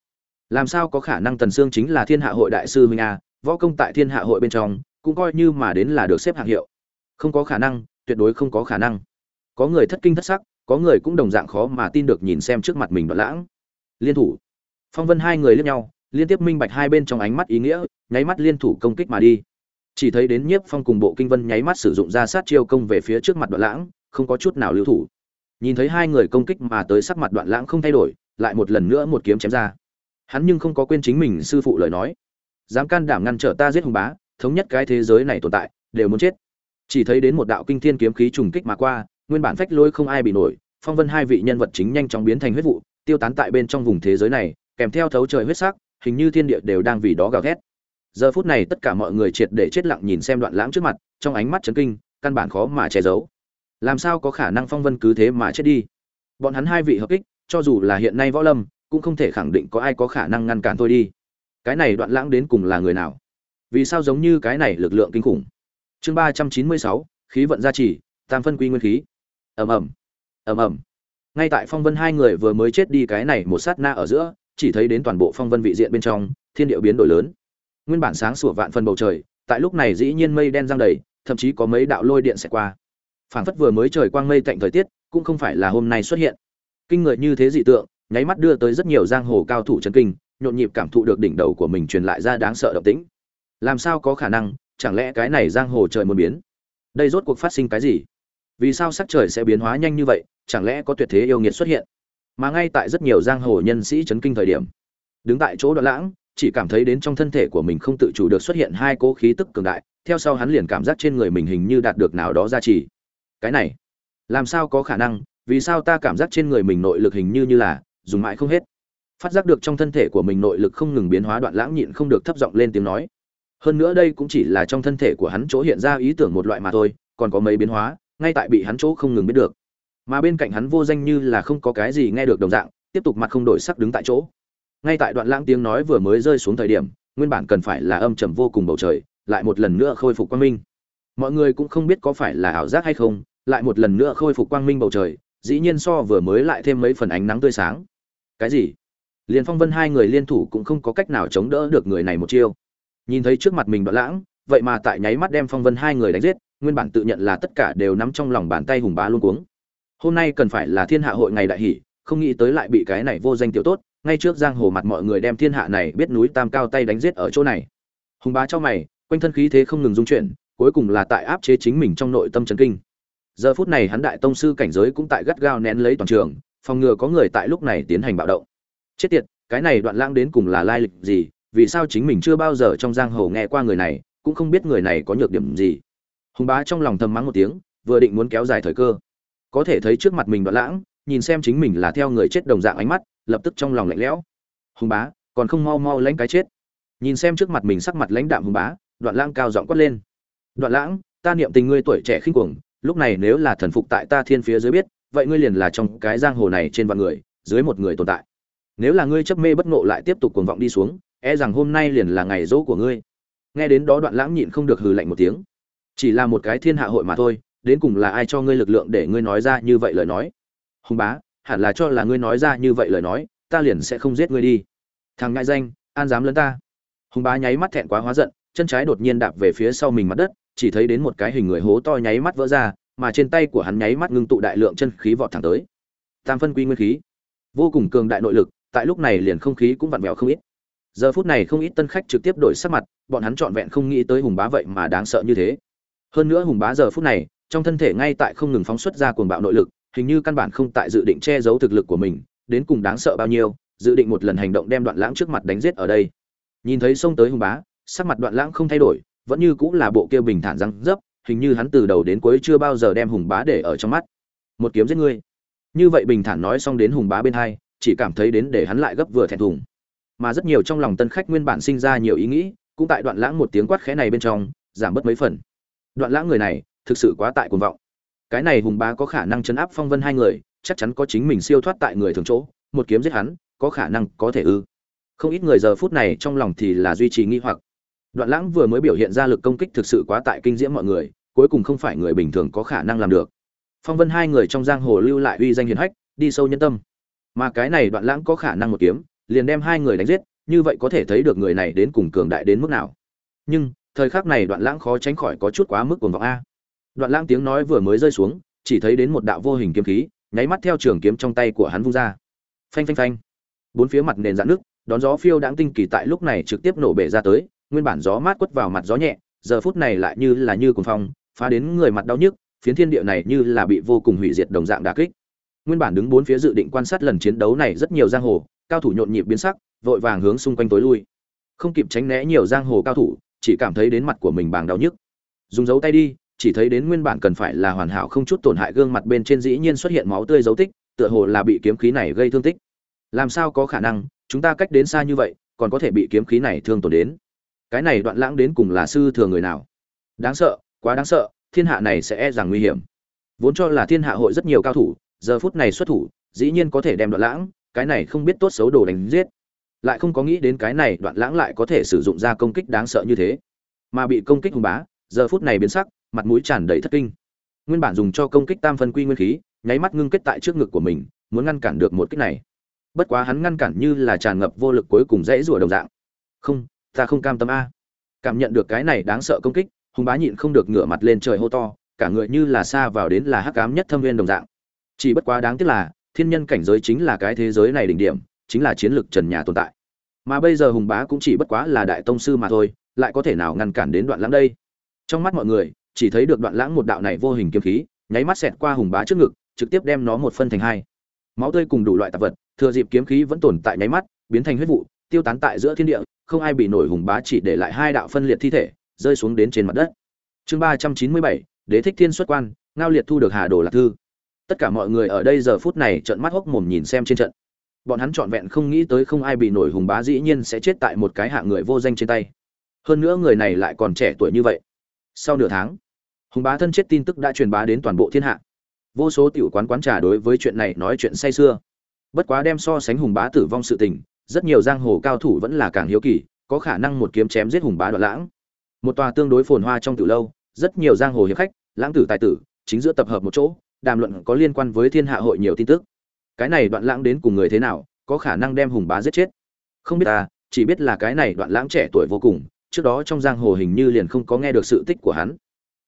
Làm sao có khả năng tần xương chính là thiên hạ hội đại sư huynh a, võ công tại thiên hạ hội bên trong, cũng coi như mà đến là được xếp hạng hiệu. Không có khả năng, tuyệt đối không có khả năng. Có người thất kinh thất sắc có người cũng đồng dạng khó mà tin được nhìn xem trước mặt mình đoạn lãng. Liên thủ. Phong vân hai người liếc nhau, liên tiếp minh bạch hai bên trong ánh mắt ý nghĩa, nháy mắt liên thủ công kích mà đi. Chỉ thấy đến nhiếp phong cùng bộ kinh vân nháy mắt sử dụng ra sát chiêu công về phía trước mặt đoạn lãng, không có chút nào lưu thủ. Nhìn thấy hai người công kích mà tới sắc mặt đoạn lãng không thay đổi, lại một lần nữa một kiếm chém ra. Hắn nhưng không có quên chính mình sư phụ lời nói. Dám can đảm ngăn trở ta giết hùng bá, thống nhất cái thế giới này tồn tại, đều muốn chết. Chỉ thấy đến một đạo kinh thiên kiếm khí trùng kích mà qua nguyên bản phách lôi không ai bị nổi, phong vân hai vị nhân vật chính nhanh chóng biến thành huyết vụ, tiêu tán tại bên trong vùng thế giới này, kèm theo thấu trời huyết sắc, hình như thiên địa đều đang vì đó gào thét. Giờ phút này tất cả mọi người triệt để chết lặng nhìn xem đoạn lãng trước mặt, trong ánh mắt chấn kinh, căn bản khó mà che giấu. Làm sao có khả năng phong vân cứ thế mà chết đi? Bọn hắn hai vị hợp kích, cho dù là hiện nay võ lâm, cũng không thể khẳng định có ai có khả năng ngăn cản tôi đi. Cái này đoạn lãng đến cùng là người nào? Vì sao giống như cái này lực lượng kinh khủng? Chương ba trăm chín mươi sáu, khí vận gia trì, tam phân quy nguyên khí ầm ầm ầm ầm. Ngay tại phong vân hai người vừa mới chết đi cái này một sát na ở giữa, chỉ thấy đến toàn bộ phong vân vị diện bên trong, thiên địa biến đổi lớn. Nguyên bản sáng sủa vạn phần bầu trời, tại lúc này dĩ nhiên mây đen giăng đầy, thậm chí có mấy đạo lôi điện sẽ qua. Phảng phất vừa mới trời quang mây tạnh thời tiết, cũng không phải là hôm nay xuất hiện. Kinh người như thế dị tượng, nháy mắt đưa tới rất nhiều giang hồ cao thủ chân kinh, nhộn nhịp cảm thụ được đỉnh đầu của mình truyền lại ra đáng sợ động tĩnh. Làm sao có khả năng, chẳng lẽ cái này giang hồ trời muốn biến? Đây rốt cuộc phát sinh cái gì? Vì sao sắc trời sẽ biến hóa nhanh như vậy, chẳng lẽ có tuyệt thế yêu nghiệt xuất hiện? Mà ngay tại rất nhiều giang hồ nhân sĩ chấn kinh thời điểm, đứng tại chỗ đoạn lãng, chỉ cảm thấy đến trong thân thể của mình không tự chủ được xuất hiện hai cỗ khí tức cường đại, theo sau hắn liền cảm giác trên người mình hình như đạt được nào đó gia trì. Cái này, làm sao có khả năng? Vì sao ta cảm giác trên người mình nội lực hình như như là dùng mãi không hết? Phát giác được trong thân thể của mình nội lực không ngừng biến hóa, đoạn lãng nhịn không được thấp giọng lên tiếng nói. Hơn nữa đây cũng chỉ là trong thân thể của hắn chỗ hiện ra ý tưởng một loại mà thôi, còn có mấy biến hóa ngay tại bị hắn chỗ không ngừng biết được. Mà bên cạnh hắn vô danh như là không có cái gì nghe được đồng dạng, tiếp tục mặt không đổi sắc đứng tại chỗ. Ngay tại đoạn lãng tiếng nói vừa mới rơi xuống thời điểm, nguyên bản cần phải là âm trầm vô cùng bầu trời, lại một lần nữa khôi phục quang minh. Mọi người cũng không biết có phải là ảo giác hay không, lại một lần nữa khôi phục quang minh bầu trời, dĩ nhiên so vừa mới lại thêm mấy phần ánh nắng tươi sáng. Cái gì? Liền phong vân hai người liên thủ cũng không có cách nào chống đỡ được người này một chiêu. Nhìn thấy trước mặt mình đoạn lãng, vậy mà tại nháy mắt đem phong vân hai người đánh giết nguyên bản tự nhận là tất cả đều nắm trong lòng bàn tay hùng bá luôn cuống. Hôm nay cần phải là thiên hạ hội ngày đại hỷ, không nghĩ tới lại bị cái này vô danh tiểu tốt, ngay trước giang hồ mặt mọi người đem thiên hạ này biết núi tam cao tay đánh giết ở chỗ này. Hùng bá cho mày, quanh thân khí thế không ngừng dung chuyển, cuối cùng là tại áp chế chính mình trong nội tâm chấn kinh. Giờ phút này hắn đại tông sư cảnh giới cũng tại gắt gao nén lấy toàn trường, phòng ngừa có người tại lúc này tiến hành bạo động. Chết tiệt, cái này đoạn lãng đến cùng là lai lịch gì, vì sao chính mình chưa bao giờ trong giang hồ nghe qua người này, cũng không biết người này có nhược điểm gì hùng bá trong lòng thầm mắng một tiếng, vừa định muốn kéo dài thời cơ. Có thể thấy trước mặt mình đoạn lãng, nhìn xem chính mình là theo người chết đồng dạng ánh mắt, lập tức trong lòng lạnh lẽo. Hùng bá, còn không mau mau lãnh cái chết. Nhìn xem trước mặt mình sắc mặt lãnh đạm hùng bá, đoạn lãng cao giọng quát lên. Đoạn lãng, ta niệm tình ngươi tuổi trẻ khinh cuồng, lúc này nếu là thần phục tại ta thiên phía dưới biết, vậy ngươi liền là trong cái giang hồ này trên vạn người, dưới một người tồn tại. Nếu là ngươi chấp mê bất ngộ lại tiếp tục cuồng vọng đi xuống e rằng hôm nay liền là ngày dỗ của ngươi. Nghe đến đó đoạn lãng nhịn không được hừ lạnh một tiếng chỉ là một cái thiên hạ hội mà thôi, đến cùng là ai cho ngươi lực lượng để ngươi nói ra như vậy lời nói? Hùng bá, hẳn là cho là ngươi nói ra như vậy lời nói, ta liền sẽ không giết ngươi đi. Thằng ngại danh, an dám lấn ta. Hùng bá nháy mắt thẹn quá hóa giận, chân trái đột nhiên đạp về phía sau mình mặt đất, chỉ thấy đến một cái hình người hố to nháy mắt vỡ ra, mà trên tay của hắn nháy mắt ngưng tụ đại lượng chân khí vọt thẳng tới. Tam phân quy nguyên khí. Vô cùng cường đại nội lực, tại lúc này liền không khí cũng vặn vẹo không ít. Giờ phút này không ít tân khách trực tiếp đổi sắc mặt, bọn hắn trọn vẹn không nghĩ tới hùng bá vậy mà đáng sợ như thế hơn nữa hùng bá giờ phút này, trong thân thể ngay tại không ngừng phóng xuất ra cuồng bạo nội lực, hình như căn bản không tại dự định che giấu thực lực của mình, đến cùng đáng sợ bao nhiêu, dự định một lần hành động đem đoạn lãng trước mặt đánh giết ở đây. Nhìn thấy xông tới hùng bá, sắc mặt đoạn lãng không thay đổi, vẫn như cũng là bộ kia bình thản răng dấp, hình như hắn từ đầu đến cuối chưa bao giờ đem hùng bá để ở trong mắt. Một kiếm giết ngươi. Như vậy bình thản nói xong đến hùng bá bên hai, chỉ cảm thấy đến để hắn lại gấp vừa thẹn thùng. Mà rất nhiều trong lòng tân khách nguyên bản sinh ra nhiều ý nghĩ, cũng tại đoạn lãng một tiếng quát khẽ này bên trong, giảm bớt mấy phần đoạn lãng người này thực sự quá tại cuồng vọng. Cái này hùng bá có khả năng chấn áp phong vân hai người, chắc chắn có chính mình siêu thoát tại người thường chỗ, một kiếm giết hắn, có khả năng có thể ư. Không ít người giờ phút này trong lòng thì là duy trì nghi hoặc. Đoạn lãng vừa mới biểu hiện ra lực công kích thực sự quá tại kinh diễm mọi người, cuối cùng không phải người bình thường có khả năng làm được. Phong vân hai người trong giang hồ lưu lại uy danh hiền hách, đi sâu nhân tâm. Mà cái này đoạn lãng có khả năng một kiếm, liền đem hai người đánh giết, như vậy có thể thấy được người này đến cùng cường đại đến mức nào. Nhưng thời khắc này đoạn lãng khó tránh khỏi có chút quá mức cuồng vọng a. Đoạn lãng tiếng nói vừa mới rơi xuống, chỉ thấy đến một đạo vô hình kiếm khí, nháy mắt theo trường kiếm trong tay của hắn vung ra. Phanh phanh phanh. Bốn phía mặt nền dạn nước đón gió phiêu đáng tinh kỳ tại lúc này trực tiếp nổ bể ra tới, nguyên bản gió mát quất vào mặt gió nhẹ, giờ phút này lại như là như cuồng phong, phá đến người mặt đau nhức, phiến thiên địa này như là bị vô cùng hủy diệt đồng dạng đả kích. Nguyên bản đứng bốn phía dự định quan sát lần chiến đấu này rất nhiều giang hồ, cao thủ nhộn nhịp biến sắc, vội vàng hướng xung quanh tối lui. Không kịp tránh né nhiều giang hồ cao thủ chỉ cảm thấy đến mặt của mình bàng đau nhức. Dùng dấu tay đi, chỉ thấy đến nguyên bản cần phải là hoàn hảo không chút tổn hại gương mặt bên trên dĩ nhiên xuất hiện máu tươi dấu tích, tựa hồ là bị kiếm khí này gây thương tích. Làm sao có khả năng, chúng ta cách đến xa như vậy, còn có thể bị kiếm khí này thương tổn đến? Cái này đoạn lãng đến cùng là sư thừa người nào? Đáng sợ, quá đáng sợ, thiên hạ này sẽ e rằng nguy hiểm. Vốn cho là thiên hạ hội rất nhiều cao thủ, giờ phút này xuất thủ, dĩ nhiên có thể đem đoạn lãng, cái này không biết tốt xấu đồ đánh giết lại không có nghĩ đến cái này đoạn lãng lại có thể sử dụng ra công kích đáng sợ như thế. Mà bị công kích hùng bá, giờ phút này biến sắc, mặt mũi tràn đầy thất kinh. Nguyên bản dùng cho công kích tam phân quy nguyên khí, nháy mắt ngưng kết tại trước ngực của mình, muốn ngăn cản được một kích này. Bất quá hắn ngăn cản như là tràn ngập vô lực cuối cùng dễ rủa đồng dạng. Không, ta không cam tâm a. Cảm nhận được cái này đáng sợ công kích hùng bá nhịn không được ngửa mặt lên trời hô to, cả người như là xa vào đến là hắc ám nhất thâm viên đồng dạng. Chỉ bất quá đáng tiếc là, thiên nhân cảnh giới chính là cái thế giới này đỉnh điểm chính là chiến lược trần nhà tồn tại. Mà bây giờ hùng bá cũng chỉ bất quá là đại tông sư mà thôi, lại có thể nào ngăn cản đến đoạn lãng đây? Trong mắt mọi người, chỉ thấy được đoạn lãng một đạo này vô hình kiếm khí, nháy mắt xẹt qua hùng bá trước ngực, trực tiếp đem nó một phân thành hai. Máu tươi cùng đủ loại tạp vật, thừa dịp kiếm khí vẫn tồn tại nháy mắt, biến thành huyết vụ, tiêu tán tại giữa thiên địa, không ai bị nổi hùng bá chỉ để lại hai đạo phân liệt thi thể, rơi xuống đến trên mặt đất. Chương ba trăm chín mươi bảy, đế thích thiên xuất quan, ngao liệt thu được hà đồ lạc thư. Tất cả mọi người ở đây giờ phút này trợn mắt hốc mồm nhìn xem trên trận bọn hắn trọn vẹn không nghĩ tới không ai bị nổi hùng bá dĩ nhiên sẽ chết tại một cái hạng người vô danh trên tay. Hơn nữa người này lại còn trẻ tuổi như vậy. Sau nửa tháng, hùng bá thân chết tin tức đã truyền bá đến toàn bộ thiên hạ. Vô số tiểu quán quán trà đối với chuyện này nói chuyện say sưa. bất quá đem so sánh hùng bá tử vong sự tình, rất nhiều giang hồ cao thủ vẫn là càng hiếu kỳ, có khả năng một kiếm chém giết hùng bá đoạn lãng. Một tòa tương đối phồn hoa trong từ lâu, rất nhiều giang hồ hiệp khách, lãng tử tài tử, chính giữa tập hợp một chỗ, đàm luận có liên quan với thiên hạ hội nhiều tin tức cái này đoạn lãng đến cùng người thế nào, có khả năng đem hùng bá giết chết? Không biết ta, chỉ biết là cái này đoạn lãng trẻ tuổi vô cùng, trước đó trong giang hồ hình như liền không có nghe được sự tích của hắn.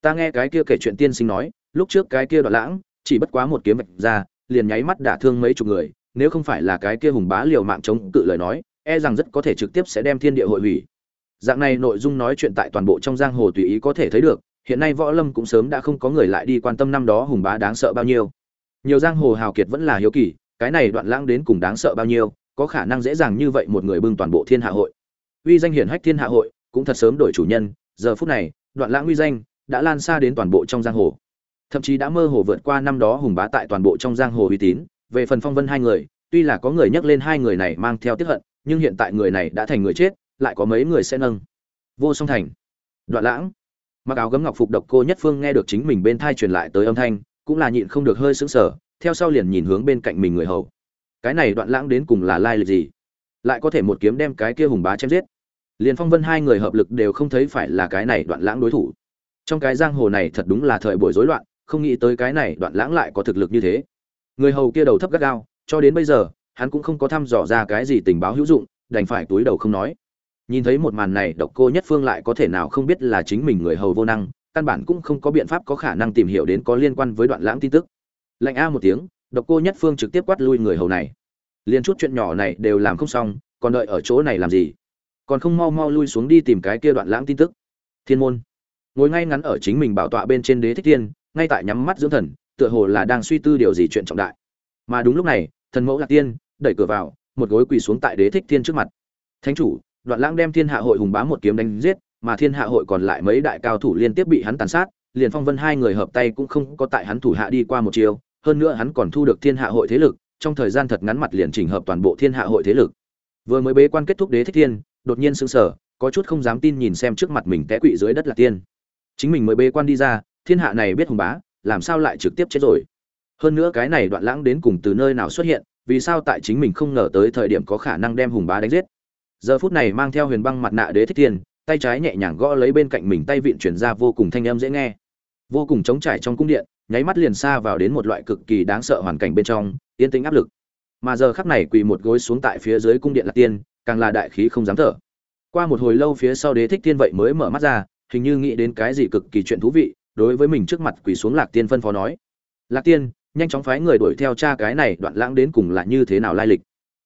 Ta nghe cái kia kể chuyện tiên sinh nói, lúc trước cái kia đoạn lãng, chỉ bất quá một kiếm vạch ra, liền nháy mắt đả thương mấy chục người, nếu không phải là cái kia hùng bá liều mạng chống cự lời nói e rằng rất có thể trực tiếp sẽ đem thiên địa hội hủy. Dạng này nội dung nói chuyện tại toàn bộ trong giang hồ tùy ý có thể thấy được, hiện nay võ lâm cũng sớm đã không có người lại đi quan tâm năm đó hùng bá đáng sợ bao nhiêu. Nhiều giang hồ hào kiệt vẫn là hiếu kỳ cái này đoạn lãng đến cùng đáng sợ bao nhiêu, có khả năng dễ dàng như vậy một người bưng toàn bộ thiên hạ hội. Uy danh hiển hách thiên hạ hội, cũng thật sớm đổi chủ nhân, giờ phút này, đoạn lãng uy danh đã lan xa đến toàn bộ trong giang hồ. Thậm chí đã mơ hồ vượt qua năm đó hùng bá tại toàn bộ trong giang hồ uy tín, về phần phong vân hai người, tuy là có người nhắc lên hai người này mang theo tiếp hận, nhưng hiện tại người này đã thành người chết, lại có mấy người sẽ nâng. Vô song thành. Đoạn lãng. Mặc áo gấm ngọc phục độc cô nhất phương nghe được chính mình bên thai truyền lại tới âm thanh, cũng là nhịn không được hơi sững sờ theo sau liền nhìn hướng bên cạnh mình người hầu. Cái này đoạn lãng đến cùng là lai lịch gì? Lại có thể một kiếm đem cái kia hùng bá chém giết. Liền phong vân hai người hợp lực đều không thấy phải là cái này đoạn lãng đối thủ. Trong cái giang hồ này thật đúng là thời buổi rối loạn, không nghĩ tới cái này đoạn lãng lại có thực lực như thế. Người hầu kia đầu thấp gắt gao, cho đến bây giờ, hắn cũng không có thăm dò ra cái gì tình báo hữu dụng, đành phải túi đầu không nói. Nhìn thấy một màn này, độc cô nhất phương lại có thể nào không biết là chính mình người hầu vô năng, căn bản cũng không có biện pháp có khả năng tìm hiểu đến có liên quan với đoạn lãng tin tức lạnh a một tiếng, độc cô nhất phương trực tiếp quát lui người hầu này. Liền chút chuyện nhỏ này đều làm không xong, còn đợi ở chỗ này làm gì? Còn không mau mau lui xuống đi tìm cái kia đoạn lãng tin tức. Thiên môn. Ngồi ngay ngắn ở chính mình bảo tọa bên trên đế thích thiên, ngay tại nhắm mắt dưỡng thần, tựa hồ là đang suy tư điều gì chuyện trọng đại. Mà đúng lúc này, thần mẫu lạc tiên đẩy cửa vào, một gối quỳ xuống tại đế thích thiên trước mặt. Thánh chủ, đoạn lãng đem thiên hạ hội hùng bá một kiếm đánh giết, mà thiên hạ hội còn lại mấy đại cao thủ liên tiếp bị hắn tàn sát, liền phong vân hai người hợp tay cũng không có tại hắn thủ hạ đi qua một chiều hơn nữa hắn còn thu được thiên hạ hội thế lực, trong thời gian thật ngắn mặt liền chỉnh hợp toàn bộ thiên hạ hội thế lực. Vừa mới bế quan kết thúc đế thích thiên, đột nhiên sững sờ, có chút không dám tin nhìn xem trước mặt mình té quỵ dưới đất là tiên. Chính mình mới bế quan đi ra, thiên hạ này biết hùng bá, làm sao lại trực tiếp chết rồi? Hơn nữa cái này đoạn lãng đến cùng từ nơi nào xuất hiện, vì sao tại chính mình không ngờ tới thời điểm có khả năng đem hùng bá đánh giết? Giờ phút này mang theo huyền băng mặt nạ đế thích thiên, tay trái nhẹ nhàng gõ lấy bên cạnh mình, tay vịn chuyển ra vô cùng thanh âm dễ nghe vô cùng trống trải trong cung điện, nháy mắt liền xa vào đến một loại cực kỳ đáng sợ hoàn cảnh bên trong, yên tĩnh áp lực. Mà giờ khắc này quỳ một gối xuống tại phía dưới cung điện lạc tiên, càng là đại khí không dám thở. Qua một hồi lâu phía sau đế thích thiên vậy mới mở mắt ra, hình như nghĩ đến cái gì cực kỳ chuyện thú vị, đối với mình trước mặt quỳ xuống lạc tiên phân phó nói. Lạc tiên, nhanh chóng phái người đuổi theo cha cái này đoạn lãng đến cùng là như thế nào lai lịch?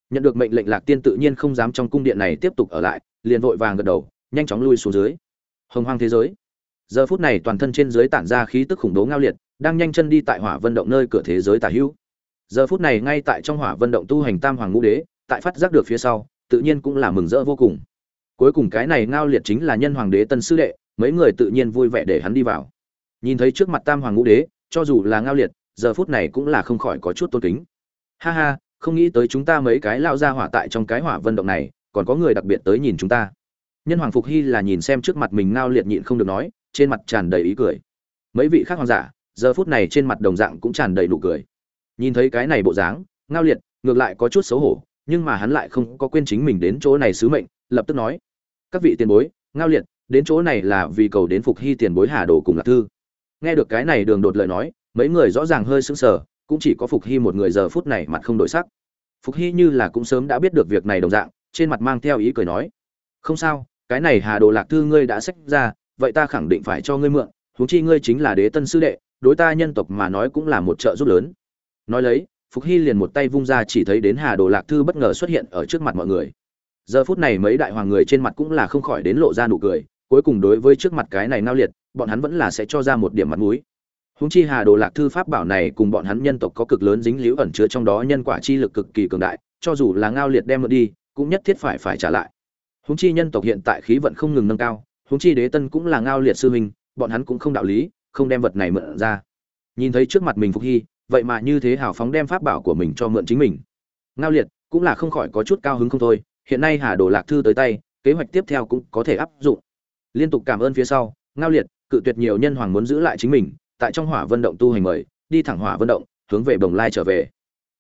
Nhận được mệnh lệnh lạc tiên tự nhiên không dám trong cung điện này tiếp tục ở lại, liền vội vàng gật đầu, nhanh chóng lui xuống dưới. Hồng hoang thế giới giờ phút này toàn thân trên dưới tản ra khí tức khủng bố ngao liệt, đang nhanh chân đi tại hỏa vân động nơi cửa thế giới tả hữu. Giờ phút này ngay tại trong hỏa vân động tu hành tam hoàng ngũ đế, tại phát giác được phía sau, tự nhiên cũng là mừng rỡ vô cùng. Cuối cùng cái này ngao liệt chính là nhân hoàng đế tân sư đệ, mấy người tự nhiên vui vẻ để hắn đi vào. Nhìn thấy trước mặt tam hoàng ngũ đế, cho dù là ngao liệt, giờ phút này cũng là không khỏi có chút tôn kính. Ha ha, không nghĩ tới chúng ta mấy cái lao ra hỏa tại trong cái hỏa vân động này, còn có người đặc biệt tới nhìn chúng ta. Nhân hoàng phục hy là nhìn xem trước mặt mình ngao liệt nhịn không được nói trên mặt tràn đầy ý cười. Mấy vị khác hoàng giả, giờ phút này trên mặt đồng dạng cũng tràn đầy nụ cười. Nhìn thấy cái này bộ dáng, ngao liệt ngược lại có chút xấu hổ, nhưng mà hắn lại không có quên chính mình đến chỗ này sứ mệnh, lập tức nói, các vị tiền bối, ngao liệt, đến chỗ này là vì cầu đến phục hy tiền bối hà đồ cùng lạc thư. Nghe được cái này đường đột lời nói, mấy người rõ ràng hơi sững sờ, cũng chỉ có phục hy một người giờ phút này mặt không đổi sắc. Phục hy như là cũng sớm đã biết được việc này đồng dạng, trên mặt mang theo ý cười nói, không sao, cái này hà đồ lạc thư ngươi đã sách ra vậy ta khẳng định phải cho ngươi mượn, huống chi ngươi chính là đế tân sư đệ, đối ta nhân tộc mà nói cũng là một trợ giúp lớn. Nói lấy, phục hy liền một tay vung ra chỉ thấy đến hà đồ lạc thư bất ngờ xuất hiện ở trước mặt mọi người. Giờ phút này mấy đại hoàng người trên mặt cũng là không khỏi đến lộ ra nụ cười, cuối cùng đối với trước mặt cái này nao liệt, bọn hắn vẫn là sẽ cho ra một điểm mặt mũi. Húng chi hà đồ lạc thư pháp bảo này cùng bọn hắn nhân tộc có cực lớn dính líu ẩn chứa trong đó nhân quả chi lực cực kỳ cường đại, cho dù là ngao liệt đem mượn đi, cũng nhất thiết phải phải trả lại. Húng chi nhân tộc hiện tại khí vận không ngừng nâng cao huống chi đế tân cũng là ngao liệt sư huynh, bọn hắn cũng không đạo lý, không đem vật này mượn ra. Nhìn thấy trước mặt mình phục hy, vậy mà như thế hào phóng đem pháp bảo của mình cho mượn chính mình. Ngao liệt cũng là không khỏi có chút cao hứng không thôi, hiện nay hà đồ lạc thư tới tay, kế hoạch tiếp theo cũng có thể áp dụng. Liên tục cảm ơn phía sau, ngao liệt, cự tuyệt nhiều nhân hoàng muốn giữ lại chính mình, tại trong hỏa vân động tu hành mời, đi thẳng hỏa vân động, hướng về bồng lai trở về.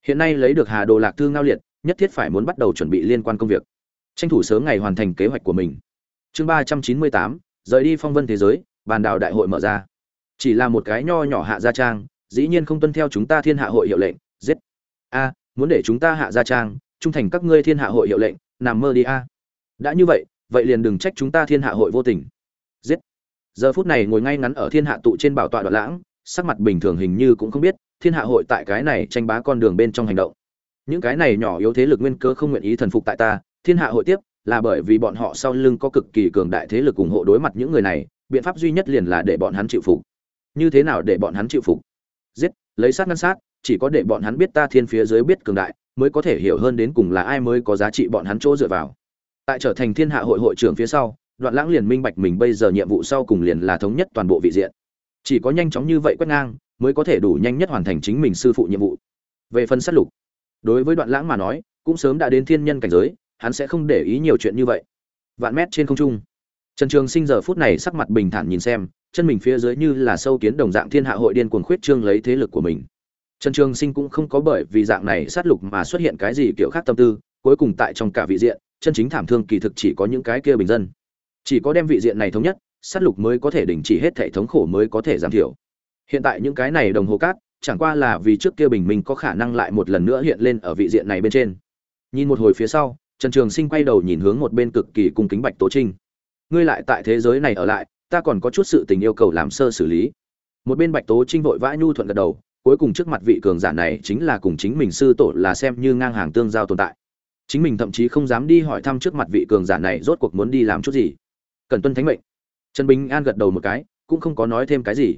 Hiện nay lấy được hà đồ lạc thư ngao liệt, nhất thiết phải muốn bắt đầu chuẩn bị liên quan công việc. Tranh thủ sớm ngày hoàn thành kế hoạch của mình chương ba trăm chín mươi tám, rời đi phong vân thế giới, bàn đào đại hội mở ra. Chỉ là một cái nho nhỏ hạ gia trang, dĩ nhiên không tuân theo chúng ta thiên hạ hội hiệu lệnh, giết. A, muốn để chúng ta hạ gia trang, trung thành các ngươi thiên hạ hội hiệu lệnh, nằm mơ đi a. Đã như vậy vậy liền đừng trách chúng ta thiên hạ hội vô tình. Giết. Giờ phút này ngồi ngay ngắn ở thiên hạ tụ trên bảo tọa đoạn lãng, sắc mặt bình thường hình như cũng không biết, thiên hạ hội tại cái này tranh bá con đường bên trong hành động. Những cái này nhỏ yếu thế lực nguyên cơ không nguyện ý thần phục tại ta, thiên hạ hội tiếp là bởi vì bọn họ sau lưng có cực kỳ cường đại thế lực ủng hộ đối mặt những người này, biện pháp duy nhất liền là để bọn hắn chịu phục. Như thế nào để bọn hắn chịu phục? Giết, lấy sát ngăn sát, chỉ có để bọn hắn biết ta thiên phía dưới biết cường đại, mới có thể hiểu hơn đến cùng là ai mới có giá trị bọn hắn chỗ dựa vào. Tại trở thành thiên hạ hội hội trưởng phía sau, đoạn lãng liền minh bạch mình bây giờ nhiệm vụ sau cùng liền là thống nhất toàn bộ vị diện. Chỉ có nhanh chóng như vậy quét ngang, mới có thể đủ nhanh nhất hoàn thành chính mình sư phụ nhiệm vụ. Về phần sát lục, đối với đoạn lãng mà nói, cũng sớm đã đến thiên nhân cảnh giới hắn sẽ không để ý nhiều chuyện như vậy. Vạn mét trên không trung. Trần trường sinh giờ phút này sắc mặt bình thản nhìn xem, chân mình phía dưới như là sâu kiến đồng dạng thiên hạ hội điên cuồng khuyết trương lấy thế lực của mình. Trần trường sinh cũng không có bởi vì dạng này sát lục mà xuất hiện cái gì kiểu khác tâm tư, cuối cùng tại trong cả vị diện, chân chính thảm thương kỳ thực chỉ có những cái kia bình dân. Chỉ có đem vị diện này thống nhất, sát lục mới có thể đình chỉ hết thể thống khổ mới có thể giảm thiểu. Hiện tại những cái này đồng hồ cát, chẳng qua là vì trước kia bình minh có khả năng lại một lần nữa hiện lên ở vị diện này bên trên. Nhìn một hồi phía sau trần trường sinh quay đầu nhìn hướng một bên cực kỳ cung kính bạch tố trinh. Ngươi lại tại thế giới này ở lại, ta còn có chút sự tình yêu cầu làm sơ xử lý. Một bên bạch tố trinh vội vã nhu thuận gật đầu, cuối cùng trước mặt vị cường giả này chính là cùng chính mình sư tổ là xem như ngang hàng tương giao tồn tại. Chính mình thậm chí không dám đi hỏi thăm trước mặt vị cường giả này rốt cuộc muốn đi làm chút gì. Cần tuân thánh mệnh. Trần bình an gật đầu một cái, cũng không có nói thêm cái gì.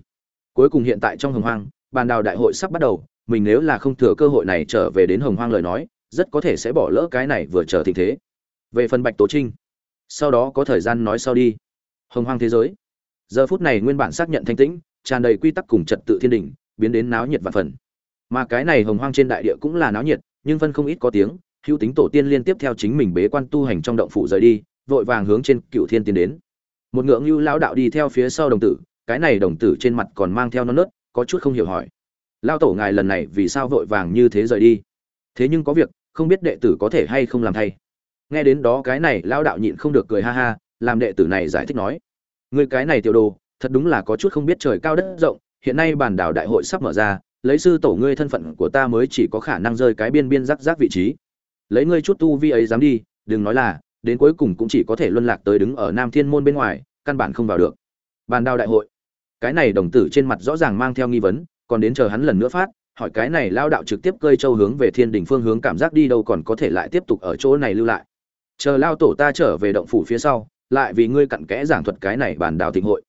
Cuối cùng hiện tại trong hồng hoang, bàn đào đại hội sắp bắt đầu, mình nếu là không thừa cơ hội này trở về đến hồng hoang lời nói rất có thể sẽ bỏ lỡ cái này vừa trở tình thế. Về phần bạch tố trinh, sau đó có thời gian nói sau đi. Hồng hoang thế giới. Giờ phút này nguyên bản xác nhận thanh tĩnh, tràn đầy quy tắc cùng trật tự thiên đình, biến đến náo nhiệt và phần. Mà cái này hồng hoang trên đại địa cũng là náo nhiệt, nhưng phân không ít có tiếng, hữu tính tổ tiên liên tiếp theo chính mình bế quan tu hành trong động phủ rời đi, vội vàng hướng trên cựu thiên tiến đến. Một ngưỡng lưu lão đạo đi theo phía sau đồng tử, cái này đồng tử trên mặt còn mang theo non nớt, có chút không hiểu hỏi. Lao tổ ngài lần này vì sao vội vàng như thế rời đi? Thế nhưng có việc không biết đệ tử có thể hay không làm thay. Nghe đến đó cái này lao đạo nhịn không được cười ha ha, làm đệ tử này giải thích nói. Người cái này tiểu đồ, thật đúng là có chút không biết trời cao đất rộng, hiện nay bản đảo đại hội sắp mở ra, lấy sư tổ ngươi thân phận của ta mới chỉ có khả năng rơi cái biên biên rắc rắc vị trí. Lấy ngươi chút tu vi ấy dám đi, đừng nói là, đến cuối cùng cũng chỉ có thể luân lạc tới đứng ở nam thiên môn bên ngoài, căn bản không vào được. Bàn đào đại hội. Cái này đồng tử trên mặt rõ ràng mang theo nghi vấn, còn đến chờ hắn lần nữa phát hỏi cái này lao đạo trực tiếp cơi châu hướng về thiên đình phương hướng cảm giác đi đâu còn có thể lại tiếp tục ở chỗ này lưu lại. Chờ lao tổ ta trở về động phủ phía sau, lại vì ngươi cặn kẽ giảng thuật cái này bàn đào thịnh hội.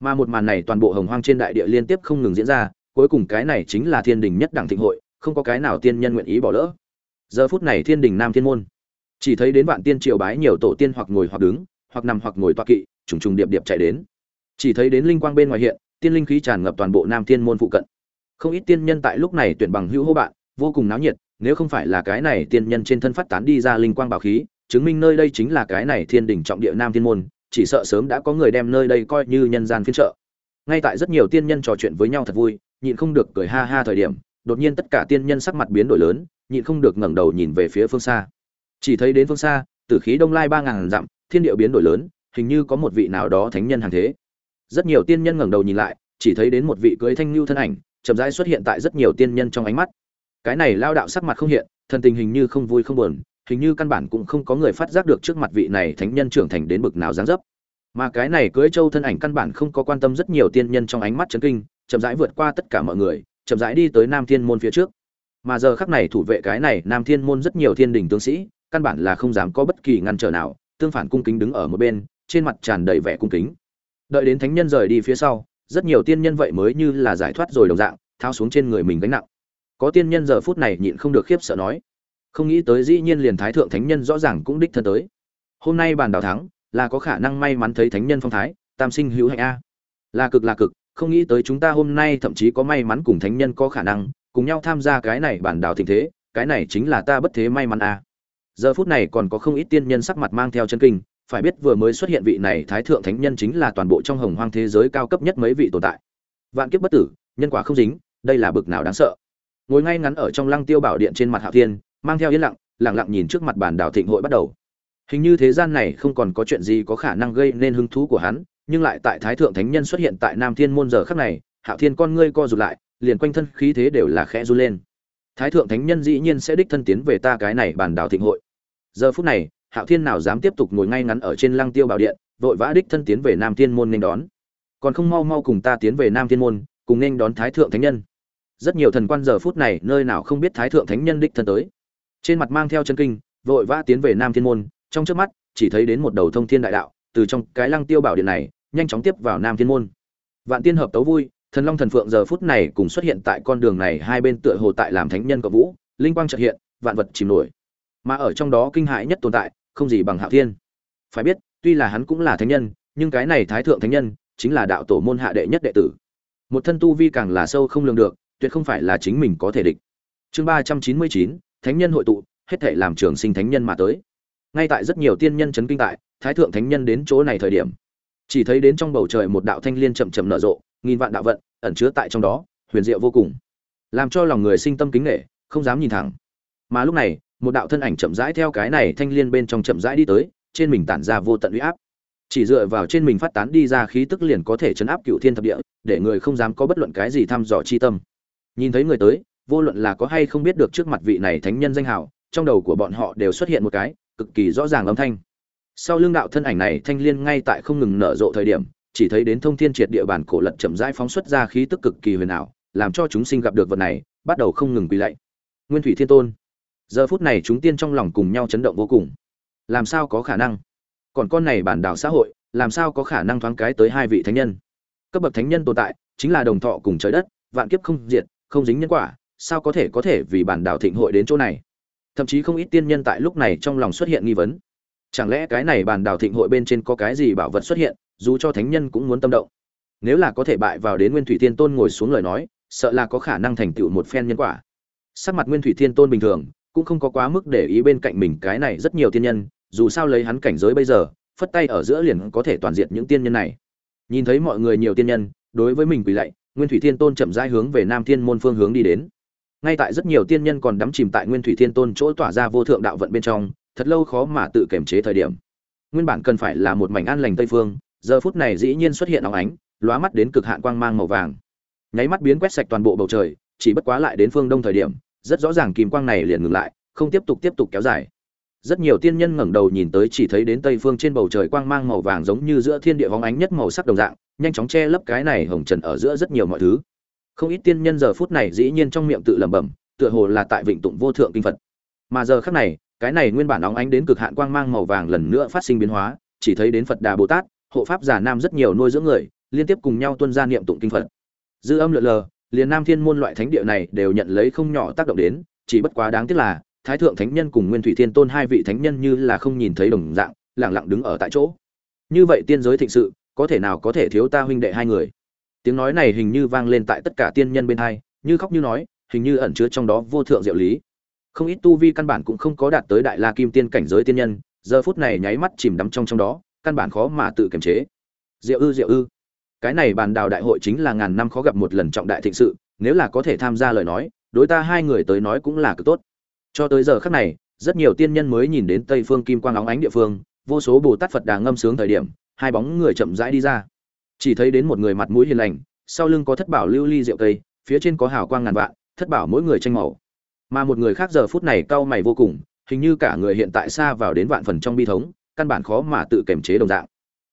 Mà một màn này toàn bộ hồng hoang trên đại địa liên tiếp không ngừng diễn ra, cuối cùng cái này chính là thiên đình nhất đẳng thịnh hội, không có cái nào tiên nhân nguyện ý bỏ lỡ. Giờ phút này thiên đình nam thiên môn, chỉ thấy đến vạn tiên triều bái nhiều tổ tiên hoặc ngồi hoặc đứng, hoặc nằm hoặc ngồi toa kỵ, trùng trùng điệp điệp chạy đến. Chỉ thấy đến linh quang bên ngoài hiện, tiên linh khí tràn ngập toàn bộ nam thiên môn phụ cận không ít tiên nhân tại lúc này tuyển bằng hữu hô bạn, vô cùng náo nhiệt, nếu không phải là cái này tiên nhân trên thân phát tán đi ra linh quang bảo khí, chứng minh nơi đây chính là cái này thiên đình trọng địa nam thiên môn, chỉ sợ sớm đã có người đem nơi đây coi như nhân gian phiên trợ ngay tại rất nhiều tiên nhân trò chuyện với nhau thật vui, nhịn không được cười ha ha thời điểm, đột nhiên tất cả tiên nhân sắc mặt biến đổi lớn, nhịn không được ngẩng đầu nhìn về phía phương xa. Chỉ thấy đến phương xa, tử khí đông lai ba ngàn dặm, thiên địa biến đổi lớn, hình như có một vị nào đó thánh nhân hàng thế. Rất nhiều tiên nhân ngẩng đầu nhìn lại, chỉ thấy đến một vị cưới thanh lưu thân ảnh chậm rãi xuất hiện tại rất nhiều tiên nhân trong ánh mắt. Cái này lao đạo sắc mặt không hiện, thần tình hình như không vui không buồn, hình như căn bản cũng không có người phát giác được trước mặt vị này thánh nhân trưởng thành đến bực nào dáng dấp. Mà cái này cưới châu thân ảnh căn bản không có quan tâm rất nhiều tiên nhân trong ánh mắt chấn kinh, chậm rãi vượt qua tất cả mọi người, chậm rãi đi tới nam thiên môn phía trước. Mà giờ khắc này thủ vệ cái này nam thiên môn rất nhiều thiên đình tướng sĩ, căn bản là không dám có bất kỳ ngăn trở nào, tương phản cung kính đứng ở một bên, trên mặt tràn đầy vẻ cung kính. Đợi đến thánh nhân rời đi phía sau rất nhiều tiên nhân vậy mới như là giải thoát rồi đồng dạng thao xuống trên người mình gánh nặng. Có tiên nhân giờ phút này nhịn không được khiếp sợ nói, không nghĩ tới dĩ nhiên liền thái thượng thánh nhân rõ ràng cũng đích thân tới. Hôm nay bàn đào thắng, là có khả năng may mắn thấy thánh nhân phong thái, tam sinh hữu hạnh a. Là cực là cực, không nghĩ tới chúng ta hôm nay thậm chí có may mắn cùng thánh nhân có khả năng, cùng nhau tham gia cái này bản đào tình thế, cái này chính là ta bất thế may mắn a. Giờ phút này còn có không ít tiên nhân sắc mặt mang theo chân kinh phải biết vừa mới xuất hiện vị này thái thượng thánh nhân chính là toàn bộ trong hồng hoang thế giới cao cấp nhất mấy vị tồn tại. Vạn kiếp bất tử, nhân quả không dính, đây là bực nào đáng sợ. Ngồi ngay ngắn ở trong lăng tiêu bảo điện trên mặt hạo thiên, mang theo yên lặng lặng lặng nhìn trước mặt bản đảo thịnh hội bắt đầu. Hình như thế gian này không còn có chuyện gì có khả năng gây nên hứng thú của hắn, nhưng lại tại thái thượng thánh nhân xuất hiện tại nam thiên môn giờ khắc này hạo thiên con ngươi co rụt lại, liền quanh thân khí thế đều là khẽ run lên. Thái thượng thánh nhân dĩ nhiên sẽ đích thân tiến về ta cái này bản đảo thịnh hội. Giờ phút này hạo thiên nào dám tiếp tục ngồi ngay ngắn ở trên lăng tiêu bảo điện, vội vã đích thân tiến về nam thiên môn nên đón. Còn không mau mau cùng ta tiến về nam thiên môn, cùng nên đón thái thượng thánh nhân. Rất nhiều thần quan giờ phút này nơi nào không biết thái thượng thánh nhân đích thân tới. Trên mặt mang theo chân kinh, vội vã tiến về nam thiên môn, trong trước mắt, chỉ thấy đến một đầu thông thiên đại đạo, từ trong cái lăng tiêu bảo điện này, nhanh chóng tiếp vào nam thiên môn. Vạn tiên hợp tấu vui, thần long thần phượng giờ phút này cùng xuất hiện tại con đường này, hai bên tựa hồ tại làm thánh nhân cộng vũ, linh quang trợ hiện, vạn vật chìm nổi. Mà ở trong đó kinh hãi nhất tồn tại không gì bằng hạo thiên. Phải biết, tuy là hắn cũng là thánh nhân, nhưng cái này thái thượng thánh nhân chính là đạo tổ môn hạ đệ nhất đệ tử. Một thân tu vi càng là sâu không lường được, tuyệt không phải là chính mình có thể địch. Chương ba trăm chín mươi chín, thánh nhân hội tụ, hết thể làm trường sinh thánh nhân mà tới. Ngay tại rất nhiều tiên nhân chấn kinh tại, thái thượng thánh nhân đến chỗ này thời điểm, chỉ thấy đến trong bầu trời một đạo thanh liên chậm chậm nở rộ, nghìn vạn đạo vận ẩn chứa tại trong đó, huyền diệu vô cùng, làm cho lòng người sinh tâm kính nể, không dám nhìn thẳng. Mà lúc này một đạo thân ảnh chậm rãi theo cái này thanh liên bên trong chậm rãi đi tới, trên mình tản ra vô tận uy áp. Chỉ dựa vào trên mình phát tán đi ra khí tức liền có thể chấn áp cựu thiên thập địa, để người không dám có bất luận cái gì thăm dò chi tâm. Nhìn thấy người tới, vô luận là có hay không biết được trước mặt vị này thánh nhân danh hào, trong đầu của bọn họ đều xuất hiện một cái, cực kỳ rõ ràng âm thanh. Sau lưng đạo thân ảnh này, thanh liên ngay tại không ngừng nở rộ thời điểm, chỉ thấy đến thông thiên triệt địa bàn cổ lật chậm rãi phóng xuất ra khí tức cực kỳ huyền ảo, làm cho chúng sinh gặp được vật này, bắt đầu không ngừng quỳ lạy. Nguyên thủy thiên tôn giờ phút này chúng tiên trong lòng cùng nhau chấn động vô cùng. Làm sao có khả năng? Còn con này bản đảo xã hội, làm sao có khả năng thoáng cái tới hai vị thánh nhân? Cấp bậc thánh nhân tồn tại, chính là đồng thọ cùng trời đất, vạn kiếp không diệt, không dính nhân quả, sao có thể có thể vì bản đảo thịnh hội đến chỗ này? Thậm chí không ít tiên nhân tại lúc này trong lòng xuất hiện nghi vấn. Chẳng lẽ cái này bản đảo thịnh hội bên trên có cái gì bảo vật xuất hiện, dù cho thánh nhân cũng muốn tâm động? Nếu là có thể bại vào đến nguyên thủy thiên tôn ngồi xuống lời nói, sợ là có khả năng thành tựu một phen nhân quả. Sắc mặt nguyên thủy thiên tôn bình thường cũng không có quá mức để ý bên cạnh mình cái này rất nhiều tiên nhân, dù sao lấy hắn cảnh giới bây giờ, phất tay ở giữa liền có thể toàn diện những tiên nhân này. Nhìn thấy mọi người nhiều tiên nhân, đối với mình quỳ lạy, nguyên thủy thiên tôn chậm rãi hướng về nam thiên môn phương hướng đi đến. Ngay tại rất nhiều tiên nhân còn đắm chìm tại nguyên thủy thiên tôn chỗ tỏa ra vô thượng đạo vận bên trong, thật lâu khó mà tự kiềm chế thời điểm. Nguyên bản cần phải là một mảnh an lành tây phương, giờ phút này dĩ nhiên xuất hiện óng ánh, lóa mắt đến cực hạn quang mang màu vàng. Nháy mắt biến quét sạch toàn bộ bầu trời, chỉ bất quá lại đến phương đông thời điểm rất rõ ràng kim quang này liền ngừng lại, không tiếp tục tiếp tục kéo dài. Rất nhiều tiên nhân ngẩng đầu nhìn tới chỉ thấy đến tây phương trên bầu trời quang mang màu vàng giống như giữa thiên địa vóng ánh nhất màu sắc đồng dạng, nhanh chóng che lấp cái này hồng trần ở giữa rất nhiều mọi thứ. Không ít tiên nhân giờ phút này dĩ nhiên trong miệng tự lẩm bẩm, tựa hồ là tại vịnh tụng vô thượng kinh phật. Mà giờ khắc này, cái này nguyên bản óng ánh đến cực hạn quang mang màu vàng lần nữa phát sinh biến hóa, chỉ thấy đến phật đà bồ tát, hộ pháp giả nam rất nhiều nuôi dưỡng người, liên tiếp cùng nhau tuân ra niệm tụng kinh phật. Dư âm lượn lờ liền nam thiên môn loại thánh địa này đều nhận lấy không nhỏ tác động đến, chỉ bất quá đáng tiếc là, thái thượng thánh nhân cùng nguyên thủy thiên tôn hai vị thánh nhân như là không nhìn thấy đồng dạng lẳng lặng đứng ở tại chỗ. Như vậy tiên giới thịnh sự, có thể nào có thể thiếu ta huynh đệ hai người? Tiếng nói này hình như vang lên tại tất cả tiên nhân bên hai, như khóc như nói, hình như ẩn chứa trong đó vô thượng diệu lý. Không ít tu vi căn bản cũng không có đạt tới đại la kim tiên cảnh giới tiên nhân, giờ phút này nháy mắt chìm đắm trong trong đó, căn bản khó mà tự kiềm chế. Diệu ư diệu ư cái này bàn đào đại hội chính là ngàn năm khó gặp một lần trọng đại thịnh sự, nếu là có thể tham gia lời nói, đối ta hai người tới nói cũng là cực tốt. Cho tới giờ khắc này, rất nhiều tiên nhân mới nhìn đến tây phương kim quang óng ánh địa phương, vô số bồ tát phật đà ngâm sướng thời điểm, hai bóng người chậm rãi đi ra. Chỉ thấy đến một người mặt mũi hiền lành, sau lưng có thất bảo lưu ly rượu cây, phía trên có hào quang ngàn vạn, thất bảo mỗi người tranh màu. Mà một người khác giờ phút này cau mày vô cùng, hình như cả người hiện tại xa vào đến vạn phần trong bi thống, căn bản khó mà tự kiềm chế đồng dạng.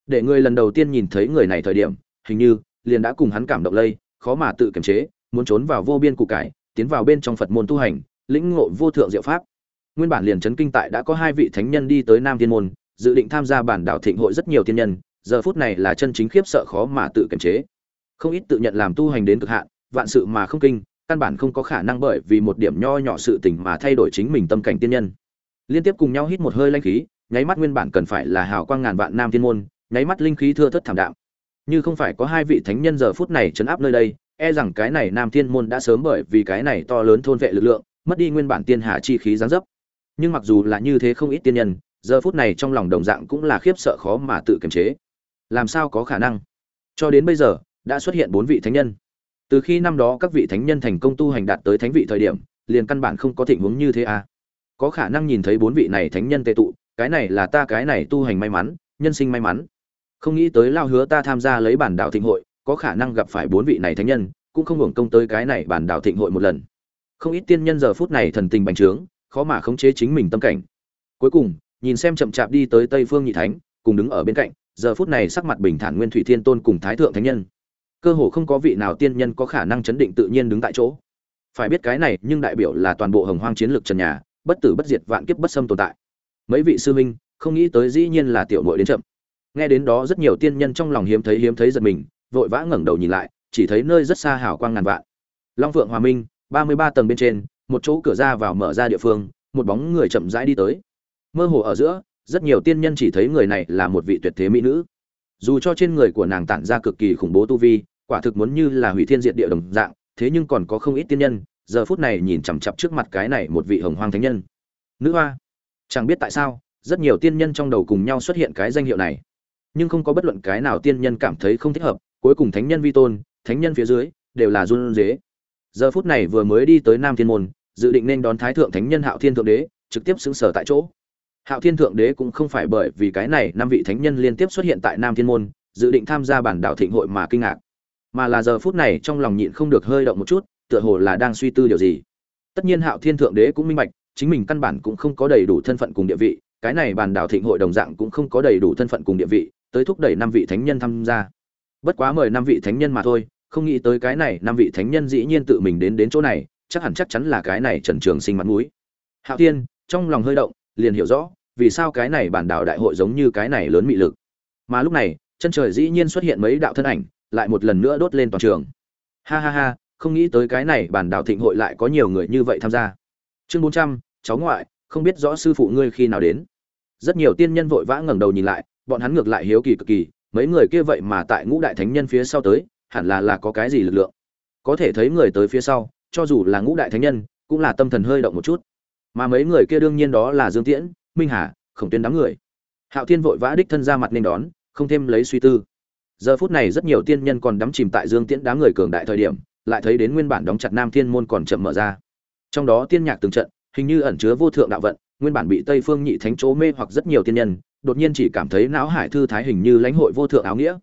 Để người lần đầu tiên nhìn thấy người này thời điểm hình như, liền đã cùng hắn cảm động lây, khó mà tự kiềm chế, muốn trốn vào vô biên cụ cải, tiến vào bên trong phật môn tu hành, lĩnh ngộ vô thượng diệu pháp. Nguyên bản liền chấn kinh tại đã có hai vị thánh nhân đi tới nam thiên môn, dự định tham gia bản đảo thịnh hội rất nhiều thiên nhân, giờ phút này là chân chính khiếp sợ khó mà tự kiềm chế. Không ít tự nhận làm tu hành đến cực hạn, vạn sự mà không kinh, căn bản không có khả năng bởi vì một điểm nho nhỏ sự tình mà thay đổi chính mình tâm cảnh tiên nhân. Liên tiếp cùng nhau hít một hơi linh khí, nháy mắt nguyên bản cần phải là hào quang ngàn vạn nam thiên môn, nháy mắt linh khí thưa thất thảm đạm như không phải có hai vị thánh nhân giờ phút này chấn áp nơi đây e rằng cái này nam thiên môn đã sớm bởi vì cái này to lớn thôn vệ lực lượng, mất đi nguyên bản tiên hạ chi khí giáng dấp. Nhưng mặc dù là như thế không ít tiên nhân, giờ phút này trong lòng đồng dạng cũng là khiếp sợ khó mà tự kiềm chế. Làm sao có khả năng? Cho đến bây giờ, đã xuất hiện bốn vị thánh nhân. Từ khi năm đó các vị thánh nhân thành công tu hành đạt tới thánh vị thời điểm, liền căn bản không có tình huống như thế à? Có khả năng nhìn thấy bốn vị này thánh nhân tệ tụ, cái này là ta, cái này tu hành may mắn, nhân sinh may mắn không nghĩ tới lao hứa ta tham gia lấy bản đạo thịnh hội, có khả năng gặp phải bốn vị này thánh nhân, cũng không hưởng công tới cái này bản đạo thịnh hội một lần. Không ít tiên nhân giờ phút này thần tình bành trướng, khó mà khống chế chính mình tâm cảnh. Cuối cùng, nhìn xem chậm chạp đi tới tây phương nhị thánh, cùng đứng ở bên cạnh, giờ phút này sắc mặt bình thản nguyên thủy thiên tôn cùng thái thượng thánh nhân. Cơ hồ không có vị nào tiên nhân có khả năng chấn định tự nhiên đứng tại chỗ. Phải biết cái này, nhưng đại biểu là toàn bộ hồng hoang chiến lược trần nhà, bất tử bất diệt, vạn kiếp bất xâm tồn tại. Mấy vị sư huynh, không nghĩ tới dĩ nhiên là tiểu muội đến chậm nghe đến đó rất nhiều tiên nhân trong lòng hiếm thấy hiếm thấy giật mình, vội vã ngẩng đầu nhìn lại, chỉ thấy nơi rất xa hào quang ngàn vạn. Long phượng hòa minh, ba mươi ba tầng bên trên, một chỗ cửa ra vào mở ra địa phương, một bóng người chậm rãi đi tới. Mơ hồ ở giữa, rất nhiều tiên nhân chỉ thấy người này là một vị tuyệt thế mỹ nữ. Dù cho trên người của nàng tản ra cực kỳ khủng bố tu vi, quả thực muốn như là hủy thiên diệt địa đồng dạng, thế nhưng còn có không ít tiên nhân, giờ phút này nhìn chằm chặp trước mặt cái này một vị hồng hoang thánh nhân. Nữ hoa, chẳng biết tại sao, rất nhiều tiên nhân trong đầu cùng nhau xuất hiện cái danh hiệu này nhưng không có bất luận cái nào tiên nhân cảm thấy không thích hợp, cuối cùng thánh nhân vi tôn, thánh nhân phía dưới, đều là run dế giờ phút này vừa mới đi tới nam thiên môn, dự định nên đón thái thượng thánh nhân hạo thiên thượng đế, trực tiếp xứng sở tại chỗ. Hạo thiên thượng đế cũng không phải bởi vì cái này năm vị thánh nhân liên tiếp xuất hiện tại nam thiên môn, dự định tham gia bản đạo thịnh hội mà kinh ngạc. Mà là giờ phút này trong lòng nhịn không được hơi động một chút, tựa hồ là đang suy tư điều gì. Tất nhiên hạo thiên thượng đế cũng minh bạch, chính mình căn bản cũng không có đầy đủ thân phận cùng địa vị, cái này bản đạo thịnh hội đồng dạng cũng không có đầy đủ thân phận cùng địa vị tới thúc đẩy năm vị thánh nhân tham gia. Bất quá mời năm vị thánh nhân mà thôi, không nghĩ tới cái này năm vị thánh nhân dĩ nhiên tự mình đến đến chỗ này, chắc hẳn chắc chắn là cái này trần trường sinh mặt mũi. Hạo thiên, trong lòng hơi động, liền hiểu rõ, vì sao cái này bản đạo đại hội giống như cái này lớn mị lực. Mà lúc này, chân trời dĩ nhiên xuất hiện mấy đạo thân ảnh, lại một lần nữa đốt lên toàn trường. Ha ha ha, không nghĩ tới cái này bản đạo thịnh hội lại có nhiều người như vậy tham gia. Chương bốn trăm, cháu ngoại, không biết rõ sư phụ ngươi khi nào đến. Rất nhiều tiên nhân vội vã ngẩng đầu nhìn lại bọn hắn ngược lại hiếu kỳ cực kỳ, mấy người kia vậy mà tại ngũ đại thánh nhân phía sau tới, hẳn là là có cái gì lực lượng. Có thể thấy người tới phía sau, cho dù là ngũ đại thánh nhân, cũng là tâm thần hơi động một chút. Mà mấy người kia đương nhiên đó là dương tiễn, minh hà, khổng tuyên đám người. Hạo thiên vội vã đích thân ra mặt nên đón, không thêm lấy suy tư. Giờ phút này rất nhiều tiên nhân còn đắm chìm tại dương tiễn đám người cường đại thời điểm, lại thấy đến nguyên bản đóng chặt nam thiên môn còn chậm mở ra. Trong đó tiên nhạc từng trận, hình như ẩn chứa vô thượng đạo vận, nguyên bản bị tây phương nhị thánh chỗ mê hoặc rất nhiều tiên nhân đột nhiên chỉ cảm thấy não hải thư thái hình như lãnh hội vô thượng áo nghĩa.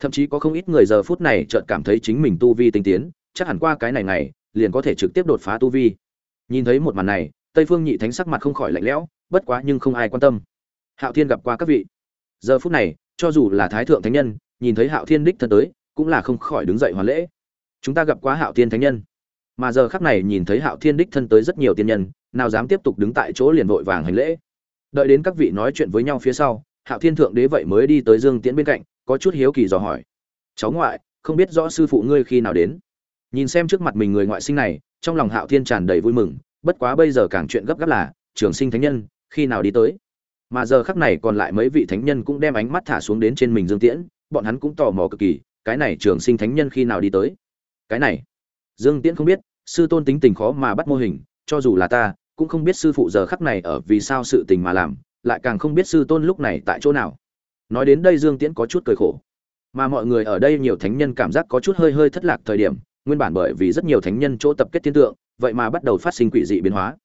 Thậm chí có không ít người giờ phút này chợt cảm thấy chính mình tu vi tinh tiến, chắc hẳn qua cái này này liền có thể trực tiếp đột phá tu vi. Nhìn thấy một màn này, tây phương nhị thánh sắc mặt không khỏi lạnh lẽo, bất quá nhưng không ai quan tâm. Hạo thiên gặp qua các vị. Giờ phút này, cho dù là thái thượng thánh nhân, nhìn thấy hạo thiên đích thân tới, cũng là không khỏi đứng dậy hoàn lễ. Chúng ta gặp quá hạo thiên thánh nhân. Mà giờ khắc này nhìn thấy hạo thiên đích thân tới rất nhiều tiên nhân, nào dám tiếp tục đứng tại chỗ liền vội vàng hành lễ đợi đến các vị nói chuyện với nhau phía sau, hạo thiên thượng đế vậy mới đi tới dương tiễn bên cạnh, có chút hiếu kỳ dò hỏi. Cháu ngoại, không biết rõ sư phụ ngươi khi nào đến? Nhìn xem trước mặt mình người ngoại sinh này, trong lòng hạo thiên tràn đầy vui mừng, bất quá bây giờ càng chuyện gấp gáp là, trường sinh thánh nhân, khi nào đi tới? Mà giờ khắc này còn lại mấy vị thánh nhân cũng đem ánh mắt thả xuống đến trên mình dương tiễn, bọn hắn cũng tò mò cực kỳ, cái này trường sinh thánh nhân khi nào đi tới? Cái này. Dương tiễn không biết, sư tôn tính tình khó mà bắt mô hình, cho dù là ta cũng không biết sư phụ giờ khắc này ở vì sao sự tình mà làm, lại càng không biết sư tôn lúc này tại chỗ nào. Nói đến đây dương tiễn có chút cười khổ. Mà mọi người ở đây nhiều thánh nhân cảm giác có chút hơi hơi thất lạc thời điểm, nguyên bản bởi vì rất nhiều thánh nhân chỗ tập kết thiên tượng, vậy mà bắt đầu phát sinh quỷ dị biến hóa.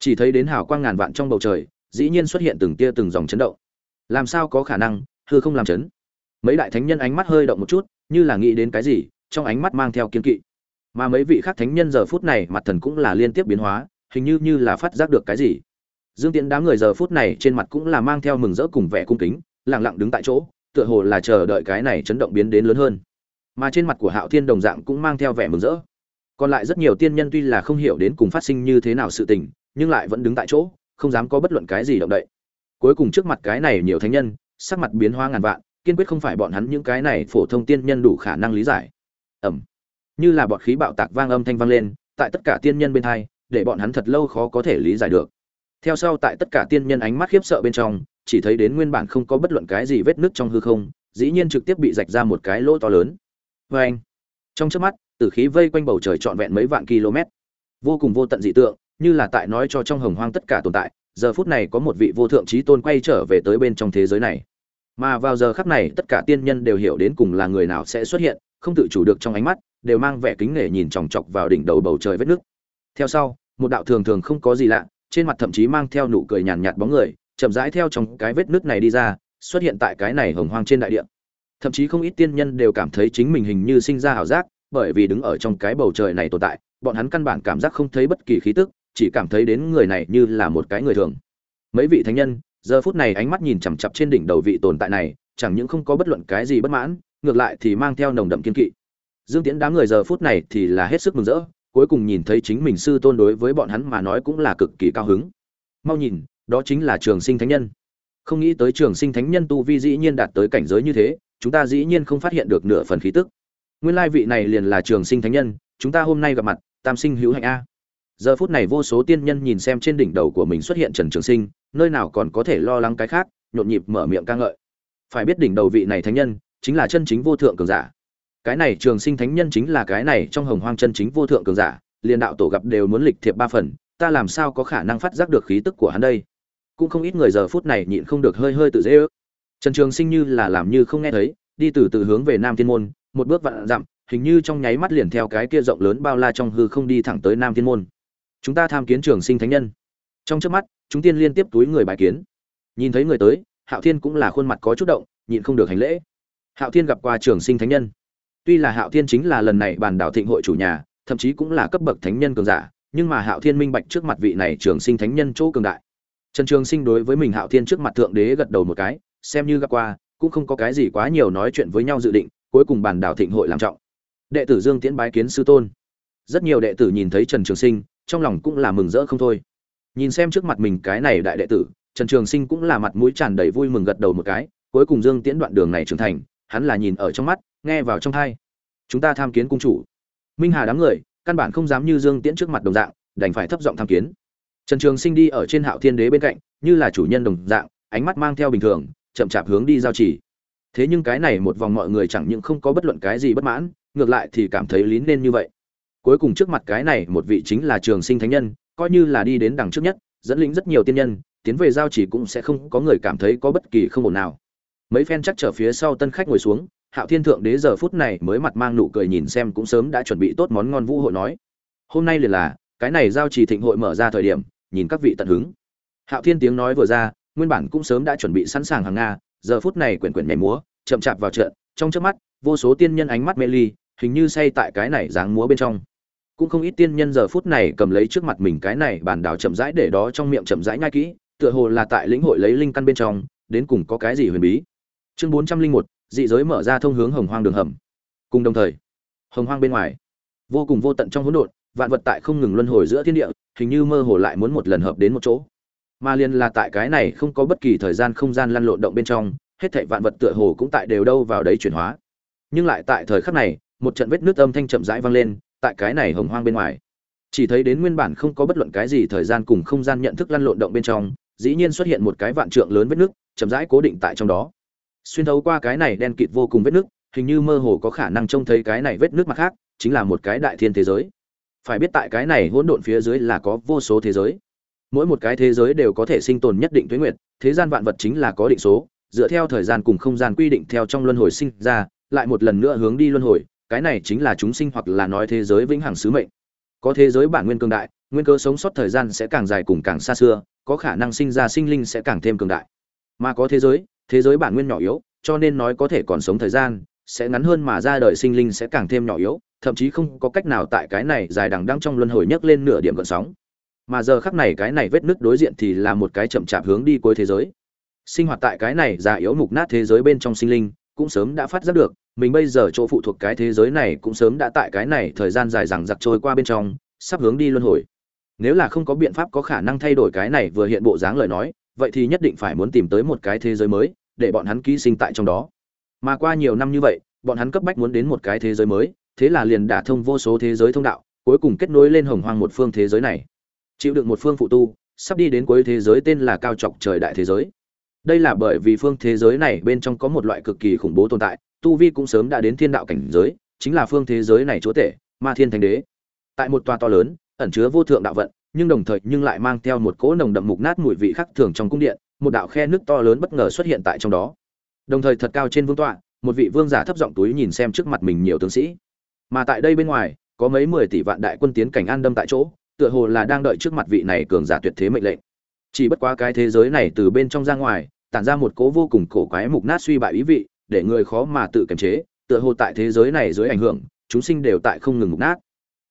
Chỉ thấy đến hào quang ngàn vạn trong bầu trời, dĩ nhiên xuất hiện từng tia từng dòng chấn động. Làm sao có khả năng, hư không làm chấn? Mấy đại thánh nhân ánh mắt hơi động một chút, như là nghĩ đến cái gì, trong ánh mắt mang theo kiên kỵ. Mà mấy vị khác thánh nhân giờ phút này, mặt thần cũng là liên tiếp biến hóa hình như như là phát giác được cái gì. Dương tiễn đám người giờ phút này trên mặt cũng là mang theo mừng rỡ cùng vẻ cung kính, lặng lặng đứng tại chỗ, tựa hồ là chờ đợi cái này chấn động biến đến lớn hơn. Mà trên mặt của hạo thiên đồng dạng cũng mang theo vẻ mừng rỡ. Còn lại rất nhiều tiên nhân tuy là không hiểu đến cùng phát sinh như thế nào sự tình, nhưng lại vẫn đứng tại chỗ, không dám có bất luận cái gì động đậy. Cuối cùng trước mặt cái này nhiều thánh nhân, sắc mặt biến hóa ngàn vạn, kiên quyết không phải bọn hắn những cái này phổ thông tiên nhân đủ khả năng lý giải. Ẩm như là bọt khí bạo tạc vang âm thanh vang lên, tại tất cả tiên nhân bên thai để bọn hắn thật lâu khó có thể lý giải được. Theo sau tại tất cả tiên nhân ánh mắt khiếp sợ bên trong, chỉ thấy đến nguyên bản không có bất luận cái gì vết nứt trong hư không, dĩ nhiên trực tiếp bị rạch ra một cái lỗ to lớn. Vê anh, trong trước mắt, tử khí vây quanh bầu trời trọn vẹn mấy vạn km. Vô cùng vô tận dị tượng, như là tại nói cho trong hồng hoang tất cả tồn tại, giờ phút này có một vị vô thượng trí tôn quay trở về tới bên trong thế giới này. Mà vào giờ khắc này, tất cả tiên nhân đều hiểu đến cùng là người nào sẽ xuất hiện, không tự chủ được trong ánh mắt, đều mang vẻ kính nể nhìn chòng chọc vào đỉnh đầu bầu trời vết nước theo sau, một đạo thường thường không có gì lạ, trên mặt thậm chí mang theo nụ cười nhàn nhạt bóng người, chậm rãi theo trong cái vết nước này đi ra, xuất hiện tại cái này hồng hoang trên đại địa. Thậm chí không ít tiên nhân đều cảm thấy chính mình hình như sinh ra ảo giác, bởi vì đứng ở trong cái bầu trời này tồn tại, bọn hắn căn bản cảm giác không thấy bất kỳ khí tức, chỉ cảm thấy đến người này như là một cái người thường. Mấy vị thánh nhân, giờ phút này ánh mắt nhìn chằm chặp trên đỉnh đầu vị tồn tại này, chẳng những không có bất luận cái gì bất mãn, ngược lại thì mang theo nồng đậm kiên kỵ. Dương tiễn đám người giờ phút này thì là hết sức mừng rỡ cuối cùng nhìn thấy chính mình sư tôn đối với bọn hắn mà nói cũng là cực kỳ cao hứng. Mau nhìn, đó chính là trường sinh thánh nhân. Không nghĩ tới trường sinh thánh nhân tu vi dĩ nhiên đạt tới cảnh giới như thế, chúng ta dĩ nhiên không phát hiện được nửa phần khí tức. Nguyên lai vị này liền là trường sinh thánh nhân, chúng ta hôm nay gặp mặt, tam sinh hữu hạnh a. Giờ phút này vô số tiên nhân nhìn xem trên đỉnh đầu của mình xuất hiện trần trường sinh, nơi nào còn có thể lo lắng cái khác, nhộn nhịp mở miệng ca ngợi. Phải biết đỉnh đầu vị này thánh nhân, chính là chân chính vô thượng cường giả cái này trường sinh thánh nhân chính là cái này trong hồng hoang chân chính vô thượng cường giả, liền đạo tổ gặp đều muốn lịch thiệp ba phần, ta làm sao có khả năng phát giác được khí tức của hắn đây? Cũng không ít người giờ phút này nhịn không được hơi hơi tự dễ ước. Trần trường sinh như là làm như không nghe thấy, đi từ từ hướng về nam thiên môn, một bước vạn dặm, hình như trong nháy mắt liền theo cái kia rộng lớn bao la trong hư không đi thẳng tới nam thiên môn. Chúng ta tham kiến trường sinh thánh nhân. Trong trước mắt, chúng tiên liên tiếp túi người bài kiến. Nhìn thấy người tới, hạo thiên cũng là khuôn mặt có chút động, nhịn không được hành lễ. Hạo thiên gặp qua trường sinh thánh nhân tuy là hạo thiên chính là lần này bàn đảo thịnh hội chủ nhà, thậm chí cũng là cấp bậc thánh nhân cường giả, nhưng mà hạo thiên minh bạch trước mặt vị này trường sinh thánh nhân chỗ cường đại. Trần trường sinh đối với mình hạo thiên trước mặt thượng đế gật đầu một cái, xem như gặp qua, cũng không có cái gì quá nhiều nói chuyện với nhau dự định, cuối cùng bàn đảo thịnh hội làm trọng. Đệ tử dương tiễn bái kiến sư tôn. Rất nhiều đệ tử nhìn thấy trần trường sinh, trong lòng cũng là mừng rỡ không thôi. Nhìn xem trước mặt mình cái này đại đệ tử, trần trường sinh cũng là mặt mũi tràn đầy vui mừng gật đầu một cái, cuối cùng dương tiễn đoạn đường này trưởng thành, hắn là nhìn ở trong mắt nghe vào trong thai. Chúng ta tham kiến cung chủ. Minh hà đám người, căn bản không dám như dương tiễn trước mặt đồng dạng, đành phải thấp giọng tham kiến. Trần trường sinh đi ở trên hạo thiên đế bên cạnh, như là chủ nhân đồng dạng, ánh mắt mang theo bình thường, chậm chạp hướng đi giao chỉ. Thế nhưng cái này một vòng mọi người chẳng những không có bất luận cái gì bất mãn, ngược lại thì cảm thấy lín nên như vậy. Cuối cùng trước mặt cái này một vị chính là trường sinh thánh nhân, coi như là đi đến đằng trước nhất, dẫn lĩnh rất nhiều tiên nhân, tiến về giao chỉ cũng sẽ không có người cảm thấy có bất kỳ không ổn nào. Mấy phen chắc trở phía sau tân khách ngồi xuống hạo thiên thượng đế giờ phút này mới mặt mang nụ cười nhìn xem cũng sớm đã chuẩn bị tốt món ngon vũ hội nói. Hôm nay liền là, cái này giao trì thịnh hội mở ra thời điểm, nhìn các vị tận hứng. Hạo thiên tiếng nói vừa ra, nguyên bản cũng sớm đã chuẩn bị sẵn sàng hàng nga, giờ phút này quyển quyển nhảy múa, chậm chạp vào trận, trong trước mắt, vô số tiên nhân ánh mắt mê ly, hình như say tại cái này dáng múa bên trong. Cũng không ít tiên nhân giờ phút này cầm lấy trước mặt mình cái này bản đảo chậm rãi để đó trong miệng chậm rãi nhai kỹ, tựa hồ là tại lĩnh hội lấy linh căn bên trong, đến cùng có cái gì huyền bí. Chương bốn trăm linh một dị giới mở ra thông hướng hồng hoang đường hầm. Cùng đồng thời, hồng hoang bên ngoài, vô cùng vô tận trong hỗn độn, vạn vật tại không ngừng luân hồi giữa thiên địa, hình như mơ hồ lại muốn một lần hợp đến một chỗ. Mà liên là tại cái này không có bất kỳ thời gian không gian lăn lộn động bên trong, hết thảy vạn vật tựa hồ cũng tại đều đâu vào đấy chuyển hóa. Nhưng lại tại thời khắc này, một trận vết nước âm thanh chậm rãi vang lên, tại cái này hồng hoang bên ngoài. Chỉ thấy đến nguyên bản không có bất luận cái gì thời gian cùng không gian nhận thức lăn lộn động bên trong, dĩ nhiên xuất hiện một cái vạn trượng lớn vết nước chậm rãi cố định tại trong đó xuyên thấu qua cái này đen kịt vô cùng vết nước, hình như mơ hồ có khả năng trông thấy cái này vết nước mặt khác, chính là một cái đại thiên thế giới. Phải biết tại cái này hỗn độn phía dưới là có vô số thế giới. Mỗi một cái thế giới đều có thể sinh tồn nhất định tuế nguyệt, thế gian vạn vật chính là có định số, dựa theo thời gian cùng không gian quy định theo trong luân hồi sinh ra, lại một lần nữa hướng đi luân hồi, cái này chính là chúng sinh hoặc là nói thế giới vĩnh hằng sứ mệnh. Có thế giới bản nguyên cường đại, nguyên cơ sống sót thời gian sẽ càng dài cùng càng xa xưa, có khả năng sinh ra sinh linh sẽ càng thêm cường đại. Mà có thế giới thế giới bản nguyên nhỏ yếu, cho nên nói có thể còn sống thời gian, sẽ ngắn hơn mà ra đời sinh linh sẽ càng thêm nhỏ yếu, thậm chí không có cách nào tại cái này dài đằng đang trong luân hồi nhấc lên nửa điểm gợn sóng. Mà giờ khắc này cái này vết nứt đối diện thì là một cái chậm chạp hướng đi cuối thế giới. Sinh hoạt tại cái này già yếu mục nát thế giới bên trong sinh linh cũng sớm đã phát giác được, mình bây giờ chỗ phụ thuộc cái thế giới này cũng sớm đã tại cái này thời gian dài dằng dặc trôi qua bên trong, sắp hướng đi luân hồi. Nếu là không có biện pháp có khả năng thay đổi cái này vừa hiện bộ dáng lời nói vậy thì nhất định phải muốn tìm tới một cái thế giới mới, để bọn hắn ký sinh tại trong đó. Mà qua nhiều năm như vậy, bọn hắn cấp bách muốn đến một cái thế giới mới, thế là liền đả thông vô số thế giới thông đạo, cuối cùng kết nối lên hồng hoang một phương thế giới này. Chịu đựng một phương phụ tu, sắp đi đến cuối thế giới tên là cao trọc trời đại thế giới. Đây là bởi vì phương thế giới này bên trong có một loại cực kỳ khủng bố tồn tại, tu vi cũng sớm đã đến thiên đạo cảnh giới, chính là phương thế giới này chúa tể, ma thiên thánh đế. Tại một tòa to lớn, ẩn chứa vô thượng đạo vận nhưng đồng thời nhưng lại mang theo một cỗ nồng đậm mục nát mùi vị khác thường trong cung điện, một đạo khe nước to lớn bất ngờ xuất hiện tại trong đó. Đồng thời thật cao trên vương tọa, một vị vương giả thấp giọng túi nhìn xem trước mặt mình nhiều tướng sĩ. Mà tại đây bên ngoài, có mấy mười tỷ vạn đại quân tiến cảnh an đâm tại chỗ, tựa hồ là đang đợi trước mặt vị này cường giả tuyệt thế mệnh lệnh. Chỉ bất quá cái thế giới này từ bên trong ra ngoài, tản ra một cố vô cùng cổ quái mục nát suy bại ý vị, để người khó mà tự kiềm chế, tựa hồ tại thế giới này dưới ảnh hưởng, chúng sinh đều tại không ngừng mục nát.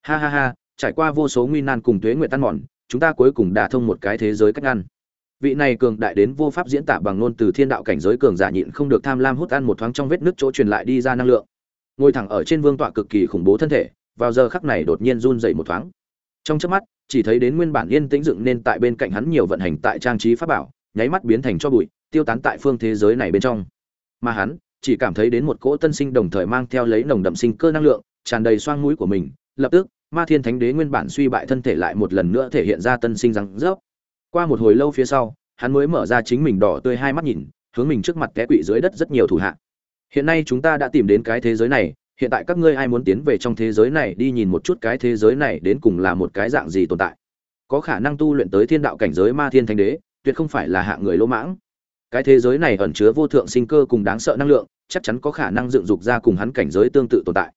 Ha ha ha trải qua vô số nguy nan cùng tuế nguyện tan mòn, chúng ta cuối cùng đả thông một cái thế giới cách ngăn. Vị này cường đại đến vô pháp diễn tả bằng ngôn từ thiên đạo cảnh giới cường giả nhịn không được tham lam hút ăn một thoáng trong vết nước chỗ truyền lại đi ra năng lượng. Ngồi thẳng ở trên vương tọa cực kỳ khủng bố thân thể, vào giờ khắc này đột nhiên run dậy một thoáng. Trong chớp mắt, chỉ thấy đến nguyên bản yên tĩnh dựng nên tại bên cạnh hắn nhiều vận hành tại trang trí pháp bảo, nháy mắt biến thành cho bụi, tiêu tán tại phương thế giới này bên trong. Mà hắn, chỉ cảm thấy đến một cỗ tân sinh đồng thời mang theo lấy nồng đậm sinh cơ năng lượng, tràn đầy xoang mũi của mình, lập tức ma thiên thánh đế nguyên bản suy bại thân thể lại một lần nữa thể hiện ra tân sinh răng rớp. Qua một hồi lâu phía sau, hắn mới mở ra chính mình đỏ tươi hai mắt nhìn, hướng mình trước mặt té quỵ dưới đất rất nhiều thủ hạ. Hiện nay chúng ta đã tìm đến cái thế giới này, hiện tại các ngươi ai muốn tiến về trong thế giới này đi nhìn một chút cái thế giới này đến cùng là một cái dạng gì tồn tại. Có khả năng tu luyện tới thiên đạo cảnh giới ma thiên thánh đế, tuyệt không phải là hạng người lỗ mãng. Cái thế giới này ẩn chứa vô thượng sinh cơ cùng đáng sợ năng lượng, chắc chắn có khả năng dựng dục ra cùng hắn cảnh giới tương tự tồn tại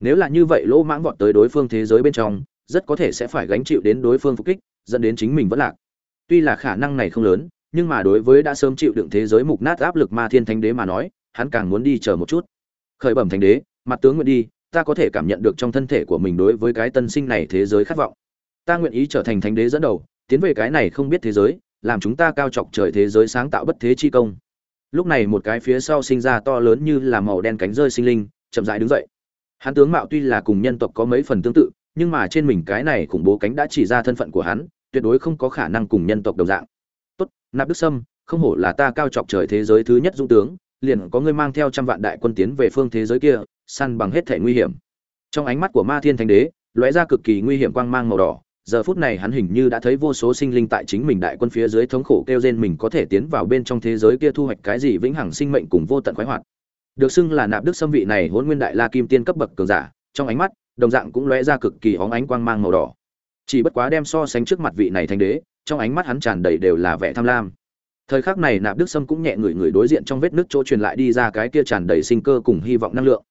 nếu là như vậy lỗ mãng vọt tới đối phương thế giới bên trong, rất có thể sẽ phải gánh chịu đến đối phương phục kích, dẫn đến chính mình vẫn lạc. Tuy là khả năng này không lớn, nhưng mà đối với đã sớm chịu đựng thế giới mục nát áp lực ma thiên thánh đế mà nói, hắn càng muốn đi chờ một chút. Khởi bẩm thánh đế, mặt tướng nguyện đi, ta có thể cảm nhận được trong thân thể của mình đối với cái tân sinh này thế giới khát vọng. Ta nguyện ý trở thành thánh đế dẫn đầu, tiến về cái này không biết thế giới, làm chúng ta cao chọc trời thế giới sáng tạo bất thế chi công. Lúc này một cái phía sau sinh ra to lớn như là màu đen cánh rơi sinh linh, chậm rãi đứng dậy hắn tướng mạo tuy là cùng nhân tộc có mấy phần tương tự, nhưng mà trên mình cái này khủng bố cánh đã chỉ ra thân phận của hắn, tuyệt đối không có khả năng cùng nhân tộc đồng dạng. Tốt, nạp đức sâm, không hổ là ta cao trọc trời thế giới thứ nhất dũng tướng, liền có ngươi mang theo trăm vạn đại quân tiến về phương thế giới kia, săn bằng hết thể nguy hiểm. Trong ánh mắt của ma thiên thánh đế, lóe ra cực kỳ nguy hiểm quang mang màu đỏ, giờ phút này hắn hình như đã thấy vô số sinh linh tại chính mình đại quân phía dưới thống khổ kêu rên mình có thể tiến vào bên trong thế giới kia thu hoạch cái gì vĩnh hằng sinh mệnh cùng vô tận khoái hoạt được xưng là nạp đức xâm vị này hôn nguyên đại la kim tiên cấp bậc cường giả, trong ánh mắt, đồng dạng cũng lóe ra cực kỳ óng ánh quang mang màu đỏ. Chỉ bất quá đem so sánh trước mặt vị này thanh đế, trong ánh mắt hắn tràn đầy đều là vẻ tham lam. Thời khắc này nạp đức sâm cũng nhẹ người người đối diện trong vết nước chỗ truyền lại đi ra cái kia tràn đầy sinh cơ cùng hy vọng năng lượng.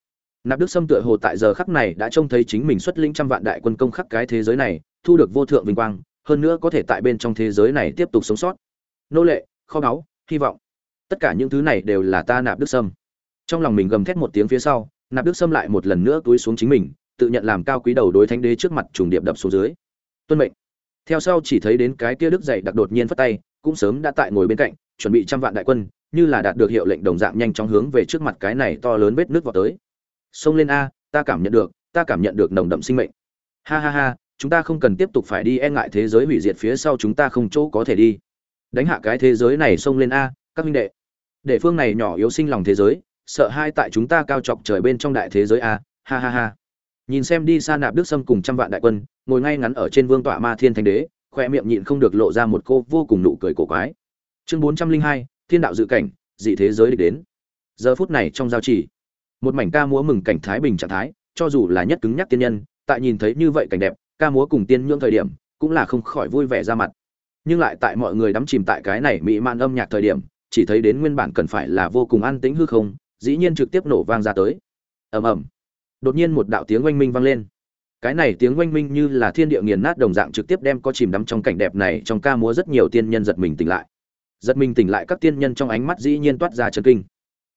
Nạp đức sâm tựa hồ tại giờ khắc này đã trông thấy chính mình xuất lĩnh trăm vạn đại quân công khắc cái thế giới này, thu được vô thượng vinh quang, hơn nữa có thể tại bên trong thế giới này tiếp tục sống sót. Nô lệ, kho báu, hy vọng. Tất cả những thứ này đều là ta nạp đức sâm trong lòng mình gầm thét một tiếng phía sau, nạp đức xâm lại một lần nữa túi xuống chính mình, tự nhận làm cao quý đầu đối thánh đế trước mặt trùng điệp đập xuống dưới. Tuân mệnh. Theo sau chỉ thấy đến cái kia đức dày đặc đột nhiên phất tay, cũng sớm đã tại ngồi bên cạnh, chuẩn bị trăm vạn đại quân, như là đạt được hiệu lệnh đồng dạng nhanh chóng hướng về trước mặt cái này to lớn vết nước vào tới. Xông lên a, ta cảm nhận được, ta cảm nhận được nồng đậm sinh mệnh. Ha ha ha, chúng ta không cần tiếp tục phải đi e ngại thế giới hủy diệt phía sau chúng ta không chỗ có thể đi. Đánh hạ cái thế giới này xông lên a, các huynh đệ. Để phương này nhỏ yếu sinh lòng thế giới sợ hai tại chúng ta cao chọc trời bên trong đại thế giới a, ha ha ha. Nhìn xem đi xa nạp đức sâm cùng trăm vạn đại quân, ngồi ngay ngắn ở trên vương tọa ma thiên thánh đế, khoe miệng nhịn không được lộ ra một cô vô cùng nụ cười cổ quái. Chương bốn trăm linh hai, thiên đạo dự cảnh, dị thế giới địch đến. Giờ phút này trong giao chỉ một mảnh ca múa mừng cảnh thái bình trạng thái, cho dù là nhất cứng nhắc tiên nhân, tại nhìn thấy như vậy cảnh đẹp, ca múa cùng tiên nhưỡng thời điểm, cũng là không khỏi vui vẻ ra mặt. Nhưng lại tại mọi người đắm chìm tại cái này mỹ man âm nhạc thời điểm, chỉ thấy đến nguyên bản cần phải là vô cùng an tĩnh hư không dĩ nhiên trực tiếp nổ vang ra tới. Ầm ầm. Đột nhiên một đạo tiếng oanh minh vang lên. Cái này tiếng oanh minh như là thiên địa nghiền nát đồng dạng trực tiếp đem có chìm đắm trong cảnh đẹp này trong ca múa rất nhiều tiên nhân giật mình tỉnh lại. Giật mình tỉnh lại các tiên nhân trong ánh mắt dĩ nhiên toát ra chấn kinh.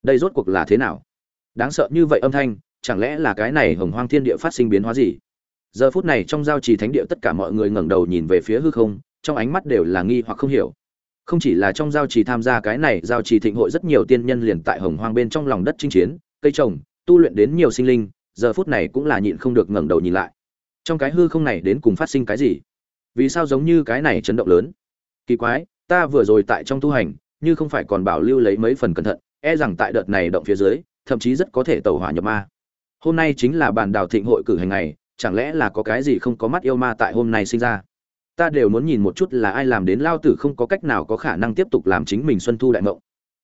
Đây rốt cuộc là thế nào? Đáng sợ như vậy âm thanh, chẳng lẽ là cái này hồng hoang thiên địa phát sinh biến hóa gì? Giờ phút này trong giao trì thánh địa tất cả mọi người ngẩng đầu nhìn về phía hư không, trong ánh mắt đều là nghi hoặc không hiểu không chỉ là trong giao trì tham gia cái này, giao trì thịnh hội rất nhiều tiên nhân liền tại hồng hoang bên trong lòng đất chinh chiến, cây trồng, tu luyện đến nhiều sinh linh, giờ phút này cũng là nhịn không được ngẩng đầu nhìn lại. Trong cái hư không này đến cùng phát sinh cái gì? Vì sao giống như cái này chấn động lớn? Kỳ quái, ta vừa rồi tại trong tu hành, như không phải còn bảo lưu lấy mấy phần cẩn thận e rằng tại đợt này động phía dưới, thậm chí rất có thể tẩu hỏa nhập ma. Hôm nay chính là bàn đào thịnh hội cử hành này chẳng lẽ là có cái gì không có mắt yêu ma tại hôm nay sinh ra? Ta đều muốn nhìn một chút là ai làm đến lao tử không có cách nào có khả năng tiếp tục làm chính mình xuân thu đại mộng.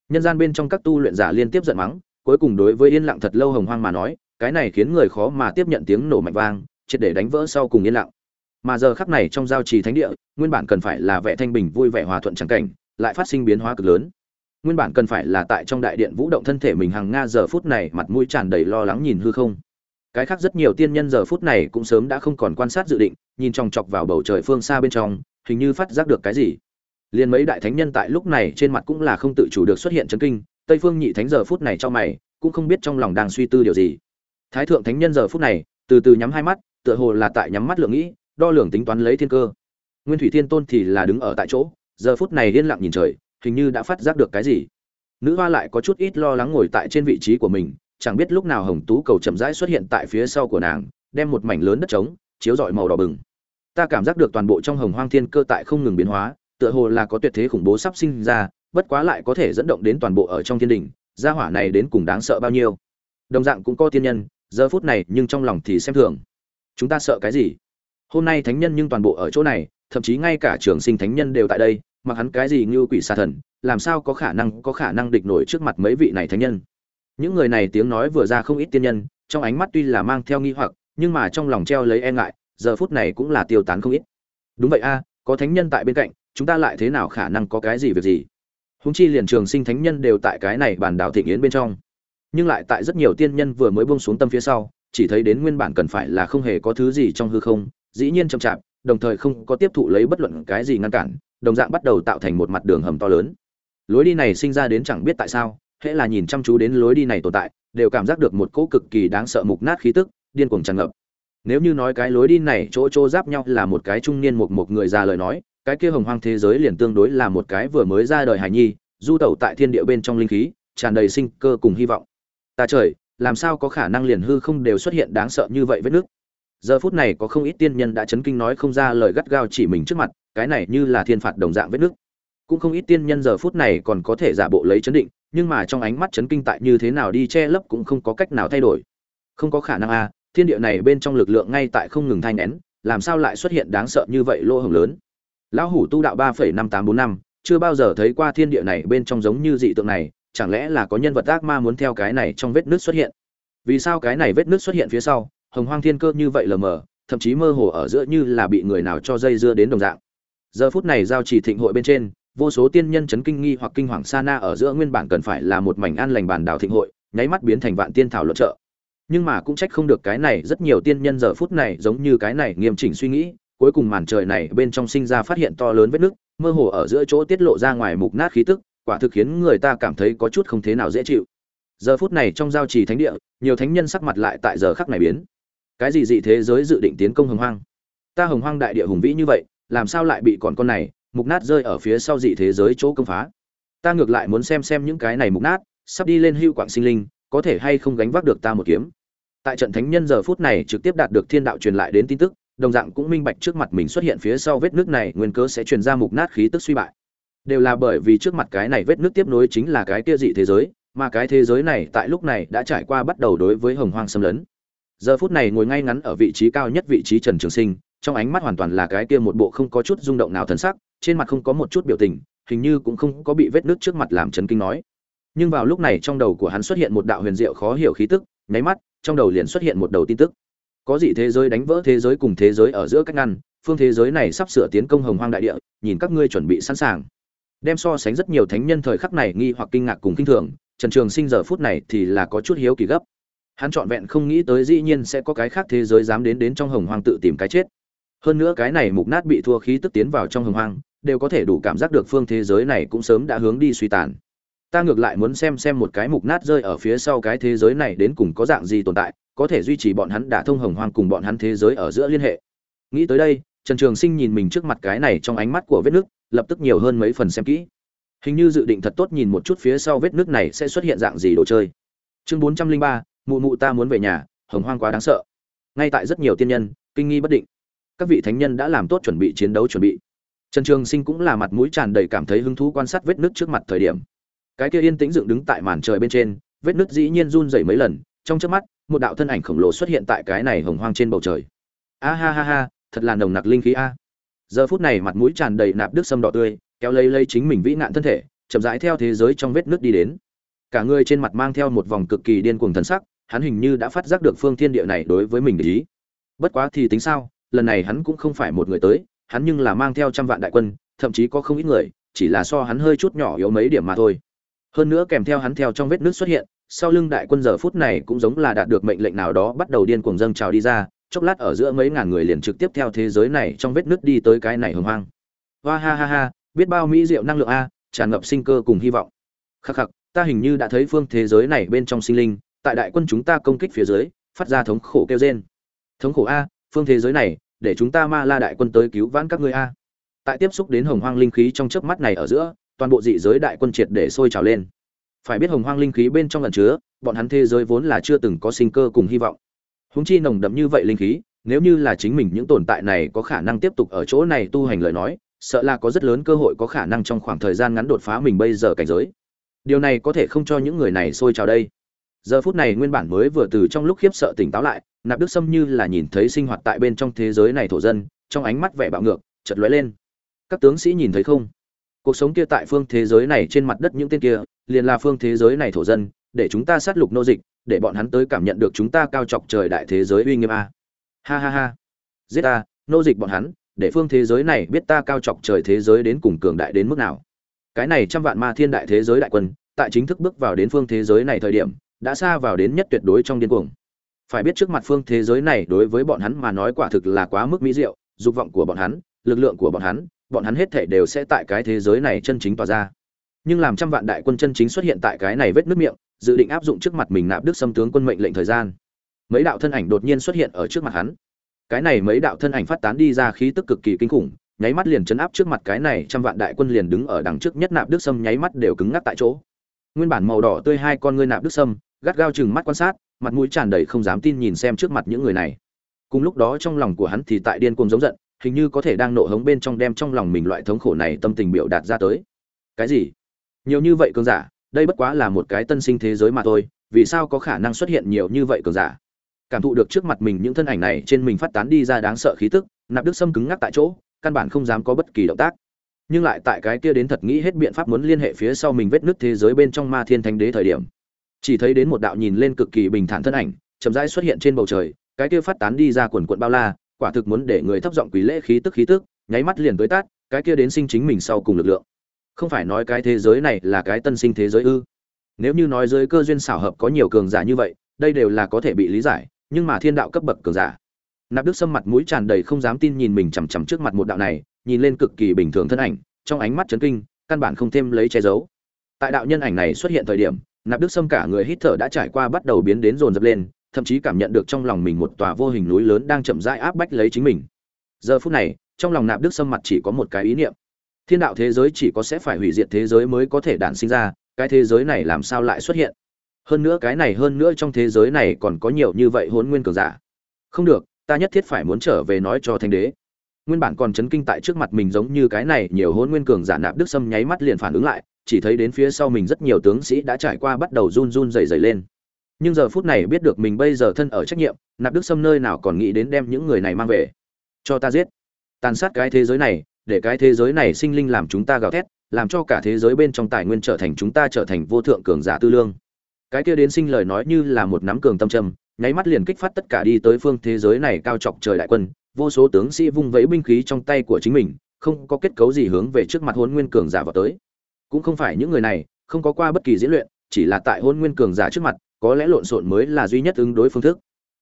Nhân gian bên trong các tu luyện giả liên tiếp giận mắng, cuối cùng đối với yên lặng thật lâu hồng hoang mà nói, cái này khiến người khó mà tiếp nhận tiếng nổ mạnh vang, triệt để đánh vỡ sau cùng yên lặng. Mà giờ khắc này trong giao trì thánh địa, nguyên bản cần phải là vẻ thanh bình vui vẻ hòa thuận trắng cảnh, lại phát sinh biến hóa cực lớn. Nguyên bản cần phải là tại trong đại điện vũ động thân thể mình hàng nga, giờ phút này mặt mũi tràn đầy lo lắng nhìn hư không cái khác rất nhiều tiên nhân giờ phút này cũng sớm đã không còn quan sát dự định, nhìn chòng chọc vào bầu trời phương xa bên trong, hình như phát giác được cái gì. Liền mấy đại thánh nhân tại lúc này trên mặt cũng là không tự chủ được xuất hiện chấn kinh, tây phương nhị thánh giờ phút này cho mày, cũng không biết trong lòng đang suy tư điều gì. Thái thượng thánh nhân giờ phút này, từ từ nhắm hai mắt, tựa hồ là tại nhắm mắt lượng nghĩ, đo lường tính toán lấy thiên cơ. Nguyên thủy thiên tôn thì là đứng ở tại chỗ, giờ phút này yên lặng nhìn trời, hình như đã phát giác được cái gì. Nữ hoa lại có chút ít lo lắng ngồi tại trên vị trí của mình chẳng biết lúc nào hồng tú cầu chậm rãi xuất hiện tại phía sau của nàng, đem một mảnh lớn đất trống, chiếu rọi màu đỏ bừng. Ta cảm giác được toàn bộ trong hồng hoang thiên cơ tại không ngừng biến hóa, tựa hồ là có tuyệt thế khủng bố sắp sinh ra, bất quá lại có thể dẫn động đến toàn bộ ở trong thiên đình, gia hỏa này đến cùng đáng sợ bao nhiêu. Đồng dạng cũng có tiên nhân, giờ phút này nhưng trong lòng thì xem thường. Chúng ta sợ cái gì? Hôm nay thánh nhân nhưng toàn bộ ở chỗ này, thậm chí ngay cả trường sinh thánh nhân đều tại đây, mặc hắn cái gì như quỷ xa thần, làm sao có khả năng, có khả năng địch nổi trước mặt mấy vị này thánh nhân? Những người này tiếng nói vừa ra không ít tiên nhân, trong ánh mắt tuy là mang theo nghi hoặc, nhưng mà trong lòng treo lấy e ngại, giờ phút này cũng là tiêu tán không ít. Đúng vậy a, có thánh nhân tại bên cạnh, chúng ta lại thế nào khả năng có cái gì việc gì? Húng chi liền trường sinh thánh nhân đều tại cái này bản đảo thịnh yến bên trong. Nhưng lại tại rất nhiều tiên nhân vừa mới buông xuống tâm phía sau, chỉ thấy đến nguyên bản cần phải là không hề có thứ gì trong hư không, dĩ nhiên chậm chạp, đồng thời không có tiếp thụ lấy bất luận cái gì ngăn cản, đồng dạng bắt đầu tạo thành một mặt đường hầm to lớn. Lối đi này sinh ra đến chẳng biết tại sao hễ là nhìn chăm chú đến lối đi này tồn tại, đều cảm giác được một cỗ cực kỳ đáng sợ mục nát khí tức, điên cuồng tràn ngập. Nếu như nói cái lối đi này chỗ chỗ giáp nhau là một cái trung niên một một người già lời nói, cái kia hồng hoang thế giới liền tương đối là một cái vừa mới ra đời hài nhi, du tẩu tại thiên địa bên trong linh khí, tràn đầy sinh cơ cùng hy vọng. Ta trời, làm sao có khả năng liền hư không đều xuất hiện đáng sợ như vậy vết nước giờ phút này có không ít tiên nhân đã chấn kinh nói không ra lời gắt gao chỉ mình trước mặt, cái này như là thiên phạt đồng dạng vết nước cũng không ít tiên nhân giờ phút này còn có thể giả bộ lấy chấn định nhưng mà trong ánh mắt chấn kinh tại như thế nào đi che lấp cũng không có cách nào thay đổi. Không có khả năng a thiên địa này bên trong lực lượng ngay tại không ngừng thanh nén, làm sao lại xuất hiện đáng sợ như vậy lỗ hổng lớn? Lão hủ tu đạo ba phẩy năm tám bốn năm, chưa bao giờ thấy qua thiên địa này bên trong giống như dị tượng này, chẳng lẽ là có nhân vật ác ma muốn theo cái này trong vết nước xuất hiện? Vì sao cái này vết nước xuất hiện phía sau, hồng hoang thiên cơ như vậy lờ mờ, thậm chí mơ hồ ở giữa như là bị người nào cho dây dưa đến đồng dạng? Giờ phút này giao chỉ thịnh hội bên trên vô số tiên nhân chấn kinh nghi hoặc kinh hoàng sa na ở giữa nguyên bản cần phải là một mảnh an lành bản đảo thịnh hội, nháy mắt biến thành vạn tiên thảo luận trợ nhưng mà cũng trách không được cái này, rất nhiều tiên nhân giờ phút này giống như cái này nghiêm chỉnh suy nghĩ, cuối cùng màn trời này bên trong sinh ra phát hiện to lớn vết nứt, mơ hồ ở giữa chỗ tiết lộ ra ngoài mục nát khí tức, quả thực khiến người ta cảm thấy có chút không thế nào dễ chịu. Giờ phút này trong giao trì thánh địa, nhiều thánh nhân sắc mặt lại tại giờ khắc này biến. Cái gì dị thế giới dự định tiến công hồng hoang? Ta hồng hoang đại địa hùng vĩ như vậy, làm sao lại bị còn con này? Mục nát rơi ở phía sau dị thế giới chỗ công phá. Ta ngược lại muốn xem xem những cái này mục nát, sắp đi lên hưu quảng sinh linh, có thể hay không gánh vác được ta một kiếm. Tại trận thánh nhân giờ phút này trực tiếp đạt được thiên đạo truyền lại đến tin tức, đồng dạng cũng minh bạch trước mặt mình xuất hiện phía sau vết nước này nguyên cớ sẽ truyền ra mục nát khí tức suy bại. Đều là bởi vì trước mặt cái này vết nước tiếp nối chính là cái kia dị thế giới, mà cái thế giới này tại lúc này đã trải qua bắt đầu đối với hồng hoang xâm lấn. Giờ phút này ngồi ngay ngắn ở vị trí cao nhất vị trí trần trường sinh, trong ánh mắt hoàn toàn là cái kia một bộ không có chút rung động nào thần sắc trên mặt không có một chút biểu tình, hình như cũng không có bị vết nước trước mặt làm chấn kinh nói. Nhưng vào lúc này trong đầu của hắn xuất hiện một đạo huyền diệu khó hiểu khí tức, nháy mắt, trong đầu liền xuất hiện một đầu tin tức. Có gì thế giới đánh vỡ thế giới cùng thế giới ở giữa cách ngăn, phương thế giới này sắp sửa tiến công hồng hoang đại địa, nhìn các ngươi chuẩn bị sẵn sàng. Đem so sánh rất nhiều thánh nhân thời khắc này nghi hoặc kinh ngạc cùng kinh thường, trần trường sinh giờ phút này thì là có chút hiếu kỳ gấp. Hắn trọn vẹn không nghĩ tới dĩ nhiên sẽ có cái khác thế giới dám đến đến trong hồng hoang tự tìm cái chết. Hơn nữa cái này mục nát bị thua khí tức tiến vào trong hồng hoang đều có thể đủ cảm giác được phương thế giới này cũng sớm đã hướng đi suy tàn. Ta ngược lại muốn xem xem một cái mục nát rơi ở phía sau cái thế giới này đến cùng có dạng gì tồn tại, có thể duy trì bọn hắn đả thông hồng hoang cùng bọn hắn thế giới ở giữa liên hệ. Nghĩ tới đây, trần trường sinh nhìn mình trước mặt cái này trong ánh mắt của vết nước, lập tức nhiều hơn mấy phần xem kỹ. Hình như dự định thật tốt nhìn một chút phía sau vết nước này sẽ xuất hiện dạng gì đồ chơi. Chương bốn trăm linh ba, mụ mụ ta muốn về nhà, hồng hoang quá đáng sợ. Ngay tại rất nhiều tiên nhân, kinh nghi bất định. Các vị thánh nhân đã làm tốt chuẩn bị, chiến đấu chuẩn bị trần trường sinh cũng là mặt mũi tràn đầy cảm thấy hứng thú quan sát vết nước trước mặt thời điểm. Cái kia yên tĩnh dựng đứng tại màn trời bên trên, vết nước dĩ nhiên run rẩy mấy lần, trong trước mắt, một đạo thân ảnh khổng lồ xuất hiện tại cái này hồng hoang trên bầu trời. A ha ha ha, thật là nồng nặc linh khí a. Giờ phút này mặt mũi tràn đầy nạp đức sâm đỏ tươi, kéo lấy lấy chính mình vĩ nạn thân thể, chậm rãi theo thế giới trong vết nước đi đến. Cả người trên mặt mang theo một vòng cực kỳ điên cuồng thần sắc, hắn hình như đã phát giác được phương thiên địa này đối với mình để ý. Bất quá thì tính sao, lần này hắn cũng không phải một người tới hắn nhưng là mang theo trăm vạn đại quân, thậm chí có không ít người, chỉ là so hắn hơi chút nhỏ yếu mấy điểm mà thôi. Hơn nữa kèm theo hắn theo trong vết nước xuất hiện, sau lưng đại quân giờ phút này cũng giống là đạt được mệnh lệnh nào đó bắt đầu điên cuồng dâng trào đi ra, chốc lát ở giữa mấy ngàn người liền trực tiếp theo thế giới này trong vết nước đi tới cái này hồng hoang. Hoa ha ha ha, biết bao mỹ diệu năng lượng a, tràn ngập sinh cơ cùng hy vọng. Khắc khắc, ta hình như đã thấy phương thế giới này bên trong sinh linh, tại đại quân chúng ta công kích phía dưới, phát ra thống khổ kêu rên. Thống khổ a, phương thế giới này để chúng ta ma la đại quân tới cứu vãn các ngươi a. Tại tiếp xúc đến hồng hoang linh khí trong chớp mắt này ở giữa, toàn bộ dị giới đại quân triệt để sôi trào lên. Phải biết hồng hoang linh khí bên trong lần chứa, bọn hắn thế giới vốn là chưa từng có sinh cơ cùng hy vọng. Húng chi nồng đậm như vậy linh khí, nếu như là chính mình những tồn tại này có khả năng tiếp tục ở chỗ này tu hành lời nói, sợ là có rất lớn cơ hội có khả năng trong khoảng thời gian ngắn đột phá mình bây giờ cảnh giới. Điều này có thể không cho những người này sôi trào đây giờ phút này nguyên bản mới vừa từ trong lúc khiếp sợ tỉnh táo lại, nạp đức sâm như là nhìn thấy sinh hoạt tại bên trong thế giới này thổ dân, trong ánh mắt vẻ bạo ngược chật lóe lên. Các tướng sĩ nhìn thấy không? Cuộc sống kia tại phương thế giới này trên mặt đất những tên kia, liền là phương thế giới này thổ dân, để chúng ta sát lục nô dịch, để bọn hắn tới cảm nhận được chúng ta cao chọc trời đại thế giới uy nghiêm a. Ha ha ha. Giết ta, nô dịch bọn hắn, để phương thế giới này biết ta cao chọc trời thế giới đến cùng cường đại đến mức nào. Cái này trăm vạn ma thiên đại thế giới đại quân, tại chính thức bước vào đến phương thế giới này thời điểm đã xa vào đến nhất tuyệt đối trong điên cuồng. Phải biết trước mặt phương thế giới này đối với bọn hắn mà nói quả thực là quá mức mỹ diệu, dục vọng của bọn hắn, lực lượng của bọn hắn bọn hắn hết thể đều sẽ tại cái thế giới này chân chính tỏa ra. Nhưng làm trăm vạn đại quân chân chính xuất hiện tại cái này vết nước miệng, dự định áp dụng trước mặt mình nạp đức xâm tướng quân mệnh lệnh thời gian. Mấy đạo thân ảnh đột nhiên xuất hiện ở trước mặt hắn. Cái này mấy đạo thân ảnh phát tán đi ra khí tức cực kỳ kinh khủng, nháy mắt liền chấn áp trước mặt cái này trăm vạn đại quân liền đứng ở đằng trước nhất nạp đức sâm nháy mắt đều cứng ngắc tại chỗ. Nguyên bản màu đỏ tươi hai con ngươi nạp đức sâm gắt gao chừng mắt quan sát, mặt mũi tràn đầy không dám tin nhìn xem trước mặt những người này. Cùng lúc đó trong lòng của hắn thì tại điên cuồng giống giận, hình như có thể đang nộ hống bên trong đem trong lòng mình loại thống khổ này tâm tình biểu đạt ra tới. Cái gì? Nhiều như vậy cường giả, đây bất quá là một cái tân sinh thế giới mà thôi, vì sao có khả năng xuất hiện nhiều như vậy cường giả? Cảm thụ được trước mặt mình những thân ảnh này trên mình phát tán đi ra đáng sợ khí tức, nạp đức sâm cứng ngắc tại chỗ, căn bản không dám có bất kỳ động tác. Nhưng lại tại cái kia đến thật nghĩ hết biện pháp muốn liên hệ phía sau mình vết nứt thế giới bên trong ma thiên thánh đế thời điểm chỉ thấy đến một đạo nhìn lên cực kỳ bình thản thân ảnh, chậm rãi xuất hiện trên bầu trời, cái kia phát tán đi ra quần quận bao la, quả thực muốn để người thấp giọng quý lễ khí tức khí tức, nháy mắt liền tới tát, cái kia đến sinh chính mình sau cùng lực lượng. Không phải nói cái thế giới này là cái tân sinh thế giới ư? Nếu như nói giới cơ duyên xảo hợp có nhiều cường giả như vậy, đây đều là có thể bị lý giải, nhưng mà thiên đạo cấp bậc cường giả. Nạp đức sâm mặt mũi tràn đầy không dám tin nhìn mình chằm chằm trước mặt một đạo này, nhìn lên cực kỳ bình thường thân ảnh, trong ánh mắt chấn kinh, căn bản không thêm lấy che giấu. Tại đạo nhân ảnh này xuất hiện thời điểm nạp đức sâm cả người hít thở đã trải qua bắt đầu biến đến rồn rập lên, thậm chí cảm nhận được trong lòng mình một tòa vô hình núi lớn đang chậm rãi áp bách lấy chính mình. Giờ phút này, trong lòng nạp đức sâm mặt chỉ có một cái ý niệm. Thiên đạo thế giới chỉ có sẽ phải hủy diệt thế giới mới có thể đản sinh ra, cái thế giới này làm sao lại xuất hiện? Hơn nữa cái này hơn nữa trong thế giới này còn có nhiều như vậy hôn nguyên cường giả. Không được, ta nhất thiết phải muốn trở về nói cho thanh đế. Nguyên bản còn chấn kinh tại trước mặt mình giống như cái này nhiều hôn nguyên cường giả nạp đức sâm nháy mắt liền phản ứng lại chỉ thấy đến phía sau mình rất nhiều tướng sĩ đã trải qua bắt đầu run run rẩy rẩy lên. Nhưng giờ phút này biết được mình bây giờ thân ở trách nhiệm, nạp đức sâm nơi nào còn nghĩ đến đem những người này mang về. Cho ta giết. Tàn sát cái thế giới này, để cái thế giới này sinh linh làm chúng ta gào thét, làm cho cả thế giới bên trong tài nguyên trở thành chúng ta trở thành vô thượng cường giả tư lương. Cái kia đến sinh lời nói như là một nắm cường tâm trầm, nháy mắt liền kích phát tất cả đi tới phương thế giới này cao chọc trời đại quân, vô số tướng sĩ vung vẫy binh khí trong tay của chính mình, không có kết cấu gì hướng về trước mặt hôn nguyên cường giả vào tới cũng không phải những người này, không có qua bất kỳ diễn luyện, chỉ là tại hôn nguyên cường giả trước mặt, có lẽ lộn xộn mới là duy nhất ứng đối phương thức.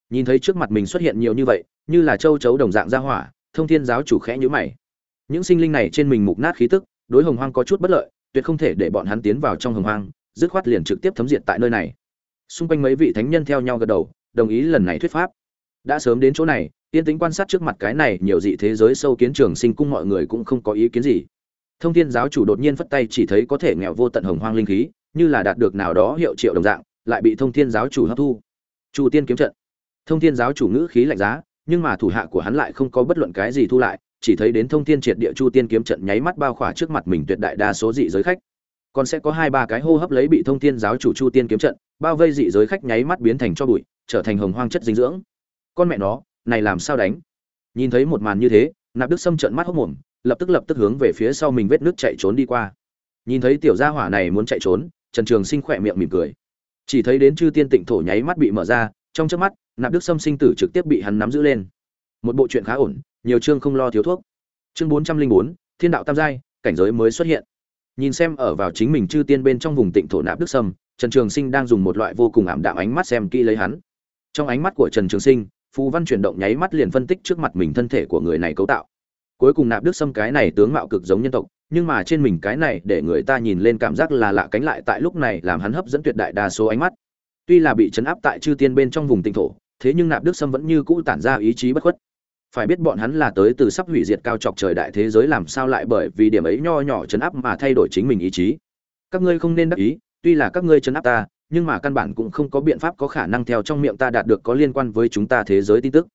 Nhìn thấy trước mặt mình xuất hiện nhiều như vậy, như là châu chấu đồng dạng ra hỏa, thông thiên giáo chủ khẽ nhữ mày. Những sinh linh này trên mình mục nát khí tức, đối hồng hoang có chút bất lợi, tuyệt không thể để bọn hắn tiến vào trong hồng hoang, dứt khoát liền trực tiếp thấm diệt tại nơi này. Xung quanh mấy vị thánh nhân theo nhau gật đầu, đồng ý lần này thuyết pháp. Đã sớm đến chỗ này, tiên tính quan sát trước mặt cái này nhiều dị thế giới sâu kiến trường sinh cung mọi người cũng không có ý kiến gì thông thiên giáo chủ đột nhiên phất tay chỉ thấy có thể nghèo vô tận hồng hoang linh khí, như là đạt được nào đó hiệu triệu đồng dạng, lại bị thông thiên giáo chủ hấp thu. Chu tiên kiếm trận. Thông thiên giáo chủ ngữ khí lạnh giá, nhưng mà thủ hạ của hắn lại không có bất luận cái gì thu lại, chỉ thấy đến thông thiên triệt địa chu tiên kiếm trận nháy mắt bao khỏa trước mặt mình tuyệt đại đa số dị giới khách. Còn sẽ có hai ba cái hô hấp lấy bị thông thiên giáo chủ chu tiên kiếm trận, bao vây dị giới khách nháy mắt biến thành cho bụi, trở thành hồng hoang chất dinh dưỡng. Con mẹ nó, này làm sao đánh? Nhìn thấy một màn như thế, nạp đức sâm trận mắt hốc mồm lập tức lập tức hướng về phía sau mình vết nước chạy trốn đi qua. Nhìn thấy tiểu gia hỏa này muốn chạy trốn, trần trường sinh khỏe miệng mỉm cười. Chỉ thấy đến chư tiên tịnh thổ nháy mắt bị mở ra, trong chớp mắt, nạp đức sâm sinh tử trực tiếp bị hắn nắm giữ lên. Một bộ chuyện khá ổn, nhiều chương không lo thiếu thuốc. Chương bốn trăm linh bốn, thiên đạo tam giai, cảnh giới mới xuất hiện. Nhìn xem ở vào chính mình chư tiên bên trong vùng tịnh thổ nạp đức sâm, trần trường sinh đang dùng một loại vô cùng ảm đạm ánh mắt xem kỹ lấy hắn. Trong ánh mắt của trần trường sinh, phù văn chuyển động nháy mắt liền phân tích trước mặt mình thân thể của người này cấu tạo cuối cùng nạp đức Sâm cái này tướng mạo cực giống nhân tộc, nhưng mà trên mình cái này để người ta nhìn lên cảm giác là lạ cánh lại tại lúc này làm hắn hấp dẫn tuyệt đại đa số ánh mắt. Tuy là bị chấn áp tại chư tiên bên trong vùng tinh thổ, thế nhưng nạp đức sâm vẫn như cũ tản ra ý chí bất khuất. Phải biết bọn hắn là tới từ sắp hủy diệt cao trọc trời đại thế giới làm sao lại bởi vì điểm ấy nho nhỏ chấn áp mà thay đổi chính mình ý chí. Các ngươi không nên đắc ý, tuy là các ngươi chấn áp ta, nhưng mà căn bản cũng không có biện pháp có khả năng theo trong miệng ta đạt được có liên quan với chúng ta thế giới tin tức.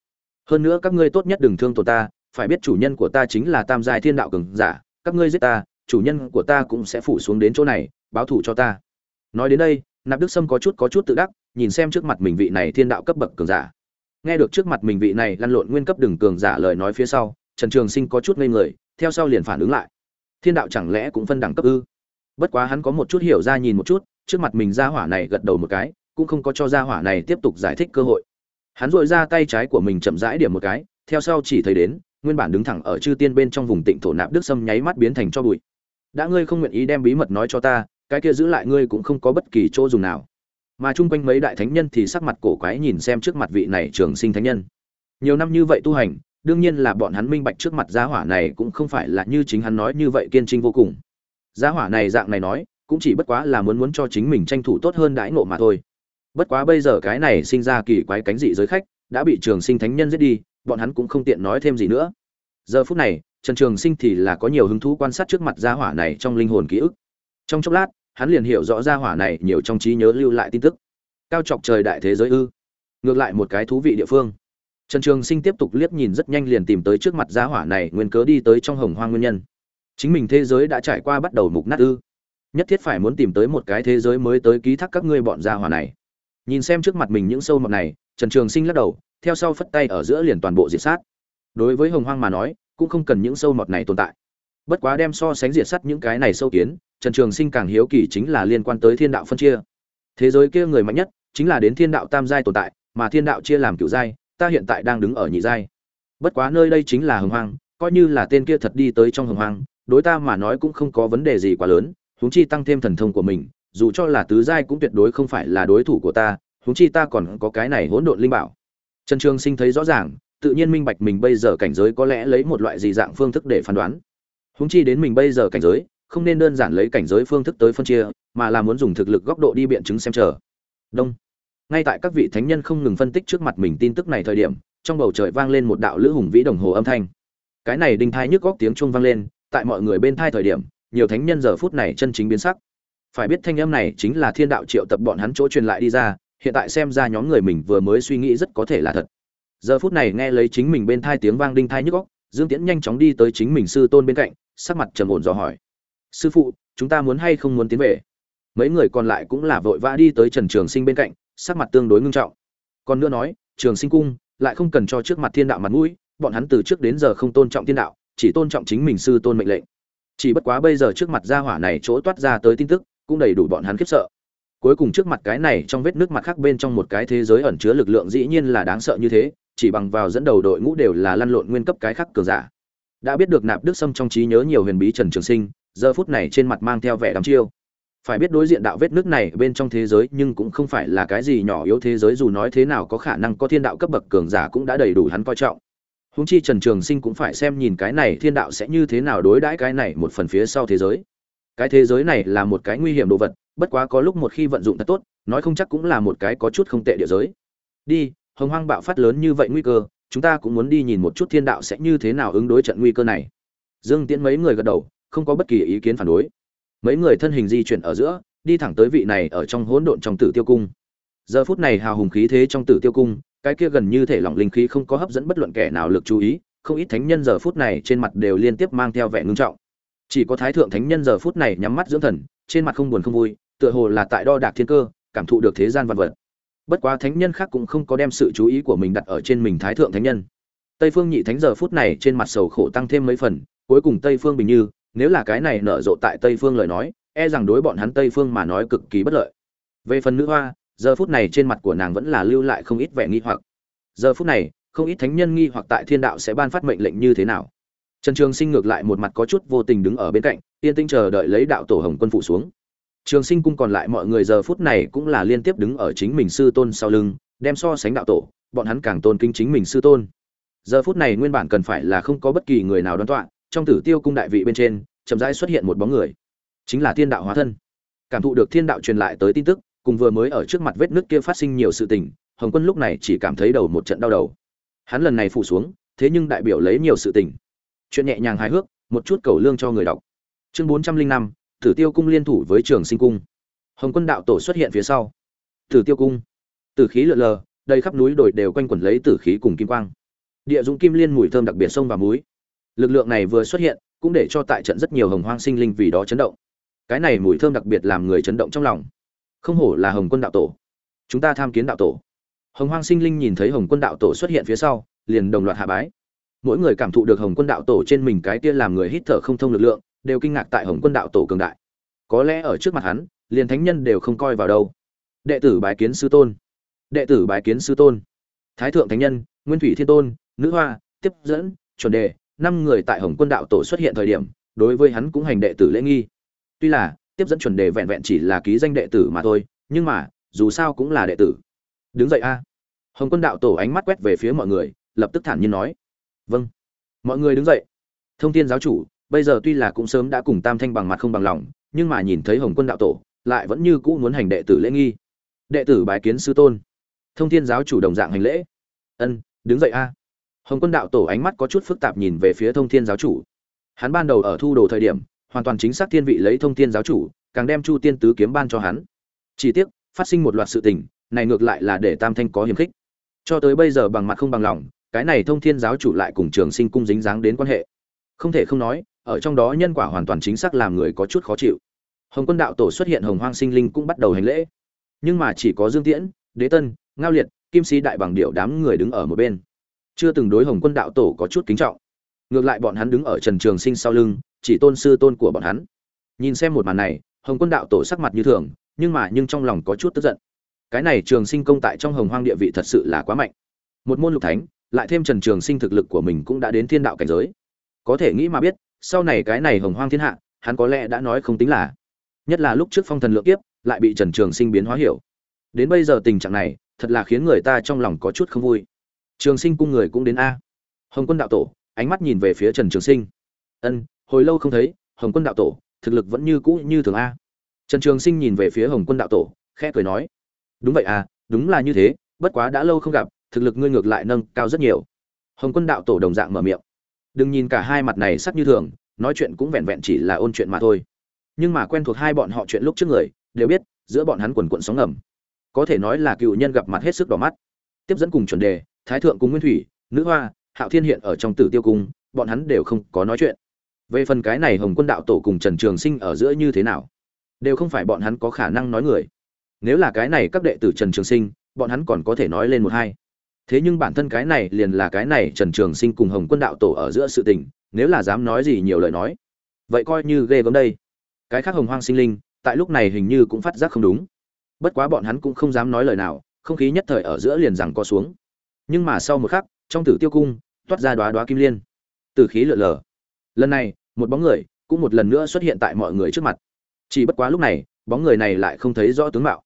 Hơn nữa các ngươi tốt nhất đừng thương tổn ta phải biết chủ nhân của ta chính là tam giai thiên đạo cường giả, các ngươi giết ta, chủ nhân của ta cũng sẽ phủ xuống đến chỗ này, báo thù cho ta. Nói đến đây, nạp đức sâm có chút có chút tự đắc, nhìn xem trước mặt mình vị này thiên đạo cấp bậc cường giả. Nghe được trước mặt mình vị này lăn lộn nguyên cấp đường cường giả lời nói phía sau, trần trường sinh có chút ngây người, theo sau liền phản ứng lại. Thiên đạo chẳng lẽ cũng phân đẳng cấp ư? Bất quá hắn có một chút hiểu ra nhìn một chút, trước mặt mình ra hỏa này gật đầu một cái, cũng không có cho ra hỏa này tiếp tục giải thích cơ hội. Hắn dội ra tay trái của mình chậm rãi điểm một cái, theo sau chỉ thấy đến nguyên bản đứng thẳng ở chư tiên bên trong vùng tịnh thổ nạp đức sâm nháy mắt biến thành cho bụi. Đã ngươi không nguyện ý đem bí mật nói cho ta, cái kia giữ lại ngươi cũng không có bất kỳ chỗ dùng nào. Mà chung quanh mấy đại thánh nhân thì sắc mặt cổ quái nhìn xem trước mặt vị này trường sinh thánh nhân. Nhiều năm như vậy tu hành, đương nhiên là bọn hắn minh bạch trước mặt gia hỏa này cũng không phải là như chính hắn nói như vậy kiên trinh vô cùng. Gia hỏa này dạng này nói, cũng chỉ bất quá là muốn muốn cho chính mình tranh thủ tốt hơn đãi ngộ mà thôi. Bất quá bây giờ cái này sinh ra kỳ quái cánh dị giới khách, đã bị trường sinh thánh nhân giết đi bọn hắn cũng không tiện nói thêm gì nữa. Giờ phút này, trần trường sinh thì là có nhiều hứng thú quan sát trước mặt gia hỏa này trong linh hồn ký ức. Trong chốc lát, hắn liền hiểu rõ gia hỏa này nhiều trong trí nhớ lưu lại tin tức. Cao chọc trời đại thế giới ư. Ngược lại một cái thú vị địa phương. Trần trường sinh tiếp tục liếc nhìn rất nhanh liền tìm tới trước mặt gia hỏa này, nguyên cớ đi tới trong hồng hoang nguyên nhân. Chính mình thế giới đã trải qua bắt đầu mục nát ư. Nhất thiết phải muốn tìm tới một cái thế giới mới tới ký thác các ngươi bọn gia hỏa này. Nhìn xem trước mặt mình những sâu mọt này, trần trường sinh lắc đầu theo sau phất tay ở giữa liền toàn bộ diệt sát. Đối với hồng hoang mà nói, cũng không cần những sâu mọt này tồn tại. Bất quá đem so sánh diệt sát những cái này sâu kiến, trần trường sinh càng hiếu kỳ chính là liên quan tới thiên đạo phân chia. Thế giới kia người mạnh nhất, chính là đến thiên đạo tam giai tồn tại, mà thiên đạo chia làm cửu giai, ta hiện tại đang đứng ở nhị giai. Bất quá nơi đây chính là hồng hoang, coi như là tên kia thật đi tới trong hồng hoang, đối ta mà nói cũng không có vấn đề gì quá lớn, huống chi tăng thêm thần thông của mình, dù cho là tứ giai cũng tuyệt đối không phải là đối thủ của ta, huống chi ta còn có cái này hỗn độn linh bảo trần trường sinh thấy rõ ràng, tự nhiên minh bạch mình bây giờ cảnh giới có lẽ lấy một loại gì dạng phương thức để phán đoán. Húng chi đến mình bây giờ cảnh giới, không nên đơn giản lấy cảnh giới phương thức tới phân chia, mà là muốn dùng thực lực góc độ đi biện chứng xem chờ. Đông. Ngay tại các vị thánh nhân không ngừng phân tích trước mặt mình tin tức này thời điểm, trong bầu trời vang lên một đạo lữ hùng vĩ đồng hồ âm thanh. Cái này đinh thai nhức góc tiếng chuông vang lên, tại mọi người bên thai thời điểm, nhiều thánh nhân giờ phút này chân chính biến sắc. Phải biết thanh âm này chính là thiên đạo triệu tập bọn hắn chỗ truyền lại đi ra hiện tại xem ra nhóm người mình vừa mới suy nghĩ rất có thể là thật. Giờ phút này nghe lấy chính mình bên thai tiếng vang đinh thai nhức góc dương tiễn nhanh chóng đi tới chính mình sư tôn bên cạnh, sắc mặt trầm ổn dò hỏi. Sư phụ, chúng ta muốn hay không muốn tiến về? Mấy người còn lại cũng là vội vã đi tới trần trường sinh bên cạnh, sắc mặt tương đối ngưng trọng. Còn nữa nói, trường sinh cung lại không cần cho trước mặt thiên đạo mặt mũi, bọn hắn từ trước đến giờ không tôn trọng thiên đạo, chỉ tôn trọng chính mình sư tôn mệnh lệnh. Chỉ bất quá bây giờ trước mặt gia hỏa này chỗ toát ra tới tin tức, cũng đầy đủ bọn hắn khiếp sợ cuối cùng trước mặt cái này trong vết nước mặt khác bên trong một cái thế giới ẩn chứa lực lượng dĩ nhiên là đáng sợ như thế, chỉ bằng vào dẫn đầu đội ngũ đều là lăn lộn nguyên cấp cái khác cường giả. Đã biết được nạp đức sâm trong trí nhớ nhiều huyền bí trần trường sinh, giờ phút này trên mặt mang theo vẻ đắm chiêu. Phải biết đối diện đạo vết nước này bên trong thế giới nhưng cũng không phải là cái gì nhỏ yếu thế giới, dù nói thế nào có khả năng có thiên đạo cấp bậc cường giả cũng đã đầy đủ hắn coi trọng. Húng chi trần trường sinh cũng phải xem nhìn cái này thiên đạo sẽ như thế nào đối đãi cái này một phần phía sau thế giới. Cái thế giới này là một cái nguy hiểm đồ vật bất quá có lúc một khi vận dụng thật tốt, nói không chắc cũng là một cái có chút không tệ địa giới. Đi, hồng hoang bạo phát lớn như vậy nguy cơ, chúng ta cũng muốn đi nhìn một chút thiên đạo sẽ như thế nào ứng đối trận nguy cơ này. Dương tiễn mấy người gật đầu, không có bất kỳ ý kiến phản đối. Mấy người thân hình di chuyển ở giữa, đi thẳng tới vị này ở trong hỗn độn trong tử tiêu cung. Giờ phút này hào hùng khí thế trong tử tiêu cung, cái kia gần như thể lỏng linh khí không có hấp dẫn bất luận kẻ nào lực chú ý, không ít thánh nhân giờ phút này trên mặt đều liên tiếp mang theo vẻ ngưng trọng. Chỉ có thái thượng thánh nhân giờ phút này nhắm mắt dưỡng thần, trên mặt không buồn không vui tựa hồ là tại đo đạc thiên cơ, cảm thụ được thế gian văn vật. Bất quá thánh nhân khác cũng không có đem sự chú ý của mình đặt ở trên mình thái thượng thánh nhân. Tây phương nhị thánh giờ phút này trên mặt sầu khổ tăng thêm mấy phần, cuối cùng tây phương bình như, nếu là cái này nở rộ tại tây phương lời nói e rằng đối bọn hắn tây phương mà nói cực kỳ bất lợi. Về phần nữ hoa, giờ phút này trên mặt của nàng vẫn là lưu lại không ít vẻ nghi hoặc. Giờ phút này, không ít thánh nhân nghi hoặc tại thiên đạo sẽ ban phát mệnh lệnh như thế nào. Trần trường sinh ngược lại một mặt có chút vô tình đứng ở bên cạnh, yên tĩnh chờ đợi lấy đạo tổ hồng quân phụ xuống trường sinh cung còn lại mọi người giờ phút này cũng là liên tiếp đứng ở chính mình sư tôn sau lưng, đem so sánh đạo tổ, bọn hắn càng tôn kính chính mình sư tôn. Giờ phút này nguyên bản cần phải là không có bất kỳ người nào đoán tọa, trong tử tiêu cung đại vị bên trên, chậm rãi xuất hiện một bóng người. Chính là thiên đạo hóa thân. Cảm thụ được thiên đạo truyền lại tới tin tức, cùng vừa mới ở trước mặt vết nứt kia phát sinh nhiều sự tình, hồng quân lúc này chỉ cảm thấy đầu một trận đau đầu. Hắn lần này phủ xuống, thế nhưng đại biểu lấy nhiều sự tình. Chuyện nhẹ nhàng hài hước, một chút cầu lương cho người đọc. Chương bốn trăm linh năm tử tiêu cung liên thủ với trường sinh cung. Hồng quân đạo tổ xuất hiện phía sau. Tử tiêu cung. Tử khí lượn lờ, đầy khắp núi đồi đều quanh quẩn lấy tử khí cùng kim quang. Địa dũng kim liên mùi thơm đặc biệt sông và muối. Lực lượng này vừa xuất hiện, cũng để cho tại trận rất nhiều hồng hoang sinh linh vì đó chấn động. Cái này mùi thơm đặc biệt làm người chấn động trong lòng. Không hổ là hồng quân đạo tổ. Chúng ta tham kiến đạo tổ. Hồng hoang sinh linh nhìn thấy hồng quân đạo tổ xuất hiện phía sau, liền đồng loạt hạ bái. Mỗi người cảm thụ được hồng quân đạo tổ trên mình cái kia làm người hít thở không thông lực lượng đều kinh ngạc tại hồng quân đạo tổ cường đại. Có lẽ ở trước mặt hắn, liền thánh nhân đều không coi vào đâu. Đệ tử bái kiến sư tôn. Đệ tử bái kiến sư tôn. Thái thượng thánh nhân, nguyên thủy thiên tôn, nữ hoa, tiếp dẫn, chuẩn đề, năm người tại hồng quân đạo tổ xuất hiện thời điểm, đối với hắn cũng hành đệ tử lễ nghi. Tuy là, tiếp dẫn chuẩn đề vẹn vẹn chỉ là ký danh đệ tử mà thôi, nhưng mà, dù sao cũng là đệ tử. Đứng dậy a. Hồng quân đạo tổ ánh mắt quét về phía mọi người, lập tức thản nhiên nói. Vâng. Mọi người đứng dậy. Thông thiên giáo chủ bây giờ tuy là cũng sớm đã cùng tam thanh bằng mặt không bằng lòng, nhưng mà nhìn thấy hồng quân đạo tổ, lại vẫn như cũ muốn hành đệ tử lễ nghi. Đệ tử bái kiến sư tôn. Thông thiên giáo chủ đồng dạng hành lễ. Ân, đứng dậy a. Hồng quân đạo tổ ánh mắt có chút phức tạp nhìn về phía thông thiên giáo chủ. Hắn ban đầu ở thu đồ thời điểm, hoàn toàn chính xác thiên vị lấy thông thiên giáo chủ, càng đem chu tiên tứ kiếm ban cho hắn. Chỉ tiếc, phát sinh một loạt sự tình, này ngược lại là để tam thanh có hiềm khích. Cho tới bây giờ bằng mặt không bằng lòng, cái này thông thiên giáo chủ lại cùng trường sinh cung dính dáng đến quan hệ. Không thể không nói ở trong đó nhân quả hoàn toàn chính xác làm người có chút khó chịu. Hồng quân đạo tổ xuất hiện hồng hoang sinh linh cũng bắt đầu hành lễ. Nhưng mà chỉ có dương tiễn, đế tân, ngao liệt, kim sĩ đại bằng điệu đám người đứng ở một bên. Chưa từng đối hồng quân đạo tổ có chút kính trọng. Ngược lại bọn hắn đứng ở trần trường sinh sau lưng, chỉ tôn sư tôn của bọn hắn. Nhìn xem một màn này, hồng quân đạo tổ sắc mặt như thường, nhưng mà nhưng trong lòng có chút tức giận. Cái này trường sinh công tại trong hồng hoang địa vị thật sự là quá mạnh. Một môn lục thánh, lại thêm trần trường sinh thực lực của mình cũng đã đến thiên đạo cảnh giới. Có thể nghĩ mà biết sau này cái này hồng hoang thiên hạ, hắn có lẽ đã nói không tính là. Nhất là lúc trước phong thần lượng kiếp, lại bị trần trường sinh biến hóa hiểu. Đến bây giờ tình trạng này, thật là khiến người ta trong lòng có chút không vui. Trường sinh cung người cũng đến a. Hồng quân đạo tổ, ánh mắt nhìn về phía trần trường sinh. Ân, hồi lâu không thấy, hồng quân đạo tổ, thực lực vẫn như cũ như thường a. Trần trường sinh nhìn về phía hồng quân đạo tổ, khẽ cười nói. Đúng vậy à đúng là như thế, bất quá đã lâu không gặp, thực lực ngươi ngược lại nâng cao rất nhiều. Hồng quân đạo tổ đồng dạng mở miệng đừng nhìn cả hai mặt này sắc như thường, nói chuyện cũng vẹn vẹn chỉ là ôn chuyện mà thôi. Nhưng mà quen thuộc hai bọn họ chuyện lúc trước người, đều biết, giữa bọn hắn quần quận sóng ngầm. Có thể nói là cựu nhân gặp mặt hết sức đỏ mắt. Tiếp dẫn cùng chuẩn đề, thái thượng cùng nguyên thủy, nữ hoa, hạo thiên hiện ở trong tử tiêu cung, bọn hắn đều không có nói chuyện. Về phần cái này hồng quân đạo tổ cùng trần trường sinh ở giữa như thế nào, đều không phải bọn hắn có khả năng nói người. Nếu là cái này các đệ tử trần trường sinh, bọn hắn còn có thể nói lên một hai thế nhưng bản thân cái này liền là cái này trần trường sinh cùng hồng quân đạo tổ ở giữa sự tình, nếu là dám nói gì nhiều lời nói, vậy coi như ghê gớm đây. Cái khác hồng hoang sinh linh, tại lúc này hình như cũng phát giác không đúng. Bất quá bọn hắn cũng không dám nói lời nào, không khí nhất thời ở giữa liền rằng co xuống. Nhưng mà sau một khắc, trong tử tiêu cung, toát ra đoá đoá kim liên. Từ khí lượn lờ lần này, một bóng người cũng một lần nữa xuất hiện tại mọi người trước mặt. Chỉ bất quá lúc này, bóng người này lại không thấy rõ tướng mạo.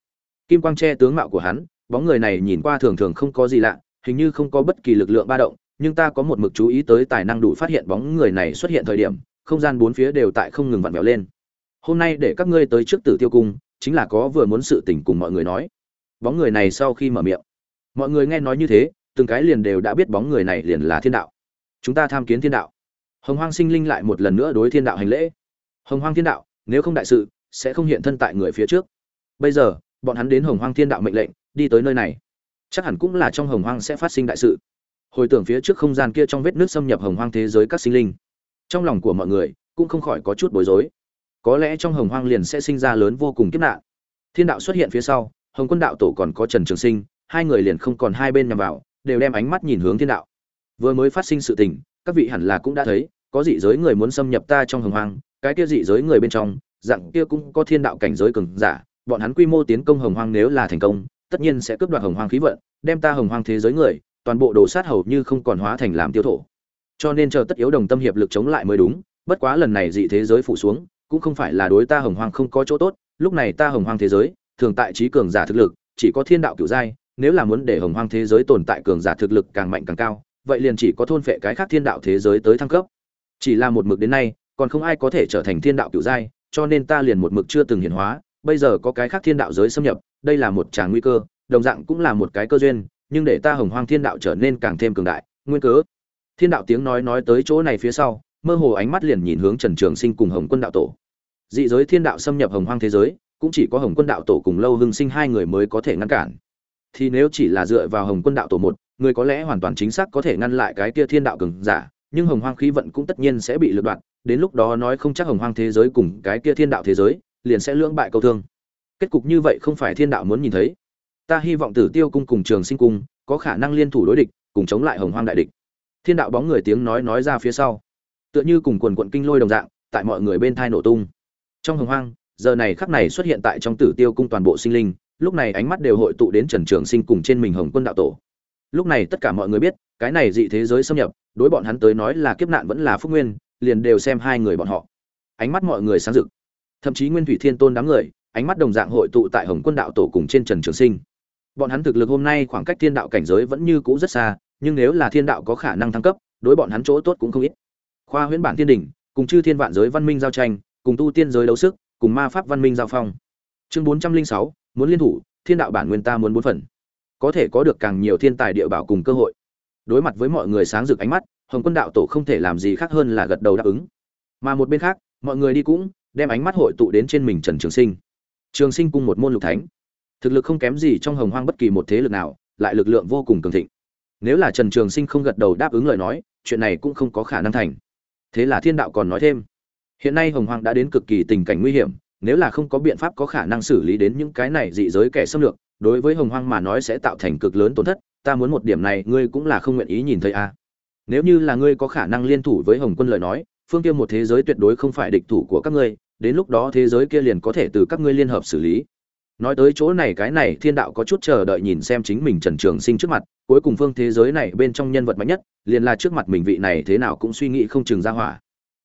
Kim quang che tướng mạo của hắn, bóng người này nhìn qua thường thường không có gì lạ hình như không có bất kỳ lực lượng ba động, nhưng ta có một mực chú ý tới tài năng đủ phát hiện bóng người này xuất hiện thời điểm, không gian bốn phía đều tại không ngừng vặn vẹo lên. Hôm nay để các ngươi tới trước tử tiêu cung, chính là có vừa muốn sự tình cùng mọi người nói. Bóng người này sau khi mở miệng, mọi người nghe nói như thế, từng cái liền đều đã biết bóng người này liền là thiên đạo. Chúng ta tham kiến thiên đạo. Hồng hoang sinh linh lại một lần nữa đối thiên đạo hành lễ. Hồng hoang thiên đạo, nếu không đại sự, sẽ không hiện thân tại người phía trước. Bây giờ, bọn hắn đến hồng hoang thiên đạo mệnh lệnh, đi tới nơi này chắc hẳn cũng là trong hồng hoang sẽ phát sinh đại sự. Hồi tưởng phía trước không gian kia trong vết nước xâm nhập hồng hoang thế giới các sinh linh. Trong lòng của mọi người cũng không khỏi có chút bối rối. Có lẽ trong hồng hoang liền sẽ sinh ra lớn vô cùng kiếp nạn. Thiên đạo xuất hiện phía sau, hồng quân đạo tổ còn có trần trường sinh, hai người liền không còn hai bên nhằm vào, đều đem ánh mắt nhìn hướng thiên đạo. Vừa mới phát sinh sự tình, các vị hẳn là cũng đã thấy, có dị giới người muốn xâm nhập ta trong hồng hoang, cái kia dị giới người bên trong, dạng kia cũng có thiên đạo cảnh giới cường giả, bọn hắn quy mô tiến công hồng hoang nếu là thành công tất nhiên sẽ cướp đoạt hồng hoang khí vận, đem ta hồng hoang thế giới người, toàn bộ đồ sát hầu như không còn hóa thành làm tiêu thổ. Cho nên chờ tất yếu đồng tâm hiệp lực chống lại mới đúng, bất quá lần này dị thế giới phủ xuống, cũng không phải là đối ta hồng hoang không có chỗ tốt, lúc này ta hồng hoang thế giới, thường tại trí cường giả thực lực, chỉ có thiên đạo cửu giai, nếu là muốn để hồng hoang thế giới tồn tại cường giả thực lực càng mạnh càng cao, vậy liền chỉ có thôn phệ cái khác thiên đạo thế giới tới thăng cấp. Chỉ là một mực đến nay, còn không ai có thể trở thành thiên đạo cửu giai, cho nên ta liền một mực chưa từng hiển hóa bây giờ có cái khác thiên đạo giới xâm nhập, đây là một tràng nguy cơ, đồng dạng cũng là một cái cơ duyên, nhưng để ta hồng hoang thiên đạo trở nên càng thêm cường đại, nguyên cớ. Thiên đạo tiếng nói nói tới chỗ này phía sau, mơ hồ ánh mắt liền nhìn hướng trần trường sinh cùng hồng quân đạo tổ. Dị giới thiên đạo xâm nhập hồng hoang thế giới, cũng chỉ có hồng quân đạo tổ cùng lâu hưng sinh hai người mới có thể ngăn cản. Thì nếu chỉ là dựa vào hồng quân đạo tổ một, người có lẽ hoàn toàn chính xác có thể ngăn lại cái kia thiên đạo cường giả, nhưng hồng hoang khí vận cũng tất nhiên sẽ bị lượt đoạn, đến lúc đó nói không chắc hồng hoang thế giới cùng cái kia thiên đạo thế giới liền sẽ lưỡng bại câu thương. Kết cục như vậy không phải thiên đạo muốn nhìn thấy. Ta hy vọng tử tiêu cung cùng trường sinh cung có khả năng liên thủ đối địch, cùng chống lại hồng hoang đại địch. Thiên đạo bóng người tiếng nói nói ra phía sau. Tựa như cùng quần quận kinh lôi đồng dạng, tại mọi người bên thai nổ tung. Trong hồng hoang, giờ này khắc này xuất hiện tại trong tử tiêu cung toàn bộ sinh linh, lúc này ánh mắt đều hội tụ đến trần trường sinh cùng trên mình hồng quân đạo tổ. Lúc này tất cả mọi người biết, cái này dị thế giới xâm nhập, đối bọn hắn tới nói là kiếp nạn vẫn là phúc nguyên, liền đều xem hai người bọn họ. Ánh mắt mọi người sáng rực thậm chí nguyên thủy thiên tôn đám người, ánh mắt đồng dạng hội tụ tại hồng quân đạo tổ cùng trên trần trường sinh. Bọn hắn thực lực hôm nay khoảng cách thiên đạo cảnh giới vẫn như cũ rất xa, nhưng nếu là thiên đạo có khả năng thăng cấp, đối bọn hắn chỗ tốt cũng không ít. Khoa huyễn bản thiên đỉnh, cùng chư thiên vạn giới văn minh giao tranh, cùng tu tiên giới đấu sức, cùng ma pháp văn minh giao phong. Chương bốn trăm linh sáu, muốn liên thủ, thiên đạo bản nguyên ta muốn bốn phần. Có thể có được càng nhiều thiên tài địa bảo cùng cơ hội. Đối mặt với mọi người sáng rực ánh mắt, hồng quân đạo tổ không thể làm gì khác hơn là gật đầu đáp ứng. Mà một bên khác, mọi người đi cũng đem ánh mắt hội tụ đến trên mình trần trường sinh. Trường sinh cung một môn lục thánh. Thực lực không kém gì trong hồng hoang bất kỳ một thế lực nào, lại lực lượng vô cùng cường thịnh. Nếu là trần trường sinh không gật đầu đáp ứng lời nói, chuyện này cũng không có khả năng thành. Thế là thiên đạo còn nói thêm, hiện nay hồng hoang đã đến cực kỳ tình cảnh nguy hiểm, nếu là không có biện pháp có khả năng xử lý đến những cái này dị giới kẻ xâm lược, đối với hồng hoang mà nói sẽ tạo thành cực lớn tổn thất, ta muốn một điểm này ngươi cũng là không nguyện ý nhìn thấy a à. nếu như là ngươi có khả năng liên thủ với hồng quân lời nói, phương kia một thế giới tuyệt đối không phải địch thủ của các ngươi đến lúc đó thế giới kia liền có thể từ các ngươi liên hợp xử lý. Nói tới chỗ này cái này, thiên đạo có chút chờ đợi nhìn xem chính mình trần trường sinh trước mặt, cuối cùng phương thế giới này bên trong nhân vật mạnh nhất, liền là trước mặt mình vị này thế nào cũng suy nghĩ không chừng ra hỏa.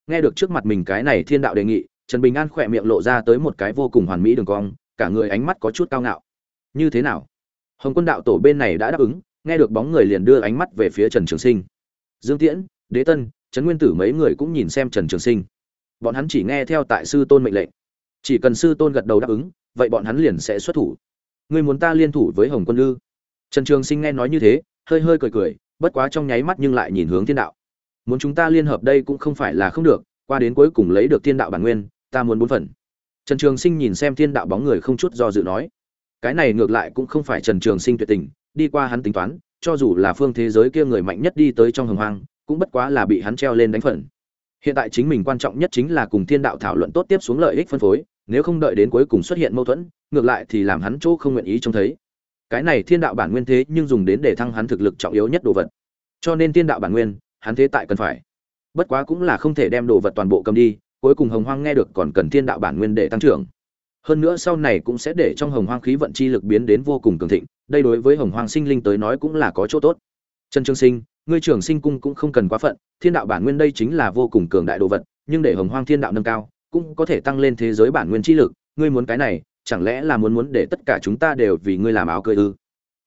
Nghe được trước mặt mình cái này thiên đạo đề nghị, trần bình an khỏe miệng lộ ra tới một cái vô cùng hoàn mỹ đường cong, cả người ánh mắt có chút cao ngạo. Như thế nào? Hồng quân đạo tổ bên này đã đáp ứng, nghe được bóng người liền đưa ánh mắt về phía trần trường sinh. Dương tiễn, đế tân, trấn nguyên tử mấy người cũng nhìn xem trần trường sinh bọn hắn chỉ nghe theo tại sư tôn mệnh lệnh. Chỉ cần sư tôn gật đầu đáp ứng, vậy bọn hắn liền sẽ xuất thủ. Ngươi muốn ta liên thủ với hồng quân ư trần trường sinh nghe nói như thế, hơi hơi cười cười, bất quá trong nháy mắt nhưng lại nhìn hướng thiên đạo. Muốn chúng ta liên hợp đây cũng không phải là không được, qua đến cuối cùng lấy được thiên đạo bản nguyên, ta muốn bốn phần. Trần trường sinh nhìn xem thiên đạo bóng người không chút do dự nói, cái này ngược lại cũng không phải trần trường sinh tuyệt tình, đi qua hắn tính toán, cho dù là phương thế giới kia người mạnh nhất đi tới trong hồng hoang, cũng bất quá là bị hắn treo lên đánh phần hiện tại chính mình quan trọng nhất chính là cùng thiên đạo thảo luận tốt tiếp xuống lợi ích phân phối, nếu không đợi đến cuối cùng xuất hiện mâu thuẫn, ngược lại thì làm hắn chỗ không nguyện ý trông thấy. Cái này thiên đạo bản nguyên thế nhưng dùng đến để thăng hắn thực lực trọng yếu nhất đồ vật. Cho nên thiên đạo bản nguyên, hắn thế tại cần phải. Bất quá cũng là không thể đem đồ vật toàn bộ cầm đi, cuối cùng hồng hoang nghe được còn cần thiên đạo bản nguyên để tăng trưởng. Hơn nữa sau này cũng sẽ để trong hồng hoang khí vận chi lực biến đến vô cùng cường thịnh, đây đối với hồng hoang sinh linh tới nói cũng là có chỗ tốt. Trần trương sinh ngươi trưởng sinh cung cũng không cần quá phận, thiên đạo bản nguyên đây chính là vô cùng cường đại đồ vật, nhưng để hồng hoang thiên đạo nâng cao, cũng có thể tăng lên thế giới bản nguyên chi lực, ngươi muốn cái này, chẳng lẽ là muốn muốn để tất cả chúng ta đều vì ngươi làm áo cười ư?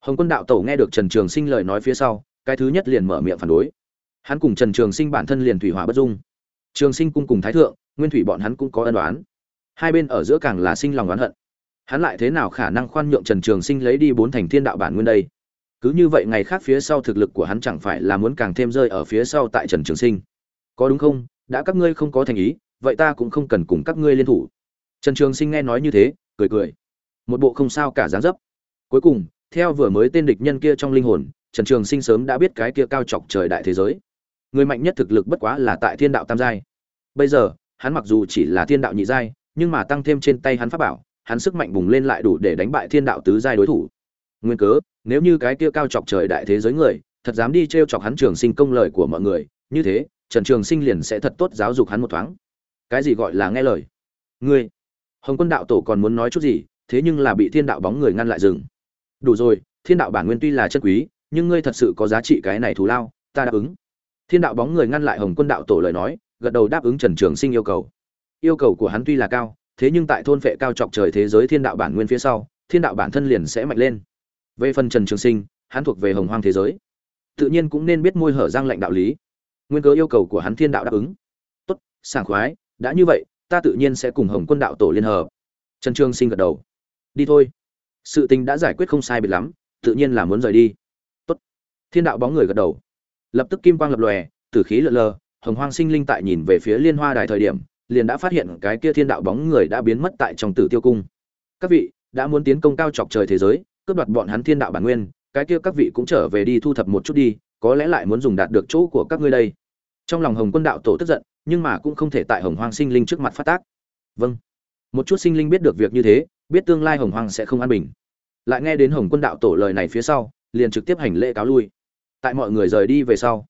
Hồng quân đạo tổ nghe được trần trường sinh lời nói phía sau, cái thứ nhất liền mở miệng phản đối. Hắn cùng trần trường sinh bản thân liền thủy hỏa bất dung. Trường sinh cung cùng thái thượng, nguyên thủy bọn hắn cũng có ân đoán hai bên ở giữa càng là sinh lòng oán hận. Hắn lại thế nào khả năng khoan nhượng trần trường sinh lấy đi bốn thành thiên đạo bản nguyên đây? Cứ như vậy ngày khác phía sau thực lực của hắn chẳng phải là muốn càng thêm rơi ở phía sau tại trần trường sinh. Có đúng không? Đã các ngươi không có thành ý, vậy ta cũng không cần cùng các ngươi liên thủ. Trần trường sinh nghe nói như thế, cười cười. Một bộ không sao cả dáng dấp. Cuối cùng, theo vừa mới tên địch nhân kia trong linh hồn, trần trường sinh sớm đã biết cái kia cao chọc trời đại thế giới. Người mạnh nhất thực lực bất quá là tại thiên đạo tam giai. Bây giờ, hắn mặc dù chỉ là thiên đạo nhị giai, nhưng mà tăng thêm trên tay hắn pháp bảo, hắn sức mạnh bùng lên lại đủ để đánh bại thiên đạo tứ giai đối thủ. Nguyên cớ nếu như cái kia cao chọc trời đại thế giới người, thật dám đi t chọc hắn trường sinh công lời của mọi người, như thế, trần trường sinh liền sẽ thật tốt giáo dục hắn một thoáng. Cái gì gọi là nghe lời? Ngươi, hồng quân đạo tổ còn muốn nói chút gì, thế nhưng là bị thiên đạo bóng người ngăn lại dừng. Đủ rồi, thiên đạo bản nguyên tuy là chân quý, nhưng ngươi thật sự có giá trị cái này thù lao, ta đáp ứng. Thiên đạo bóng người ngăn lại hồng quân đạo tổ lời nói, gật đầu đáp ứng trần trường sinh yêu cầu. Yêu cầu của hắn tuy là cao, thế nhưng tại thôn vệ cao trọc trời thế giới thiên đạo bản nguyên phía sau, thiên đạo bản thân liền sẽ mạnh lên về phần trần trường sinh, hắn thuộc về hồng hoang thế giới. Tự nhiên cũng nên biết môi hở giang lệnh đạo lý. Nguyên cớ yêu cầu của hắn thiên đạo đáp ứng. Tốt, sảng khoái, đã như vậy, ta tự nhiên sẽ cùng hồng quân đạo tổ liên hợp. Trần trường sinh gật đầu. Đi thôi. Sự tình đã giải quyết không sai biệt lắm, tự nhiên là muốn rời đi. Tốt. Thiên đạo bóng người gật đầu. Lập tức kim quang lập lòe, tử khí lượn lờ, hồng hoang sinh linh tại nhìn về phía liên hoa đài thời điểm, liền đã phát hiện cái kia thiên đạo bóng người đã biến mất tại trong tử tiêu cung. Các vị, đã muốn tiến công cao chọc trời thế giới cướp đoạt bọn hắn thiên đạo bản nguyên, cái kia các vị cũng trở về đi thu thập một chút đi, có lẽ lại muốn dùng đạt được chỗ của các ngươi đây. Trong lòng hồng quân đạo tổ tức giận, nhưng mà cũng không thể tại hồng hoang sinh linh trước mặt phát tác. Vâng. Một chút sinh linh biết được việc như thế, biết tương lai hồng hoang sẽ không an bình. Lại nghe đến hồng quân đạo tổ lời này phía sau, liền trực tiếp hành lễ cáo lui. Tại mọi người rời đi về sau,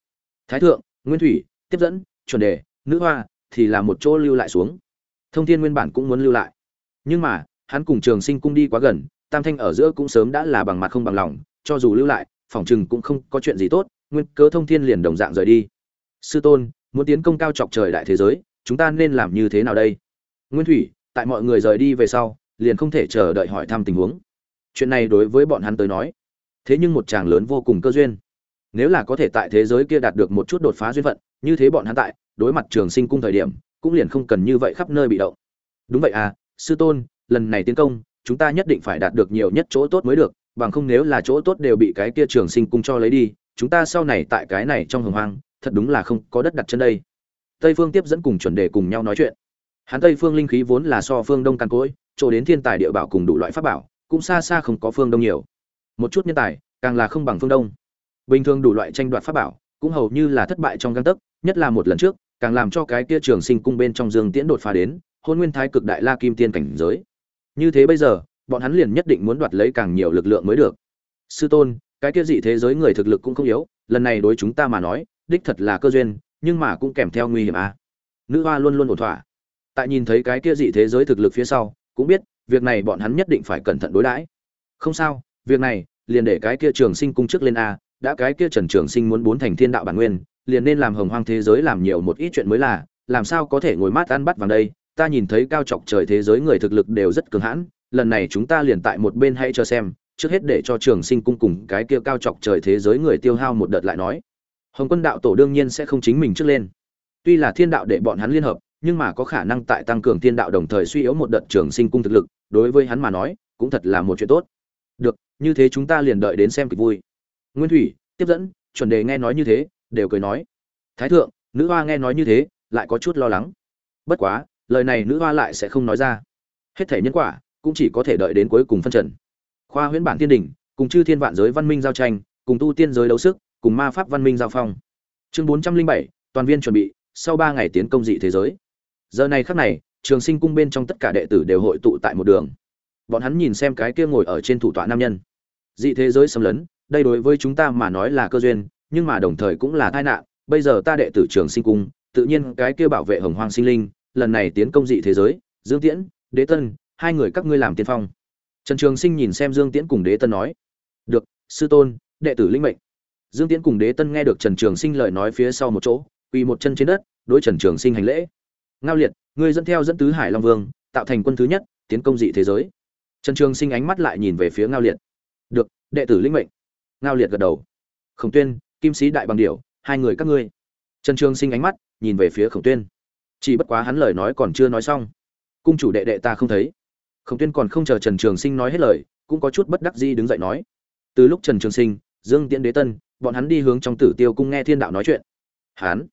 thái thượng, nguyên thủy, tiếp dẫn, chuẩn đề, nữ hoa thì là một chỗ lưu lại xuống. Thông thiên nguyên bản cũng muốn lưu lại. Nhưng mà, hắn cùng trường sinh cung đi quá gần tam thanh ở giữa cũng sớm đã là bằng mặt không bằng lòng, cho dù lưu lại phỏng chừng cũng không có chuyện gì tốt, nguyên cớ thông thiên liền đồng dạng rời đi. Sư tôn, muốn tiến công cao chọc trời đại thế giới, chúng ta nên làm như thế nào đây? Nguyên thủy, tại mọi người rời đi về sau, liền không thể chờ đợi hỏi thăm tình huống. Chuyện này đối với bọn hắn tới nói, thế nhưng một chàng lớn vô cùng cơ duyên. Nếu là có thể tại thế giới kia đạt được một chút đột phá duyên phận, như thế bọn hắn tại, đối mặt trường sinh cung thời điểm, cũng liền không cần như vậy khắp nơi bị động. Đúng vậy à sư tôn, lần này tiến công chúng ta nhất định phải đạt được nhiều nhất chỗ tốt mới được, bằng không nếu là chỗ tốt đều bị cái kia trường sinh cung cho lấy đi, chúng ta sau này tại cái này trong hồng hoang, thật đúng là không có đất đặt chân đây. Tây phương tiếp dẫn cùng chuẩn đề cùng nhau nói chuyện. Hắn tây phương linh khí vốn là so phương đông căn cối chỗ đến thiên tài địa bảo cùng đủ loại pháp bảo, cũng xa xa không có phương đông nhiều. Một chút nhân tài, càng là không bằng phương đông. Bình thường đủ loại tranh đoạt pháp bảo, cũng hầu như là thất bại trong găng tấc, nhất là một lần trước, càng làm cho cái kia trường sinh cung bên trong dương tiễn đột phá đến, hôn nguyên thái cực đại la kim tiên cảnh giới như thế bây giờ, bọn hắn liền nhất định muốn đoạt lấy càng nhiều lực lượng mới được. Sư tôn, cái kia dị thế giới người thực lực cũng không yếu, lần này đối chúng ta mà nói, đích thật là cơ duyên, nhưng mà cũng kèm theo nguy hiểm à. nữ hoa luôn luôn ổn thỏa. Tại nhìn thấy cái kia dị thế giới thực lực phía sau, cũng biết, việc này bọn hắn nhất định phải cẩn thận đối đãi. Không sao, việc này, liền để cái kia trường sinh cung chức lên a, đã cái kia trần trường sinh muốn bốn thành thiên đạo bản nguyên, liền nên làm hồng hoang thế giới làm nhiều một ít chuyện mới là, làm sao có thể ngồi mát ăn bắt vào đây? Ta nhìn thấy cao chọc trời thế giới người thực lực đều rất cường hãn, lần này chúng ta liền tại một bên hãy cho xem, trước hết để cho trường sinh cung cùng cái kia cao chọc trời thế giới người tiêu hao một đợt lại nói. Hồng quân đạo tổ đương nhiên sẽ không chính mình trước lên. Tuy là thiên đạo để bọn hắn liên hợp, nhưng mà có khả năng tại tăng cường thiên đạo đồng thời suy yếu một đợt trường sinh cung thực lực, đối với hắn mà nói, cũng thật là một chuyện tốt. Được, như thế chúng ta liền đợi đến xem kịch vui. Nguyên thủy, tiếp dẫn, chuẩn đề nghe nói như thế, đều cười nói. Thái thượng, nữ hoa nghe nói như thế, lại có chút lo lắng. Bất quá lời này nữ hoa lại sẽ không nói ra. Hết thể nhân quả cũng chỉ có thể đợi đến cuối cùng phân trần. Khoa huyễn bản thiên đình cùng chư thiên vạn giới văn minh giao tranh, cùng tu tiên giới đấu sức, cùng ma pháp văn minh giao phong. Chương bốn trăm linh bảy, toàn viên chuẩn bị, sau ba ngày tiến công dị thế giới. Giờ này khắc này, trường sinh cung bên trong tất cả đệ tử đều hội tụ tại một đường. Bọn hắn nhìn xem cái kia ngồi ở trên thủ tọa nam nhân. Dị thế giới xâm lấn, đây đối với chúng ta mà nói là cơ duyên, nhưng mà đồng thời cũng là tai nạn. Bây giờ ta đệ tử trường sinh cung, tự nhiên cái kia bảo vệ hồng hoang sinh linh lần này tiến công dị thế giới, dương tiễn, đế tân, hai người các ngươi làm tiên phong. Trần trường sinh nhìn xem dương tiễn cùng đế tân nói, được, sư tôn, đệ tử linh mệnh. Dương tiễn cùng đế tân nghe được trần trường sinh lời nói phía sau một chỗ, quỳ một chân trên đất, đối trần trường sinh hành lễ. Ngao liệt, ngươi dẫn theo dẫn tứ hải long vương, tạo thành quân thứ nhất, tiến công dị thế giới. Trần trường sinh ánh mắt lại nhìn về phía ngao liệt. Được, đệ tử linh mệnh. Ngao liệt gật đầu. Khổng tuyên, kim sĩ đại bằng điểu, hai người các ngươi. Trần trường sinh ánh mắt nhìn về phía khổng tuyên chỉ bất quá hắn lời nói còn chưa nói xong. Cung chủ đệ đệ ta không thấy. Khổng tuyên còn không chờ trần trường sinh nói hết lời, cũng có chút bất đắc di đứng dậy nói. Từ lúc trần trường sinh, dương tiễn đế tân, bọn hắn đi hướng trong tử tiêu cung nghe thiên đạo nói chuyện. Hắn,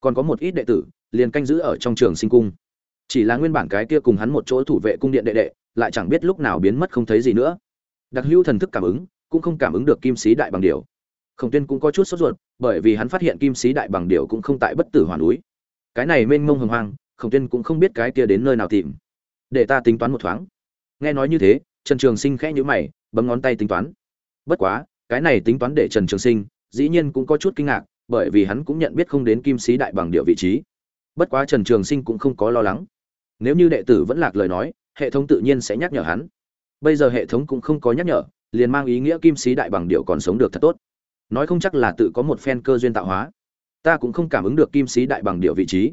còn có một ít đệ tử, liền canh giữ ở trong trường sinh cung. Chỉ là nguyên bản cái kia cùng hắn một chỗ thủ vệ cung điện đệ đệ, lại chẳng biết lúc nào biến mất không thấy gì nữa. Đặc hữu thần thức cảm ứng, cũng không cảm ứng được kim sĩ đại bằng điều khổng tuyên cũng có chút sốt ruột, bởi vì hắn phát hiện kim sĩ đại bằng điều cũng không tại bất tử hoàn núi cái này mênh mông hồng hoang, khổng tuyên cũng không biết cái kia đến nơi nào tìm. Để ta tính toán một thoáng. Nghe nói như thế, trần trường sinh khẽ nhữ mày, bấm ngón tay tính toán. Bất quá, cái này tính toán để trần trường sinh dĩ nhiên cũng có chút kinh ngạc, bởi vì hắn cũng nhận biết không đến kim sĩ đại bằng điệu vị trí. Bất quá trần trường sinh cũng không có lo lắng. Nếu như đệ tử vẫn lạc lời nói, hệ thống tự nhiên sẽ nhắc nhở hắn. Bây giờ hệ thống cũng không có nhắc nhở, liền mang ý nghĩa kim sĩ đại bằng điệu còn sống được thật tốt. Nói không chắc là tự có một phen cơ duyên tạo hóa ta cũng không cảm ứng được kim sĩ đại bằng điệu vị trí.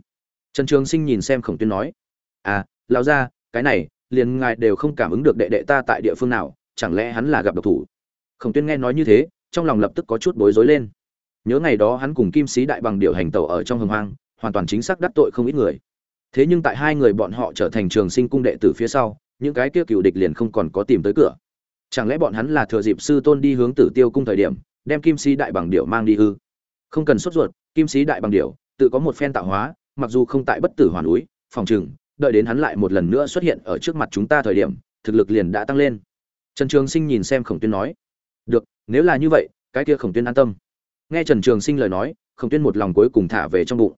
Trần trường sinh nhìn xem khổng tuyên nói à lao ra cái này, liền ngài đều không cảm ứng được đệ đệ ta tại địa phương nào, chẳng lẽ hắn là gặp độc thủ? Khổng tuyên nghe nói như thế, trong lòng lập tức có chút bối rối lên. Nhớ ngày đó hắn cùng kim sĩ đại bằng điệu hành tẩu ở trong hồng hoang, hoàn toàn chính xác đắc tội không ít người. Thế nhưng tại hai người bọn họ trở thành trường sinh cung đệ tử phía sau, những cái kia cựu địch liền không còn có tìm tới cửa. Chẳng lẽ bọn hắn là thừa dịp sư tôn đi hướng tử tiêu cung thời điểm, đem kim sĩ đại bằng điệu mang đi ư? Không cần sốt ruột kim sĩ đại bằng điệu tự có một phen tạo hóa, mặc dù không tại bất tử hoàn núi, phòng chừng đợi đến hắn lại một lần nữa xuất hiện ở trước mặt chúng ta thời điểm, thực lực liền đã tăng lên. Trần trường sinh nhìn xem khổng tuyên nói, được, nếu là như vậy, cái kia khổng tuyên an tâm. Nghe trần trường sinh lời nói, khổng tuyên một lòng cuối cùng thả về trong bụng.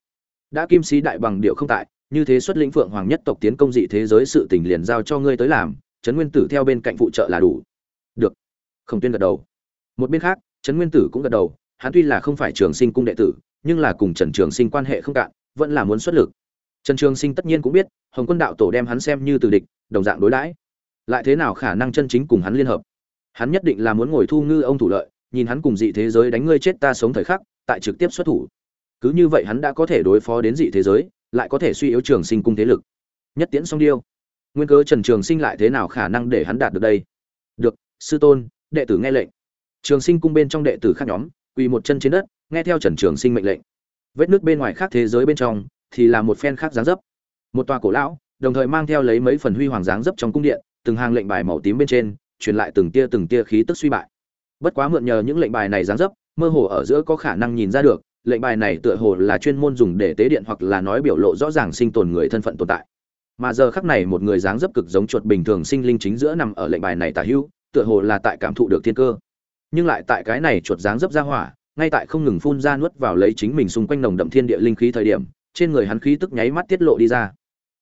Đã kim sĩ đại bằng điệu không tại, như thế xuất lĩnh phượng hoàng nhất tộc tiến công dị thế giới sự tình liền giao cho ngươi tới làm, trấn nguyên tử theo bên cạnh phụ trợ là đủ. Được. Khổng tuyên gật đầu. Một bên khác, trấn nguyên tử cũng gật đầu, hắn tuy là không phải trường sinh cung đệ tử nhưng là cùng trần trường sinh quan hệ không cạn, vẫn là muốn xuất lực. Trần trường sinh tất nhiên cũng biết, hồng quân đạo tổ đem hắn xem như từ địch, đồng dạng đối đãi. Lại thế nào khả năng chân chính cùng hắn liên hợp? Hắn nhất định là muốn ngồi thu ngư ông thủ lợi, nhìn hắn cùng dị thế giới đánh ngươi chết ta sống thời khắc, tại trực tiếp xuất thủ. Cứ như vậy hắn đã có thể đối phó đến dị thế giới, lại có thể suy yếu trường sinh cung thế lực. Nhất tiễn xong điêu. Nguyên cớ trần trường sinh lại thế nào khả năng để hắn đạt được đây? Được, sư tôn, đệ tử nghe lệnh. Trường sinh cung bên trong đệ tử khác nhóm quỳ một chân trên đất, nghe theo trần trường sinh mệnh lệnh. Vết nước bên ngoài khác thế giới bên trong thì là một phen khác dáng dấp. Một tòa cổ lão, đồng thời mang theo lấy mấy phần huy hoàng dáng dấp trong cung điện, từng hàng lệnh bài màu tím bên trên, truyền lại từng tia từng tia khí tức suy bại. Bất quá mượn nhờ những lệnh bài này dáng dấp, mơ hồ ở giữa có khả năng nhìn ra được, lệnh bài này tựa hồ là chuyên môn dùng để tế điện hoặc là nói biểu lộ rõ ràng sinh tồn người thân phận tồn tại. Mà giờ khắc này một người dáng dấp cực giống chuột bình thường sinh linh chính giữa nằm ở lệnh bài này tả hữu tựa hồ là tại cảm thụ được thiên cơ nhưng lại tại cái này chuột dáng dấp ra hỏa, ngay tại không ngừng phun ra nuốt vào lấy chính mình xung quanh nồng đậm thiên địa linh khí thời điểm, trên người hắn khí tức nháy mắt tiết lộ đi ra.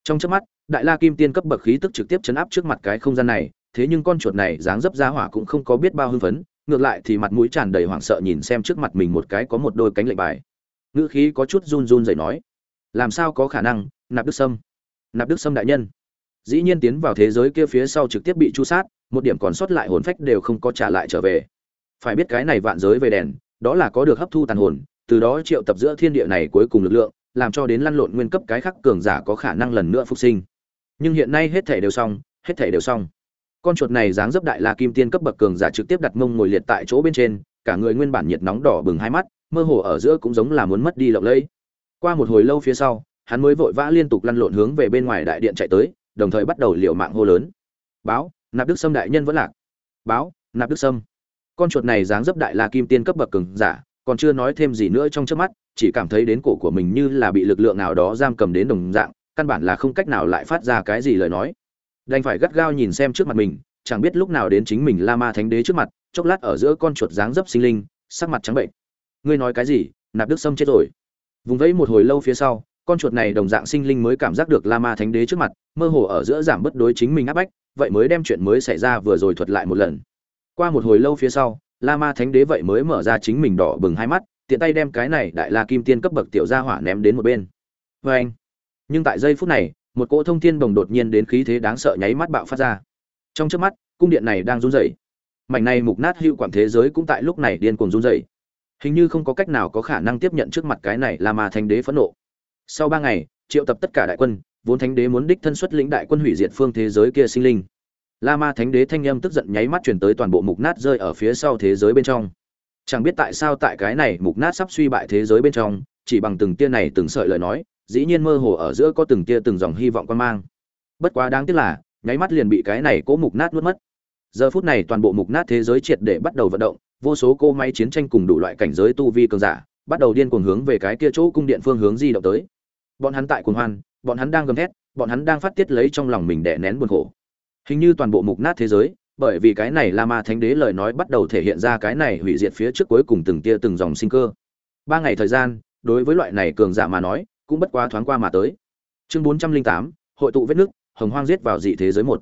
Trong chớp mắt, đại la kim tiên cấp bậc khí tức trực tiếp chấn áp trước mặt cái không gian này, thế nhưng con chuột này dáng dấp ra hỏa cũng không có biết bao hưng phấn, ngược lại thì mặt mũi tràn đầy hoảng sợ nhìn xem trước mặt mình một cái có một đôi cánh lệnh bài. Ngữ khí có chút run run dậy nói, làm sao có khả năng, nạp đức sâm? Nạp đức sâm đại nhân. Dĩ nhiên tiến vào thế giới kia phía sau trực tiếp bị chu sát, một điểm còn sót lại hồn phách đều không có trả lại trở về phải biết cái này vạn giới về đèn, đó là có được hấp thu tàn hồn, từ đó triệu tập giữa thiên địa này cuối cùng lực lượng, làm cho đến lăn lộn nguyên cấp cái khắc cường giả có khả năng lần nữa phục sinh. Nhưng hiện nay hết thể đều xong, hết thể đều xong. Con chuột này dáng dấp đại la kim tiên cấp bậc cường giả trực tiếp đặt mông ngồi liệt tại chỗ bên trên, cả người nguyên bản nhiệt nóng đỏ bừng hai mắt, mơ hồ ở giữa cũng giống là muốn mất đi lộng lẫy. Qua một hồi lâu phía sau, hắn mới vội vã liên tục lăn lộn hướng về bên ngoài đại điện chạy tới, đồng thời bắt đầu liều mạng hô lớn. Báo, nạp đức sâm đại nhân vẫn lạc. Báo, nạp đức sâm con chuột này dáng dấp đại la kim tiên cấp bậc cường giả, còn chưa nói thêm gì nữa trong trước mắt, chỉ cảm thấy đến cổ của mình như là bị lực lượng nào đó giam cầm đến đồng dạng, căn bản là không cách nào lại phát ra cái gì lời nói. Đành phải gắt gao nhìn xem trước mặt mình, chẳng biết lúc nào đến chính mình la ma thánh đế trước mặt, chốc lát ở giữa con chuột dáng dấp sinh linh, sắc mặt trắng bệnh. Ngươi nói cái gì? Nạp đức sâm chết rồi. Vùng vẫy một hồi lâu phía sau, con chuột này đồng dạng sinh linh mới cảm giác được la ma thánh đế trước mặt, mơ hồ ở giữa giảm bất đối chính mình áp bách, vậy mới đem chuyện mới xảy ra vừa rồi thuật lại một lần qua một hồi lâu phía sau, la ma thánh đế vậy mới mở ra chính mình đỏ bừng hai mắt, tiện tay đem cái này đại la kim tiên cấp bậc tiểu gia hỏa ném đến một bên. Vê anh, nhưng tại giây phút này, một cỗ thông thiên đồng đột nhiên đến khí thế đáng sợ nháy mắt bạo phát ra. Trong trước mắt, cung điện này đang run rẩy. Mảnh này mục nát hữu quản thế giới cũng tại lúc này điên cuồng run rẩy. Hình như không có cách nào có khả năng tiếp nhận trước mặt cái này là ma thánh đế phẫn nộ. Sau ba ngày, triệu tập tất cả đại quân, vốn thánh đế muốn đích thân xuất lĩnh đại quân hủy diệt phương thế giới kia sinh linh la ma thánh đế thanh âm tức giận nháy mắt truyền tới toàn bộ mục nát rơi ở phía sau thế giới bên trong. Chẳng biết tại sao tại cái này mục nát sắp suy bại thế giới bên trong, chỉ bằng từng tia này từng sợi lời nói, dĩ nhiên mơ hồ ở giữa có từng tia từng dòng hy vọng quan mang. Bất quá đáng tiếc là, nháy mắt liền bị cái này cố mục nát nuốt mất. Giờ phút này toàn bộ mục nát thế giới triệt để bắt đầu vận động, vô số cô máy chiến tranh cùng đủ loại cảnh giới tu vi cường giả, bắt đầu điên cuồng hướng về cái kia chỗ cung điện phương hướng di động tới. Bọn hắn tại cuồng hoan, bọn hắn đang gầm thét, bọn hắn đang phát tiết lấy trong lòng mình đè nén buồn khổ hình như toàn bộ mục nát thế giới bởi vì cái này La Ma Thánh Đế lời nói bắt đầu thể hiện ra cái này hủy diệt phía trước cuối cùng từng tia từng dòng sinh cơ. Ba ngày thời gian, đối với loại này cường giả mà nói, cũng bất quá thoáng qua mà tới. Chương 408, hội tụ vết nước, hồng hoang giết vào dị thế giới một.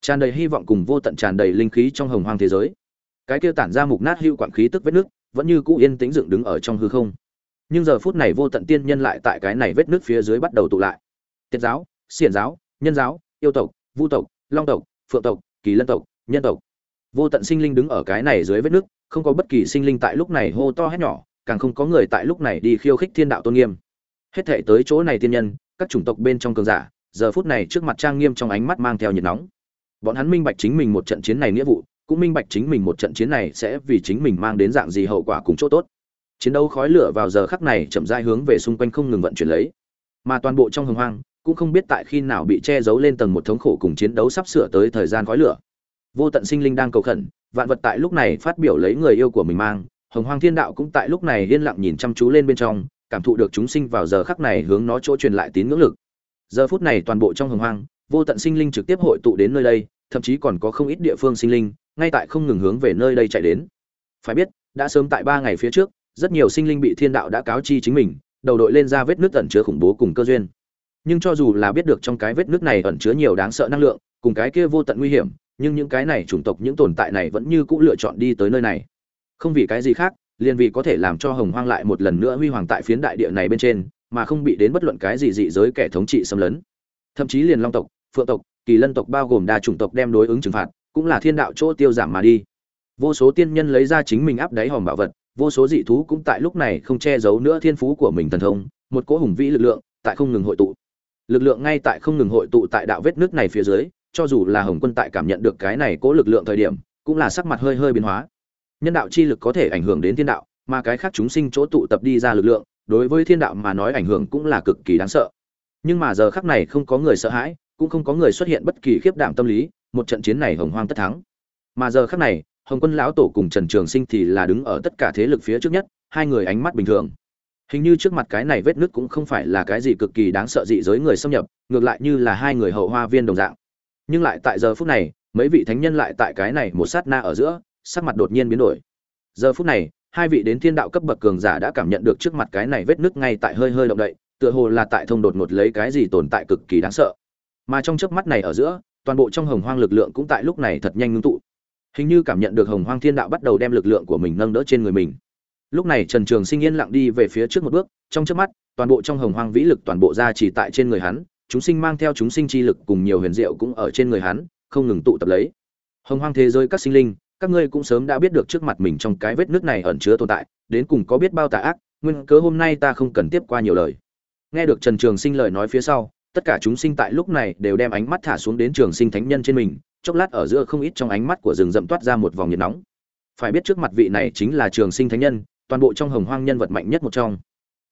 Tràn đầy hy vọng cùng vô tận tràn đầy linh khí trong hồng hoang thế giới. Cái kia tản ra mục nát hưu quản khí tức vết nước, vẫn như cũ yên tĩnh dựng đứng ở trong hư không. Nhưng giờ phút này vô tận tiên nhân lại tại cái này vết nước phía dưới bắt đầu tụ lại. Tiết giáo, xiển giáo, nhân giáo, yêu tộc, vu tộc, long tộc, phượng tộc, kỳ lân tộc, nhân tộc. Vô tận sinh linh đứng ở cái này dưới vết nước không có bất kỳ sinh linh tại lúc này hô to hét nhỏ càng không có người tại lúc này đi khiêu khích thiên đạo tôn nghiêm. Hết thể tới chỗ này tiên nhân các chủng tộc bên trong cường giả giờ phút này trước mặt trang nghiêm trong ánh mắt mang theo nhiệt nóng. Bọn hắn minh bạch chính mình một trận chiến này nghĩa vụ cũng minh bạch chính mình một trận chiến này sẽ vì chính mình mang đến dạng gì hậu quả cùng chỗ tốt. Chiến đấu khói lửa vào giờ khắc này chậm rãi hướng về xung quanh không ngừng vận chuyển lấy. Mà toàn bộ trong hồng hoang cũng không biết tại khi nào bị che giấu lên tầng một thống khổ cùng chiến đấu sắp sửa tới thời gian khói lửa. Vô tận sinh linh đang cầu khẩn, vạn vật tại lúc này phát biểu lấy người yêu của mình mang. Hồng hoang thiên đạo cũng tại lúc này yên lặng nhìn chăm chú lên bên trong, cảm thụ được chúng sinh vào giờ khắc này hướng nó chỗ truyền lại tín ngưỡng lực. Giờ phút này toàn bộ trong hồng hoang, vô tận sinh linh trực tiếp hội tụ đến nơi đây, thậm chí còn có không ít địa phương sinh linh, ngay tại không ngừng hướng về nơi đây chạy đến. Phải biết, đã sớm tại ba ngày phía trước, rất nhiều sinh linh bị thiên đạo đã cáo chi chính mình, đầu đội lên ra vết nước ẩn chứa khủng bố cùng cơ duyên nhưng cho dù là biết được trong cái vết nước này ẩn chứa nhiều đáng sợ năng lượng, cùng cái kia vô tận nguy hiểm, nhưng những cái này chủng tộc, những tồn tại này vẫn như cũ lựa chọn đi tới nơi này. Không vì cái gì khác, liền vì có thể làm cho hồng hoang lại một lần nữa huy hoàng tại phiến đại địa này bên trên, mà không bị đến bất luận cái gì dị giới kẻ thống trị xâm lấn. Thậm chí liền long tộc, phượng tộc, kỳ lân tộc bao gồm đa chủng tộc đem đối ứng trừng phạt, cũng là thiên đạo chỗ tiêu giảm mà đi. Vô số tiên nhân lấy ra chính mình áp đáy hòm bảo vật, vô số dị thú cũng tại lúc này không che giấu nữa thiên phú của mình thần thông, một cỗ hùng vĩ lực lượng tại không ngừng hội tụ lực lượng ngay tại không ngừng hội tụ tại đạo vết nước này phía dưới, cho dù là hồng quân tại cảm nhận được cái này cố lực lượng thời điểm, cũng là sắc mặt hơi hơi biến hóa. Nhân đạo chi lực có thể ảnh hưởng đến thiên đạo, mà cái khác chúng sinh chỗ tụ tập đi ra lực lượng, đối với thiên đạo mà nói ảnh hưởng cũng là cực kỳ đáng sợ. Nhưng mà giờ khắc này không có người sợ hãi, cũng không có người xuất hiện bất kỳ khiếp đảm tâm lý, một trận chiến này hồng hoang tất thắng. Mà giờ khắc này, hồng quân lão tổ cùng trần trường sinh thì là đứng ở tất cả thế lực phía trước nhất, hai người ánh mắt bình thường hình như trước mặt cái này vết nứt cũng không phải là cái gì cực kỳ đáng sợ dị giới người xâm nhập, ngược lại như là hai người hậu hoa viên đồng dạng. Nhưng lại tại giờ phút này, mấy vị thánh nhân lại tại cái này một sát na ở giữa, sắc mặt đột nhiên biến đổi. Giờ phút này, hai vị đến thiên đạo cấp bậc cường giả đã cảm nhận được trước mặt cái này vết nứt ngay tại hơi hơi động đậy, tựa hồ là tại thông đột ngột lấy cái gì tồn tại cực kỳ đáng sợ. Mà trong chớp mắt này ở giữa, toàn bộ trong hồng hoang lực lượng cũng tại lúc này thật nhanh ngưng tụ. Hình như cảm nhận được hồng hoang thiên đạo bắt đầu đem lực lượng của mình nâng đỡ trên người mình lúc này trần trường sinh yên lặng đi về phía trước một bước, trong chớp mắt, toàn bộ trong hồng hoang vĩ lực toàn bộ ra chỉ tại trên người hắn, chúng sinh mang theo chúng sinh chi lực cùng nhiều huyền diệu cũng ở trên người hắn, không ngừng tụ tập lấy. Hồng hoang thế giới các sinh linh, các ngươi cũng sớm đã biết được trước mặt mình trong cái vết nước này ẩn chứa tồn tại, đến cùng có biết bao tà ác, nguyên cớ hôm nay ta không cần tiếp qua nhiều lời. Nghe được trần trường sinh lời nói phía sau, tất cả chúng sinh tại lúc này đều đem ánh mắt thả xuống đến trường sinh thánh nhân trên mình, chốc lát ở giữa không ít trong ánh mắt của rừng rậm toát ra một vòng nhiệt nóng. Phải biết trước mặt vị này chính là trường sinh thánh nhân toàn bộ trong hồng hoang nhân vật mạnh nhất một trong.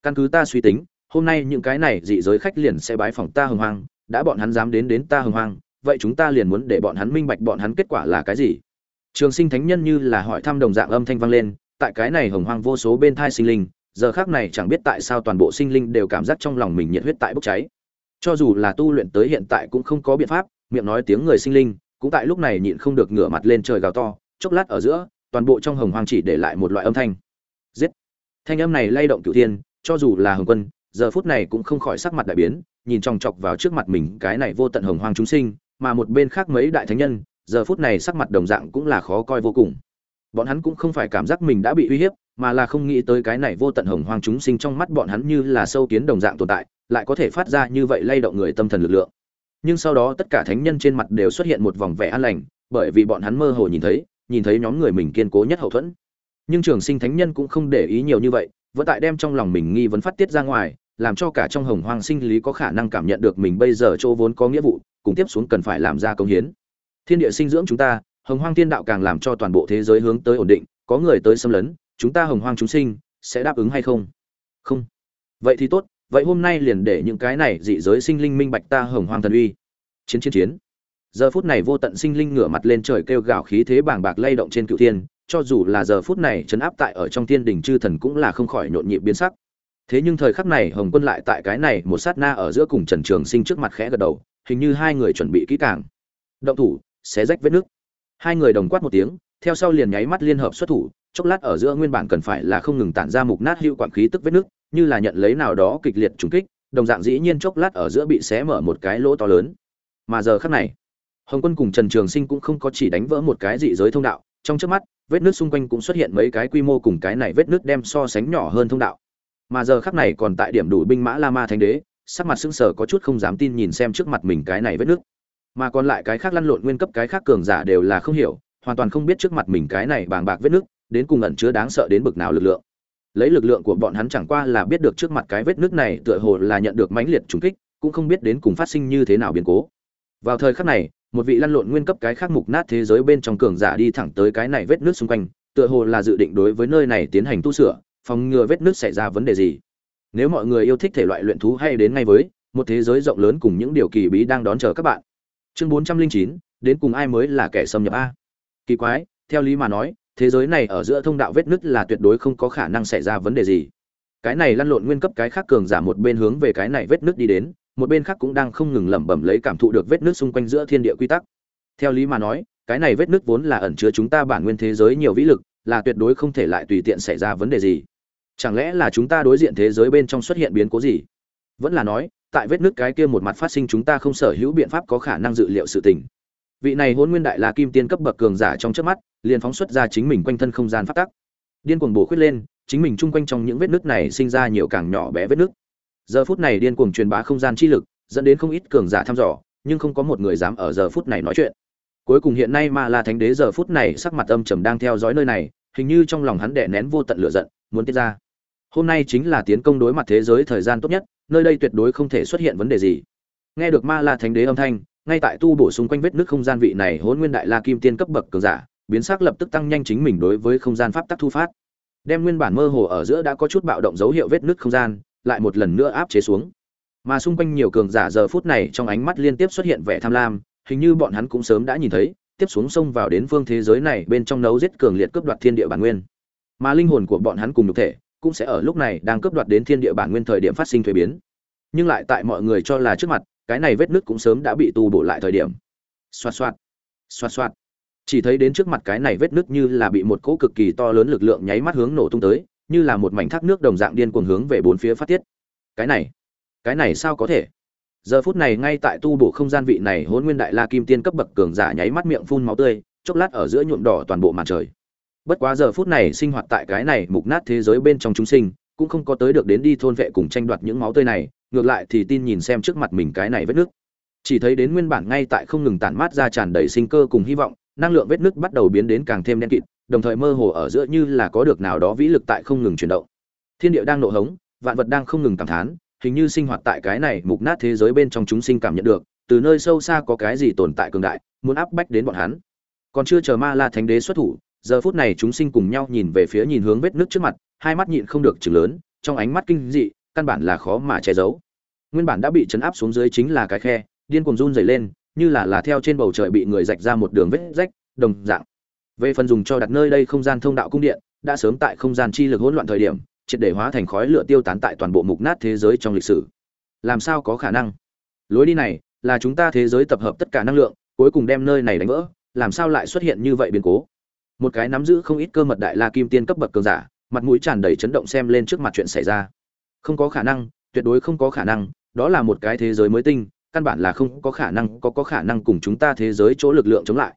Căn cứ ta suy tính, hôm nay những cái này dị giới khách liền sẽ bái phòng ta hồng hoang, đã bọn hắn dám đến đến ta hồng hoang, vậy chúng ta liền muốn để bọn hắn minh bạch bọn hắn kết quả là cái gì. Trường sinh thánh nhân như là hỏi thăm đồng dạng âm thanh vang lên, tại cái này hồng hoang vô số bên thai sinh linh, giờ khác này chẳng biết tại sao toàn bộ sinh linh đều cảm giác trong lòng mình nhiệt huyết tại bốc cháy. Cho dù là tu luyện tới hiện tại cũng không có biện pháp, miệng nói tiếng người sinh linh, cũng tại lúc này nhịn không được ngửa mặt lên trời gào to, chốc lát ở giữa, toàn bộ trong hồng hoang chỉ để lại một loại âm thanh giết. Thanh âm này lay động cửu thiên, cho dù là hồng quân, giờ phút này cũng không khỏi sắc mặt đại biến, nhìn chòng chọc vào trước mặt mình cái này vô tận hồng hoang chúng sinh, mà một bên khác mấy đại thánh nhân, giờ phút này sắc mặt đồng dạng cũng là khó coi vô cùng. Bọn hắn cũng không phải cảm giác mình đã bị uy hiếp, mà là không nghĩ tới cái này vô tận hồng hoang chúng sinh trong mắt bọn hắn như là sâu kiến đồng dạng tồn tại, lại có thể phát ra như vậy lay động người tâm thần lực lượng. Nhưng sau đó tất cả thánh nhân trên mặt đều xuất hiện một vòng vẻ an lành, bởi vì bọn hắn mơ hồ nhìn thấy nhìn thấy nhóm người mình kiên cố nhất hậu thuẫn nhưng trường sinh thánh nhân cũng không để ý nhiều như vậy, vẫn tại đem trong lòng mình nghi vấn phát tiết ra ngoài, làm cho cả trong hồng hoang sinh lý có khả năng cảm nhận được mình bây giờ chỗ vốn có nghĩa vụ, cùng tiếp xuống cần phải làm ra công hiến. Thiên địa sinh dưỡng chúng ta, hồng hoang thiên đạo càng làm cho toàn bộ thế giới hướng tới ổn định, có người tới xâm lấn, chúng ta hồng hoang chúng sinh, sẽ đáp ứng hay không? Không. Vậy thì tốt, vậy hôm nay liền để những cái này dị giới sinh linh minh bạch ta hồng hoang thần uy. Chiến chiến chiến. Giờ phút này vô tận sinh linh ngửa mặt lên trời kêu gào khí thế bàng bạc lay động trên cựu thiên cho dù là giờ phút này chấn áp tại ở trong thiên đình chư thần cũng là không khỏi nhộn nhịp biến sắc. Thế nhưng thời khắc này, hồng quân lại tại cái này một sát na ở giữa cùng trần trường sinh trước mặt khẽ gật đầu, hình như hai người chuẩn bị kỹ càng. Động thủ, xé rách vết nước. Hai người đồng quát một tiếng, theo sau liền nháy mắt liên hợp xuất thủ, chốc lát ở giữa nguyên bản cần phải là không ngừng tản ra mục nát hữu quản khí tức vết nước, như là nhận lấy nào đó kịch liệt trùng kích, đồng dạng dĩ nhiên chốc lát ở giữa bị xé mở một cái lỗ to lớn. Mà giờ khắc này, hồng quân cùng trần trường sinh cũng không có chỉ đánh vỡ một cái dị giới thông đạo, trong trước mắt vết nước xung quanh cũng xuất hiện mấy cái quy mô cùng cái này vết nước đem so sánh nhỏ hơn thông đạo. Mà giờ khắc này còn tại điểm đủ binh mã la ma thánh đế, sắc mặt sững sờ có chút không dám tin nhìn xem trước mặt mình cái này vết nước. Mà còn lại cái khác lăn lộn nguyên cấp cái khác cường giả đều là không hiểu, hoàn toàn không biết trước mặt mình cái này bàng bạc vết nước, đến cùng ẩn chứa đáng sợ đến bực nào lực lượng. Lấy lực lượng của bọn hắn chẳng qua là biết được trước mặt cái vết nước này tựa hồ là nhận được mãnh liệt trùng kích, cũng không biết đến cùng phát sinh như thế nào biến cố. Vào thời khắc này một vị lăn lộn nguyên cấp cái khác mục nát thế giới bên trong cường giả đi thẳng tới cái này vết nước xung quanh, tựa hồ là dự định đối với nơi này tiến hành tu sửa, phòng ngừa vết nước xảy ra vấn đề gì. Nếu mọi người yêu thích thể loại luyện thú hay đến ngay với, một thế giới rộng lớn cùng những điều kỳ bí đang đón chờ các bạn. Chương bốn trăm linh chín, đến cùng ai mới là kẻ xâm nhập a? Kỳ quái, theo lý mà nói, thế giới này ở giữa thông đạo vết nứt là tuyệt đối không có khả năng xảy ra vấn đề gì. Cái này lăn lộn nguyên cấp cái khác cường giả một bên hướng về cái này vết nứt đi đến một bên khác cũng đang không ngừng lẩm bẩm lấy cảm thụ được vết nứt xung quanh giữa thiên địa quy tắc. Theo lý mà nói, cái này vết nứt vốn là ẩn chứa chúng ta bản nguyên thế giới nhiều vĩ lực, là tuyệt đối không thể lại tùy tiện xảy ra vấn đề gì. Chẳng lẽ là chúng ta đối diện thế giới bên trong xuất hiện biến cố gì? Vẫn là nói, tại vết nứt cái kia một mặt phát sinh chúng ta không sở hữu biện pháp có khả năng dự liệu sự tình. Vị này hôn nguyên đại là kim tiên cấp bậc cường giả trong trước mắt, liền phóng xuất ra chính mình quanh thân không gian phát tắc. Điên cuồng bổ khuyết lên, chính mình chung quanh trong những vết nứt này sinh ra nhiều càng nhỏ bé vết nứt giờ phút này điên cuồng truyền bá không gian chi lực, dẫn đến không ít cường giả thăm dò, nhưng không có một người dám ở giờ phút này nói chuyện. Cuối cùng hiện nay ma la thánh đế giờ phút này sắc mặt âm trầm đang theo dõi nơi này, hình như trong lòng hắn đè nén vô tận lửa giận, muốn tiết ra. Hôm nay chính là tiến công đối mặt thế giới thời gian tốt nhất, nơi đây tuyệt đối không thể xuất hiện vấn đề gì. Nghe được ma la thánh đế âm thanh, ngay tại tu bổ xung quanh vết nước không gian vị này hôn nguyên đại la kim tiên cấp bậc cường giả, biến sắc lập tức tăng nhanh chính mình đối với không gian pháp tắc thu phát. Đem nguyên bản mơ hồ ở giữa đã có chút bạo động dấu hiệu vết nứt không gian lại một lần nữa áp chế xuống. Mà xung quanh nhiều cường giả giờ phút này trong ánh mắt liên tiếp xuất hiện vẻ tham lam, hình như bọn hắn cũng sớm đã nhìn thấy, tiếp xuống xông vào đến phương thế giới này bên trong nấu giết cường liệt cướp đoạt thiên địa bản nguyên. Mà linh hồn của bọn hắn cùng nhục thể cũng sẽ ở lúc này đang cướp đoạt đến thiên địa bản nguyên thời điểm phát sinh thuế biến. Nhưng lại tại mọi người cho là trước mặt, cái này vết nứt cũng sớm đã bị tu bổ lại thời điểm. Xoạt xoạt xoạt xoạt. Chỉ thấy đến trước mặt cái này vết nứt như là bị một cỗ cực kỳ to lớn lực lượng nháy mắt hướng nổ tung tới như là một mảnh thác nước đồng dạng điên cuồng hướng về bốn phía phát tiết. Cái này cái này sao có thể? Giờ phút này ngay tại tu bổ không gian vị này hôn nguyên đại la kim tiên cấp bậc cường giả nháy mắt miệng phun máu tươi, chốc lát ở giữa nhuộm đỏ toàn bộ màn trời. Bất quá giờ phút này sinh hoạt tại cái này mục nát thế giới bên trong chúng sinh, cũng không có tới được đến đi thôn vệ cùng tranh đoạt những máu tươi này, ngược lại thì tin nhìn xem trước mặt mình cái này vết nước. Chỉ thấy đến nguyên bản ngay tại không ngừng tản mát ra tràn đầy sinh cơ cùng hy vọng, năng lượng vết nước bắt đầu biến đến càng thêm đen kịt đồng thời mơ hồ ở giữa như là có được nào đó vĩ lực tại không ngừng chuyển động. Thiên địa đang nộ hống, vạn vật đang không ngừng cảm thán, hình như sinh hoạt tại cái này mục nát thế giới bên trong chúng sinh cảm nhận được, từ nơi sâu xa có cái gì tồn tại cường đại, muốn áp bách đến bọn hắn. Còn chưa chờ ma la thánh đế xuất thủ, giờ phút này chúng sinh cùng nhau nhìn về phía nhìn hướng vết nước trước mặt, hai mắt nhịn không được chừng lớn, trong ánh mắt kinh dị, căn bản là khó mà che giấu. Nguyên bản đã bị chấn áp xuống dưới chính là cái khe, điên cuồng run dày lên, như là là theo trên bầu trời bị người rạch ra một đường vết rách, đồng dạng về phần dùng cho đặt nơi đây không gian thông đạo cung điện, đã sớm tại không gian chi lực hỗn loạn thời điểm, triệt để hóa thành khói lửa tiêu tán tại toàn bộ mục nát thế giới trong lịch sử. Làm sao có khả năng? Lối đi này, là chúng ta thế giới tập hợp tất cả năng lượng, cuối cùng đem nơi này đánh vỡ, làm sao lại xuất hiện như vậy biến cố? Một cái nắm giữ không ít cơ mật đại la kim tiên cấp bậc cường giả, mặt mũi tràn đầy chấn động xem lên trước mặt chuyện xảy ra. Không có khả năng, tuyệt đối không có khả năng, đó là một cái thế giới mới tinh, căn bản là không có khả năng, có có khả năng cùng chúng ta thế giới chỗ lực lượng chống lại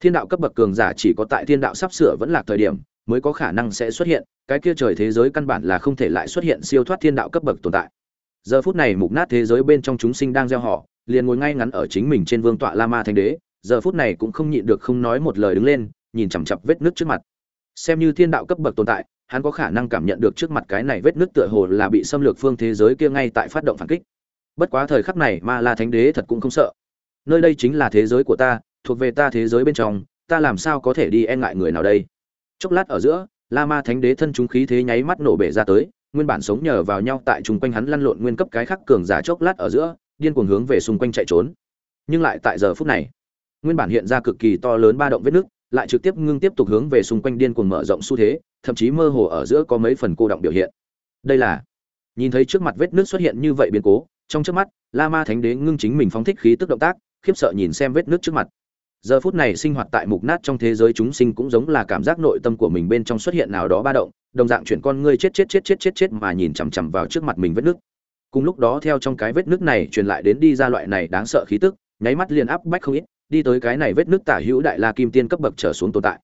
thiên đạo cấp bậc cường giả chỉ có tại thiên đạo sắp sửa vẫn là thời điểm mới có khả năng sẽ xuất hiện, cái kia trời thế giới căn bản là không thể lại xuất hiện siêu thoát thiên đạo cấp bậc tồn tại. Giờ phút này mục nát thế giới bên trong chúng sinh đang gieo họ, liền ngồi ngay ngắn ở chính mình trên vương tọa la ma thanh đế, giờ phút này cũng không nhịn được không nói một lời đứng lên, nhìn chằm chặp vết nước trước mặt. Xem như thiên đạo cấp bậc tồn tại, hắn có khả năng cảm nhận được trước mặt cái này vết nước tựa hồ là bị xâm lược phương thế giới kia ngay tại phát động phản kích. Bất quá thời khắc này ma la thánh đế thật cũng không sợ. Nơi đây chính là thế giới của ta thuộc về ta thế giới bên trong, ta làm sao có thể đi e ngại người nào đây? Chốc lát ở giữa, la ma thánh đế thân chúng khí thế nháy mắt nổ bể ra tới, nguyên bản sống nhờ vào nhau tại chung quanh hắn lăn lộn nguyên cấp cái khắc cường giả chốc lát ở giữa, điên cuồng hướng về xung quanh chạy trốn. Nhưng lại tại giờ phút này, nguyên bản hiện ra cực kỳ to lớn ba động vết nước lại trực tiếp ngưng tiếp tục hướng về xung quanh điên cuồng mở rộng xu thế, thậm chí mơ hồ ở giữa có mấy phần cô động biểu hiện. Đây là, nhìn thấy trước mặt vết nước xuất hiện như vậy biến cố, trong trước mắt, la ma thánh đế ngưng chính mình phóng thích khí tức động tác, khiếp sợ nhìn xem vết nước trước mặt giờ phút này sinh hoạt tại mục nát trong thế giới chúng sinh cũng giống là cảm giác nội tâm của mình bên trong xuất hiện nào đó ba động, đồng dạng chuyển con ngươi chết chết chết chết chết chết mà nhìn chằm chằm vào trước mặt mình vết nước. Cùng lúc đó theo trong cái vết nước này truyền lại đến đi ra loại này đáng sợ khí tức, nháy mắt liền áp bách không ít, đi tới cái này vết nước tả hữu đại la kim tiên cấp bậc trở xuống tồn tại.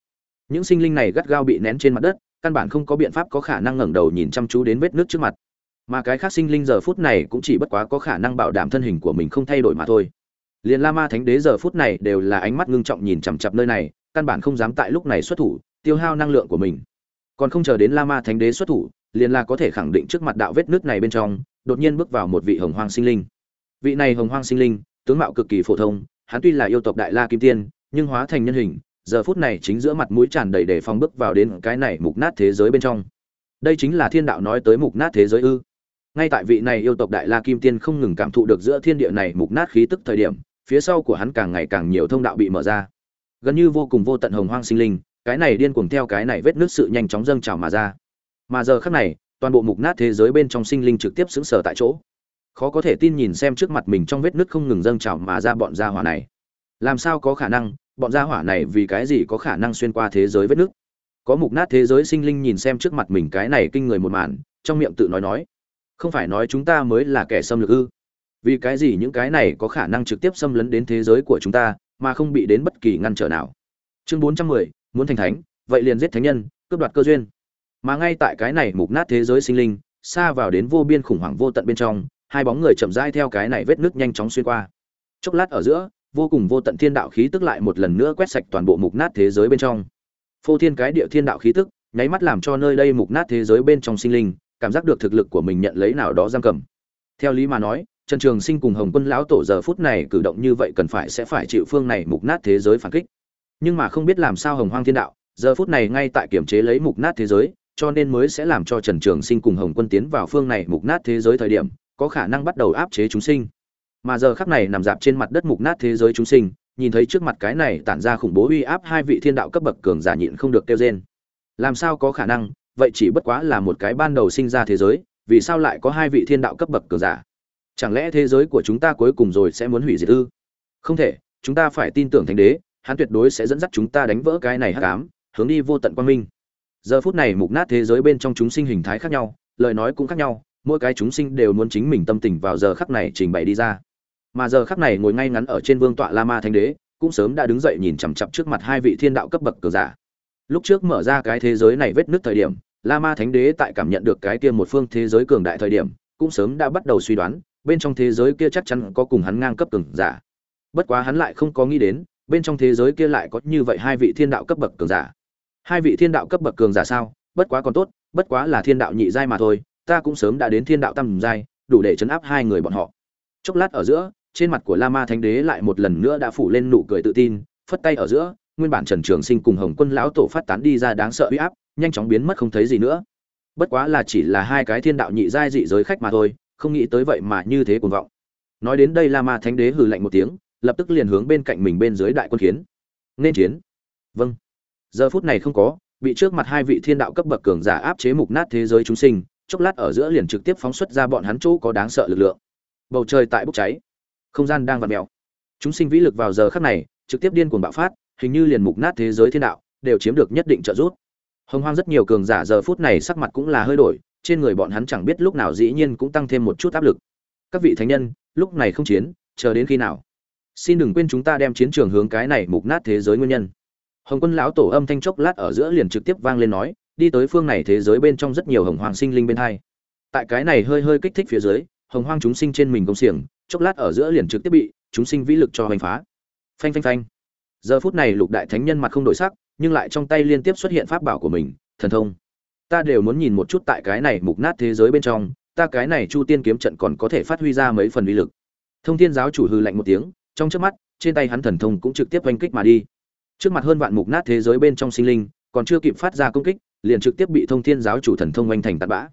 Những sinh linh này gắt gao bị nén trên mặt đất, căn bản không có biện pháp có khả năng ngẩng đầu nhìn chăm chú đến vết nước trước mặt. Mà cái khác sinh linh giờ phút này cũng chỉ bất quá có khả năng bảo đảm thân hình của mình không thay đổi mà thôi liền la ma thánh đế giờ phút này đều là ánh mắt ngưng trọng nhìn chằm chặp nơi này, căn bản không dám tại lúc này xuất thủ, tiêu hao năng lượng của mình. Còn không chờ đến la ma thánh đế xuất thủ liền là có thể khẳng định trước mặt đạo vết nước này bên trong, đột nhiên bước vào một vị hồng hoang sinh linh. Vị này hồng hoang sinh linh, tướng mạo cực kỳ phổ thông, hắn tuy là yêu tộc đại la kim tiên, nhưng hóa thành nhân hình, giờ phút này chính giữa mặt mũi tràn đầy để phong bước vào đến cái này mục nát thế giới bên trong. Đây chính là thiên đạo nói tới mục nát thế giới ư. Ngay tại vị này yêu tộc đại la kim tiên không ngừng cảm thụ được giữa thiên địa này mục nát khí tức thời điểm phía sau của hắn càng ngày càng nhiều thông đạo bị mở ra. Gần như vô cùng vô tận hồng hoang sinh linh, cái này điên cuồng theo cái này vết nước sự nhanh chóng dâng trào mà ra. Mà giờ khắc này, toàn bộ mục nát thế giới bên trong sinh linh trực tiếp xứng sở tại chỗ. Khó có thể tin nhìn xem trước mặt mình trong vết nước không ngừng dâng trào mà ra bọn gia hỏa này. Làm sao có khả năng, bọn gia hỏa này vì cái gì có khả năng xuyên qua thế giới vết nước có mục nát thế giới sinh linh nhìn xem trước mặt mình cái này kinh người một màn, trong miệng tự nói nói, không phải nói chúng ta mới là kẻ xâm lược ư? Vì cái gì những cái này có khả năng trực tiếp xâm lấn đến thế giới của chúng ta, mà không bị đến bất kỳ ngăn trở nào? Chương bốn trăm mười, muốn thành thánh, vậy liền giết thánh nhân, cướp đoạt cơ duyên. Mà ngay tại cái này mục nát thế giới sinh linh, xa vào đến vô biên khủng hoảng vô tận bên trong, hai bóng người chậm rãi theo cái này vết nước nhanh chóng xuyên qua. Chốc lát ở giữa, vô cùng vô tận thiên đạo khí tức lại một lần nữa quét sạch toàn bộ mục nát thế giới bên trong. Phô thiên cái địa thiên đạo khí tức, nháy mắt làm cho nơi đây mục nát thế giới bên trong sinh linh, cảm giác được thực lực của mình nhận lấy nào đó giam cầm. Theo lý mà nói trần trường sinh cùng hồng quân lão tổ giờ phút này cử động như vậy cần phải sẽ phải chịu phương này mục nát thế giới phản kích. Nhưng mà không biết làm sao hồng hoang thiên đạo, giờ phút này ngay tại kiểm chế lấy mục nát thế giới, cho nên mới sẽ làm cho trần trường sinh cùng hồng quân tiến vào phương này mục nát thế giới thời điểm, có khả năng bắt đầu áp chế chúng sinh. Mà giờ khắc này nằm dạp trên mặt đất mục nát thế giới chúng sinh, nhìn thấy trước mặt cái này tản ra khủng bố uy áp hai vị thiên đạo cấp bậc cường giả nhịn không được kêu rên. Làm sao có khả năng? Vậy chỉ bất quá là một cái ban đầu sinh ra thế giới, vì sao lại có hai vị thiên đạo cấp bậc cường giả? Chẳng lẽ thế giới của chúng ta cuối cùng rồi sẽ muốn hủy diệt ư? Không thể, chúng ta phải tin tưởng thánh đế, hắn tuyệt đối sẽ dẫn dắt chúng ta đánh vỡ cái này hắc ám, hướng đi vô tận quang minh. Giờ phút này mục nát thế giới bên trong chúng sinh hình thái khác nhau, lời nói cũng khác nhau, mỗi cái chúng sinh đều muốn chính mình tâm tình vào giờ khắc này trình bày đi ra. Mà giờ khắc này ngồi ngay ngắn ở trên vương tọa la ma thánh đế, cũng sớm đã đứng dậy nhìn chằm chặp trước mặt hai vị thiên đạo cấp bậc cờ giả. Lúc trước mở ra cái thế giới này vết nứt thời điểm, la ma thánh đế tại cảm nhận được cái kia một phương thế giới cường đại thời điểm, cũng sớm đã bắt đầu suy đoán bên trong thế giới kia chắc chắn có cùng hắn ngang cấp cường giả. Bất quá hắn lại không có nghĩ đến, bên trong thế giới kia lại có như vậy hai vị thiên đạo cấp bậc cường giả. Hai vị thiên đạo cấp bậc cường giả sao? Bất quá còn tốt, bất quá là thiên đạo nhị giai mà thôi, ta cũng sớm đã đến thiên đạo tam giai, đủ để chấn áp hai người bọn họ. Chốc lát ở giữa, trên mặt của la ma thánh đế lại một lần nữa đã phủ lên nụ cười tự tin, phất tay ở giữa, nguyên bản trần trường sinh cùng hồng quân lão tổ phát tán đi ra đáng sợ uy áp, nhanh chóng biến mất không thấy gì nữa. Bất quá là chỉ là hai cái thiên đạo nhị giai dị giới khách mà thôi không nghĩ tới vậy mà như thế cuồng vọng. Nói đến đây la ma thánh đế hừ lạnh một tiếng, lập tức liền hướng bên cạnh mình bên dưới đại quân khiến. Nên chiến. Vâng. Giờ phút này không có, bị trước mặt hai vị thiên đạo cấp bậc cường giả áp chế mục nát thế giới chúng sinh, chốc lát ở giữa liền trực tiếp phóng xuất ra bọn hắn chỗ có đáng sợ lực lượng. Bầu trời tại bốc cháy. Không gian đang vặn mèo. Chúng sinh vĩ lực vào giờ khắc này, trực tiếp điên cuồng bạo phát, hình như liền mục nát thế giới thiên đạo, đều chiếm được nhất định trợ giúp. Hồng hoang rất nhiều cường giả giờ phút này sắc mặt cũng là hơi đổi trên người bọn hắn chẳng biết lúc nào dĩ nhiên cũng tăng thêm một chút áp lực. Các vị thánh nhân, lúc này không chiến, chờ đến khi nào? Xin đừng quên chúng ta đem chiến trường hướng cái này mục nát thế giới nguyên nhân. Hồng quân lão tổ âm thanh chốc lát ở giữa liền trực tiếp vang lên nói, đi tới phương này thế giới bên trong rất nhiều hồng hoàng sinh linh bên hai. Tại cái này hơi hơi kích thích phía dưới, hồng hoang chúng sinh trên mình công xiềng, chốc lát ở giữa liền trực tiếp bị chúng sinh vĩ lực cho hành phá. Phanh phanh phanh. Giờ phút này lục đại thánh nhân mặt không đổi sắc, nhưng lại trong tay liên tiếp xuất hiện pháp bảo của mình, thần thông ta đều muốn nhìn một chút tại cái này mục nát thế giới bên trong, ta cái này chu tiên kiếm trận còn có thể phát huy ra mấy phần uy lực. Thông thiên giáo chủ hư lạnh một tiếng, trong trước mắt, trên tay hắn thần thông cũng trực tiếp oanh kích mà đi. Trước mặt hơn vạn mục nát thế giới bên trong sinh linh, còn chưa kịp phát ra công kích, liền trực tiếp bị thông thiên giáo chủ thần thông oanh thành tạt bã.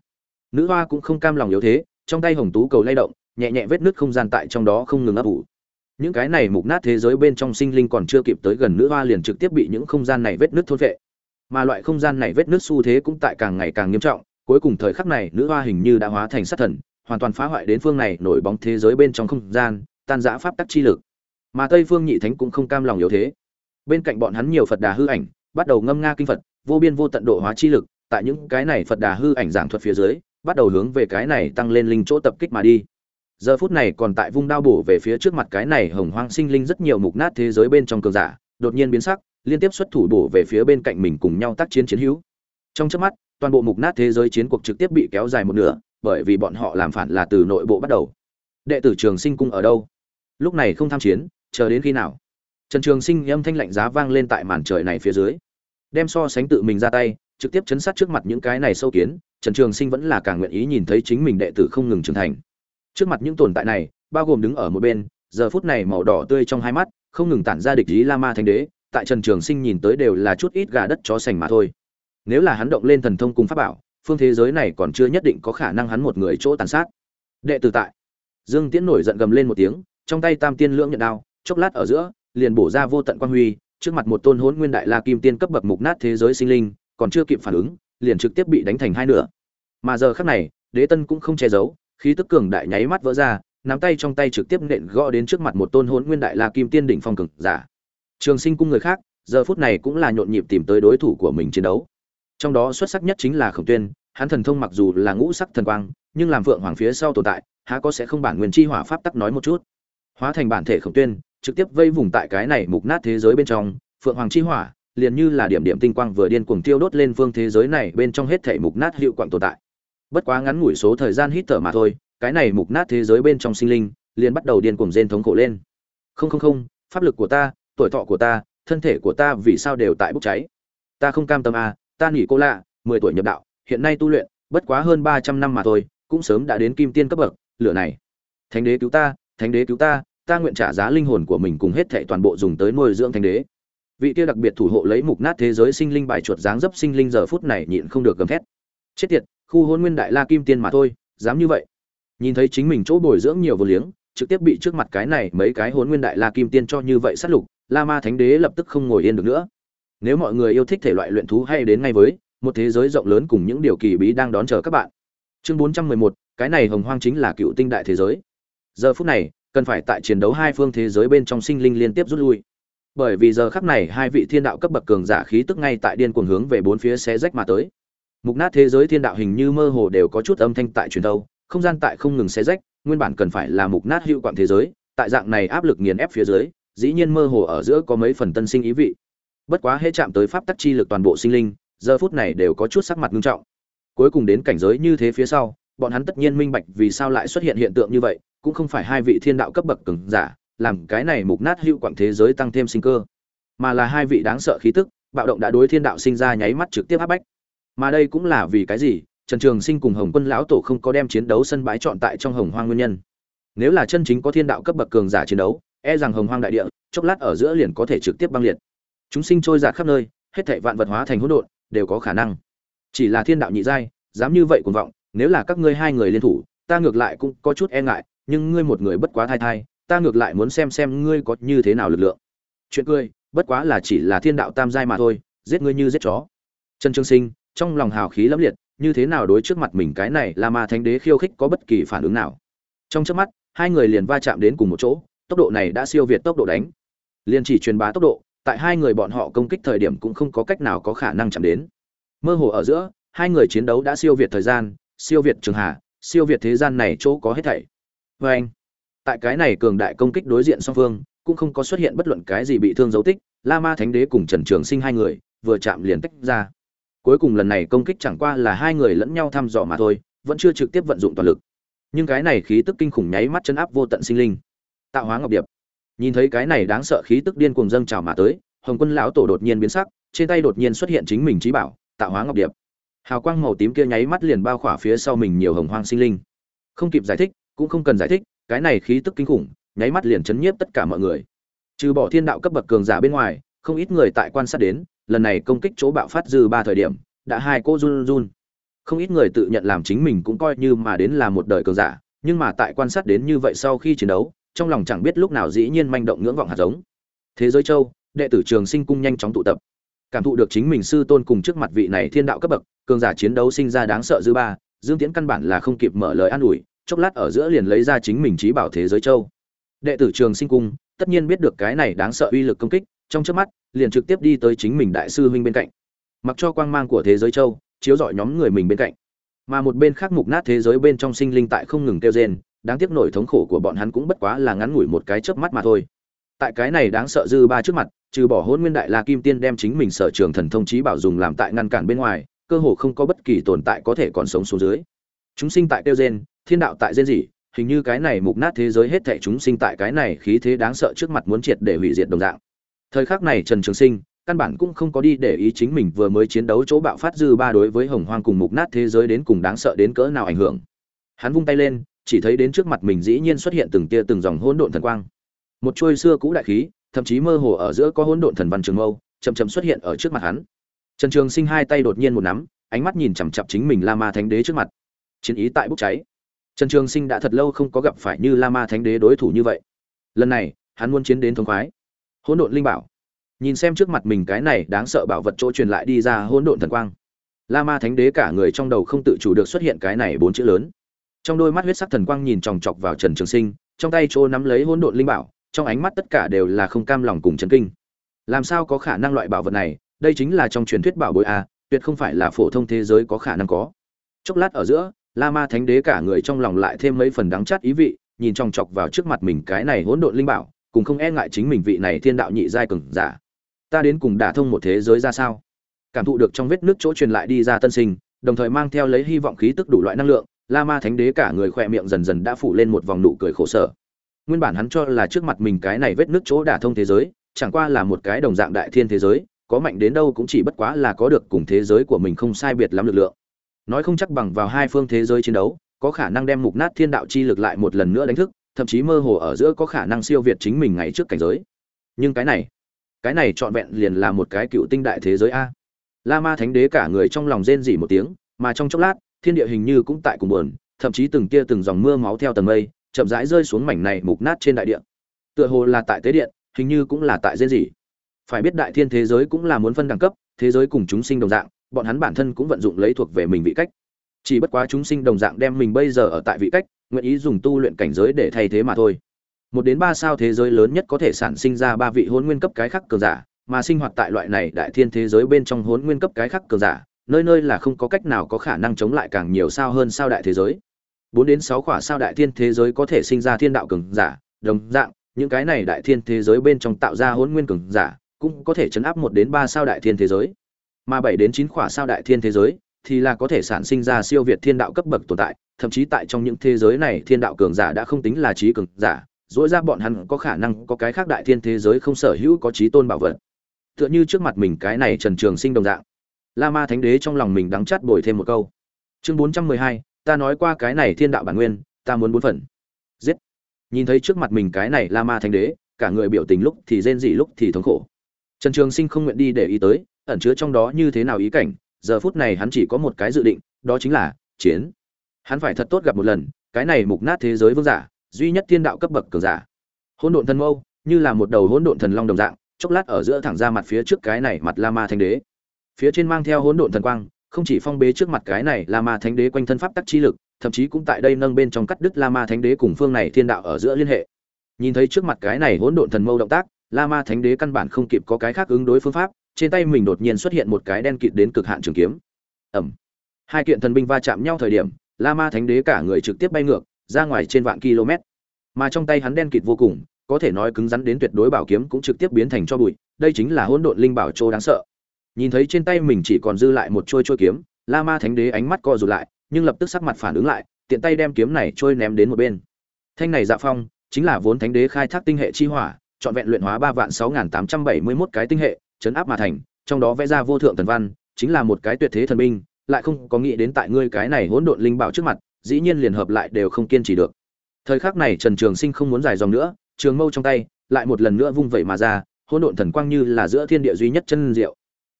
Nữ hoa cũng không cam lòng yếu thế, trong tay hồng tú cầu lay động, nhẹ nhẹ vết nứt không gian tại trong đó không ngừng ấp ủ. Những cái này mục nát thế giới bên trong sinh linh còn chưa kịp tới gần nữ hoa liền trực tiếp bị những không gian này vết nứt thôn vệ mà loại không gian này vết nứt xu thế cũng tại càng ngày càng nghiêm trọng, cuối cùng thời khắc này nữ hoa hình như đã hóa thành sát thần, hoàn toàn phá hoại đến phương này nổi bóng thế giới bên trong không gian, tan giã pháp tắc chi lực. Mà tây phương nhị thánh cũng không cam lòng yếu thế. Bên cạnh bọn hắn nhiều phật đà hư ảnh, bắt đầu ngâm nga kinh phật, vô biên vô tận độ hóa chi lực, tại những cái này phật đà hư ảnh giảng thuật phía dưới, bắt đầu hướng về cái này tăng lên linh chỗ tập kích mà đi. Giờ phút này còn tại vung đao bổ về phía trước mặt cái này hồng hoang sinh linh rất nhiều mục nát thế giới bên trong cường giả, đột nhiên biến sắc liên tiếp xuất thủ bổ về phía bên cạnh mình cùng nhau tác chiến chiến hữu. Trong chớp mắt, toàn bộ mục nát thế giới chiến cuộc trực tiếp bị kéo dài một nửa, bởi vì bọn họ làm phản là từ nội bộ bắt đầu. Đệ tử trường sinh cung ở đâu? Lúc này không tham chiến, chờ đến khi nào? Trần trường sinh âm thanh lạnh giá vang lên tại màn trời này phía dưới. Đem so sánh tự mình ra tay, trực tiếp chấn sát trước mặt những cái này sâu kiến, trần trường sinh vẫn là càng nguyện ý nhìn thấy chính mình đệ tử không ngừng trưởng thành. Trước mặt những tồn tại này, bao gồm đứng ở một bên, giờ phút này màu đỏ tươi trong hai mắt, không ngừng tản ra địch ý la ma thánh đế tại trần trường sinh nhìn tới đều là chút ít gà đất chó sành mà thôi. Nếu là hắn động lên thần thông cùng pháp bảo, phương thế giới này còn chưa nhất định có khả năng hắn một người chỗ tàn sát. Đệ tử tại. Dương tiễn nổi giận gầm lên một tiếng, trong tay tam tiên lưỡng nhận đao, chốc lát ở giữa, liền bổ ra vô tận quan huy, trước mặt một tôn hỗn nguyên đại la kim tiên cấp bậc mục nát thế giới sinh linh, còn chưa kịp phản ứng, liền trực tiếp bị đánh thành hai nửa. Mà giờ khắc này, đế tân cũng không che giấu, khí tức cường đại nháy mắt vỡ ra, nắm tay trong tay trực tiếp nện gõ đến trước mặt một tôn hỗn nguyên đại la kim tiên đỉnh phong cường giả trường sinh cung người khác, giờ phút này cũng là nhộn nhịp tìm tới đối thủ của mình chiến đấu. Trong đó xuất sắc nhất chính là khổng tuyên, hắn thần thông mặc dù là ngũ sắc thần quang, nhưng làm vượng hoàng phía sau tồn tại, há có sẽ không bản nguyên chi hỏa pháp tắc nói một chút. Hóa thành bản thể khổng tuyên, trực tiếp vây vùng tại cái này mục nát thế giới bên trong, phượng hoàng chi hỏa, liền như là điểm điểm tinh quang vừa điên cuồng tiêu đốt lên phương thế giới này bên trong hết thể mục nát hiệu quạng tồn tại. Bất quá ngắn ngủi số thời gian hít thở mà thôi, cái này mục nát thế giới bên trong sinh linh, liền bắt đầu điên cuồng rên thống khổ lên. Không không không, pháp lực của ta tuổi thọ của ta, thân thể của ta vì sao đều tại bốc cháy? Ta không cam tâm à ta nghỉ cô lạ, mười tuổi nhập đạo, hiện nay tu luyện, bất quá hơn ba trăm năm mà thôi, cũng sớm đã đến kim tiên cấp bậc, lửa này. Thánh đế cứu ta, thánh đế cứu ta ta nguyện trả giá linh hồn của mình cùng hết thệ toàn bộ dùng tới nuôi dưỡng thánh đế. Vị kia đặc biệt thủ hộ lấy mục nát thế giới sinh linh bài chuột dáng dấp sinh linh giờ phút này nhịn không được gầm thét. Chết tiệt, khu hôn nguyên đại la kim tiên mà thôi, dám như vậy. Nhìn thấy chính mình chỗ bồi dưỡng nhiều vô liếng, trực tiếp bị trước mặt cái này mấy cái hôn nguyên đại la kim tiên cho như vậy sát lục la ma thánh đế lập tức không ngồi yên được nữa. Nếu mọi người yêu thích thể loại luyện thú hay đến ngay với một thế giới rộng lớn cùng những điều kỳ bí đang đón chờ các bạn. Chương bốn trăm mười một, cái này hồng hoang chính là cựu tinh đại thế giới. Giờ phút này, cần phải tại chiến đấu hai phương thế giới bên trong sinh linh liên tiếp rút lui. Bởi vì giờ khắc này hai vị thiên đạo cấp bậc cường giả khí tức ngay tại điên cuồng hướng về bốn phía xé rách mà tới. Mục nát thế giới thiên đạo hình như mơ hồ đều có chút âm thanh tại truyền đâu không gian tại không ngừng xé rách, nguyên bản cần phải là mục nát hữu quạng thế giới, tại dạng này áp lực nghiền ép phía dưới dĩ nhiên mơ hồ ở giữa có mấy phần tân sinh ý vị. Bất quá hễ chạm tới pháp tắc chi lực toàn bộ sinh linh, giờ phút này đều có chút sắc mặt nghiêm trọng. Cuối cùng đến cảnh giới như thế phía sau, bọn hắn tất nhiên minh bạch vì sao lại xuất hiện hiện tượng như vậy, cũng không phải hai vị thiên đạo cấp bậc cường giả, làm cái này mục nát hữu quảng thế giới tăng thêm sinh cơ, mà là hai vị đáng sợ khí tức, bạo động đã đối thiên đạo sinh ra nháy mắt trực tiếp áp bách. Mà đây cũng là vì cái gì? Trần trường sinh cùng hồng quân lão tổ không có đem chiến đấu sân bãi chọn tại trong hồng hoang nguyên nhân. Nếu là chân chính có thiên đạo cấp bậc cường giả chiến đấu e rằng hồng hoang đại địa, chốc lát ở giữa liền có thể trực tiếp băng liệt. Chúng sinh trôi giạt khắp nơi, hết thảy vạn vật hóa thành hỗn độn, đều có khả năng. Chỉ là thiên đạo nhị giai, dám như vậy cuồng vọng, nếu là các ngươi hai người liên thủ, ta ngược lại cũng có chút e ngại, nhưng ngươi một người bất quá thai thai, ta ngược lại muốn xem xem ngươi có như thế nào lực lượng. Chuyện cười, bất quá là chỉ là thiên đạo tam giai mà thôi, giết ngươi như giết chó. Trần trương sinh, trong lòng hào khí lẫm liệt, như thế nào đối trước mặt mình cái này là ma thánh đế khiêu khích có bất kỳ phản ứng nào. Trong trước mắt, hai người liền va chạm đến cùng một chỗ tốc độ này đã siêu việt tốc độ đánh. Liên chỉ truyền bá tốc độ, tại hai người bọn họ công kích thời điểm cũng không có cách nào có khả năng chạm đến. Mơ hồ ở giữa, hai người chiến đấu đã siêu việt thời gian, siêu việt trường hà siêu việt thế gian này chỗ có hết thảy. Vê anh, tại cái này cường đại công kích đối diện song phương, cũng không có xuất hiện bất luận cái gì bị thương dấu tích, la ma thánh đế cùng trần trường sinh hai người, vừa chạm liền tách ra. Cuối cùng lần này công kích chẳng qua là hai người lẫn nhau thăm dò mà thôi, vẫn chưa trực tiếp vận dụng toàn lực. Nhưng cái này khí tức kinh khủng nháy mắt chân áp vô tận sinh linh tạo hóa ngọc điệp. Nhìn thấy cái này đáng sợ khí tức điên cuồng dâng trào mà tới, hồng quân lão tổ đột nhiên biến sắc, trên tay đột nhiên xuất hiện chính mình trí bảo, tạo hóa ngọc điệp. Hào quang màu tím kia nháy mắt liền bao khỏa phía sau mình nhiều hồng hoang sinh linh. Không kịp giải thích, cũng không cần giải thích, cái này khí tức kinh khủng, nháy mắt liền chấn nhiếp tất cả mọi người. Trừ bỏ thiên đạo cấp bậc cường giả bên ngoài, không ít người tại quan sát đến, lần này công kích chỗ bạo phát dư ba thời điểm, đã hai cô run run. Không ít người tự nhận làm chính mình cũng coi như mà đến là một đời cường giả, nhưng mà tại quan sát đến như vậy sau khi chiến đấu trong lòng chẳng biết lúc nào dĩ nhiên manh động ngưỡng vọng hạt giống. Thế giới châu, đệ tử trường sinh cung nhanh chóng tụ tập. Cảm thụ được chính mình sư tôn cùng trước mặt vị này thiên đạo cấp bậc, cường giả chiến đấu sinh ra đáng sợ dư ba, dương tiễn căn bản là không kịp mở lời an ủi, chốc lát ở giữa liền lấy ra chính mình trí bảo thế giới châu. Đệ tử trường sinh cung, tất nhiên biết được cái này đáng sợ uy lực công kích, trong trước mắt, liền trực tiếp đi tới chính mình đại sư huynh bên cạnh. Mặc cho quang mang của thế giới châu, chiếu rọi nhóm người mình bên cạnh. Mà một bên khác mục nát thế giới bên trong sinh linh tại không ngừng kêu rên đáng tiếc nổi thống khổ của bọn hắn cũng bất quá là ngắn ngủi một cái chớp mắt mà thôi. Tại cái này đáng sợ dư ba trước mặt, trừ bỏ Hỗn nguyên đại la kim tiên đem chính mình sở trường thần thông trí bảo dùng làm tại ngăn cản bên ngoài, cơ hồ không có bất kỳ tồn tại có thể còn sống xuống dưới. Chúng sinh tại tiêu gen thiên đạo tại gen gì hình như cái này mục nát thế giới hết thảy chúng sinh tại cái này khí thế đáng sợ trước mặt muốn triệt để hủy diệt đồng dạng. Thời khắc này trần trường sinh, căn bản cũng không có đi để ý chính mình vừa mới chiến đấu chỗ bạo phát dư ba đối với hồng hoang cùng mục nát thế giới đến cùng đáng sợ đến cỡ nào ảnh hưởng. Hắn vung tay lên chỉ thấy đến trước mặt mình dĩ nhiên xuất hiện từng tia từng dòng hỗn độn thần quang. Một chuôi xưa cũ đại khí, thậm chí mơ hồ ở giữa có hỗn độn thần văn trường mâu, chậm chậm xuất hiện ở trước mặt hắn. Trần trường sinh hai tay đột nhiên một nắm, ánh mắt nhìn chằm chằm chính mình la ma thánh đế trước mặt. Chiến ý tại bốc cháy. Trần trường sinh đã thật lâu không có gặp phải như la ma thánh đế đối thủ như vậy. Lần này, hắn muốn chiến đến thống khoái. Hỗn độn linh bảo. Nhìn xem trước mặt mình cái này đáng sợ bảo vật chỗ truyền lại đi ra hỗn độn thần quang. La ma thánh đế cả người trong đầu không tự chủ được xuất hiện cái này bốn chữ lớn trong đôi mắt huyết sắc thần quang nhìn chòng chọc vào trần trường sinh, trong tay chỗ nắm lấy hỗn độn linh bảo, trong ánh mắt tất cả đều là không cam lòng cùng chấn kinh. Làm sao có khả năng loại bảo vật này? Đây chính là trong truyền thuyết bảo bối a tuyệt không phải là phổ thông thế giới có khả năng có. Chốc lát ở giữa, la ma thánh đế cả người trong lòng lại thêm mấy phần đắng chát ý vị, nhìn chòng chọc vào trước mặt mình cái này hỗn độn linh bảo, cùng không e ngại chính mình vị này thiên đạo nhị giai cường giả. Ta đến cùng đả thông một thế giới ra sao? Cảm thụ được trong vết nước chỗ truyền lại đi ra tân sinh, đồng thời mang theo lấy hy vọng khí tức đủ loại năng lượng la ma thánh đế cả người khỏe miệng dần dần đã phủ lên một vòng nụ cười khổ sở. Nguyên bản hắn cho là trước mặt mình cái này vết nước chỗ đả thông thế giới, chẳng qua là một cái đồng dạng đại thiên thế giới, có mạnh đến đâu cũng chỉ bất quá là có được cùng thế giới của mình không sai biệt lắm lực lượng. Nói không chắc bằng vào hai phương thế giới chiến đấu, có khả năng đem mục nát thiên đạo chi lực lại một lần nữa đánh thức, thậm chí mơ hồ ở giữa có khả năng siêu việt chính mình ngay trước cảnh giới. Nhưng cái này cái này trọn vẹn liền là một cái cựu tinh đại thế giới a. La ma thánh đế cả người trong lòng rên rỉ một tiếng, mà trong chốc lát thiên địa hình như cũng tại cùng buồn, thậm chí từng tia từng dòng mưa máu theo tầng mây, chậm rãi rơi xuống mảnh này mục nát trên đại địa. Tựa hồ là tại tế điện, hình như cũng là tại rên gì. phải biết đại thiên thế giới cũng là muốn phân đẳng cấp, thế giới cùng chúng sinh đồng dạng, bọn hắn bản thân cũng vận dụng lấy thuộc về mình vị cách. Chỉ bất quá chúng sinh đồng dạng đem mình bây giờ ở tại vị cách, nguyện ý dùng tu luyện cảnh giới để thay thế mà thôi. Một đến ba sao thế giới lớn nhất có thể sản sinh ra ba vị hôn nguyên cấp cái khác cường giả, mà sinh hoạt tại loại này đại thiên thế giới bên trong hôn nguyên cấp cái khác cường giả nơi nơi là không có cách nào có khả năng chống lại càng nhiều sao hơn sao đại thế giới. Bốn đến sáu quả sao đại thiên thế giới có thể sinh ra thiên đạo cường giả, đồng dạng, những cái này đại thiên thế giới bên trong tạo ra hỗn nguyên cường giả, cũng có thể chấn áp một đến ba sao đại thiên thế giới. Mà bảy đến chín quả sao đại thiên thế giới thì là có thể sản sinh ra siêu việt thiên đạo cấp bậc tồn tại, thậm chí tại trong những thế giới này thiên đạo cường giả đã không tính là trí cường giả, dỗi ra bọn hắn có khả năng có cái khác đại thiên thế giới không sở hữu có trí tôn bảo vật. Tựa như trước mặt mình cái này trần trường sinh đồng dạng la ma thánh đế trong lòng mình đắng chát bồi thêm một câu. Chương bốn trăm mười hai, ta nói qua cái này thiên đạo bản nguyên, ta muốn bốn phần. Giết. Nhìn thấy trước mặt mình cái này la ma thánh đế, cả người biểu tình lúc thì rên dị lúc thì thống khổ. Trần trường sinh không nguyện đi để ý tới, ẩn chứa trong đó như thế nào ý cảnh, giờ phút này hắn chỉ có một cái dự định, đó chính là chiến. Hắn phải thật tốt gặp một lần, cái này mục nát thế giới vương giả, duy nhất thiên đạo cấp bậc cường giả. Hỗn độn thần mâu, như là một đầu hỗn độn thần long đồng dạng, chốc lát ở giữa thẳng ra mặt phía trước cái này mặt la ma thánh đế phía trên mang theo hỗn độn thần quang, không chỉ phong bế trước mặt cái này la ma thánh đế quanh thân pháp tắc chi lực, thậm chí cũng tại đây nâng bên trong cắt đứt la ma thánh đế cùng phương này thiên đạo ở giữa liên hệ. Nhìn thấy trước mặt cái này hỗn độn thần mâu động tác, la ma thánh đế căn bản không kịp có cái khác ứng đối phương pháp, trên tay mình đột nhiên xuất hiện một cái đen kịt đến cực hạn trường kiếm. Ẩm hai kiện thần binh va chạm nhau thời điểm, la ma thánh đế cả người trực tiếp bay ngược, ra ngoài trên vạn km. Mà trong tay hắn đen kịt vô cùng, có thể nói cứng rắn đến tuyệt đối bảo kiếm cũng trực tiếp biến thành cho bụi, đây chính là hỗn độn linh bảo châu đáng sợ nhìn thấy trên tay mình chỉ còn dư lại một trôi trôi kiếm, la ma thánh đế ánh mắt co rụt lại, nhưng lập tức sắc mặt phản ứng lại, tiện tay đem kiếm này trôi ném đến một bên. Thanh này dạ phong, chính là vốn thánh đế khai thác tinh hệ chi hỏa, trọn vẹn luyện hóa ba vạn sáu nghìn tám trăm bảy mươi mốt cái tinh hệ, chấn áp mà thành, trong đó vẽ ra vô thượng thần văn, chính là một cái tuyệt thế thần binh, lại không có nghĩ đến tại ngươi cái này hỗn độn linh bảo trước mặt, dĩ nhiên liền hợp lại đều không kiên trì được. Thời khắc này trần trường sinh không muốn dài dòng nữa, trường mâu trong tay, lại một lần nữa vung vẩy mà ra, hỗn độn thần quang như là giữa thiên địa duy nhất chân diệu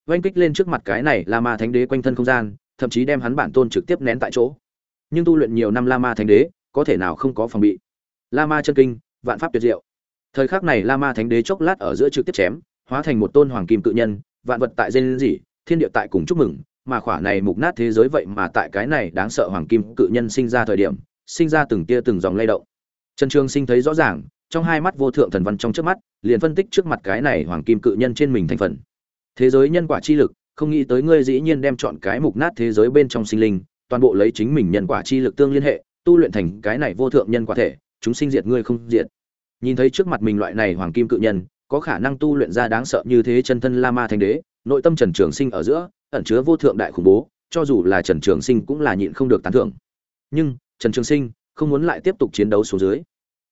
oanh kích lên trước mặt cái này la ma thánh đế quanh thân không gian, thậm chí đem hắn bản tôn trực tiếp nén tại chỗ. Nhưng tu luyện nhiều năm la ma thánh đế, có thể nào không có phòng bị? La ma chân kinh, vạn pháp tuyệt diệu. Thời khắc này la ma thánh đế chốc lát ở giữa trực tiếp chém, hóa thành một tôn hoàng kim cự nhân, vạn vật tại dên dỉ thiên địa tại cùng chúc mừng, mà khỏa này mục nát thế giới vậy mà tại cái này đáng sợ hoàng kim cự nhân sinh ra thời điểm, sinh ra từng tia từng dòng lay động. Trần trường sinh thấy rõ ràng, trong hai mắt vô thượng thần văn trong trước mắt, liền phân tích trước mặt cái này hoàng kim cự nhân trên mình thành phần thế giới nhân quả chi lực, không nghĩ tới ngươi dĩ nhiên đem chọn cái mục nát thế giới bên trong sinh linh, toàn bộ lấy chính mình nhân quả chi lực tương liên hệ, tu luyện thành cái này vô thượng nhân quả thể, chúng sinh diệt ngươi không diệt. Nhìn thấy trước mặt mình loại này hoàng kim cự nhân, có khả năng tu luyện ra đáng sợ như thế chân thân la ma thành đế, nội tâm trần trường sinh ở giữa, ẩn chứa vô thượng đại khủng bố, cho dù là trần trường sinh cũng là nhịn không được tán thưởng. Nhưng, trần trường sinh không muốn lại tiếp tục chiến đấu xuống dưới.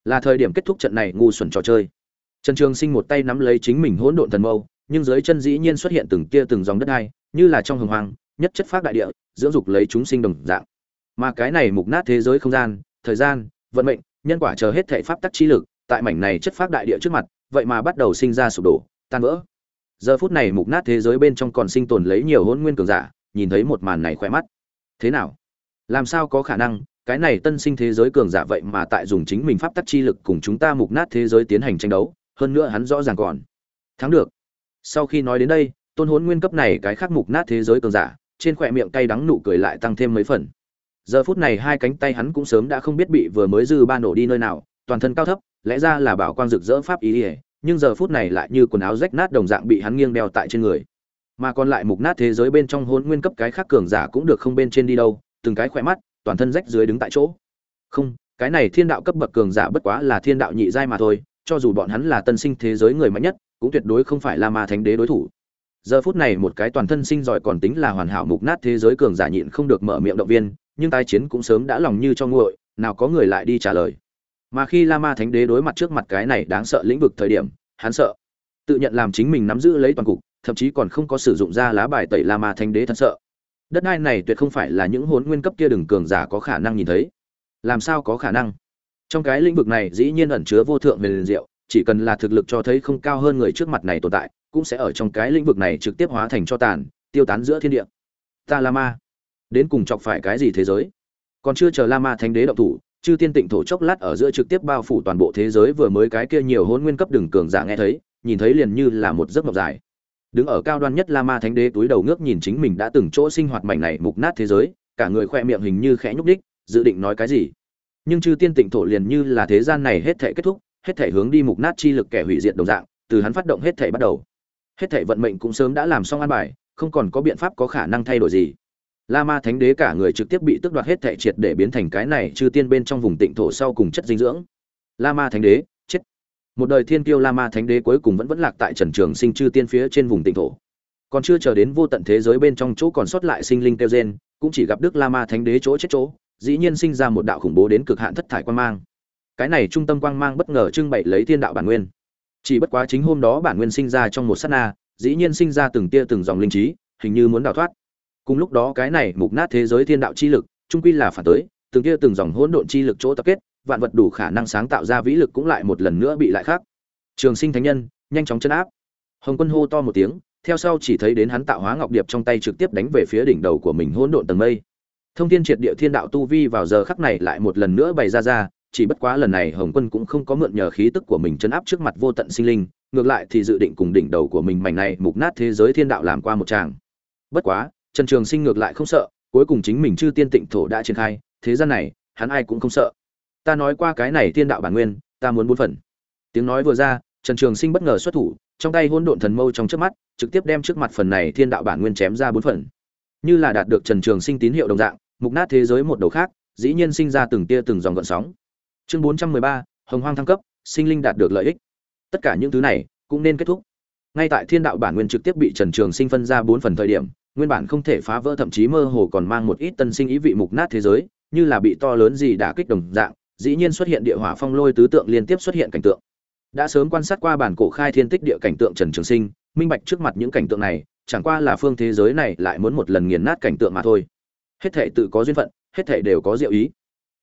Là thời điểm kết thúc trận này ngu xuẩn trò chơi. Trần trường sinh một tay nắm lấy chính mình hỗn độn thần mâu nhưng dưới chân dĩ nhiên xuất hiện từng tia từng dòng đất hai như là trong hồng hoang, nhất chất phát đại địa, dưỡng dục lấy chúng sinh đồng dạng. Mà cái này mục nát thế giới không gian, thời gian, vận mệnh, nhân quả chờ hết thể pháp tắc chi lực, tại mảnh này chất phát đại địa trước mặt, vậy mà bắt đầu sinh ra sụp đổ, tan vỡ. Giờ phút này mục nát thế giới bên trong còn sinh tồn lấy nhiều hôn nguyên cường giả, nhìn thấy một màn này khỏe mắt. Thế nào? Làm sao có khả năng, cái này tân sinh thế giới cường giả vậy mà tại dùng chính mình pháp tắc chi lực cùng chúng ta mục nát thế giới tiến hành tranh đấu, hơn nữa hắn rõ ràng còn. Thắng được sau khi nói đến đây, tôn hốn nguyên cấp này cái khác mục nát thế giới cường giả, trên khỏe miệng cay đắng nụ cười lại tăng thêm mấy phần. Giờ phút này hai cánh tay hắn cũng sớm đã không biết bị vừa mới dư ba nổ đi nơi nào, toàn thân cao thấp, lẽ ra là bảo quang rực rỡ pháp ý ỉa nhưng giờ phút này lại như quần áo rách nát đồng dạng bị hắn nghiêng đeo tại trên người. Mà còn lại mục nát thế giới bên trong hôn nguyên cấp cái khác cường giả cũng được không bên trên đi đâu, từng cái khỏe mắt, toàn thân rách dưới đứng tại chỗ. Không, cái này thiên đạo cấp bậc cường giả bất quá là thiên đạo nhị giai mà thôi, cho dù bọn hắn là tân sinh thế giới người mạnh nhất cũng tuyệt đối không phải là ma thánh đế đối thủ. Giờ phút này một cái toàn thân sinh giỏi còn tính là hoàn hảo mục nát thế giới cường giả nhịn không được mở miệng động viên, nhưng tái chiến cũng sớm đã lòng như cho nguội, nào có người lại đi trả lời. Mà khi la ma thánh đế đối mặt trước mặt cái này đáng sợ lĩnh vực thời điểm, hắn sợ, tự nhận làm chính mình nắm giữ lấy toàn cục, thậm chí còn không có sử dụng ra lá bài tẩy la ma thánh đế thật sợ. Đất đai này tuyệt không phải là những hốn nguyên cấp kia đừng cường giả có khả năng nhìn thấy. Làm sao có khả năng? Trong cái lĩnh vực này dĩ nhiên ẩn chứa vô thượng về liền diệu chỉ cần là thực lực cho thấy không cao hơn người trước mặt này tồn tại, cũng sẽ ở trong cái lĩnh vực này trực tiếp hóa thành cho tàn, tiêu tán giữa thiên địa. Ta la ma. Đến cùng chọc phải cái gì thế giới? Còn chưa chờ la ma thánh đế động thủ, chư tiên tịnh thổ chốc lát ở giữa trực tiếp bao phủ toàn bộ thế giới vừa mới cái kia nhiều hôn nguyên cấp đường cường giả nghe thấy, nhìn thấy liền như là một giấc mộng dài. Đứng ở cao đoan nhất la ma thánh đế túi đầu ngước nhìn chính mình đã từng chỗ sinh hoạt mảnh này mục nát thế giới, cả người khoe miệng hình như khẽ nhúc đích dự định nói cái gì. Nhưng chư tiên tịnh thổ liền như là thế gian này hết thể kết thúc hết thể hướng đi mục nát chi lực kẻ hủy diệt đồng dạng từ hắn phát động hết thể bắt đầu hết thể vận mệnh cũng sớm đã làm xong an bài không còn có biện pháp có khả năng thay đổi gì La Ma Thánh Đế cả người trực tiếp bị tước đoạt hết thể triệt để biến thành cái này chư tiên bên trong vùng tịnh thổ sau cùng chất dinh dưỡng. La Ma Thánh Đế, chết. Một đời thiên kiêu La Ma Thánh Đế cuối cùng vẫn vẫn lạc tại Trần Trường Sinh chư tiên phía trên vùng tịnh thổ. Còn chưa chờ đến vô tận thế giới bên trong chỗ còn sót lại sinh linh tiêu gen, cũng chỉ gặp Đức La Ma Thánh Đế chỗ chết chỗ, dĩ nhiên sinh ra một đạo khủng bố đến cực hạn thất thải quan mang. Cái này trung tâm quang mang bất ngờ trưng bày lấy thiên đạo bản nguyên. Chỉ bất quá chính hôm đó bản nguyên sinh ra trong một sát na, dĩ nhiên sinh ra từng tia từng dòng linh trí, hình như muốn đào thoát. Cùng lúc đó cái này mục nát thế giới thiên đạo chi lực trung quy là phản tới từng tia từng dòng hỗn độn chi lực chỗ tập kết vạn vật đủ khả năng sáng tạo ra vĩ lực cũng lại một lần nữa bị lại khác. Trường sinh thánh nhân nhanh chóng chân áp. Hồng quân hô to một tiếng theo sau chỉ thấy đến hắn tạo hóa ngọc điệp trong tay trực tiếp đánh về phía đỉnh đầu của mình hỗn độn tầng mây. Thông thiên triệt địa thiên đạo tu vi vào giờ khắc này lại một lần nữa bày ra ra chỉ bất quá lần này hồng quân cũng không có mượn nhờ khí tức của mình chấn áp trước mặt vô tận sinh linh ngược lại thì dự định cùng đỉnh đầu của mình mảnh này mục nát thế giới thiên đạo làm qua một tràng bất quá Trần Trường Sinh ngược lại không sợ, cuối cùng chính mình chư tiên tịnh thổ đã triển khai, thế gian này, hắn ai cũng không sợ. Ta nói qua cái này thiên đạo bản nguyên, ta muốn bốn phần. Tiếng nói vừa ra, Trần Trường Sinh bất ngờ xuất thủ, trong tay hỗn độn thần mâu trong trước mắt, trực tiếp đem trước mặt phần này thiên đạo bản nguyên chém ra bốn phần. Như là đạt được Trần Trường Sinh tín hiệu đồng dạng, mục nát thế giới một đầu khác, dĩ nhiên sinh ra từng tia từng dòng gợn sóng. Chương 413, Hồng Hoang thăng cấp, sinh linh đạt được lợi ích. Tất cả những thứ này cũng nên kết thúc. Ngay tại thiên đạo bản nguyên trực tiếp bị Trần Trường Sinh phân ra bốn phần thời điểm, nguyên bản không thể phá vỡ thậm chí mơ hồ còn mang một ít tân sinh ý vị mục nát thế giới như là bị to lớn gì đã kích đồng dạng dĩ nhiên xuất hiện địa hỏa phong lôi tứ tượng liên tiếp xuất hiện cảnh tượng đã sớm quan sát qua bản cổ khai thiên tích địa cảnh tượng trần trường sinh minh bạch trước mặt những cảnh tượng này chẳng qua là phương thế giới này lại muốn một lần nghiền nát cảnh tượng mà thôi hết thể tự có duyên phận hết thể đều có diệu ý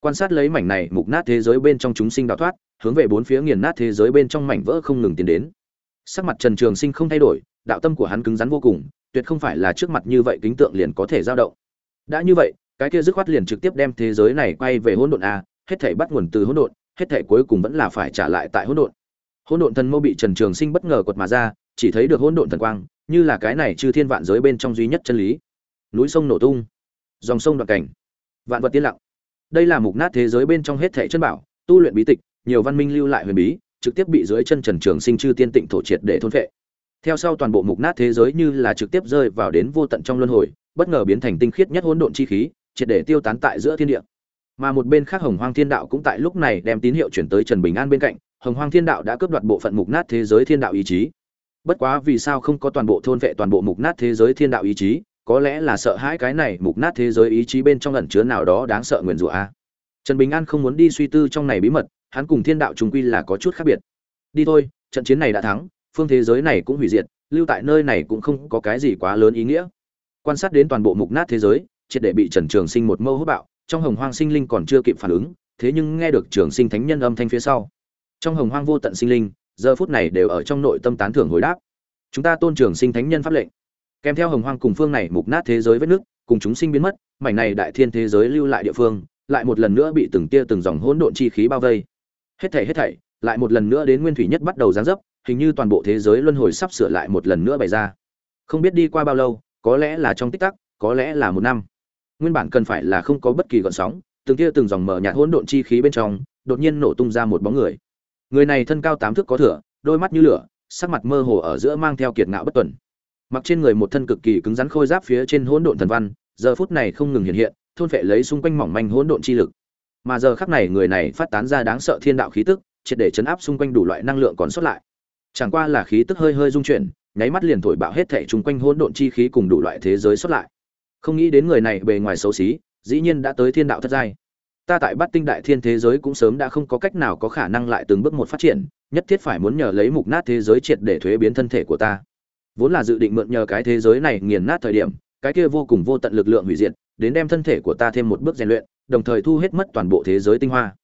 quan sát lấy mảnh này mục nát thế giới bên trong chúng sinh đào thoát hướng về bốn phía nghiền nát thế giới bên trong mảnh vỡ không ngừng tiến đến sắc mặt trần trường sinh không thay đổi đạo tâm của hắn cứng rắn vô cùng tuyệt không phải là trước mặt như vậy kính tượng liền có thể dao động. Đã như vậy, cái kia dứt khoát liền trực tiếp đem thế giới này quay về hỗn độn a, hết thảy bắt nguồn từ hỗn độn, hết thảy cuối cùng vẫn là phải trả lại tại hỗn độn. Hỗn độn thần mâu bị Trần Trường Sinh bất ngờ quật mà ra, chỉ thấy được hỗn độn thần quang, như là cái này chư thiên vạn giới bên trong duy nhất chân lý. Núi sông nổ tung, dòng sông đoạn cảnh, vạn vật tiến lặng. Đây là mục nát thế giới bên trong hết thảy chân bảo, tu luyện bí tịch, nhiều văn minh lưu lại huyền bí, trực tiếp bị dưới chân Trần Trường Sinh chư tiên tịnh thổ triệt để thôn phệ. Theo sau toàn bộ mục nát thế giới như là trực tiếp rơi vào đến vô tận trong luân hồi bất ngờ biến thành tinh khiết nhất hỗn độn chi khí triệt để tiêu tán tại giữa thiên địa. Mà một bên khác hồng hoang thiên đạo cũng tại lúc này đem tín hiệu chuyển tới trần bình an bên cạnh hồng hoang thiên đạo đã cướp đoạt bộ phận mục nát thế giới thiên đạo ý chí. Bất quá vì sao không có toàn bộ thôn vệ toàn bộ mục nát thế giới thiên đạo ý chí? Có lẽ là sợ hãi cái này mục nát thế giới ý chí bên trong ẩn chứa nào đó đáng sợ nguyền rủa a. Trần bình an không muốn đi suy tư trong này bí mật, hắn cùng thiên đạo chúng quy là có chút khác biệt. Đi thôi, trận chiến này đã thắng, phương thế giới này cũng hủy diệt, lưu tại nơi này cũng không có cái gì quá lớn ý nghĩa. Quan sát đến toàn bộ mục nát thế giới, triệt để bị trần trường sinh một mâu hút bạo, trong hồng hoang sinh linh còn chưa kịp phản ứng, thế nhưng nghe được trường sinh thánh nhân âm thanh phía sau. Trong hồng hoang vô tận sinh linh, giờ phút này đều ở trong nội tâm tán thưởng hồi đáp. Chúng ta tôn trường sinh thánh nhân pháp lệnh kèm theo hồng hoang cùng phương này mục nát thế giới vết nước, cùng chúng sinh biến mất, mảnh này đại thiên thế giới lưu lại địa phương, lại một lần nữa bị từng tia từng dòng hỗn độn chi khí bao vây. Hết thảy hết thảy, lại một lần nữa đến nguyên thủy nhất bắt đầu giáng dấp, hình như toàn bộ thế giới luân hồi sắp sửa lại một lần nữa bày ra. Không biết đi qua bao lâu, có lẽ là trong tích tắc, có lẽ là một năm. Nguyên bản cần phải là không có bất kỳ gợn sóng, từng tia từng dòng mở nhạt hỗn độn chi khí bên trong, đột nhiên nổ tung ra một bóng người. Người này thân cao tám thước có thửa, đôi mắt như lửa, sắc mặt mơ hồ ở giữa mang theo kiệt ngạo bất tuần mặc trên người một thân cực kỳ cứng rắn khôi giáp phía trên hỗn độn thần văn, giờ phút này không ngừng hiện hiện, thôn phệ lấy xung quanh mỏng manh hỗn độn chi lực. Mà giờ khắc này người này phát tán ra đáng sợ thiên đạo khí tức, triệt để chấn áp xung quanh đủ loại năng lượng còn sót lại. Chẳng qua là khí tức hơi hơi dung chuyển, nháy mắt liền thổi bạo hết thảy chung quanh hỗn độn chi khí cùng đủ loại thế giới sót lại. Không nghĩ đến người này bề ngoài xấu xí, dĩ nhiên đã tới thiên đạo thất giai. Ta tại bát tinh đại thiên thế giới cũng sớm đã không có cách nào có khả năng lại từng bước một phát triển, nhất thiết phải muốn nhờ lấy mục nát thế giới triệt để thuế biến thân thể của ta vốn là dự định mượn nhờ cái thế giới này nghiền nát thời điểm, cái kia vô cùng vô tận lực lượng hủy diệt, đến đem thân thể của ta thêm một bước rèn luyện, đồng thời thu hết mất toàn bộ thế giới tinh hoa.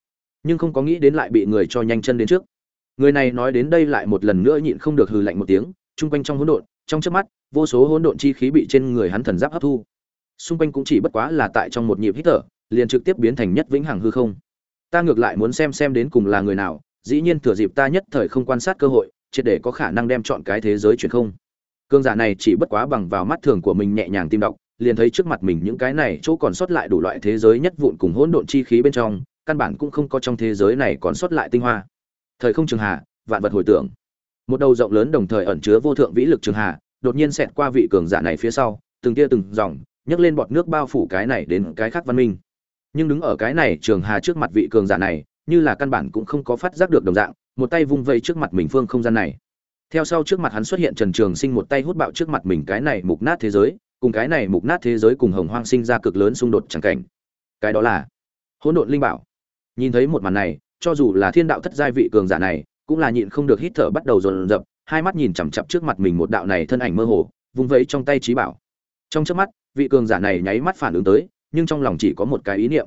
Nhưng không có nghĩ đến lại bị người cho nhanh chân đến trước. Người này nói đến đây lại một lần nữa nhịn không được hừ lạnh một tiếng, chung quanh trong hỗn độn, trong chớp mắt, vô số hỗn độn chi khí bị trên người hắn thần giáp hấp thu. Xung quanh cũng chỉ bất quá là tại trong một nhịp hít thở, liền trực tiếp biến thành nhất vĩnh hằng hư không. Ta ngược lại muốn xem xem đến cùng là người nào, dĩ nhiên thừa dịp ta nhất thời không quan sát cơ hội, triệt để có khả năng đem chọn cái thế giới chuyển không cương giả này chỉ bất quá bằng vào mắt thường của mình nhẹ nhàng tim đọc, liền thấy trước mặt mình những cái này chỗ còn sót lại đủ loại thế giới nhất vụn cùng hỗn độn chi khí bên trong, căn bản cũng không có trong thế giới này còn sót lại tinh hoa. Thời không trường hà, vạn vật hồi tưởng. Một đầu rộng lớn đồng thời ẩn chứa vô thượng vĩ lực trường hà, đột nhiên xẹt qua vị cường giả này phía sau, từng tia từng dòng, nhấc lên bọt nước bao phủ cái này đến cái khác văn minh. Nhưng đứng ở cái này trường hà trước mặt vị cường giả này, như là căn bản cũng không có phát giác được đồng dạng, một tay vung vây trước mặt mình phương không gian này theo sau trước mặt hắn xuất hiện trần trường sinh một tay hút bạo trước mặt mình cái này mục nát thế giới, cùng cái này mục nát thế giới cùng hồng hoang sinh ra cực lớn xung đột chẳng cảnh. Cái đó là hỗn độn linh bảo. Nhìn thấy một màn này, cho dù là thiên đạo thất giai vị cường giả này, cũng là nhịn không được hít thở bắt đầu dồn dập hai mắt nhìn chằm chặp trước mặt mình một đạo này thân ảnh mơ hồ, vung vẫy trong tay trí bảo. Trong trước mắt, vị cường giả này nháy mắt phản ứng tới, nhưng trong lòng chỉ có một cái ý niệm.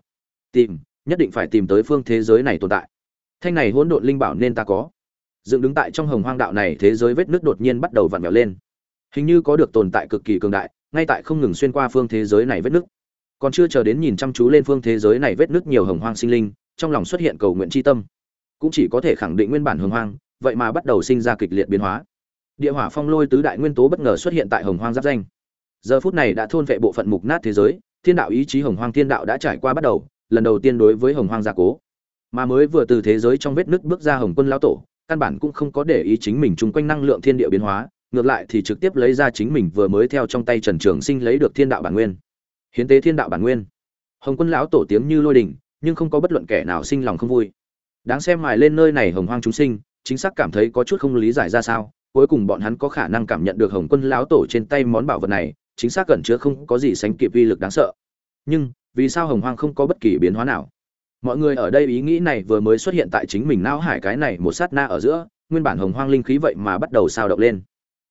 Tìm, nhất định phải tìm tới phương thế giới này tồn tại. Thanh này hỗn độn linh bảo nên ta có dựng đứng tại trong hồng hoang đạo này, thế giới vết nước đột nhiên bắt đầu vặn vẹo lên. Hình như có được tồn tại cực kỳ cường đại, ngay tại không ngừng xuyên qua phương thế giới này vết nước còn chưa chờ đến nhìn chăm chú lên phương thế giới này vết nước nhiều hồng hoang sinh linh, trong lòng xuất hiện cầu nguyện tri tâm. Cũng chỉ có thể khẳng định nguyên bản hồng hoang, vậy mà bắt đầu sinh ra kịch liệt biến hóa. Địa hỏa phong lôi tứ đại nguyên tố bất ngờ xuất hiện tại hồng hoang giáp danh. Giờ phút này đã thôn vệ bộ phận mục nát thế giới, thiên đạo ý chí hồng hoang thiên đạo đã trải qua bắt đầu, lần đầu tiên đối với hồng hoang gia cố. Mà mới vừa từ thế giới trong vết nứt bước ra hồng quân lão tổ căn bản cũng không có để ý chính mình chung quanh năng lượng thiên địa biến hóa, ngược lại thì trực tiếp lấy ra chính mình vừa mới theo trong tay trần trường sinh lấy được thiên đạo bản nguyên. Hiến tế thiên đạo bản nguyên. Hồng quân lão tổ tiếng như lôi đình, nhưng không có bất luận kẻ nào sinh lòng không vui. Đáng xem mài lên nơi này hồng hoang chúng sinh, chính xác cảm thấy có chút không lý giải ra sao, cuối cùng bọn hắn có khả năng cảm nhận được hồng quân lão tổ trên tay món bảo vật này, chính xác cẩn chứa không có gì sánh kịp uy lực đáng sợ. Nhưng, vì sao hồng hoang không có bất kỳ biến hóa nào? Mọi người ở đây ý nghĩ này vừa mới xuất hiện tại chính mình não hải cái này một sát na ở giữa, nguyên bản hồng hoang linh khí vậy mà bắt đầu sao động lên.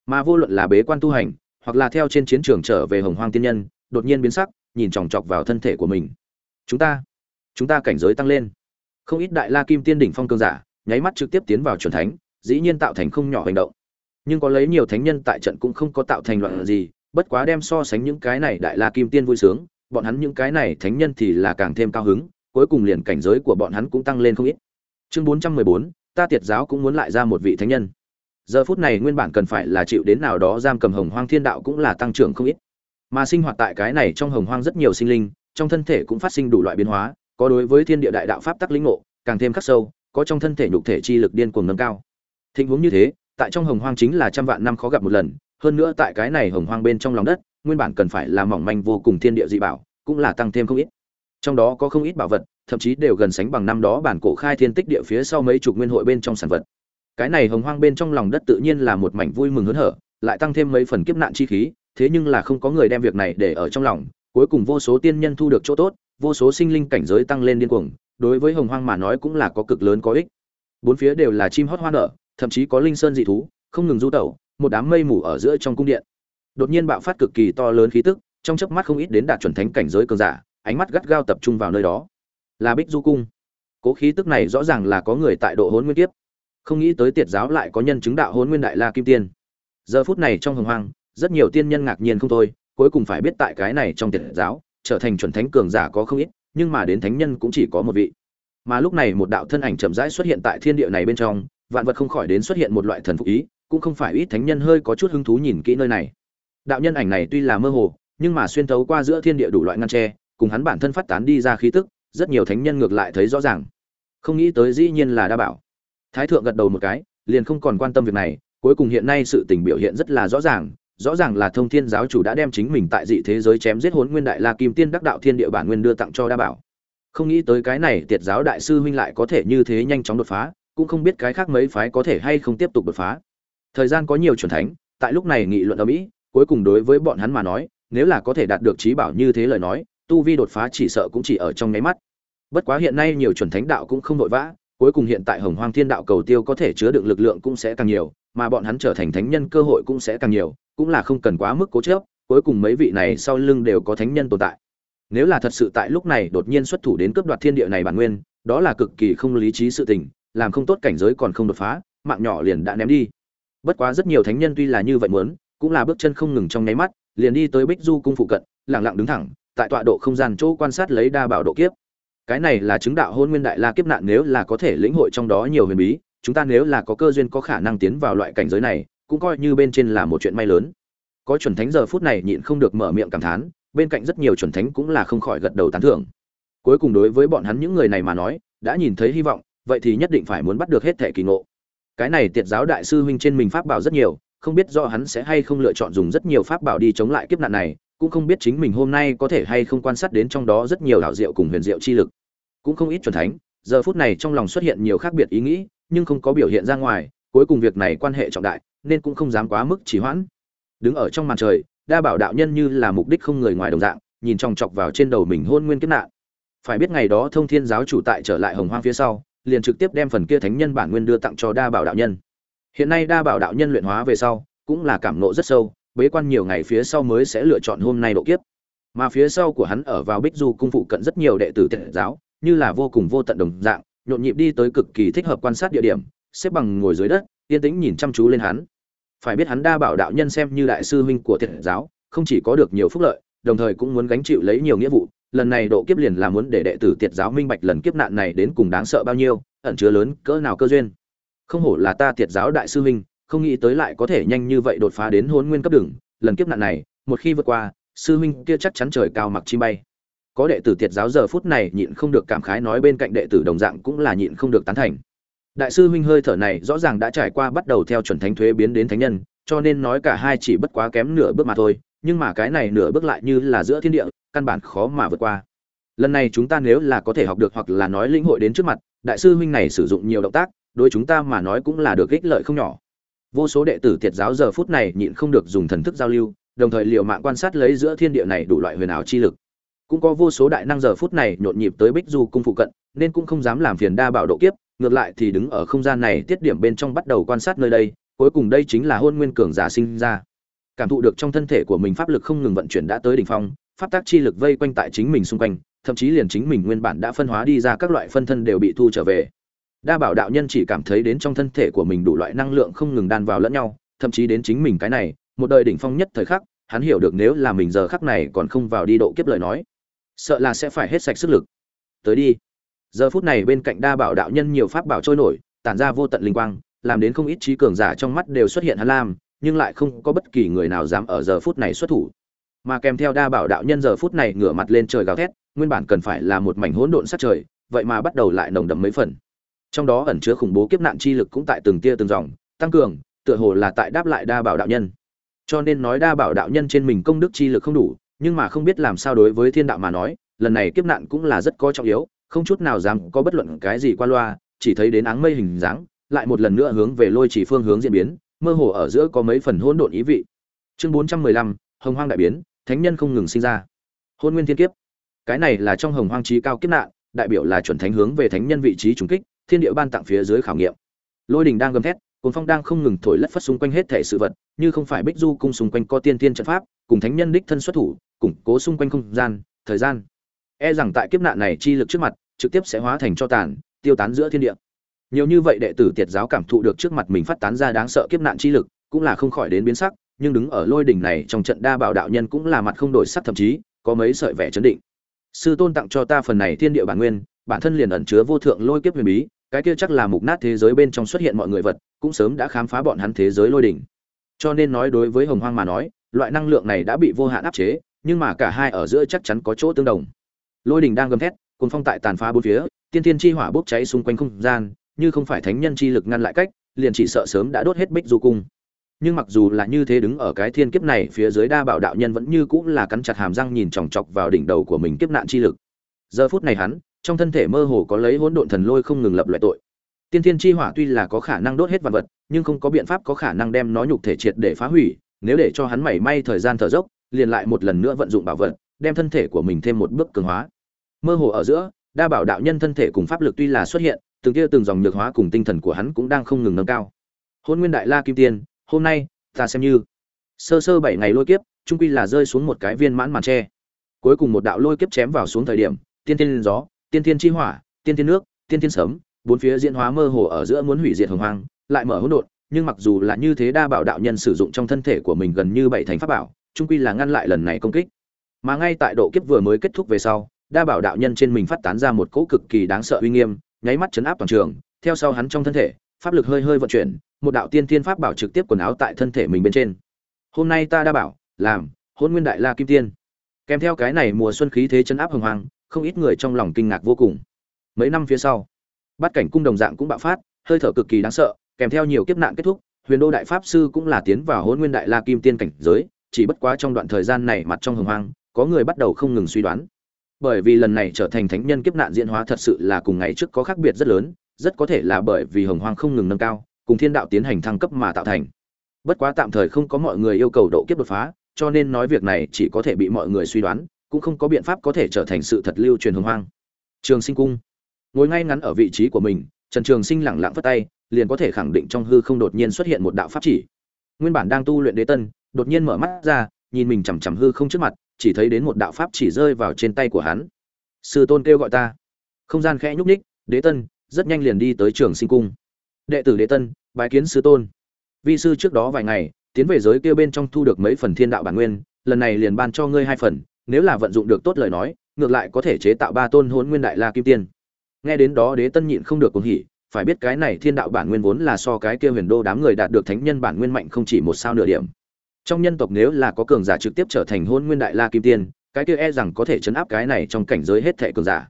Mà vô luận là bế quan tu hành, hoặc là theo trên chiến trường trở về hồng hoang tiên nhân, đột nhiên biến sắc, nhìn chòng chọc vào thân thể của mình. Chúng ta chúng ta cảnh giới tăng lên. Không ít đại la kim tiên đỉnh phong cương giả, nháy mắt trực tiếp tiến vào truyền thánh, dĩ nhiên tạo thành không nhỏ hành động. Nhưng có lấy nhiều thánh nhân tại trận cũng không có tạo thành loạn gì, bất quá đem so sánh những cái này đại la kim tiên vui sướng, bọn hắn những cái này thánh nhân thì là càng thêm cao hứng cuối cùng liền cảnh giới của bọn hắn cũng tăng lên không ít. Chương bốn trăm mười bốn, ta tiệt giáo cũng muốn lại ra một vị thánh nhân. Giờ phút này nguyên bản cần phải là chịu đến nào đó giam cầm hồng hoang thiên đạo cũng là tăng trưởng không ít. Mà sinh hoạt tại cái này trong hồng hoang rất nhiều sinh linh, trong thân thể cũng phát sinh đủ loại biến hóa, có đối với thiên địa đại đạo pháp tắc lĩnh ngộ, càng thêm khắc sâu, có trong thân thể nhục thể chi lực điên cuồng nâng cao. Thịnh huống như thế, tại trong hồng hoang chính là trăm vạn năm khó gặp một lần, hơn nữa tại cái này hồng hoang bên trong lòng đất, nguyên bản cần phải là mỏng manh vô cùng thiên địa dị bảo, cũng là tăng thêm không ít trong đó có không ít bảo vật, thậm chí đều gần sánh bằng năm đó bản cổ khai thiên tích địa phía sau mấy chục nguyên hội bên trong sản vật. Cái này hồng hoang bên trong lòng đất tự nhiên là một mảnh vui mừng hớn hở, lại tăng thêm mấy phần kiếp nạn chi khí, thế nhưng là không có người đem việc này để ở trong lòng, cuối cùng vô số tiên nhân thu được chỗ tốt, vô số sinh linh cảnh giới tăng lên điên cuồng, đối với hồng hoang mà nói cũng là có cực lớn có ích. Bốn phía đều là chim hót hoa nở, thậm chí có linh sơn dị thú, không ngừng du tẩu, một đám mây mù ở giữa trong cung điện. Đột nhiên bạo phát cực kỳ to lớn khí tức, trong chớp mắt không ít đến đạt chuẩn thánh cảnh giới cường giả ánh mắt gắt gao tập trung vào nơi đó. Là bích du cung. Cố khí tức này rõ ràng là có người tại độ hôn nguyên kiếp. Không nghĩ tới tiệt giáo lại có nhân chứng đạo hôn nguyên đại la kim tiên. Giờ phút này trong hồng hoang, rất nhiều tiên nhân ngạc nhiên không thôi, cuối cùng phải biết tại cái này trong tiệt giáo, trở thành chuẩn thánh cường giả có không ít, nhưng mà đến thánh nhân cũng chỉ có một vị. Mà lúc này một đạo thân ảnh chậm rãi xuất hiện tại thiên địa này bên trong, vạn vật không khỏi đến xuất hiện một loại thần phục ý, cũng không phải ít thánh nhân hơi có chút hứng thú nhìn kỹ nơi này. Đạo nhân ảnh này tuy là mơ hồ, nhưng mà xuyên thấu qua giữa thiên địa đủ loại ngăn tre cùng hắn bản thân phát tán đi ra khí tức, rất nhiều thánh nhân ngược lại thấy rõ ràng. Không nghĩ tới dĩ nhiên là đa bảo. Thái thượng gật đầu một cái, liền không còn quan tâm việc này, cuối cùng hiện nay sự tình biểu hiện rất là rõ ràng rõ ràng là thông thiên giáo chủ đã đem chính mình tại dị thế giới chém giết Hỗn nguyên đại la kim tiên đắc đạo thiên địa bản nguyên đưa tặng cho đa bảo. Không nghĩ tới cái này tiệt giáo đại sư huynh lại có thể như thế nhanh chóng đột phá, cũng không biết cái khác mấy phái có thể hay không tiếp tục đột phá. Thời gian có nhiều chuẩn thánh, tại lúc này nghị luận ở mỹ, cuối cùng đối với bọn hắn mà nói, nếu là có thể đạt được trí bảo như thế lời nói tu vi đột phá chỉ sợ cũng chỉ ở trong nháy mắt. Bất quá hiện nay nhiều chuẩn thánh đạo cũng không vội vã, cuối cùng hiện tại hồng hoang thiên đạo cầu tiêu có thể chứa đựng lực lượng cũng sẽ càng nhiều, mà bọn hắn trở thành thánh nhân cơ hội cũng sẽ càng nhiều, cũng là không cần quá mức cố chấp, cuối cùng mấy vị này sau lưng đều có thánh nhân tồn tại. Nếu là thật sự tại lúc này đột nhiên xuất thủ đến cướp đoạt thiên địa này bản nguyên, đó là cực kỳ không lý trí sự tình, làm không tốt cảnh giới còn không đột phá, mạng nhỏ liền đã ném đi. Bất quá rất nhiều thánh nhân tuy là như vậy muốn, cũng là bước chân không ngừng trong nháy mắt, liền đi tới bích du cung phụ cận, lặng lặng đứng thẳng tại tọa độ không gian chỗ quan sát lấy đa bảo độ kiếp. Cái này là chứng đạo hôn nguyên đại la kiếp nạn nếu là có thể lĩnh hội trong đó nhiều huyền bí, chúng ta nếu là có cơ duyên có khả năng tiến vào loại cảnh giới này, cũng coi như bên trên là một chuyện may lớn. Có chuẩn thánh giờ phút này nhịn không được mở miệng cảm thán, bên cạnh rất nhiều chuẩn thánh cũng là không khỏi gật đầu tán thưởng. Cuối cùng đối với bọn hắn những người này mà nói, đã nhìn thấy hy vọng, vậy thì nhất định phải muốn bắt được hết thẻ kỳ ngộ. Cái này tiệt giáo đại sư huynh trên mình pháp bảo rất nhiều, không biết do hắn sẽ hay không lựa chọn dùng rất nhiều pháp bảo đi chống lại kiếp nạn này cũng không biết chính mình hôm nay có thể hay không quan sát đến trong đó rất nhiều đạo diệu cùng huyền diệu chi lực. Cũng không ít chuẩn thánh, giờ phút này trong lòng xuất hiện nhiều khác biệt ý nghĩ, nhưng không có biểu hiện ra ngoài, cuối cùng việc này quan hệ trọng đại, nên cũng không dám quá mức trì hoãn. Đứng ở trong màn trời, đa bảo đạo nhân như là mục đích không người ngoài đồng dạng, nhìn chòng chọc vào trên đầu mình hôn nguyên kiếp nạn. Phải biết ngày đó thông thiên giáo chủ tại trở lại hồng hoang phía sau, liền trực tiếp đem phần kia thánh nhân bản nguyên đưa tặng cho đa bảo đạo nhân. Hiện nay đa bảo đạo nhân luyện hóa về sau, cũng là cảm ngộ rất sâu bế quan nhiều ngày phía sau mới sẽ lựa chọn hôm nay độ kiếp. Mà phía sau của hắn ở vào bích du cung phụ cận rất nhiều đệ tử tiện giáo, như là vô cùng vô tận đồng dạng, nhộn nhịp đi tới cực kỳ thích hợp quan sát địa điểm, xếp bằng ngồi dưới đất, yên tĩnh nhìn chăm chú lên hắn. Phải biết hắn đa bảo đạo nhân xem như đại sư huynh của thiện giáo, không chỉ có được nhiều phúc lợi, đồng thời cũng muốn gánh chịu lấy nhiều nghĩa vụ, lần này độ kiếp liền là muốn để đệ tử tiệt giáo minh bạch lần kiếp nạn này đến cùng đáng sợ bao nhiêu, ẩn chứa lớn cỡ nào cơ duyên. Không hổ là ta tiệt giáo đại sư huynh không nghĩ tới lại có thể nhanh như vậy đột phá đến hôn nguyên cấp đường. Lần kiếp nạn này, một khi vượt qua, sư huynh kia chắc chắn trời cao mặc chim bay. Có đệ tử tiệt giáo giờ phút này nhịn không được cảm khái nói bên cạnh đệ tử đồng dạng cũng là nhịn không được tán thành. Đại sư huynh hơi thở này rõ ràng đã trải qua bắt đầu theo chuẩn thánh thuế biến đến thánh nhân, cho nên nói cả hai chỉ bất quá kém nửa bước mà thôi, nhưng mà cái này nửa bước lại như là giữa thiên địa, căn bản khó mà vượt qua. Lần này chúng ta nếu là có thể học được hoặc là nói lĩnh hội đến trước mặt, đại sư huynh này sử dụng nhiều động tác, đối chúng ta mà nói cũng là được ích lợi không nhỏ vô số đệ tử tiệt giáo giờ phút này nhịn không được dùng thần thức giao lưu, đồng thời liệu mạng quan sát lấy giữa thiên địa này đủ loại huyền ảo chi lực. Cũng có vô số đại năng giờ phút này nhộn nhịp tới bích du cung phụ cận, nên cũng không dám làm phiền đa bảo độ kiếp, ngược lại thì đứng ở không gian này tiết điểm bên trong bắt đầu quan sát nơi đây, cuối cùng đây chính là hôn nguyên cường giả sinh ra. Cảm thụ được trong thân thể của mình pháp lực không ngừng vận chuyển đã tới đỉnh phong, pháp tác chi lực vây quanh tại chính mình xung quanh, thậm chí liền chính mình nguyên bản đã phân hóa đi ra các loại phân thân đều bị thu trở về đa bảo đạo nhân chỉ cảm thấy đến trong thân thể của mình đủ loại năng lượng không ngừng đan vào lẫn nhau, thậm chí đến chính mình cái này, một đời đỉnh phong nhất thời khắc, hắn hiểu được nếu là mình giờ khắc này còn không vào đi độ kiếp lời nói, sợ là sẽ phải hết sạch sức lực. Tới đi. Giờ phút này bên cạnh đa bảo đạo nhân nhiều pháp bảo trôi nổi, tản ra vô tận linh quang, làm đến không ít trí cường giả trong mắt đều xuất hiện hắn lam, nhưng lại không có bất kỳ người nào dám ở giờ phút này xuất thủ. Mà kèm theo đa bảo đạo nhân giờ phút này ngửa mặt lên trời gào thét, nguyên bản cần phải là một mảnh hỗn độn sát trời, vậy mà bắt đầu lại nồng đậm mấy phần trong đó ẩn chứa khủng bố kiếp nạn chi lực cũng tại từng tia từng dòng, tăng cường, tựa hồ là tại đáp lại đa bảo đạo nhân. Cho nên nói đa bảo đạo nhân trên mình công đức chi lực không đủ, nhưng mà không biết làm sao đối với thiên đạo mà nói, lần này kiếp nạn cũng là rất có trọng yếu, không chút nào dám có bất luận cái gì qua loa, chỉ thấy đến áng mây hình dáng, lại một lần nữa hướng về lôi chỉ phương hướng diễn biến, mơ hồ ở giữa có mấy phần hỗn độn ý vị. Chương bốn trăm mười lăm, hồng hoang đại biến, thánh nhân không ngừng sinh ra. Hôn nguyên thiên kiếp. Cái này là trong hồng hoang trí cao kiếp nạn, đại biểu là chuẩn thánh hướng về thánh nhân vị trí trùng kích thiên địa ban tặng phía dưới khảo nghiệm. Lôi đình đang gầm thét cồn phong đang không ngừng thổi lất phất xung quanh hết thể sự vật, như không phải bích du cung xung quanh có tiên tiên trận pháp, cùng thánh nhân đích thân xuất thủ, củng cố xung quanh không gian, thời gian. E rằng tại kiếp nạn này chi lực trước mặt, trực tiếp sẽ hóa thành cho tàn, tiêu tán giữa thiên địa. Nhiều như vậy đệ tử tiệt giáo cảm thụ được trước mặt mình phát tán ra đáng sợ kiếp nạn chi lực, cũng là không khỏi đến biến sắc, nhưng đứng ở lôi đỉnh này trong trận đa bảo đạo nhân cũng là mặt không đổi sắc, thậm chí có mấy sợi vẻ chấn định. Sư tôn tặng cho ta phần này thiên địa bản nguyên, bản thân liền ẩn chứa vô thượng lôi kiếp huyền bí cái kia chắc là mục nát thế giới bên trong xuất hiện mọi người vật, cũng sớm đã khám phá bọn hắn thế giới lôi đỉnh. Cho nên nói đối với hồng hoang mà nói, loại năng lượng này đã bị vô hạn áp chế, nhưng mà cả hai ở giữa chắc chắn có chỗ tương đồng. Lôi đỉnh đang gầm thét cùng phong tại tàn phá bốn phía, tiên tiên chi hỏa bốc cháy xung quanh không gian, như không phải thánh nhân chi lực ngăn lại cách, liền chỉ sợ sớm đã đốt hết bích du cung. Nhưng mặc dù là như thế đứng ở cái thiên kiếp này, phía dưới đa bảo đạo nhân vẫn như cũng là cắn chặt hàm răng nhìn chòng chọc vào đỉnh đầu của mình kiếp nạn chi lực. Giờ phút này hắn trong thân thể mơ hồ có lấy hỗn độn thần lôi không ngừng lập loại tội. Tiên thiên chi hỏa tuy là có khả năng đốt hết vật vật, nhưng không có biện pháp có khả năng đem nó nhục thể triệt để phá hủy, nếu để cho hắn mảy may thời gian thở dốc, liền lại một lần nữa vận dụng bảo vật, đem thân thể của mình thêm một bước cường hóa. Mơ hồ ở giữa, đa bảo đạo nhân thân thể cùng pháp lực tuy là xuất hiện, từng kia từng dòng nhược hóa cùng tinh thần của hắn cũng đang không ngừng nâng cao. Hôn nguyên đại la kim tiên, hôm nay, ta xem như. Sơ sơ bảy ngày lôi kiếp trung quy là rơi xuống một cái viên mãn màn tre. Cuối cùng một đạo lôi kiếp chém vào xuống thời điểm, tiên tiên gió tiên tiên chi hỏa, tiên tiên nước, tiên tiên sấm, bốn phía diễn hóa mơ hồ ở giữa muốn hủy diệt hồng hoang, lại mở hỗn độn, nhưng mặc dù là như thế đa bảo đạo nhân sử dụng trong thân thể của mình gần như bảy thành pháp bảo trung quy là ngăn lại lần này công kích. Mà ngay tại độ kiếp vừa mới kết thúc về sau, đa bảo đạo nhân trên mình phát tán ra một cỗ cực kỳ đáng sợ uy nghiêm, nháy mắt chấn áp toàn trường, theo sau hắn trong thân thể, pháp lực hơi hơi vận chuyển, một đạo tiên thiên pháp bảo trực tiếp quần áo tại thân thể mình bên trên. Hôm nay ta đa bảo, làm hôn nguyên đại la kim tiên. Kèm theo cái này mùa xuân khí thế chấn áp hồng hoang không ít người trong lòng kinh ngạc vô cùng. Mấy năm phía sau, bát cảnh cung đồng dạng cũng bạo phát, hơi thở cực kỳ đáng sợ, kèm theo nhiều kiếp nạn kết thúc, huyền đô đại pháp sư cũng là tiến vào hôn nguyên đại la kim tiên cảnh giới, chỉ bất quá trong đoạn thời gian này mặt trong hồng hoang, có người bắt đầu không ngừng suy đoán. Bởi vì lần này trở thành thánh nhân kiếp nạn diễn hóa thật sự là cùng ngày trước có khác biệt rất lớn, rất có thể là bởi vì hồng hoang không ngừng nâng cao, cùng thiên đạo tiến hành thăng cấp mà tạo thành. Bất quá tạm thời không có mọi người yêu cầu độ kiếp đột phá, cho nên nói việc này chỉ có thể bị mọi người suy đoán cũng không có biện pháp có thể trở thành sự thật lưu truyền hồng hoang. Trường sinh cung. Ngồi ngay ngắn ở vị trí của mình, trần trường sinh lẳng lặng phất tay, liền có thể khẳng định trong hư không đột nhiên xuất hiện một đạo pháp chỉ. Nguyên bản đang tu luyện đế tân, đột nhiên mở mắt ra, nhìn mình chằm chằm hư không trước mặt, chỉ thấy đến một đạo pháp chỉ rơi vào trên tay của hắn. Sư tôn kêu gọi ta. Không gian khẽ nhúc ních đế tân, rất nhanh liền đi tới trường sinh cung. Đệ tử đế tân, bái kiến sư tôn. Vi sư trước đó vài ngày, tiến về giới kêu bên trong thu được mấy phần thiên đạo bản nguyên, lần này liền ban cho ngươi hai phần nếu là vận dụng được tốt lời nói, ngược lại có thể chế tạo ba tôn hôn nguyên đại la kim tiên. Nghe đến đó đế tân nhịn không được cuồng hỉ, phải biết cái này thiên đạo bản nguyên vốn là so cái kia huyền đô đám người đạt được thánh nhân bản nguyên mạnh không chỉ một sao nửa điểm. Trong nhân tộc nếu là có cường giả trực tiếp trở thành hôn nguyên đại la kim tiên, cái kia e rằng có thể chấn áp cái này trong cảnh giới hết thệ cường giả.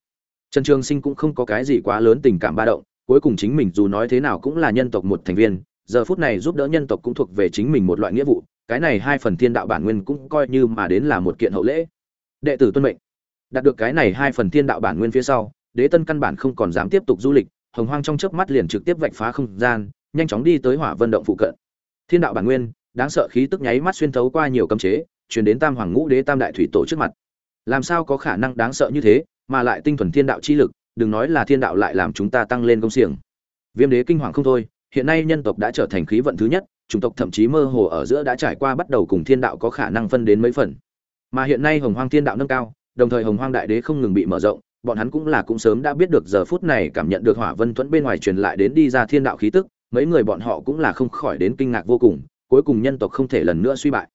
Trần trường sinh cũng không có cái gì quá lớn tình cảm ba động, cuối cùng chính mình dù nói thế nào cũng là nhân tộc một thành viên, giờ phút này giúp đỡ nhân tộc cũng thuộc về chính mình một loại nghĩa vụ, cái này hai phần thiên đạo bản nguyên cũng coi như mà đến là một kiện hậu lễ đệ tử tuân mệnh. Đạt được cái này hai phần thiên đạo bản nguyên phía sau, đế tân căn bản không còn dám tiếp tục du lịch, hồng hoang trong chớp mắt liền trực tiếp vạch phá không gian, nhanh chóng đi tới hỏa vân động phụ cận. Thiên đạo bản nguyên, đáng sợ khí tức nháy mắt xuyên thấu qua nhiều cấm chế, truyền đến tam hoàng ngũ đế tam đại thủy tổ trước mặt. Làm sao có khả năng đáng sợ như thế, mà lại tinh thuần thiên đạo chi lực, đừng nói là thiên đạo lại làm chúng ta tăng lên công xiềng. Viêm đế kinh hoàng không thôi, hiện nay nhân tộc đã trở thành khí vận thứ nhất, chủng tộc thậm chí mơ hồ ở giữa đã trải qua bắt đầu cùng thiên đạo có khả năng phân đến mấy phần mà hiện nay hồng hoang thiên đạo nâng cao, đồng thời hồng hoang đại đế không ngừng bị mở rộng, bọn hắn cũng là cũng sớm đã biết được giờ phút này cảm nhận được hỏa vân thuẫn bên ngoài truyền lại đến đi ra thiên đạo khí tức, mấy người bọn họ cũng là không khỏi đến kinh ngạc vô cùng, cuối cùng nhân tộc không thể lần nữa suy bại.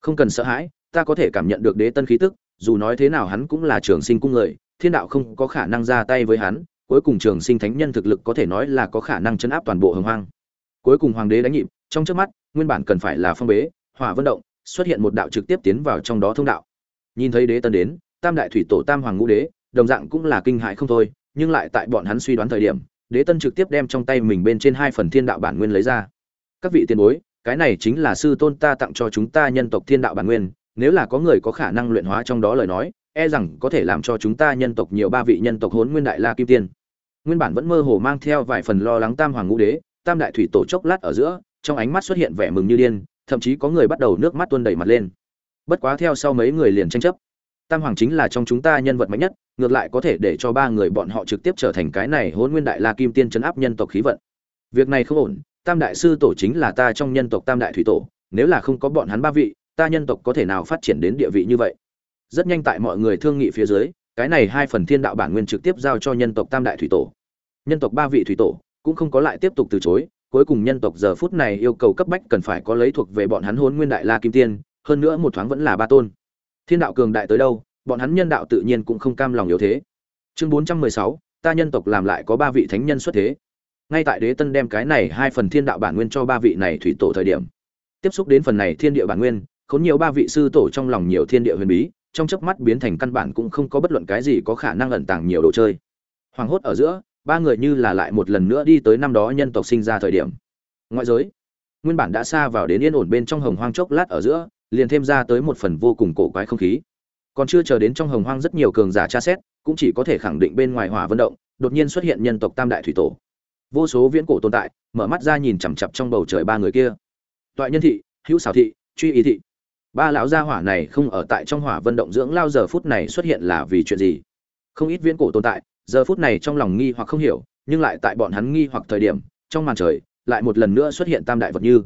Không cần sợ hãi, ta có thể cảm nhận được đế tân khí tức, dù nói thế nào hắn cũng là trường sinh cung người, thiên đạo không có khả năng ra tay với hắn, cuối cùng trường sinh thánh nhân thực lực có thể nói là có khả năng chấn áp toàn bộ hồng hoang. Cuối cùng hoàng đế đánh nhịp, trong trước mắt, nguyên bản cần phải là phong bế, hỏa vân động xuất hiện một đạo trực tiếp tiến vào trong đó thông đạo. Nhìn thấy đế tân đến, tam đại thủy tổ tam hoàng ngũ đế, đồng dạng cũng là kinh hại không thôi, nhưng lại tại bọn hắn suy đoán thời điểm, đế tân trực tiếp đem trong tay mình bên trên hai phần thiên đạo bản nguyên lấy ra. Các vị tiền bối, cái này chính là sư tôn ta tặng cho chúng ta nhân tộc thiên đạo bản nguyên, nếu là có người có khả năng luyện hóa trong đó lời nói e rằng có thể làm cho chúng ta nhân tộc nhiều ba vị nhân tộc hốn nguyên đại la kim tiên. Nguyên bản vẫn mơ hồ mang theo vài phần lo lắng tam hoàng ngũ đế, tam đại thủy tổ chốc lát ở giữa, trong ánh mắt xuất hiện vẻ mừng như điên thậm chí có người bắt đầu nước mắt tuôn đầy mặt lên. Bất quá theo sau mấy người liền tranh chấp. Tam hoàng chính là trong chúng ta nhân vật mạnh nhất, ngược lại có thể để cho ba người bọn họ trực tiếp trở thành cái này hôn nguyên đại la kim tiên chấn áp nhân tộc khí vận. Việc này không ổn, tam đại sư tổ chính là ta trong nhân tộc tam đại thủy tổ, nếu là không có bọn hắn ba vị, ta nhân tộc có thể nào phát triển đến địa vị như vậy? Rất nhanh tại mọi người thương nghị phía dưới, cái này hai phần thiên đạo bản nguyên trực tiếp giao cho nhân tộc tam đại thủy tổ. Nhân tộc ba vị thủy tổ cũng không có lại tiếp tục từ chối cuối cùng nhân tộc giờ phút này yêu cầu cấp bách cần phải có lấy thuộc về bọn hắn hôn nguyên đại la kim tiên, hơn nữa một thoáng vẫn là ba tôn. Thiên đạo cường đại tới đâu, bọn hắn nhân đạo tự nhiên cũng không cam lòng yếu thế. Chương bốn trăm mười sáu, ta nhân tộc làm lại có ba vị thánh nhân xuất thế. Ngay tại đế tân đem cái này hai phần thiên đạo bản nguyên cho ba vị này thủy tổ thời điểm, tiếp xúc đến phần này thiên địa bản nguyên, khốn nhiều ba vị sư tổ trong lòng nhiều thiên địa huyền bí, trong chớp mắt biến thành căn bản cũng không có bất luận cái gì có khả năng ẩn tàng nhiều đồ chơi. Hoàng hốt ở giữa ba người như là lại một lần nữa đi tới năm đó nhân tộc sinh ra thời điểm. Ngoại giới, nguyên bản đã xa vào đến yên ổn bên trong hồng hoang chốc lát ở giữa, liền thêm ra tới một phần vô cùng cổ quái không khí. Còn chưa chờ đến trong hồng hoang rất nhiều cường giả tra xét, cũng chỉ có thể khẳng định bên ngoài hỏa vận động, đột nhiên xuất hiện nhân tộc tam đại thủy tổ. Vô số viễn cổ tồn tại, mở mắt ra nhìn chằm chặp trong bầu trời ba người kia. Toại nhân thị, hữu xảo thị, truy ý thị. Ba lão gia hỏa này không ở tại trong hỏa vận động dưỡng lao giờ phút này xuất hiện là vì chuyện gì? Không ít viễn cổ tồn tại giờ phút này trong lòng nghi hoặc không hiểu, nhưng lại tại bọn hắn nghi hoặc thời điểm, trong màn trời, lại một lần nữa xuất hiện tam đại vật như.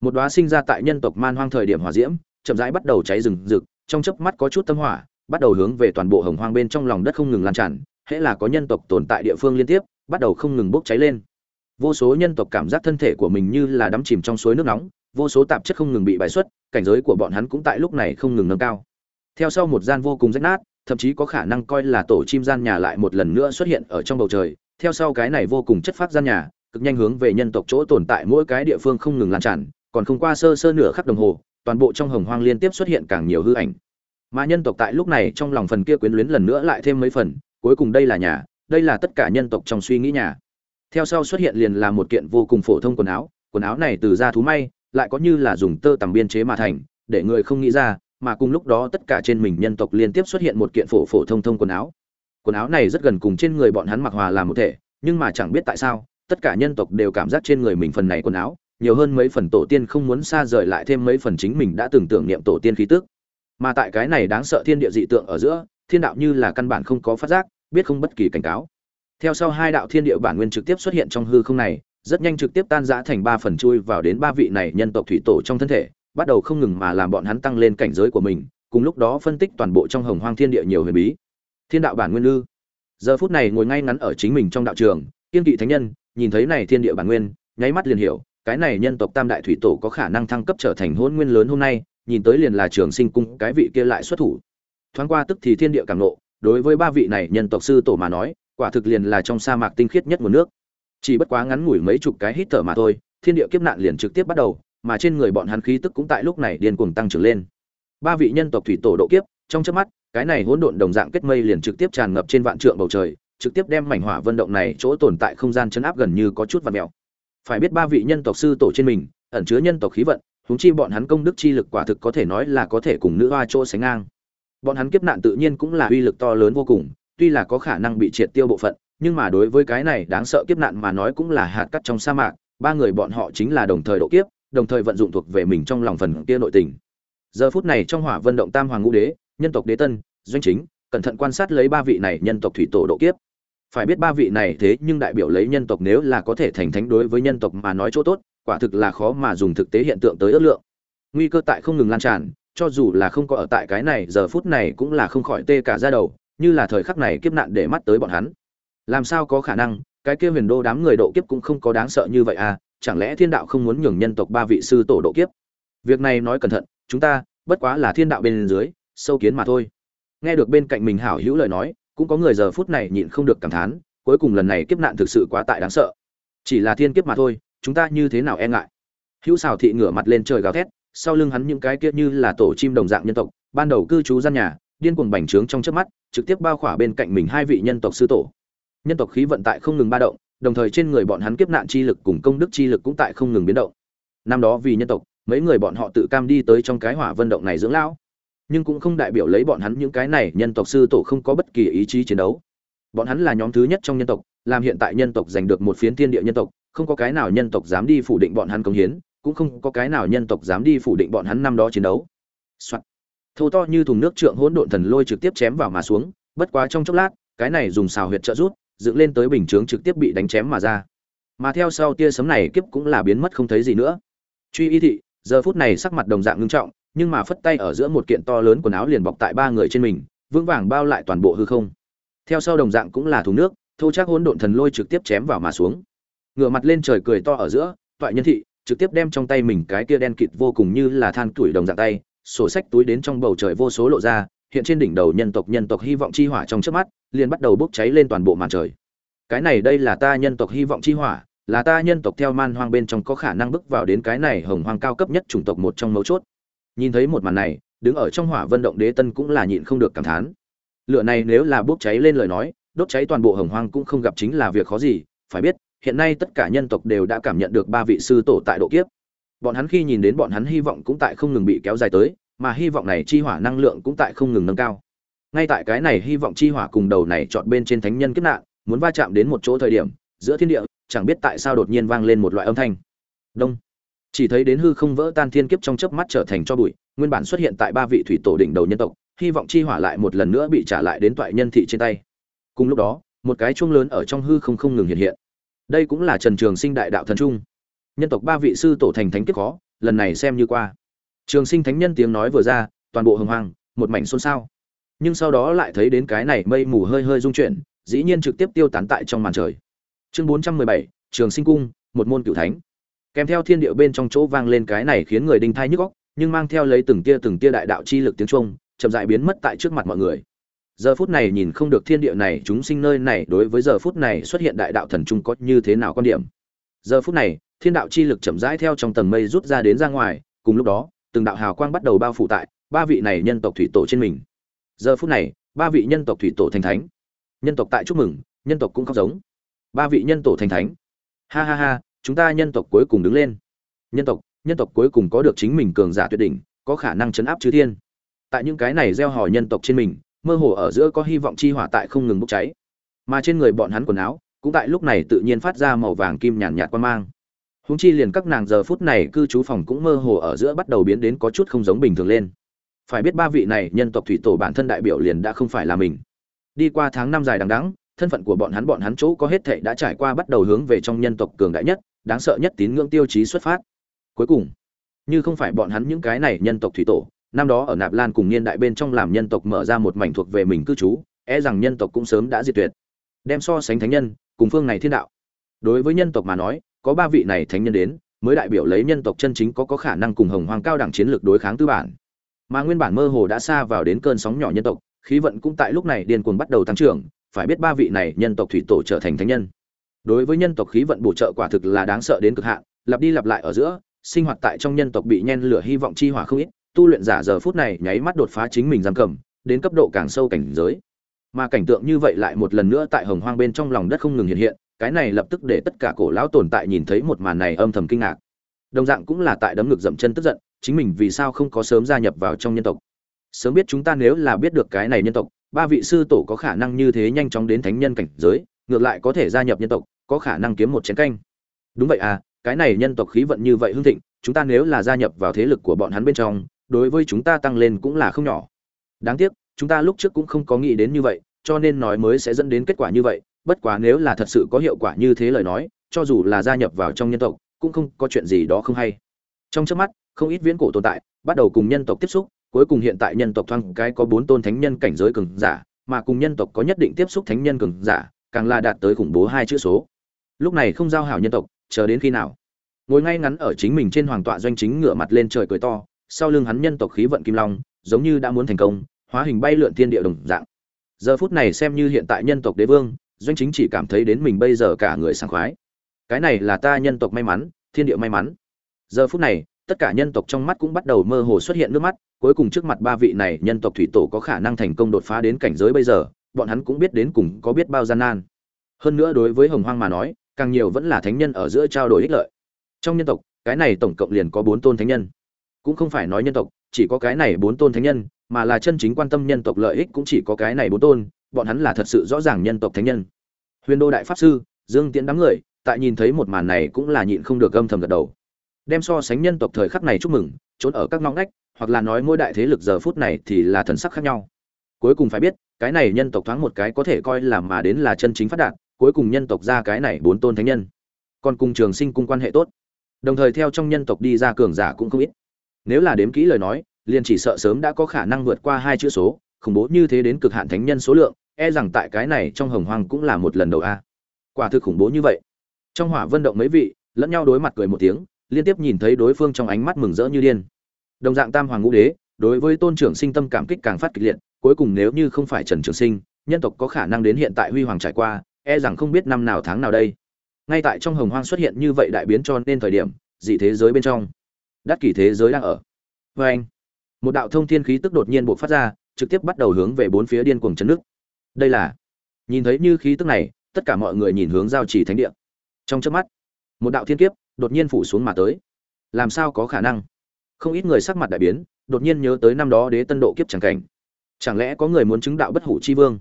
Một đóa sinh ra tại nhân tộc man hoang thời điểm hỏa diễm, chậm rãi bắt đầu cháy rừng rực, trong chớp mắt có chút tâm hỏa, bắt đầu hướng về toàn bộ hồng hoang bên trong lòng đất không ngừng lan tràn, hễ là có nhân tộc tồn tại địa phương liên tiếp, bắt đầu không ngừng bốc cháy lên. Vô số nhân tộc cảm giác thân thể của mình như là đắm chìm trong suối nước nóng, vô số tạp chất không ngừng bị bài xuất, cảnh giới của bọn hắn cũng tại lúc này không ngừng nâng cao. Theo sau một gian vô cùng rách nát thậm chí có khả năng coi là tổ chim gian nhà lại một lần nữa xuất hiện ở trong bầu trời. Theo sau cái này vô cùng chất phát gian nhà, cực nhanh hướng về nhân tộc chỗ tồn tại mỗi cái địa phương không ngừng lan tràn, còn không qua sơ sơ nửa khắc đồng hồ, toàn bộ trong hồng hoang liên tiếp xuất hiện càng nhiều hư ảnh. Mà nhân tộc tại lúc này trong lòng phần kia quyến luyến lần nữa lại thêm mấy phần, cuối cùng đây là nhà, đây là tất cả nhân tộc trong suy nghĩ nhà. Theo sau xuất hiện liền là một kiện vô cùng phổ thông quần áo quần áo này từ da thú may, lại có như là dùng tơ tằm biên chế mà thành, để người không nghĩ ra mà cùng lúc đó tất cả trên mình nhân tộc liên tiếp xuất hiện một kiện phổ phổ thông thông quần áo. Quần áo này rất gần cùng trên người bọn hắn mặc hòa làm một thể, nhưng mà chẳng biết tại sao, tất cả nhân tộc đều cảm giác trên người mình phần này quần áo, nhiều hơn mấy phần tổ tiên không muốn xa rời lại thêm mấy phần chính mình đã từng tưởng niệm tổ tiên khí tức. Mà tại cái này đáng sợ thiên địa dị tượng ở giữa, thiên đạo như là căn bản không có phát giác, biết không bất kỳ cảnh cáo. Theo sau hai đạo thiên địa bản nguyên trực tiếp xuất hiện trong hư không này, rất nhanh trực tiếp tan rã thành ba phần chui vào đến ba vị này nhân tộc thủy tổ trong thân thể bắt đầu không ngừng mà làm bọn hắn tăng lên cảnh giới của mình, cùng lúc đó phân tích toàn bộ trong hồng hoang thiên địa nhiều huyền bí. Thiên đạo bản nguyên lư giờ phút này ngồi ngay ngắn ở chính mình trong đạo trường, kiên kỵ thánh nhân, nhìn thấy này thiên địa bản nguyên, nháy mắt liền hiểu, cái này nhân tộc tam đại thủy tổ có khả năng thăng cấp trở thành hôn nguyên lớn hôm nay, nhìn tới liền là trường sinh cung, cái vị kia lại xuất thủ. Thoáng qua tức thì thiên địa càng nộ đối với ba vị này nhân tộc sư tổ mà nói, quả thực liền là trong sa mạc tinh khiết nhất nguồn nước. Chỉ bất quá ngắn ngủi mấy chục cái hít thở mà thôi, thiên địa kiếp nạn liền trực tiếp bắt đầu mà trên người bọn hắn khí tức cũng tại lúc này điên cuồng tăng trưởng lên. Ba vị nhân tộc thủy tổ độ kiếp, trong chớp mắt, cái này hỗn độn đồng dạng kết mây liền trực tiếp tràn ngập trên vạn trượng bầu trời, trực tiếp đem mảnh hỏa vận động này chỗ tồn tại không gian chấn áp gần như có chút vặn mèo. Phải biết ba vị nhân tộc sư tổ trên mình, ẩn chứa nhân tộc khí vận, huống chi bọn hắn công đức chi lực quả thực có thể nói là có thể cùng nữ hoa chỗ sánh ngang. Bọn hắn kiếp nạn tự nhiên cũng là uy lực to lớn vô cùng, tuy là có khả năng bị triệt tiêu bộ phận, nhưng mà đối với cái này đáng sợ kiếp nạn mà nói cũng là hạt cát trong sa mạc, ba người bọn họ chính là đồng thời độ kiếp đồng thời vận dụng thuộc về mình trong lòng phần kia nội tình. Giờ phút này trong hỏa vận động tam hoàng ngũ đế, nhân tộc đế tân, doanh chính, cẩn thận quan sát lấy ba vị này nhân tộc thủy tổ độ kiếp. Phải biết ba vị này thế nhưng đại biểu lấy nhân tộc nếu là có thể thành thánh đối với nhân tộc mà nói chỗ tốt, quả thực là khó mà dùng thực tế hiện tượng tới ước lượng. Nguy cơ tại không ngừng lan tràn, cho dù là không có ở tại cái này, giờ phút này cũng là không khỏi tê cả ra đầu, như là thời khắc này kiếp nạn để mắt tới bọn hắn. Làm sao có khả năng, cái kia huyền đô đám người độ kiếp cũng không có đáng sợ như vậy à chẳng lẽ thiên đạo không muốn nhường nhân tộc ba vị sư tổ độ kiếp? Việc này nói cẩn thận, chúng ta, bất quá là thiên đạo bên dưới, sâu kiến mà thôi. Nghe được bên cạnh mình hảo hữu lời nói, cũng có người giờ phút này nhịn không được cảm thán, cuối cùng lần này kiếp nạn thực sự quá tại đáng sợ. Chỉ là thiên kiếp mà thôi, chúng ta như thế nào e ngại? Hữu xào thị ngửa mặt lên trời gào thét, sau lưng hắn những cái kia như là tổ chim đồng dạng nhân tộc, ban đầu cư trú gian nhà, điên cuồng bành trướng trong chớp mắt, trực tiếp bao khỏa bên cạnh mình hai vị nhân tộc sư tổ. Nhân tộc khí vận tại không ngừng ba động đồng thời trên người bọn hắn kiếp nạn chi lực cùng công đức chi lực cũng tại không ngừng biến động. Năm đó vì nhân tộc, mấy người bọn họ tự cam đi tới trong cái hỏa vân động này dưỡng lão. Nhưng cũng không đại biểu lấy bọn hắn những cái này nhân tộc sư tổ không có bất kỳ ý chí chiến đấu. Bọn hắn là nhóm thứ nhất trong nhân tộc, làm hiện tại nhân tộc giành được một phiến thiên địa nhân tộc, không có cái nào nhân tộc dám đi phủ định bọn hắn công hiến, cũng không có cái nào nhân tộc dám đi phủ định bọn hắn năm đó chiến đấu、Soạn. thô to như thùng nước trượng hỗn độn thần lôi trực tiếp chém vào mà xuống, bất quá trong chốc lát, cái này dùng xào huyệt trợ rút dựng lên tới bình chướng trực tiếp bị đánh chém mà ra. Mà theo sau tia sấm này kiếp cũng là biến mất không thấy gì nữa. Truy y thị, giờ phút này sắc mặt đồng dạng ngưng trọng, nhưng mà phất tay ở giữa một kiện to lớn quần áo liền bọc tại ba người trên mình, vững vàng bao lại toàn bộ hư không. Theo sau đồng dạng cũng là thùng nước, thô chắc hỗn độn thần lôi trực tiếp chém vào mà xuống. Ngửa mặt lên trời cười to ở giữa, toại nhân thị, trực tiếp đem trong tay mình cái kia đen kịt vô cùng như là than tuổi đồng dạng tay, sổ sách túi đến trong bầu trời vô số lộ ra hiện trên đỉnh đầu nhân tộc nhân tộc hy vọng chi hỏa trong trước mắt, liền bắt đầu bốc cháy lên toàn bộ màn trời. Cái này đây là ta nhân tộc hy vọng chi hỏa, là ta nhân tộc theo man hoang bên trong có khả năng bước vào đến cái này hồng hoang cao cấp nhất chủng tộc một trong mấu chốt. Nhìn thấy một màn này, đứng ở trong hỏa vân động đế tân cũng là nhịn không được cảm thán. Lửa này nếu là bốc cháy lên lời nói, đốt cháy toàn bộ hồng hoang cũng không gặp chính là việc khó gì, phải biết, hiện nay tất cả nhân tộc đều đã cảm nhận được ba vị sư tổ tại độ kiếp. Bọn hắn khi nhìn đến bọn hắn hy vọng cũng tại không ngừng bị kéo dài tới mà hy vọng này chi hỏa năng lượng cũng tại không ngừng nâng cao. Ngay tại cái này hy vọng chi hỏa cùng đầu này chọn bên trên thánh nhân kiếp nạn, muốn va chạm đến một chỗ thời điểm, giữa thiên địa, chẳng biết tại sao đột nhiên vang lên một loại âm thanh. Đông. Chỉ thấy đến hư không vỡ tan thiên kiếp trong chớp mắt trở thành cho bụi, nguyên bản xuất hiện tại ba vị thủy tổ đỉnh đầu nhân tộc, hy vọng chi hỏa lại một lần nữa bị trả lại đến toại nhân thị trên tay. Cùng lúc đó, một cái chuông lớn ở trong hư không không ngừng hiện hiện. Đây cũng là trần trường sinh đại đạo thần trung. Nhân tộc ba vị sư tổ thành thánh kiếp khó, lần này xem như qua trường sinh thánh nhân tiếng nói vừa ra, toàn bộ hồng hoàng một mảnh xôn xao. Nhưng sau đó lại thấy đến cái này mây mù hơi hơi rung chuyển, dĩ nhiên trực tiếp tiêu tán tại trong màn trời. Chương bốn trăm mười bảy, trường sinh cung, một môn cửu thánh. Kèm theo thiên điệu bên trong chỗ vang lên cái này khiến người đinh thai nhức óc, nhưng mang theo lấy từng tia từng tia đại đạo chi lực tiếng trung chậm dại biến mất tại trước mặt mọi người. Giờ phút này nhìn không được thiên địa này, chúng sinh nơi này đối với giờ phút này xuất hiện đại đạo thần trung có như thế nào quan điểm. Giờ phút này, thiên đạo chi lực chậm rãi theo trong tầng mây rút ra đến ra ngoài, cùng lúc đó từng đạo hào quang bắt đầu bao phủ tại ba vị này nhân tộc thủy tổ trên mình. Giờ phút này, ba vị nhân tộc thủy tổ thành thánh. Nhân tộc tại chúc mừng, nhân tộc cũng khóc giống. Ba vị nhân tổ thành thánh. Ha ha ha, chúng ta nhân tộc cuối cùng đứng lên. Nhân tộc nhân tộc cuối cùng có được chính mình cường giả tuyệt đỉnh, có khả năng chấn áp chư thiên. Tại những cái này gieo hò nhân tộc trên mình, mơ hồ ở giữa có hy vọng chi hỏa tại không ngừng bốc cháy. Mà trên người bọn hắn quần áo, cũng tại lúc này tự nhiên phát ra màu vàng kim nhàn nhạt quan mang húng chi liền các nàng giờ phút này cư trú phòng cũng mơ hồ ở giữa bắt đầu biến đến có chút không giống bình thường lên. Phải biết ba vị này nhân tộc thủy tổ bản thân đại biểu liền đã không phải là mình. Đi qua tháng năm dài đằng đẵng, thân phận của bọn hắn bọn hắn chỗ có hết thệ đã trải qua bắt đầu hướng về trong nhân tộc cường đại nhất, đáng sợ nhất tín ngưỡng tiêu chí xuất phát. Cuối cùng, như không phải bọn hắn những cái này nhân tộc thủy tổ, năm đó ở nạp lan cùng niên đại bên trong làm nhân tộc mở ra một mảnh thuộc về mình cư trú e rằng nhân tộc cũng sớm đã diệt tuyệt. Đem so sánh thánh nhân, cùng phương này thiên đạo. Đối với nhân tộc mà nói có ba vị này thánh nhân đến, mới đại biểu lấy nhân tộc chân chính có có khả năng cùng hồng hoàng cao đẳng chiến lược đối kháng tư bản. Mà nguyên bản mơ hồ đã xa vào đến cơn sóng nhỏ nhân tộc, khí vận cũng tại lúc này điên cuồng bắt đầu tăng trưởng, phải biết ba vị này nhân tộc thủy tổ trở thành thánh nhân. Đối với nhân tộc khí vận bổ trợ quả thực là đáng sợ đến cực hạn, lặp đi lặp lại ở giữa, sinh hoạt tại trong nhân tộc bị nhen lửa hy vọng chi hỏa không ít, tu luyện giả giờ phút này nháy mắt đột phá chính mình giam cầm, đến cấp độ càng sâu cảnh giới. Mà cảnh tượng như vậy lại một lần nữa tại hồng hoang bên trong lòng đất không ngừng hiện hiện cái này lập tức để tất cả cổ lão tồn tại nhìn thấy một màn này âm thầm kinh ngạc. Đồng dạng cũng là tại đấm ngực dậm chân tức giận, chính mình vì sao không có sớm gia nhập vào trong nhân tộc? Sớm biết chúng ta nếu là biết được cái này nhân tộc, ba vị sư tổ có khả năng như thế nhanh chóng đến thánh nhân cảnh giới, ngược lại có thể gia nhập nhân tộc, có khả năng kiếm một chén canh. Đúng vậy à cái này nhân tộc khí vận như vậy hưng thịnh, chúng ta nếu là gia nhập vào thế lực của bọn hắn bên trong, đối với chúng ta tăng lên cũng là không nhỏ. Đáng tiếc, chúng ta lúc trước cũng không có nghĩ đến như vậy, cho nên nói mới sẽ dẫn đến kết quả như vậy bất quá nếu là thật sự có hiệu quả như thế lời nói, cho dù là gia nhập vào trong nhân tộc, cũng không có chuyện gì đó không hay. Trong trước mắt, không ít viễn cổ tồn tại bắt đầu cùng nhân tộc tiếp xúc, cuối cùng hiện tại nhân tộc thoang cái có bốn tôn thánh nhân cảnh giới cường giả, mà cùng nhân tộc có nhất định tiếp xúc thánh nhân cường giả, càng là đạt tới khủng bố hai chữ số. Lúc này không giao hảo nhân tộc, chờ đến khi nào? Ngồi ngay ngắn ở chính mình trên hoàng tọa doanh chính ngửa mặt lên trời cười to, sau lưng hắn nhân tộc khí vận kim long, giống như đã muốn thành công, hóa hình bay lượn thiên địa đồng dạng. Giờ phút này xem như hiện tại nhân tộc đế vương doanh chính chỉ cảm thấy đến mình bây giờ cả người sảng khoái. Cái này là ta nhân tộc may mắn, thiên địa may mắn. Giờ phút này, tất cả nhân tộc trong mắt cũng bắt đầu mơ hồ xuất hiện nước mắt, cuối cùng trước mặt ba vị này nhân tộc thủy tổ có khả năng thành công đột phá đến cảnh giới bây giờ, bọn hắn cũng biết đến cùng có biết bao gian nan. Hơn nữa đối với hồng hoang mà nói, càng nhiều vẫn là thánh nhân ở giữa trao đổi ích lợi. Trong nhân tộc, cái này tổng cộng liền có bốn tôn thánh nhân. Cũng không phải nói nhân tộc, chỉ có cái này bốn tôn thánh nhân, mà là chân chính quan tâm nhân tộc lợi ích cũng chỉ có cái này bốn tôn bọn hắn là thật sự rõ ràng nhân tộc thánh nhân. Huyền đô đại pháp sư, dương tiễn đám người, tại nhìn thấy một màn này cũng là nhịn không được âm thầm gật đầu. Đem so sánh nhân tộc thời khắc này chúc mừng, trốn ở các ngõ ngách, hoặc là nói mỗi đại thế lực giờ phút này thì là thần sắc khác nhau. Cuối cùng phải biết, cái này nhân tộc thoáng một cái có thể coi là mà đến là chân chính phát đạt, cuối cùng nhân tộc ra cái này bốn tôn thánh nhân. Còn cùng trường sinh cung quan hệ tốt. Đồng thời theo trong nhân tộc đi ra cường giả cũng không ít. Nếu là đếm kỹ lời nói, liền chỉ sợ sớm đã có khả năng vượt qua hai chữ số khủng bố như thế đến cực hạn thánh nhân số lượng e rằng tại cái này trong hồng hoang cũng là một lần đầu a. Quả thực khủng bố như vậy. Trong hỏa vân động mấy vị, lẫn nhau đối mặt cười một tiếng, liên tiếp nhìn thấy đối phương trong ánh mắt mừng rỡ như điên. Đồng dạng tam hoàng ngũ đế, đối với tôn trưởng sinh tâm cảm kích càng phát kịch liệt, cuối cùng nếu như không phải trần trường sinh, nhân tộc có khả năng đến hiện tại huy hoàng trải qua e rằng không biết năm nào tháng nào đây. Ngay tại trong hồng hoang xuất hiện như vậy đại biến cho nên thời điểm, dị thế giới bên trong, đắc kỷ thế giới đang ở. Vê anh một đạo thông thiên khí tức đột nhiên buộc phát ra trực tiếp bắt đầu hướng về bốn phía điên cuồng chấn nước. Đây là, nhìn thấy như khí tức này, tất cả mọi người nhìn hướng giao chỉ thánh địa. Trong chớp mắt, một đạo thiên kiếp đột nhiên phủ xuống mà tới. Làm sao có khả năng? Không ít người sắc mặt đại biến, đột nhiên nhớ tới năm đó đế tân độ kiếp chẳng cảnh. Chẳng lẽ có người muốn chứng đạo bất hủ chi vương?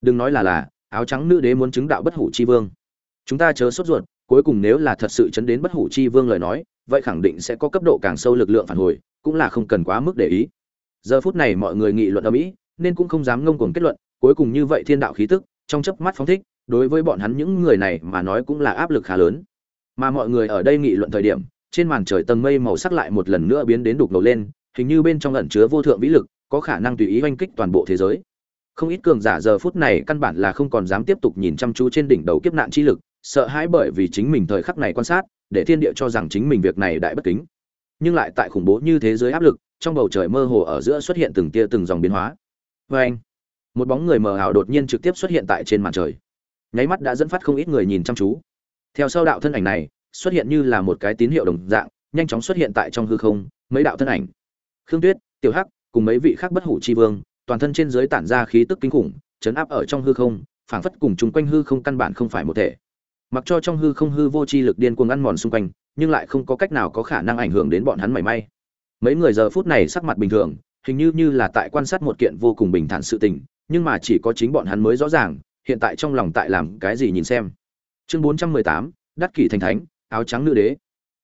Đừng nói là là, áo trắng nữ đế muốn chứng đạo bất hủ chi vương. Chúng ta chớ sốt ruột, cuối cùng nếu là thật sự chấn đến bất hủ chi vương lời nói, vậy khẳng định sẽ có cấp độ càng sâu lực lượng phản hồi, cũng là không cần quá mức để ý giờ phút này mọi người nghị luận ở mỹ, nên cũng không dám ngông cuồng kết luận, cuối cùng như vậy thiên đạo khí tức, trong chớp mắt phóng thích, đối với bọn hắn những người này mà nói cũng là áp lực khá lớn. Mà mọi người ở đây nghị luận thời điểm, trên màn trời tầng mây màu sắc lại một lần nữa biến đến đục ngầu lên, hình như bên trong ẩn chứa vô thượng vĩ lực, có khả năng tùy ý oanh kích toàn bộ thế giới. Không ít cường giả giờ phút này căn bản là không còn dám tiếp tục nhìn chăm chú trên đỉnh đầu kiếp nạn chi lực, sợ hãi bởi vì chính mình thời khắc này quan sát, để thiên địa cho rằng chính mình việc này đại bất kính. Nhưng lại tại khủng bố như thế giới áp lực trong bầu trời mơ hồ ở giữa xuất hiện từng tia từng dòng biến hóa. Và anh, một bóng người mờ ảo đột nhiên trực tiếp xuất hiện tại trên màn trời. Nháy mắt đã dẫn phát không ít người nhìn chăm chú. Theo sau đạo thân ảnh này, xuất hiện như là một cái tín hiệu đồng dạng, nhanh chóng xuất hiện tại trong hư không, mấy đạo thân ảnh. Khương tuyết, tiểu hắc, cùng mấy vị khác bất hủ chi vương, toàn thân trên dưới tản ra khí tức kinh khủng, chấn áp ở trong hư không, phảng phất cùng chung quanh hư không căn bản không phải một thể. Mặc cho trong hư không hư vô chi lực điên cuồng ăn mòn xung quanh, nhưng lại không có cách nào có khả năng ảnh hưởng đến bọn hắn mảy may mấy người giờ phút này sắc mặt bình thường, hình như như là tại quan sát một kiện vô cùng bình thản sự tình, nhưng mà chỉ có chính bọn hắn mới rõ ràng, hiện tại trong lòng tại làm cái gì nhìn xem. Chương bốn trăm mười tám, đắc kỷ thành thánh, áo trắng nữ đế.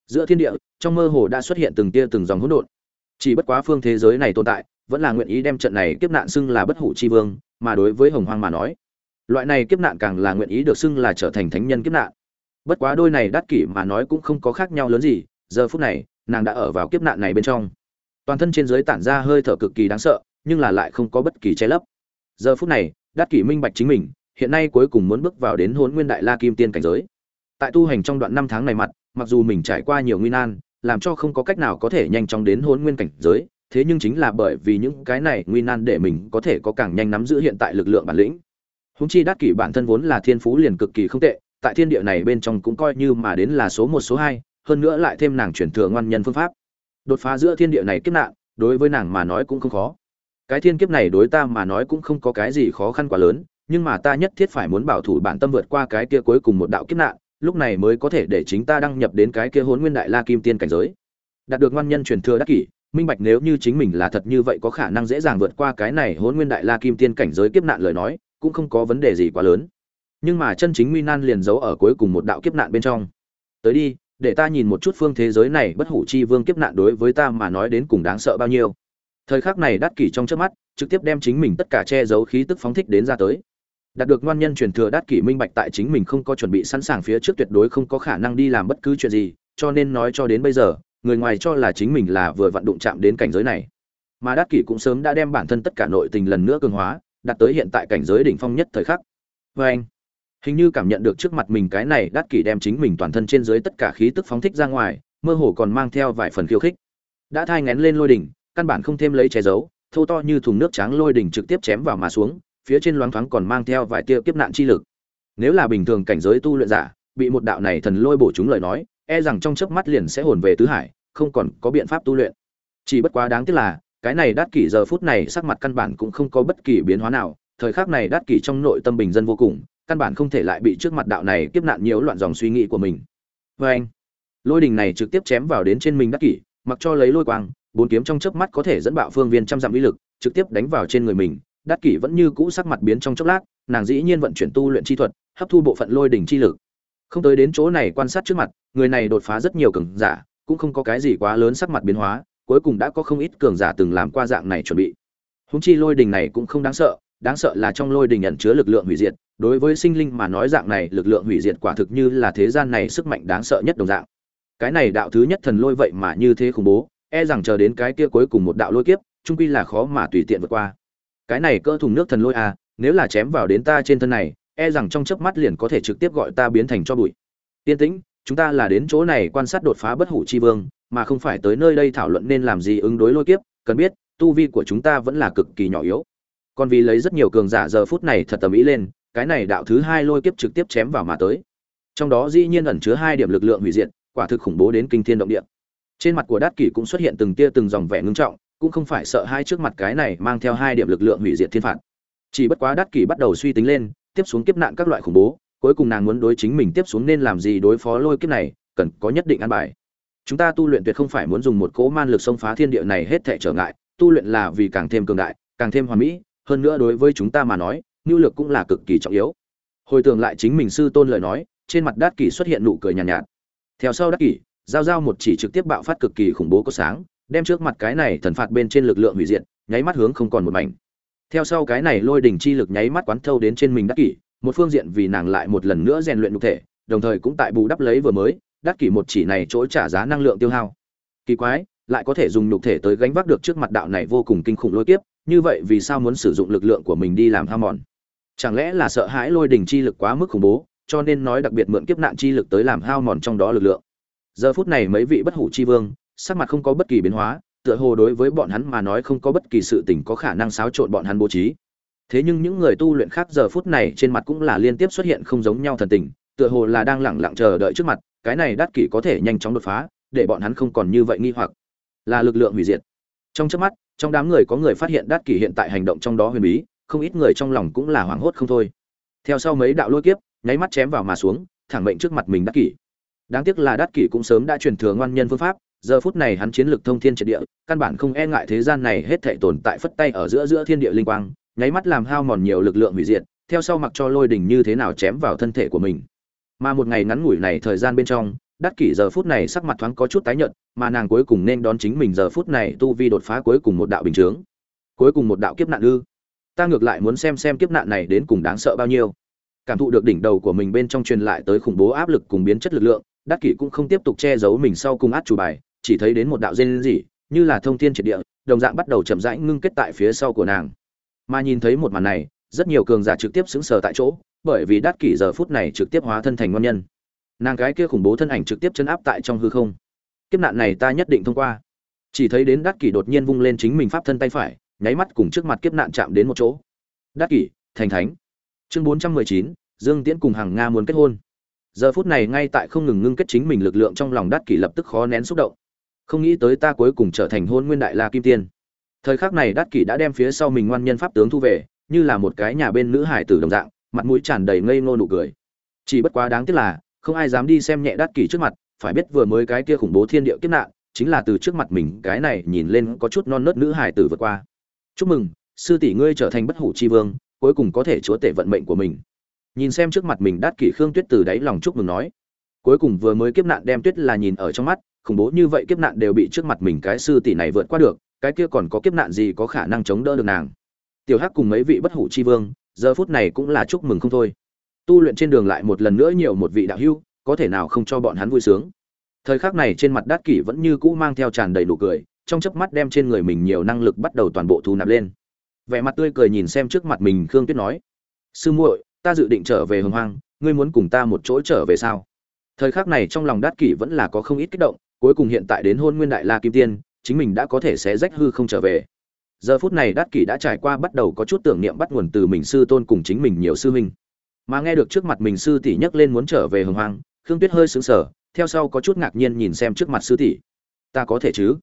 Giữa thiên địa, trong mơ hồ đã xuất hiện từng tia từng dòng hỗn độn. Chỉ bất quá phương thế giới này tồn tại, vẫn là nguyện ý đem trận này kiếp nạn xưng là bất hủ chi vương, mà đối với hồng hoang mà nói, loại này kiếp nạn càng là nguyện ý được xưng là trở thành thánh nhân kiếp nạn. Bất quá đôi này đắt kỷ mà nói cũng không có khác nhau lớn gì, giờ phút này nàng đã ở vào kiếp nạn này bên trong. Toàn thân trên dưới tản ra hơi thở cực kỳ đáng sợ, nhưng là lại không có bất kỳ che lấp. Giờ phút này đắc kỷ minh bạch chính mình, hiện nay cuối cùng muốn bước vào đến hôn nguyên đại la kim tiên cảnh giới. Tại tu hành trong đoạn năm tháng này mặt, mặc dù mình trải qua nhiều nguy nan, làm cho không có cách nào có thể nhanh chóng đến hôn nguyên cảnh giới, thế nhưng chính là bởi vì những cái này nguy nan để mình có thể có càng nhanh nắm giữ hiện tại lực lượng bản lĩnh. Húng chi đắc kỷ bản thân vốn là thiên phú liền cực kỳ không tệ, tại thiên địa này bên trong cũng coi như mà đến là số một, số hai hơn nữa lại thêm nàng chuyển thừa ngoan nhân phương pháp. Đột phá giữa thiên địa này kiếp nạn, đối với nàng mà nói cũng không khó. Cái thiên kiếp này đối ta mà nói cũng không có cái gì khó khăn quá lớn, nhưng mà ta nhất thiết phải muốn bảo thủ bản tâm vượt qua cái kia cuối cùng một đạo kiếp nạn, lúc này mới có thể để chính ta đăng nhập đến cái kia hốn nguyên đại la kim tiên cảnh giới. Đạt được ngoan nhân truyền thừa đắc kỷ, minh bạch nếu như chính mình là thật như vậy có khả năng dễ dàng vượt qua cái này hốn nguyên đại la kim tiên cảnh giới kiếp nạn lời nói, cũng không có vấn đề gì quá lớn. Nhưng mà chân chính nguy nan liền giấu ở cuối cùng một đạo kiếp nạn bên trong. Tới đi để ta nhìn một chút phương thế giới này bất hủ chi vương kiếp nạn đối với ta mà nói đến cùng đáng sợ bao nhiêu. Thời khắc này đắt kỷ trong trước mắt, trực tiếp đem chính mình tất cả che giấu khí tức phóng thích đến ra tới. Đạt được ngoan nhân truyền thừa đắt kỷ minh bạch tại chính mình không có chuẩn bị sẵn sàng phía trước tuyệt đối không có khả năng đi làm bất cứ chuyện gì, cho nên nói cho đến bây giờ, người ngoài cho là chính mình là vừa vặn đụng chạm đến cảnh giới này. Mà đắc kỷ cũng sớm đã đem bản thân tất cả nội tình lần nữa cường hóa, đạt tới hiện tại cảnh giới đỉnh phong nhất thời khắc. Vê anh hình như cảm nhận được trước mặt mình cái này đắt kỷ đem chính mình toàn thân trên dưới tất cả khí tức phóng thích ra ngoài, mơ hồ còn mang theo vài phần khiêu khích. Đã thai ngén lên lôi đỉnh, căn bản không thêm lấy che giấu, thô to như thùng nước trắng lôi đỉnh trực tiếp chém vào mà xuống, phía trên loáng thoáng còn mang theo vài tia kiếp nạn chi lực. Nếu là bình thường cảnh giới tu luyện giả, bị một đạo này thần lôi bổ chúng lời nói e rằng trong chớp mắt liền sẽ hồn về tứ hải, không còn có biện pháp tu luyện. Chỉ bất quá đáng tiếc là, cái này đát kỷ giờ phút này sắc mặt căn bản cũng không có bất kỳ biến hóa nào, thời khắc này đát kỷ trong nội tâm bình dân vô cùng căn bản không thể lại bị trước mặt đạo này kiếp nạn nhiễu loạn dòng suy nghĩ của mình. Vê anh, lôi đình này trực tiếp chém vào đến trên mình đát kỷ, mặc cho lấy lôi quang, bốn kiếm trong chớp mắt có thể dẫn bạo phương viên trăm dặm uy lực, trực tiếp đánh vào trên người mình đát kỷ vẫn như cũ sắc mặt biến trong chốc lát, nàng dĩ nhiên vận chuyển tu luyện chi thuật, hấp thu bộ phận lôi đỉnh chi lực. Không tới đến chỗ này quan sát trước mặt, người này đột phá rất nhiều cường giả, cũng không có cái gì quá lớn sắc mặt biến hóa, cuối cùng đã có không ít cường giả từng làm qua dạng này chuẩn bị. Húng chi lôi đình này cũng không đáng sợ đáng sợ là trong lôi đình ẩn chứa lực lượng hủy diệt, đối với sinh linh mà nói dạng này lực lượng hủy diệt quả thực như là thế gian này sức mạnh đáng sợ nhất đồng dạng. Cái này đạo thứ nhất thần lôi vậy mà như thế khủng bố e rằng chờ đến cái kia cuối cùng một đạo lôi kiếp trung quy là khó mà tùy tiện vượt qua. Cái này cơ thùng nước thần lôi à nếu là chém vào đến ta trên thân này e rằng trong chớp mắt liền có thể trực tiếp gọi ta biến thành cho bụi. Yên tĩnh, chúng ta là đến chỗ này quan sát đột phá bất hủ chi vương, mà không phải tới nơi đây thảo luận nên làm gì ứng đối lôi kiếp, cần biết, tu vi của chúng ta vẫn là cực kỳ nhỏ yếu còn vì lấy rất nhiều cường giả giờ phút này thật tầm ý lên, cái này đạo thứ hai lôi kiếp trực tiếp chém vào mà tới. Trong đó dĩ nhiên ẩn chứa hai điểm lực lượng hủy diệt, quả thực khủng bố đến kinh thiên động địa. Trên mặt của đát kỷ cũng xuất hiện từng tia từng dòng vẻ ngưng trọng, cũng không phải sợ hai trước mặt cái này mang theo hai điểm lực lượng hủy diệt thiên phạt. Chỉ bất quá đát kỷ bắt đầu suy tính lên, tiếp xuống kiếp nạn các loại khủng bố, cuối cùng nàng muốn đối chính mình tiếp xuống nên làm gì đối phó lôi kiếp này, cần có nhất định an bài. Chúng ta tu luyện tuyệt không phải muốn dùng một cỗ man lực xông phá thiên địa này hết thảy trở ngại, tu luyện là vì càng thêm cường đại, càng thêm hoàn mỹ hơn nữa đối với chúng ta mà nói nhu lược cũng là cực kỳ trọng yếu. Hồi tưởng lại chính mình sư tôn lời nói trên mặt đát kỷ xuất hiện nụ cười nhàn nhạt, nhạt. Theo sau đát kỷ giao giao một chỉ trực tiếp bạo phát cực kỳ khủng bố có sáng đem trước mặt cái này thần phạt bên trên lực lượng hủy diệt nháy mắt hướng không còn một mảnh. Theo sau cái này lôi đỉnh chi lực nháy mắt quán thâu đến trên mình đắc kỷ một phương diện vì nàng lại một lần nữa rèn luyện nhục thể đồng thời cũng tại bù đắp lấy vừa mới đắc kỷ một chỉ này chỗ trả giá năng lượng tiêu hao. Kỳ quái lại có thể dùng nhục thể tới gánh vác được trước mặt đạo này vô cùng kinh khủng lôi kiếp như vậy vì sao muốn sử dụng lực lượng của mình đi làm hao mòn? Chẳng lẽ là sợ hãi lôi đỉnh chi lực quá mức khủng bố, cho nên nói đặc biệt mượn kiếp nạn chi lực tới làm hao mòn trong đó lực lượng. Giờ phút này mấy vị bất hủ chi vương, sắc mặt không có bất kỳ biến hóa, tựa hồ đối với bọn hắn mà nói không có bất kỳ sự tình có khả năng xáo trộn bọn hắn bố trí. Thế nhưng những người tu luyện khác giờ phút này trên mặt cũng là liên tiếp xuất hiện không giống nhau thần tình, tựa hồ là đang lẳng lặng chờ đợi trước mặt, cái này đắt kỷ có thể nhanh chóng đột phá, để bọn hắn không còn như vậy nghi hoặc. Là lực lượng hủy diệt. Trong trước mắt trong đám người có người phát hiện Đát kỷ hiện tại hành động trong đó huyền bí, không ít người trong lòng cũng là hoảng hốt không thôi. Theo sau mấy đạo lôi kiếp, nháy mắt chém vào mà xuống, thẳng mệnh trước mặt mình Đát kỷ. Đáng tiếc là Đát kỷ cũng sớm đã truyền thừa ngoan nhân phương pháp, giờ phút này hắn chiến lực thông thiên triệt địa, căn bản không e ngại thế gian này hết thảy tồn tại phất tay ở giữa giữa thiên địa linh quang, nháy mắt làm hao mòn nhiều lực lượng hủy diệt, theo sau mặc cho lôi đỉnh như thế nào chém vào thân thể của mình. Mà một ngày ngắn ngủi này thời gian bên trong đắc kỷ giờ phút này sắc mặt thoáng có chút tái nhợt, mà nàng cuối cùng nên đón chính mình giờ phút này tu vi đột phá cuối cùng một đạo bình chướng. Cuối cùng một đạo kiếp nạn ư? Ta ngược lại muốn xem xem kiếp nạn này đến cùng đáng sợ bao nhiêu. Cảm thụ được đỉnh đầu của mình bên trong truyền lại tới khủng bố áp lực cùng biến chất lực lượng, đắc kỷ cũng không tiếp tục che giấu mình sau cùng át chủ bài, chỉ thấy đến một đạo dên gì như là thông thiên triệt địa, đồng dạng bắt đầu chậm rãi ngưng kết tại phía sau của nàng. Mà nhìn thấy một màn này, rất nhiều cường giả trực tiếp xứng sờ tại chỗ, bởi vì đắc kỷ giờ phút này trực tiếp hóa thân thành ngon nhân nàng gái kia khủng bố thân ảnh trực tiếp chấn áp tại trong hư không. Kiếp nạn này ta nhất định thông qua. Chỉ thấy đến đắc kỷ đột nhiên vung lên chính mình pháp thân tay phải, nháy mắt cùng trước mặt kiếp nạn chạm đến một chỗ. Đắc kỷ, thành thánh. Chương bốn trăm mười chín, dương tiễn cùng hàng nga muốn kết hôn. Giờ phút này ngay tại không ngừng ngưng kết chính mình lực lượng trong lòng đắc kỷ lập tức khó nén xúc động. Không nghĩ tới ta cuối cùng trở thành hôn nguyên đại la kim tiên. Thời khắc này đắc kỷ đã đem phía sau mình ngoan nhân pháp tướng thu về, như là một cái nhà bên nữ hải tử đồng dạng, mặt mũi tràn đầy ngây ngô nụ cười. Chỉ bất quá đáng tiếc là không ai dám đi xem nhẹ đắc kỷ trước mặt, phải biết vừa mới cái kia khủng bố thiên địa kiếp nạn, chính là từ trước mặt mình, cái này nhìn lên có chút non nớt nữ hải tử vượt qua. Chúc mừng, sư tỷ ngươi trở thành bất hủ chi vương, cuối cùng có thể chúa tể vận mệnh của mình. Nhìn xem trước mặt mình đắc kỷ khương tuyết từ đáy lòng chúc mừng nói. Cuối cùng vừa mới kiếp nạn đem tuyết là nhìn ở trong mắt, khủng bố như vậy kiếp nạn đều bị trước mặt mình cái sư tỷ này vượt qua được, cái kia còn có kiếp nạn gì có khả năng chống đỡ được nàng. Tiểu hắc cùng mấy vị bất hủ chi vương, giờ phút này cũng là chúc mừng không thôi tu luyện trên đường lại một lần nữa nhiều một vị đạo hữu, có thể nào không cho bọn hắn vui sướng? Thời khắc này trên mặt đát kỷ vẫn như cũ mang theo tràn đầy nụ cười, trong chớp mắt đem trên người mình nhiều năng lực bắt đầu toàn bộ thu nạp lên. Vẻ mặt tươi cười nhìn xem trước mặt mình khương tuyết nói, sư muội, ta dự định trở về hồng hoang, ngươi muốn cùng ta một chỗ trở về sao? Thời khắc này trong lòng đát kỷ vẫn là có không ít kích động, cuối cùng hiện tại đến hôn nguyên đại la kim tiên, chính mình đã có thể sẽ rách hư không trở về. Giờ phút này đát kỷ đã trải qua bắt đầu có chút tưởng niệm bắt nguồn từ mình sư tôn cùng chính mình nhiều sư huynh mà nghe được trước mặt mình sư tỷ nhắc lên muốn trở về hồng hoang, khương tuyết hơi sững sờ, theo sau có chút ngạc nhiên nhìn xem trước mặt sư tỷ. Ta có thể chứ?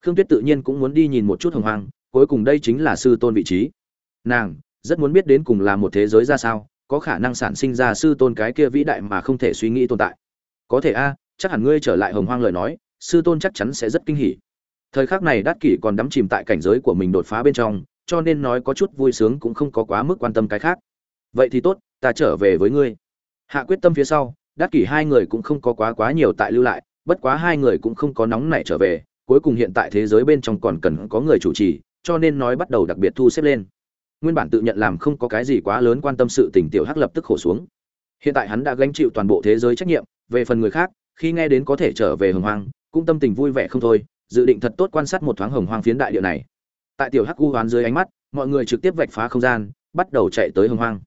Khương tuyết tự nhiên cũng muốn đi nhìn một chút hồng hoang, cuối cùng đây chính là sư tôn vị trí. Nàng, rất muốn biết đến cùng là một thế giới ra sao, có khả năng sản sinh ra sư tôn cái kia vĩ đại mà không thể suy nghĩ tồn tại. Có thể a, chắc hẳn ngươi trở lại hồng hoang lời nói, sư tôn chắc chắn sẽ rất kinh hỉ. Thời khắc này đát kỷ còn đắm chìm tại cảnh giới của mình đột phá bên trong, cho nên nói có chút vui sướng cũng không có quá mức quan tâm cái khác. Vậy thì tốt ta trở về với ngươi. Hạ quyết tâm phía sau đắc kỷ hai người cũng không có quá quá nhiều tại lưu lại, bất quá hai người cũng không có nóng nảy trở về, cuối cùng hiện tại thế giới bên trong còn cần có người chủ trì, cho nên nói bắt đầu đặc biệt thu xếp lên. Nguyên bản tự nhận làm không có cái gì quá lớn quan tâm sự tình tiểu hắc lập tức khổ xuống. Hiện tại hắn đã gánh chịu toàn bộ thế giới trách nhiệm, về phần người khác, khi nghe đến có thể trở về hồng hoang, cũng tâm tình vui vẻ không thôi, dự định thật tốt quan sát một thoáng hồng hoang phiến đại địa này. Tại tiểu hắc u hoán dưới ánh mắt, mọi người trực tiếp vạch phá không gian, bắt đầu chạy tới hồng hoang.